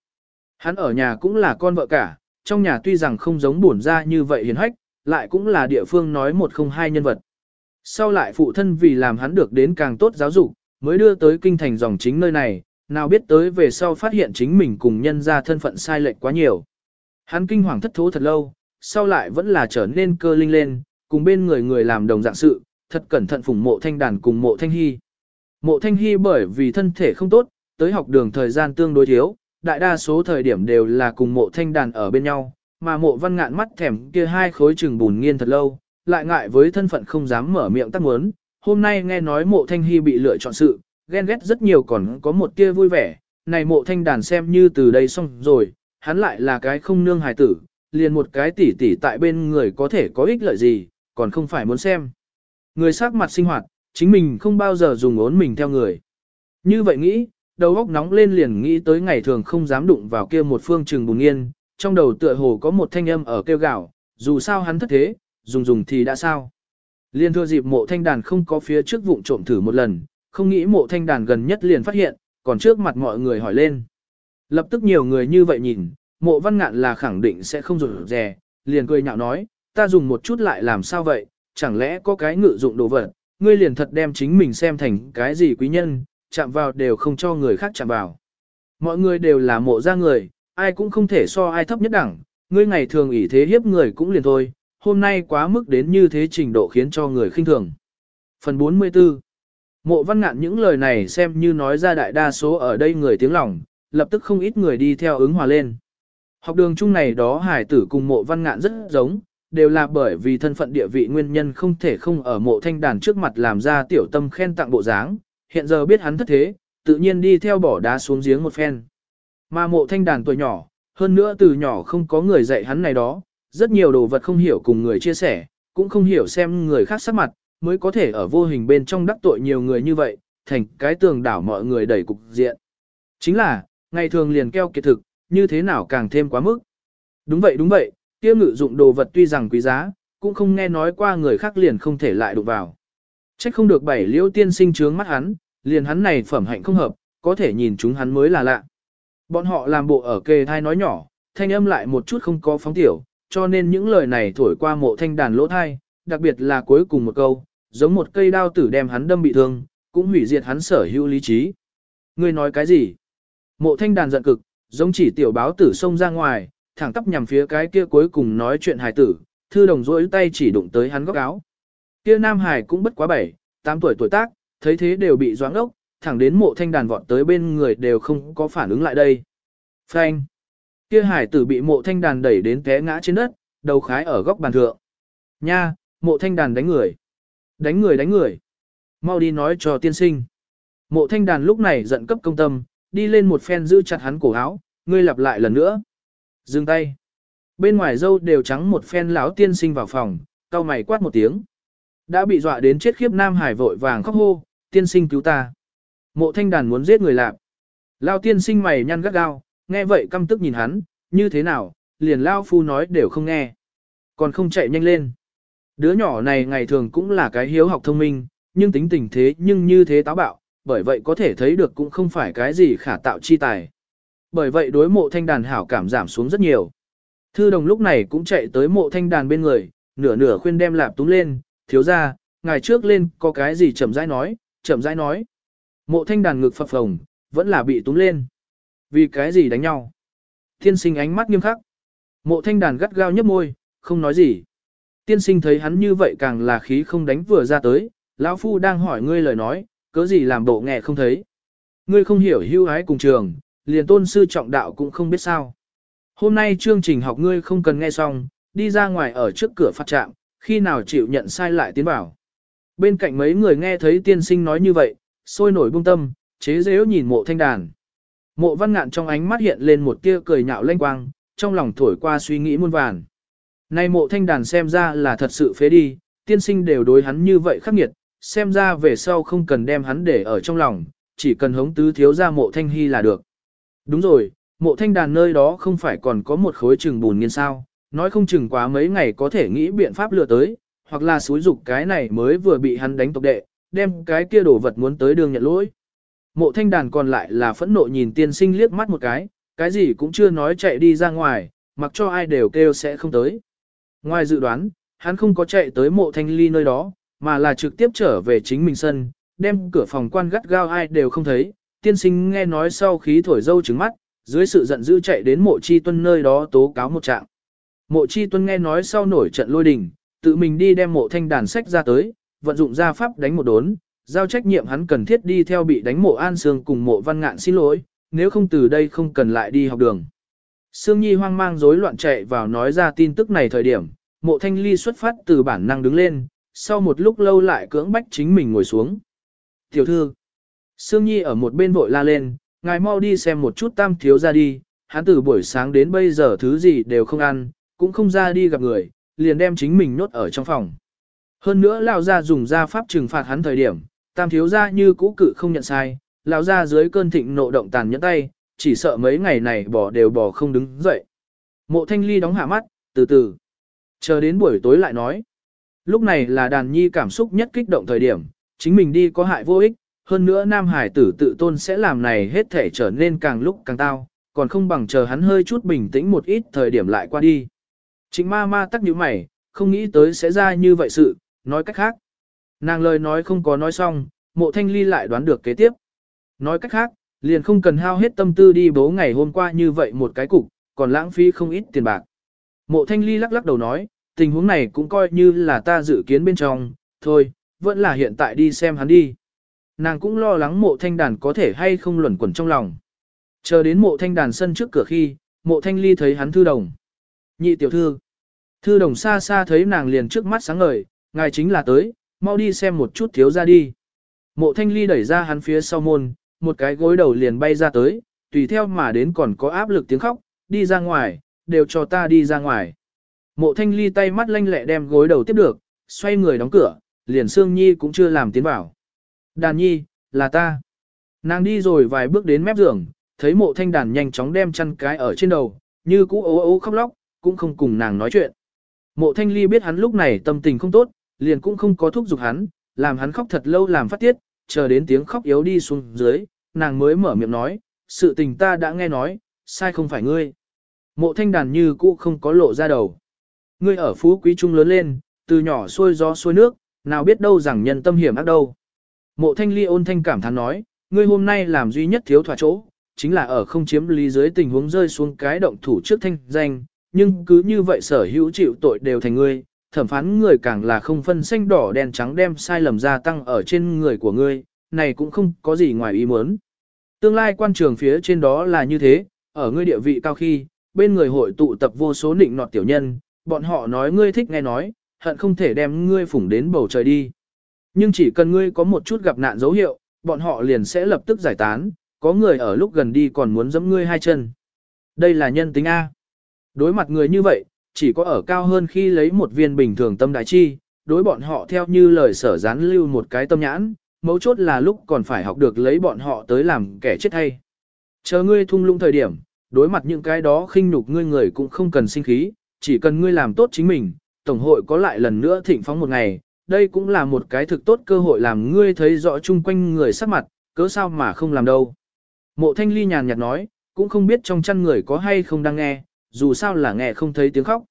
Hắn ở nhà cũng là con vợ cả, trong nhà tuy rằng không giống bổn ra như vậy hiền hách, lại cũng là địa phương nói một không hai nhân vật. Sau lại phụ thân vì làm hắn được đến càng tốt giáo dục, mới đưa tới kinh thành dòng chính nơi này, nào biết tới về sau phát hiện chính mình cùng nhân ra thân phận sai lệch quá nhiều. Hắn kinh hoàng thất thố thật lâu, sau lại vẫn là trở nên cơ linh lên, cùng bên người người làm đồng dạng sự, thật cẩn thận phụng mộ thanh đàn cùng mộ thanh hy. Mộ thanh hy bởi vì thân thể không tốt, tới học đường thời gian tương đối thiếu, đại đa số thời điểm đều là cùng mộ thanh đàn ở bên nhau, mà mộ văn ngạn mắt thèm kia hai khối trừng bùn nghiên thật lâu, lại ngại với thân phận không dám mở miệng tắc muốn. Hôm nay nghe nói mộ thanh hy bị lựa chọn sự, ghen ghét rất nhiều còn có một tia vui vẻ, này mộ thanh đàn xem như từ đây xong rồi, hắn lại là cái không nương hài tử, liền một cái tỉ tỉ tại bên người có thể có ích lợi gì, còn không phải muốn xem. Người sắc mặt sinh hoạt, chính mình không bao giờ dùng ốn mình theo người. Như vậy nghĩ, đầu óc nóng lên liền nghĩ tới ngày thường không dám đụng vào kia một phương trừng bùn yên, trong đầu tựa hồ có một thanh âm ở kêu gạo, dù sao hắn thất thế, dùng dùng thì đã sao. Liên thưa dịp mộ thanh đàn không có phía trước vụng trộm thử một lần, không nghĩ mộ thanh đàn gần nhất liền phát hiện, còn trước mặt mọi người hỏi lên. Lập tức nhiều người như vậy nhìn, mộ văn ngạn là khẳng định sẽ không rủi rè, liền cười nhạo nói, ta dùng một chút lại làm sao vậy, chẳng lẽ có cái ngự dụng đồ vật, ngươi liền thật đem chính mình xem thành cái gì quý nhân, chạm vào đều không cho người khác chạm vào. Mọi người đều là mộ ra người, ai cũng không thể so ai thấp nhất đẳng, ngươi ngày thường ỷ thế hiếp người cũng liền thôi, hôm nay quá mức đến như thế trình độ khiến cho người khinh thường. Phần 44 Mộ văn ngạn những lời này xem như nói ra đại đa số ở đây người tiếng lòng, lập tức không ít người đi theo ứng hòa lên. Học đường chung này đó hải tử cùng mộ văn ngạn rất giống, đều là bởi vì thân phận địa vị nguyên nhân không thể không ở mộ thanh đàn trước mặt làm ra tiểu tâm khen tặng bộ dáng, hiện giờ biết hắn thất thế, tự nhiên đi theo bỏ đá xuống giếng một phen. Mà mộ thanh đàn tuổi nhỏ, hơn nữa từ nhỏ không có người dạy hắn này đó, rất nhiều đồ vật không hiểu cùng người chia sẻ, cũng không hiểu xem người khác sắc mặt, mới có thể ở vô hình bên trong đắc tội nhiều người như vậy, thành cái tường đảo mọi người đẩy cục diện. Chính là, ngày thường liền keo kiệt thực, như thế nào càng thêm quá mức. Đúng vậy đúng vậy, kia ngự dụng đồ vật tuy rằng quý giá, cũng không nghe nói qua người khác liền không thể lại đụng vào. Trách không được bảy liễu tiên sinh trướng mắt hắn, liền hắn này phẩm hạnh không hợp, có thể nhìn chúng hắn mới là lạ. Bọn họ làm bộ ở kề thai nói nhỏ, thanh âm lại một chút không có phóng tiểu, cho nên những lời này thổi qua mộ thanh đàn lỗ thai, đặc biệt là cuối cùng một câu, giống một cây đao tử đem hắn đâm bị thương, cũng hủy diệt hắn sở hữu lý trí. Ngươi nói cái gì? Mộ thanh đàn giận cực, giống chỉ tiểu báo tử xông ra ngoài, thẳng tắp nhằm phía cái kia cuối cùng nói chuyện hài tử, thư đồng rỗi tay chỉ đụng tới hắn góc áo. Kia nam hải cũng bất quá bảy, tám tuổi tuổi tác, thấy thế đều bị doãn ốc, thẳng đến mộ thanh đàn vọt tới bên người đều không có phản ứng lại đây. Phanh! Kia hải tử bị mộ thanh đàn đẩy đến té ngã trên đất, đầu khái ở góc bàn thượng. Nha, mộ thanh đàn đánh người. Đánh người đánh người. Mau đi nói cho tiên sinh. Mộ thanh đàn lúc này giận cấp công tâm, đi lên một phen giữ chặt hắn cổ áo, ngươi lặp lại lần nữa. Dừng tay. Bên ngoài dâu đều trắng một phen lão tiên sinh vào phòng, cau mày quát một tiếng. Đã bị dọa đến chết khiếp Nam Hải vội vàng khóc hô, tiên sinh cứu ta. Mộ thanh đàn muốn giết người lạp. Lao tiên sinh mày nhăn gắt gao, nghe vậy căm tức nhìn hắn, như thế nào, liền Lao phu nói đều không nghe. Còn không chạy nhanh lên. Đứa nhỏ này ngày thường cũng là cái hiếu học thông minh, nhưng tính tình thế nhưng như thế táo bạo, bởi vậy có thể thấy được cũng không phải cái gì khả tạo chi tài. Bởi vậy đối mộ thanh đàn hảo cảm giảm xuống rất nhiều. Thư đồng lúc này cũng chạy tới mộ thanh đàn bên người, nửa nửa khuyên đem lạp túng lên, thiếu ra, ngày trước lên có cái gì chậm rãi nói, chậm rãi nói. Mộ thanh đàn ngực phập phồng, vẫn là bị túng lên. Vì cái gì đánh nhau? Tiên sinh ánh mắt nghiêm khắc. Mộ thanh đàn gắt gao nhấp môi, không nói gì. Tiên sinh thấy hắn như vậy càng là khí không đánh vừa ra tới, lão phu đang hỏi ngươi lời nói, cớ gì làm bộ nghe không thấy. Ngươi không hiểu hưu ái cùng trường, liền tôn sư trọng đạo cũng không biết sao. Hôm nay chương trình học ngươi không cần nghe xong, đi ra ngoài ở trước cửa phát trạm, khi nào chịu nhận sai lại tiến bảo. Bên cạnh mấy người nghe thấy tiên sinh nói như vậy, sôi nổi bung tâm, chế dễu nhìn mộ thanh đàn. Mộ văn ngạn trong ánh mắt hiện lên một tia cười nhạo lanh quang, trong lòng thổi qua suy nghĩ muôn vàn. Nay mộ thanh đàn xem ra là thật sự phế đi, tiên sinh đều đối hắn như vậy khắc nghiệt, xem ra về sau không cần đem hắn để ở trong lòng, chỉ cần hống tứ thiếu ra mộ thanh hy là được. Đúng rồi, mộ thanh đàn nơi đó không phải còn có một khối trừng bùn nghiên sao, nói không chừng quá mấy ngày có thể nghĩ biện pháp lừa tới, hoặc là xúi dục cái này mới vừa bị hắn đánh tộc đệ, đem cái kia đổ vật muốn tới đường nhận lỗi. Mộ thanh đàn còn lại là phẫn nộ nhìn tiên sinh liếc mắt một cái, cái gì cũng chưa nói chạy đi ra ngoài, mặc cho ai đều kêu sẽ không tới. Ngoài dự đoán, hắn không có chạy tới mộ thanh ly nơi đó, mà là trực tiếp trở về chính mình sân, đem cửa phòng quan gắt gao ai đều không thấy. Tiên sinh nghe nói sau khí thổi dâu trứng mắt, dưới sự giận dữ chạy đến mộ chi tuân nơi đó tố cáo một trạng. Mộ chi tuân nghe nói sau nổi trận lôi đình, tự mình đi đem mộ thanh đàn sách ra tới, vận dụng gia pháp đánh một đốn, giao trách nhiệm hắn cần thiết đi theo bị đánh mộ an sương cùng mộ văn ngạn xin lỗi, nếu không từ đây không cần lại đi học đường. Sương Nhi hoang mang rối loạn chạy vào nói ra tin tức này thời điểm, mộ thanh ly xuất phát từ bản năng đứng lên, sau một lúc lâu lại cưỡng bách chính mình ngồi xuống. Tiểu thư, Sương Nhi ở một bên vội la lên, ngài mau đi xem một chút tam thiếu ra đi, hắn từ buổi sáng đến bây giờ thứ gì đều không ăn, cũng không ra đi gặp người, liền đem chính mình nhốt ở trong phòng. Hơn nữa lão ra dùng ra pháp trừng phạt hắn thời điểm, tam thiếu ra như cũ cự không nhận sai, lão ra dưới cơn thịnh nộ động tàn nhẫn tay, chỉ sợ mấy ngày này bỏ đều bỏ không đứng dậy. Mộ thanh ly đóng hạ mắt, từ từ. Chờ đến buổi tối lại nói. Lúc này là đàn nhi cảm xúc nhất kích động thời điểm, chính mình đi có hại vô ích, hơn nữa nam hải tử tự tôn sẽ làm này hết thể trở nên càng lúc càng tao, còn không bằng chờ hắn hơi chút bình tĩnh một ít thời điểm lại qua đi. Chính ma ma tắc như mày, không nghĩ tới sẽ ra như vậy sự, nói cách khác. Nàng lời nói không có nói xong, mộ thanh ly lại đoán được kế tiếp. Nói cách khác, liền không cần hao hết tâm tư đi bố ngày hôm qua như vậy một cái cục, còn lãng phí không ít tiền bạc. Mộ thanh ly lắc lắc đầu nói, tình huống này cũng coi như là ta dự kiến bên trong, thôi, vẫn là hiện tại đi xem hắn đi. Nàng cũng lo lắng mộ thanh đàn có thể hay không luẩn quẩn trong lòng. Chờ đến mộ thanh đàn sân trước cửa khi, mộ thanh ly thấy hắn thư đồng. Nhị tiểu thư. Thư đồng xa xa thấy nàng liền trước mắt sáng ngời, ngài chính là tới, mau đi xem một chút thiếu ra đi. Mộ thanh ly đẩy ra hắn phía sau môn, một cái gối đầu liền bay ra tới, tùy theo mà đến còn có áp lực tiếng khóc, đi ra ngoài, đều cho ta đi ra ngoài. Mộ thanh ly tay mắt lanh lẹ đem gối đầu tiếp được, xoay người đóng cửa, liền Sương Nhi cũng chưa làm tiến vào. Đàn nhi, là ta. Nàng đi rồi vài bước đến mép giường, thấy mộ thanh đàn nhanh chóng đem chăn cái ở trên đầu, như cũ ố ố khóc lóc, cũng không cùng nàng nói chuyện. Mộ thanh ly biết hắn lúc này tâm tình không tốt, liền cũng không có thúc giục hắn, làm hắn khóc thật lâu làm phát tiết, chờ đến tiếng khóc yếu đi xuống dưới, nàng mới mở miệng nói, sự tình ta đã nghe nói, sai không phải ngươi. Mộ thanh đàn như cũ không có lộ ra đầu. Ngươi ở phú quý trung lớn lên, từ nhỏ xuôi gió xuôi nước, nào biết đâu rằng nhân tâm hiểm ác đâu. Mộ thanh ly ôn thanh cảm thán nói, ngươi hôm nay làm duy nhất thiếu thỏa chỗ, chính là ở không chiếm lý dưới tình huống rơi xuống cái động thủ trước thanh danh, nhưng cứ như vậy sở hữu chịu tội đều thành ngươi, thẩm phán người càng là không phân xanh đỏ đen trắng đem sai lầm gia tăng ở trên người của ngươi, này cũng không có gì ngoài ý muốn. Tương lai quan trường phía trên đó là như thế, ở ngươi địa vị cao khi, bên người hội tụ tập vô số nịnh nọt tiểu nhân, bọn họ nói ngươi thích nghe nói, hận không thể đem ngươi phủng đến bầu trời đi. Nhưng chỉ cần ngươi có một chút gặp nạn dấu hiệu, bọn họ liền sẽ lập tức giải tán, có người ở lúc gần đi còn muốn giẫm ngươi hai chân. Đây là nhân tính A. Đối mặt người như vậy, chỉ có ở cao hơn khi lấy một viên bình thường tâm đại chi, đối bọn họ theo như lời sở gián lưu một cái tâm nhãn, mấu chốt là lúc còn phải học được lấy bọn họ tới làm kẻ chết hay. Chờ ngươi thung lũng thời điểm, đối mặt những cái đó khinh nhục ngươi người cũng không cần sinh khí, chỉ cần ngươi làm tốt chính mình, Tổng hội có lại lần nữa thịnh phóng một ngày, đây cũng là một cái thực tốt cơ hội làm ngươi thấy rõ chung quanh người sắc mặt, cớ sao mà không làm đâu. Mộ thanh ly nhàn nhạt nói, cũng không biết trong chăn người có hay không đang nghe, dù sao là nghe không thấy tiếng khóc.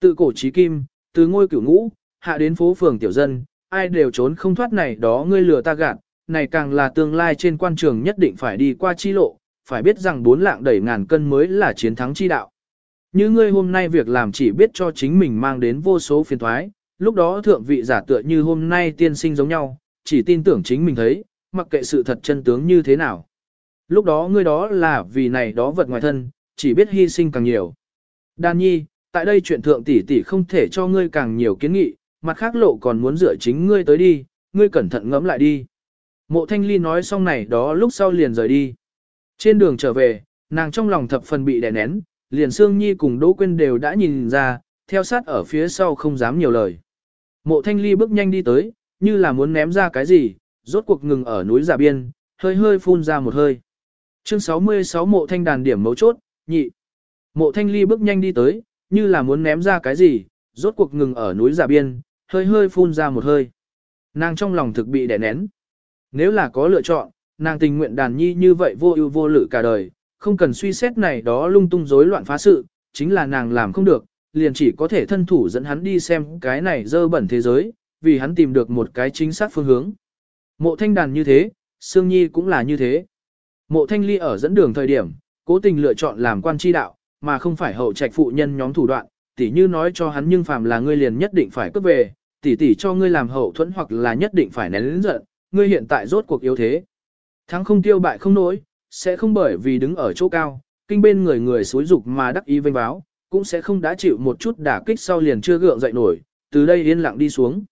Tự cổ trí kim, từ ngôi cửu ngũ, hạ đến phố phường tiểu dân, ai đều trốn không thoát này đó ngươi lừa ta gạt, này càng là tương lai trên quan trường nhất định phải đi qua chi lộ, phải biết rằng bốn lạng đẩy ngàn cân mới là chiến thắng chi đạo. Như ngươi hôm nay việc làm chỉ biết cho chính mình mang đến vô số phiền thoái, lúc đó thượng vị giả tựa như hôm nay tiên sinh giống nhau, chỉ tin tưởng chính mình thấy, mặc kệ sự thật chân tướng như thế nào. Lúc đó ngươi đó là vì này đó vật ngoài thân, chỉ biết hy sinh càng nhiều. Đan nhi, tại đây chuyện thượng tỷ tỷ không thể cho ngươi càng nhiều kiến nghị, mặt khác lộ còn muốn dựa chính ngươi tới đi, ngươi cẩn thận ngẫm lại đi. Mộ thanh ly nói xong này đó lúc sau liền rời đi. Trên đường trở về, nàng trong lòng thập phần bị đè nén, liền Sương Nhi cùng Đỗ Quyên đều đã nhìn ra, theo sát ở phía sau không dám nhiều lời. Mộ thanh ly bước nhanh đi tới, như là muốn ném ra cái gì, rốt cuộc ngừng ở núi giả biên, hơi hơi phun ra một hơi. Chương 66 mộ thanh đàn điểm mấu chốt, nhị. Mộ thanh ly bước nhanh đi tới, như là muốn ném ra cái gì, rốt cuộc ngừng ở núi giả biên, hơi hơi phun ra một hơi. Nàng trong lòng thực bị đè nén. Nếu là có lựa chọn, nàng tình nguyện đàn nhi như vậy vô ưu vô lự cả đời, không cần suy xét này đó lung tung rối loạn phá sự, chính là nàng làm không được, liền chỉ có thể thân thủ dẫn hắn đi xem cái này dơ bẩn thế giới, vì hắn tìm được một cái chính xác phương hướng. Mộ thanh đàn như thế, Sương Nhi cũng là như thế. Mộ thanh ly ở dẫn đường thời điểm, cố tình lựa chọn làm quan tri đạo, mà không phải hậu trạch phụ nhân nhóm thủ đoạn, tỉ như nói cho hắn nhưng phàm là ngươi liền nhất định phải cướp về, tỉ tỉ cho ngươi làm hậu thuẫn hoặc là nhất định phải nén lĩnh giận, ngươi hiện tại rốt cuộc yếu thế. Thắng không tiêu bại không nổi, sẽ không bởi vì đứng ở chỗ cao, kinh bên người người xối dục mà đắc ý vinh báo, cũng sẽ không đã chịu một chút đả kích sau liền chưa gượng dậy nổi, từ đây yên lặng đi xuống.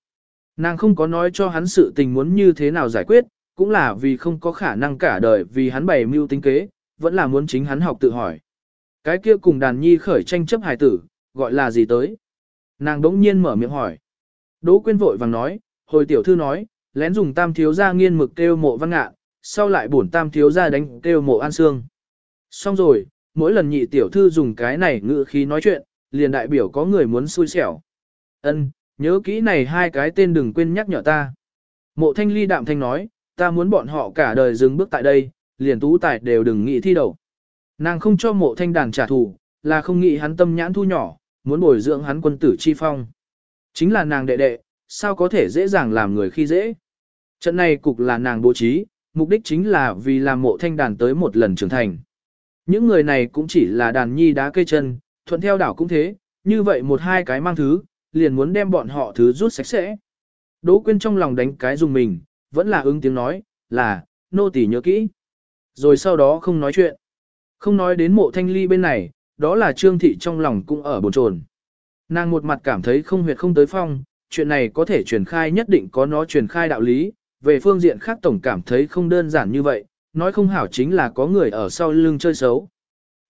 Nàng không có nói cho hắn sự tình muốn như thế nào giải quyết, cũng là vì không có khả năng cả đời vì hắn bày mưu tính kế, vẫn là muốn chính hắn học tự hỏi. Cái kia cùng đàn nhi khởi tranh chấp hài tử, gọi là gì tới? Nàng đống nhiên mở miệng hỏi. Đỗ quyên vội vàng nói, hồi tiểu thư nói, lén dùng tam thiếu gia nghiên mực kêu mộ văn ngạ, sau lại bổn tam thiếu gia đánh kêu mộ an xương. Xong rồi, mỗi lần nhị tiểu thư dùng cái này ngữ khí nói chuyện, liền đại biểu có người muốn xui xẻo. Ân, nhớ kỹ này hai cái tên đừng quên nhắc nhở ta. Mộ thanh ly đạm thanh nói, ta muốn bọn họ cả đời dừng bước tại đây, liền tú tài đều đừng nghĩ thi đầu. Nàng không cho mộ thanh đàn trả thù, là không nghĩ hắn tâm nhãn thu nhỏ, muốn bồi dưỡng hắn quân tử chi phong. Chính là nàng đệ đệ, sao có thể dễ dàng làm người khi dễ. Trận này cục là nàng bố trí, mục đích chính là vì làm mộ thanh đàn tới một lần trưởng thành. Những người này cũng chỉ là đàn nhi đá cây chân, thuận theo đảo cũng thế, như vậy một hai cái mang thứ, liền muốn đem bọn họ thứ rút sạch sẽ. Đỗ Quyên trong lòng đánh cái dùng mình, vẫn là ứng tiếng nói, là, nô tỳ nhớ kỹ. Rồi sau đó không nói chuyện. Không nói đến mộ thanh ly bên này, đó là trương thị trong lòng cũng ở bồn chồn. Nàng một mặt cảm thấy không huyệt không tới phong, chuyện này có thể truyền khai nhất định có nó truyền khai đạo lý, về phương diện khác tổng cảm thấy không đơn giản như vậy, nói không hảo chính là có người ở sau lưng chơi xấu.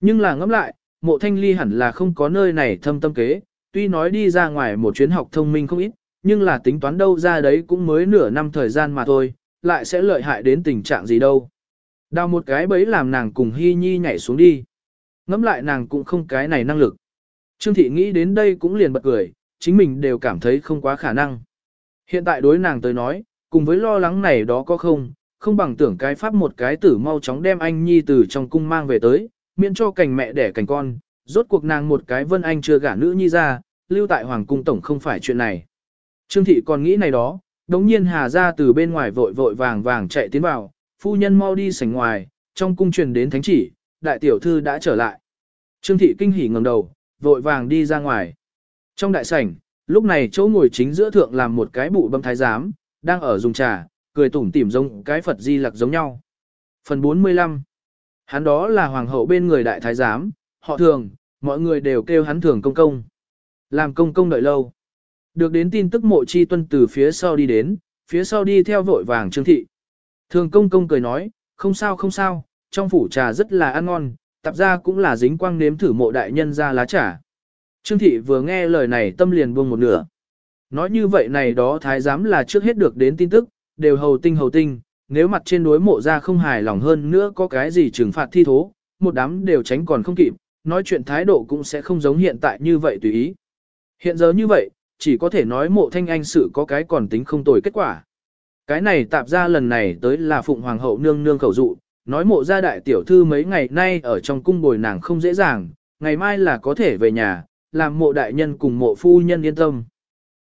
Nhưng là ngẫm lại, mộ thanh ly hẳn là không có nơi này thâm tâm kế, tuy nói đi ra ngoài một chuyến học thông minh không ít, nhưng là tính toán đâu ra đấy cũng mới nửa năm thời gian mà thôi, lại sẽ lợi hại đến tình trạng gì đâu. Đào một cái bấy làm nàng cùng Hy Nhi nhảy xuống đi. Ngẫm lại nàng cũng không cái này năng lực. Trương Thị nghĩ đến đây cũng liền bật cười, chính mình đều cảm thấy không quá khả năng. Hiện tại đối nàng tới nói, cùng với lo lắng này đó có không, không bằng tưởng cái pháp một cái tử mau chóng đem anh Nhi từ trong cung mang về tới, miễn cho cành mẹ đẻ cành con, rốt cuộc nàng một cái vân anh chưa gả nữ nhi ra, lưu tại hoàng cung tổng không phải chuyện này. Trương thị còn nghĩ này đó, đống nhiên hà ra từ bên ngoài vội vội vàng vàng chạy tiến vào, phu nhân mau đi sảnh ngoài, trong cung truyền đến thánh chỉ, đại tiểu thư đã trở lại. Trương thị kinh hỉ ngẩng đầu, vội vàng đi ra ngoài. Trong đại sảnh, lúc này chỗ ngồi chính giữa thượng làm một cái bụ bâm thái giám, đang ở dùng trà, cười tủm tỉm giống cái Phật di lặc giống nhau. Phần 45 Hắn đó là hoàng hậu bên người đại thái giám, họ thường, mọi người đều kêu hắn thường công công. Làm công công đợi lâu. Được đến tin tức mộ chi tuân từ phía sau đi đến, phía sau đi theo vội vàng trương thị. Thường công công cười nói, không sao không sao, trong phủ trà rất là ăn ngon, tạp ra cũng là dính quang nếm thử mộ đại nhân ra lá trà. Trương thị vừa nghe lời này tâm liền buông một nửa. Nói như vậy này đó thái giám là trước hết được đến tin tức, đều hầu tinh hầu tinh, nếu mặt trên đối mộ ra không hài lòng hơn nữa có cái gì trừng phạt thi thố, một đám đều tránh còn không kịp, nói chuyện thái độ cũng sẽ không giống hiện tại như vậy tùy ý. Hiện giờ như vậy, chỉ có thể nói mộ thanh anh sự có cái còn tính không tồi kết quả. Cái này tạp ra lần này tới là Phụng Hoàng hậu nương nương khẩu dụ, nói mộ gia đại tiểu thư mấy ngày nay ở trong cung bồi nàng không dễ dàng, ngày mai là có thể về nhà, làm mộ đại nhân cùng mộ phu nhân yên tâm.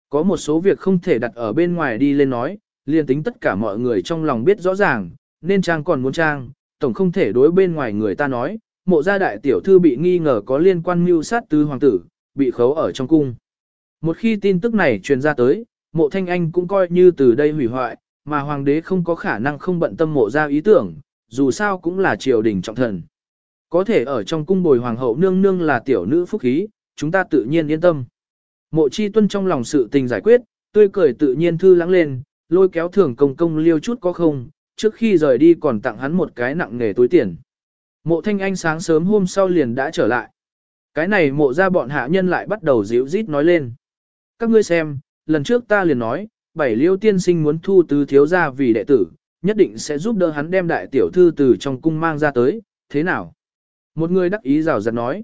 Có một số việc không thể đặt ở bên ngoài đi lên nói, liền tính tất cả mọi người trong lòng biết rõ ràng, nên trang còn muốn trang, tổng không thể đối bên ngoài người ta nói, mộ gia đại tiểu thư bị nghi ngờ có liên quan mưu sát tứ hoàng tử, bị khấu ở trong cung. Một khi tin tức này truyền ra tới, mộ thanh anh cũng coi như từ đây hủy hoại, mà hoàng đế không có khả năng không bận tâm mộ gia ý tưởng, dù sao cũng là triều đình trọng thần. Có thể ở trong cung bồi hoàng hậu nương nương là tiểu nữ phúc khí, chúng ta tự nhiên yên tâm. Mộ chi tuân trong lòng sự tình giải quyết, tươi cười tự nhiên thư lắng lên, lôi kéo thường công công liêu chút có không, trước khi rời đi còn tặng hắn một cái nặng nghề túi tiền. Mộ thanh anh sáng sớm hôm sau liền đã trở lại. Cái này mộ ra bọn hạ nhân lại bắt đầu dịu rít nói lên. Các ngươi xem, lần trước ta liền nói, bảy liêu tiên sinh muốn thu tứ thiếu ra vì đệ tử, nhất định sẽ giúp đỡ hắn đem đại tiểu thư từ trong cung mang ra tới, thế nào? Một người đắc ý rào rạt nói.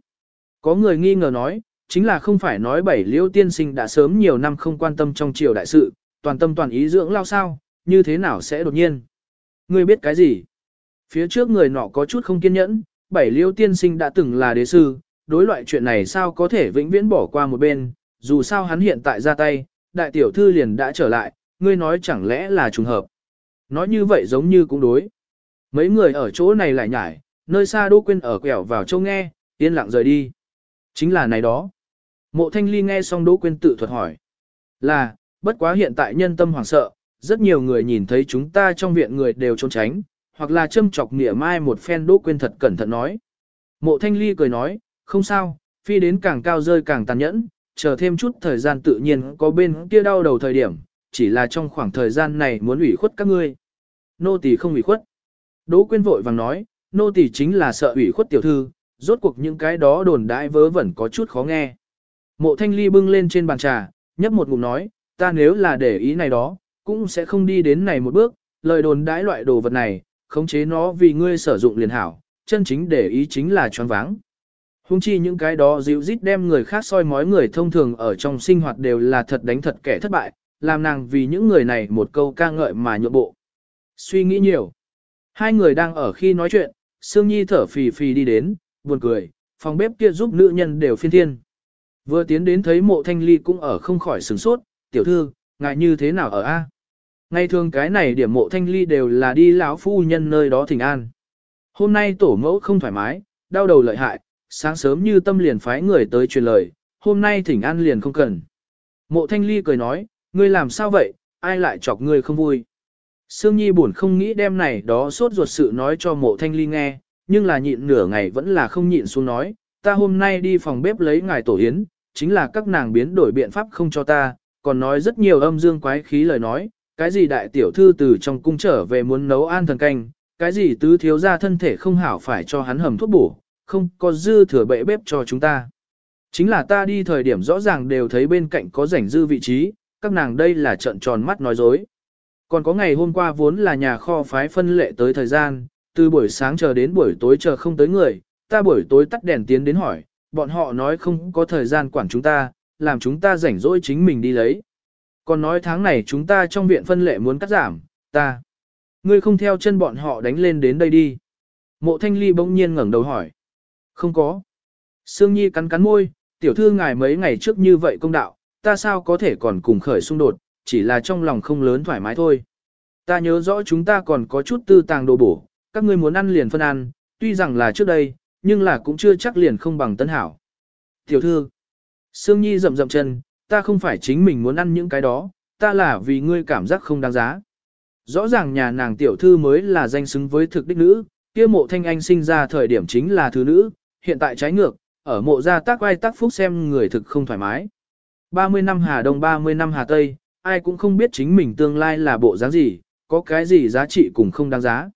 Có người nghi ngờ nói, chính là không phải nói bảy liêu tiên sinh đã sớm nhiều năm không quan tâm trong triều đại sự, toàn tâm toàn ý dưỡng lao sao, như thế nào sẽ đột nhiên? Ngươi biết cái gì? Phía trước người nọ có chút không kiên nhẫn, bảy liêu tiên sinh đã từng là đế sư, đối loại chuyện này sao có thể vĩnh viễn bỏ qua một bên, dù sao hắn hiện tại ra tay, đại tiểu thư liền đã trở lại, ngươi nói chẳng lẽ là trùng hợp. Nói như vậy giống như cũng đối. Mấy người ở chỗ này lại nhải, nơi xa Đỗ Quyên ở quẹo vào châu nghe, yên lặng rời đi. Chính là này đó. Mộ Thanh Ly nghe xong Đỗ Quyên tự thuật hỏi. Là, bất quá hiện tại nhân tâm hoảng sợ, rất nhiều người nhìn thấy chúng ta trong viện người đều trốn tránh, hoặc là châm chọc nghĩa mai một phen Đỗ Quyên thật cẩn thận nói. Mộ Thanh Ly cười nói, không sao, phi đến càng cao rơi càng tàn nhẫn, chờ thêm chút thời gian tự nhiên có bên kia đau đầu thời điểm, chỉ là trong khoảng thời gian này muốn ủy khuất các ngươi. Nô tỳ không ủy khuất. Đỗ Quyên vội vàng nói, nô tỳ chính là sợ ủy khuất tiểu thư, rốt cuộc những cái đó đồn đại vớ vẩn có chút khó nghe. Mộ Thanh Ly bưng lên trên bàn trà, nhấp một ngụm nói, ta nếu là để ý này đó, cũng sẽ không đi đến này một bước, lời đồn đãi loại đồ vật này, khống chế nó vì ngươi sử dụng liền hảo, chân chính để ý chính là choáng váng. Hùng chi những cái đó dịu dít đem người khác soi mói người thông thường ở trong sinh hoạt đều là thật đánh thật kẻ thất bại, làm nàng vì những người này một câu ca ngợi mà nhượng bộ. Suy nghĩ nhiều. Hai người đang ở khi nói chuyện, Sương Nhi thở phì phì đi đến, buồn cười, phòng bếp kia giúp nữ nhân đều phiên thiên. Vừa tiến đến thấy mộ thanh ly cũng ở không khỏi sửng sốt, tiểu thư, ngài như thế nào ở A. Ngày thường cái này điểm mộ thanh ly đều là đi lão phu nhân nơi đó thỉnh an. Hôm nay tổ mẫu không thoải mái, đau đầu lợi hại, sáng sớm như tâm liền phái người tới truyền lời, hôm nay thỉnh an liền không cần. Mộ thanh ly cười nói, ngươi làm sao vậy, ai lại chọc ngươi không vui. Sương Nhi buồn không nghĩ đem này đó sốt ruột sự nói cho mộ thanh ly nghe, nhưng là nhịn nửa ngày vẫn là không nhịn xuống nói, ta hôm nay đi phòng bếp lấy ngài tổ yến, chính là các nàng biến đổi biện pháp không cho ta, còn nói rất nhiều âm dương quái khí lời nói, cái gì đại tiểu thư từ trong cung trở về muốn nấu an thần canh, cái gì tứ thiếu ra thân thể không hảo phải cho hắn hầm thuốc bổ, không có dư thừa bệ bếp cho chúng ta. Chính là ta đi thời điểm rõ ràng đều thấy bên cạnh có rảnh dư vị trí, các nàng đây là trận tròn mắt nói dối. Còn có ngày hôm qua vốn là nhà kho phái phân lệ tới thời gian, từ buổi sáng chờ đến buổi tối chờ không tới người, ta buổi tối tắt đèn tiến đến hỏi, bọn họ nói không có thời gian quản chúng ta, làm chúng ta rảnh rỗi chính mình đi lấy. Còn nói tháng này chúng ta trong viện phân lệ muốn cắt giảm, ta. Ngươi không theo chân bọn họ đánh lên đến đây đi. Mộ thanh ly bỗng nhiên ngẩng đầu hỏi. Không có. Sương Nhi cắn cắn môi, tiểu thư ngài mấy ngày trước như vậy công đạo, ta sao có thể còn cùng khởi xung đột, chỉ là trong lòng không lớn thoải mái thôi. Ta nhớ rõ chúng ta còn có chút tư tàng đồ bổ, các ngươi muốn ăn liền phân ăn, tuy rằng là trước đây, nhưng là cũng chưa chắc liền không bằng tân hảo. Tiểu thư, Sương Nhi rậm rậm chân, ta không phải chính mình muốn ăn những cái đó, ta là vì ngươi cảm giác không đáng giá. Rõ ràng nhà nàng tiểu thư mới là danh xứng với thực đích nữ, kia mộ thanh anh sinh ra thời điểm chính là thứ nữ, hiện tại trái ngược, ở mộ gia tác ai tác phúc xem người thực không thoải mái. 30 năm Hà Đông 30 năm Hà Tây, ai cũng không biết chính mình tương lai là bộ dáng gì, có cái gì giá trị cũng không đáng giá.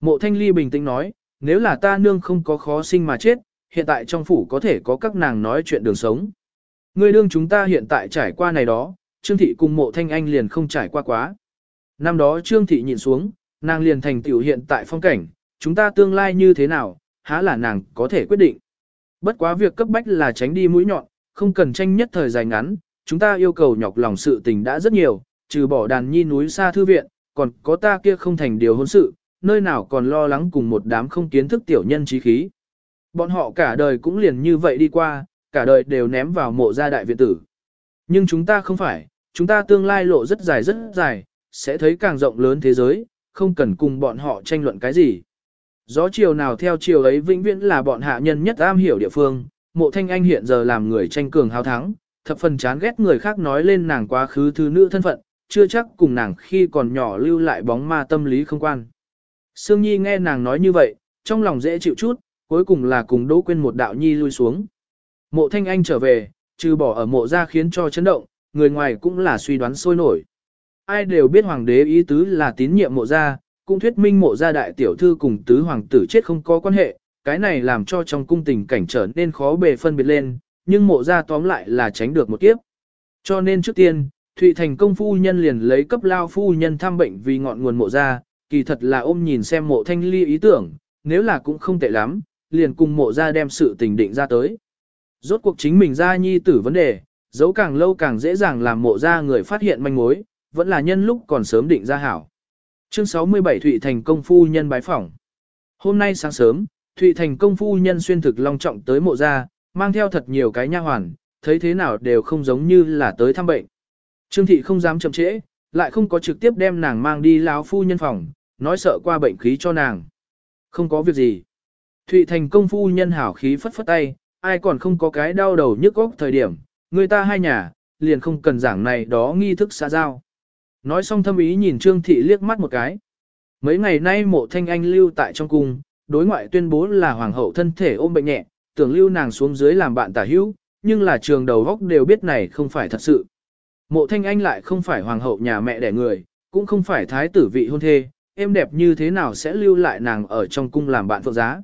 Mộ thanh ly bình tĩnh nói, nếu là ta nương không có khó sinh mà chết, hiện tại trong phủ có thể có các nàng nói chuyện đường sống. Người đương chúng ta hiện tại trải qua này đó, Trương Thị cùng mộ thanh anh liền không trải qua quá. Năm đó Trương Thị nhìn xuống, nàng liền thành tiểu hiện tại phong cảnh, chúng ta tương lai như thế nào, há là nàng có thể quyết định. Bất quá việc cấp bách là tránh đi mũi nhọn, không cần tranh nhất thời dài ngắn, chúng ta yêu cầu nhọc lòng sự tình đã rất nhiều, trừ bỏ đàn nhi núi xa thư viện, còn có ta kia không thành điều hôn sự, nơi nào còn lo lắng cùng một đám không kiến thức tiểu nhân trí khí. Bọn họ cả đời cũng liền như vậy đi qua, cả đời đều ném vào mộ gia đại viện tử. Nhưng chúng ta không phải, chúng ta tương lai lộ rất dài rất dài, sẽ thấy càng rộng lớn thế giới, không cần cùng bọn họ tranh luận cái gì. Gió chiều nào theo chiều ấy vĩnh viễn là bọn hạ nhân nhất am hiểu địa phương, mộ thanh anh hiện giờ làm người tranh cường hào thắng, thập phần chán ghét người khác nói lên nàng quá khứ thứ nữ thân phận, chưa chắc cùng nàng khi còn nhỏ lưu lại bóng ma tâm lý không quan. Sương Nhi nghe nàng nói như vậy, trong lòng dễ chịu chút, cuối cùng là cùng Đỗ Quyên một đạo nhi lui xuống. Mộ Thanh Anh trở về, trừ bỏ ở mộ ra khiến cho chấn động, người ngoài cũng là suy đoán sôi nổi. Ai đều biết hoàng đế ý tứ là tín nhiệm mộ ra, cũng thuyết minh mộ gia đại tiểu thư cùng tứ hoàng tử chết không có quan hệ, cái này làm cho trong cung tình cảnh trở nên khó bề phân biệt lên, nhưng mộ gia tóm lại là tránh được một kiếp. Cho nên trước tiên, Thụy Thành công phu nhân liền lấy cấp lao phu nhân thăm bệnh vì ngọn nguồn mộ gia, kỳ thật là ôm nhìn xem mộ thanh ly ý tưởng, nếu là cũng không tệ lắm, liền cùng mộ gia đem sự tình định ra tới. Rốt cuộc chính mình ra nhi tử vấn đề, dấu càng lâu càng dễ dàng làm mộ gia người phát hiện manh mối, vẫn là nhân lúc còn sớm định ra hảo. Chương 67 Thụy Thành công phu nhân bái phỏng. Hôm nay sáng sớm, Thụy Thành công phu nhân xuyên thực long trọng tới mộ gia, mang theo thật nhiều cái nha hoàn, thấy thế nào đều không giống như là tới thăm bệnh. Trương thị không dám chậm trễ, lại không có trực tiếp đem nàng mang đi lão phu nhân phòng, nói sợ qua bệnh khí cho nàng. Không có việc gì. Thụy Thành công phu nhân hảo khí phất phất tay, ai còn không có cái đau đầu nhức óc thời điểm, người ta hai nhà, liền không cần giảng này đó nghi thức xã giao. Nói xong thâm ý nhìn Trương Thị liếc mắt một cái. Mấy ngày nay mộ thanh anh lưu tại trong cung, đối ngoại tuyên bố là hoàng hậu thân thể ôm bệnh nhẹ, tưởng lưu nàng xuống dưới làm bạn tả hữu, nhưng là trường đầu góc đều biết này không phải thật sự. Mộ thanh anh lại không phải hoàng hậu nhà mẹ đẻ người, cũng không phải thái tử vị hôn thê, em đẹp như thế nào sẽ lưu lại nàng ở trong cung làm bạn phượng giá.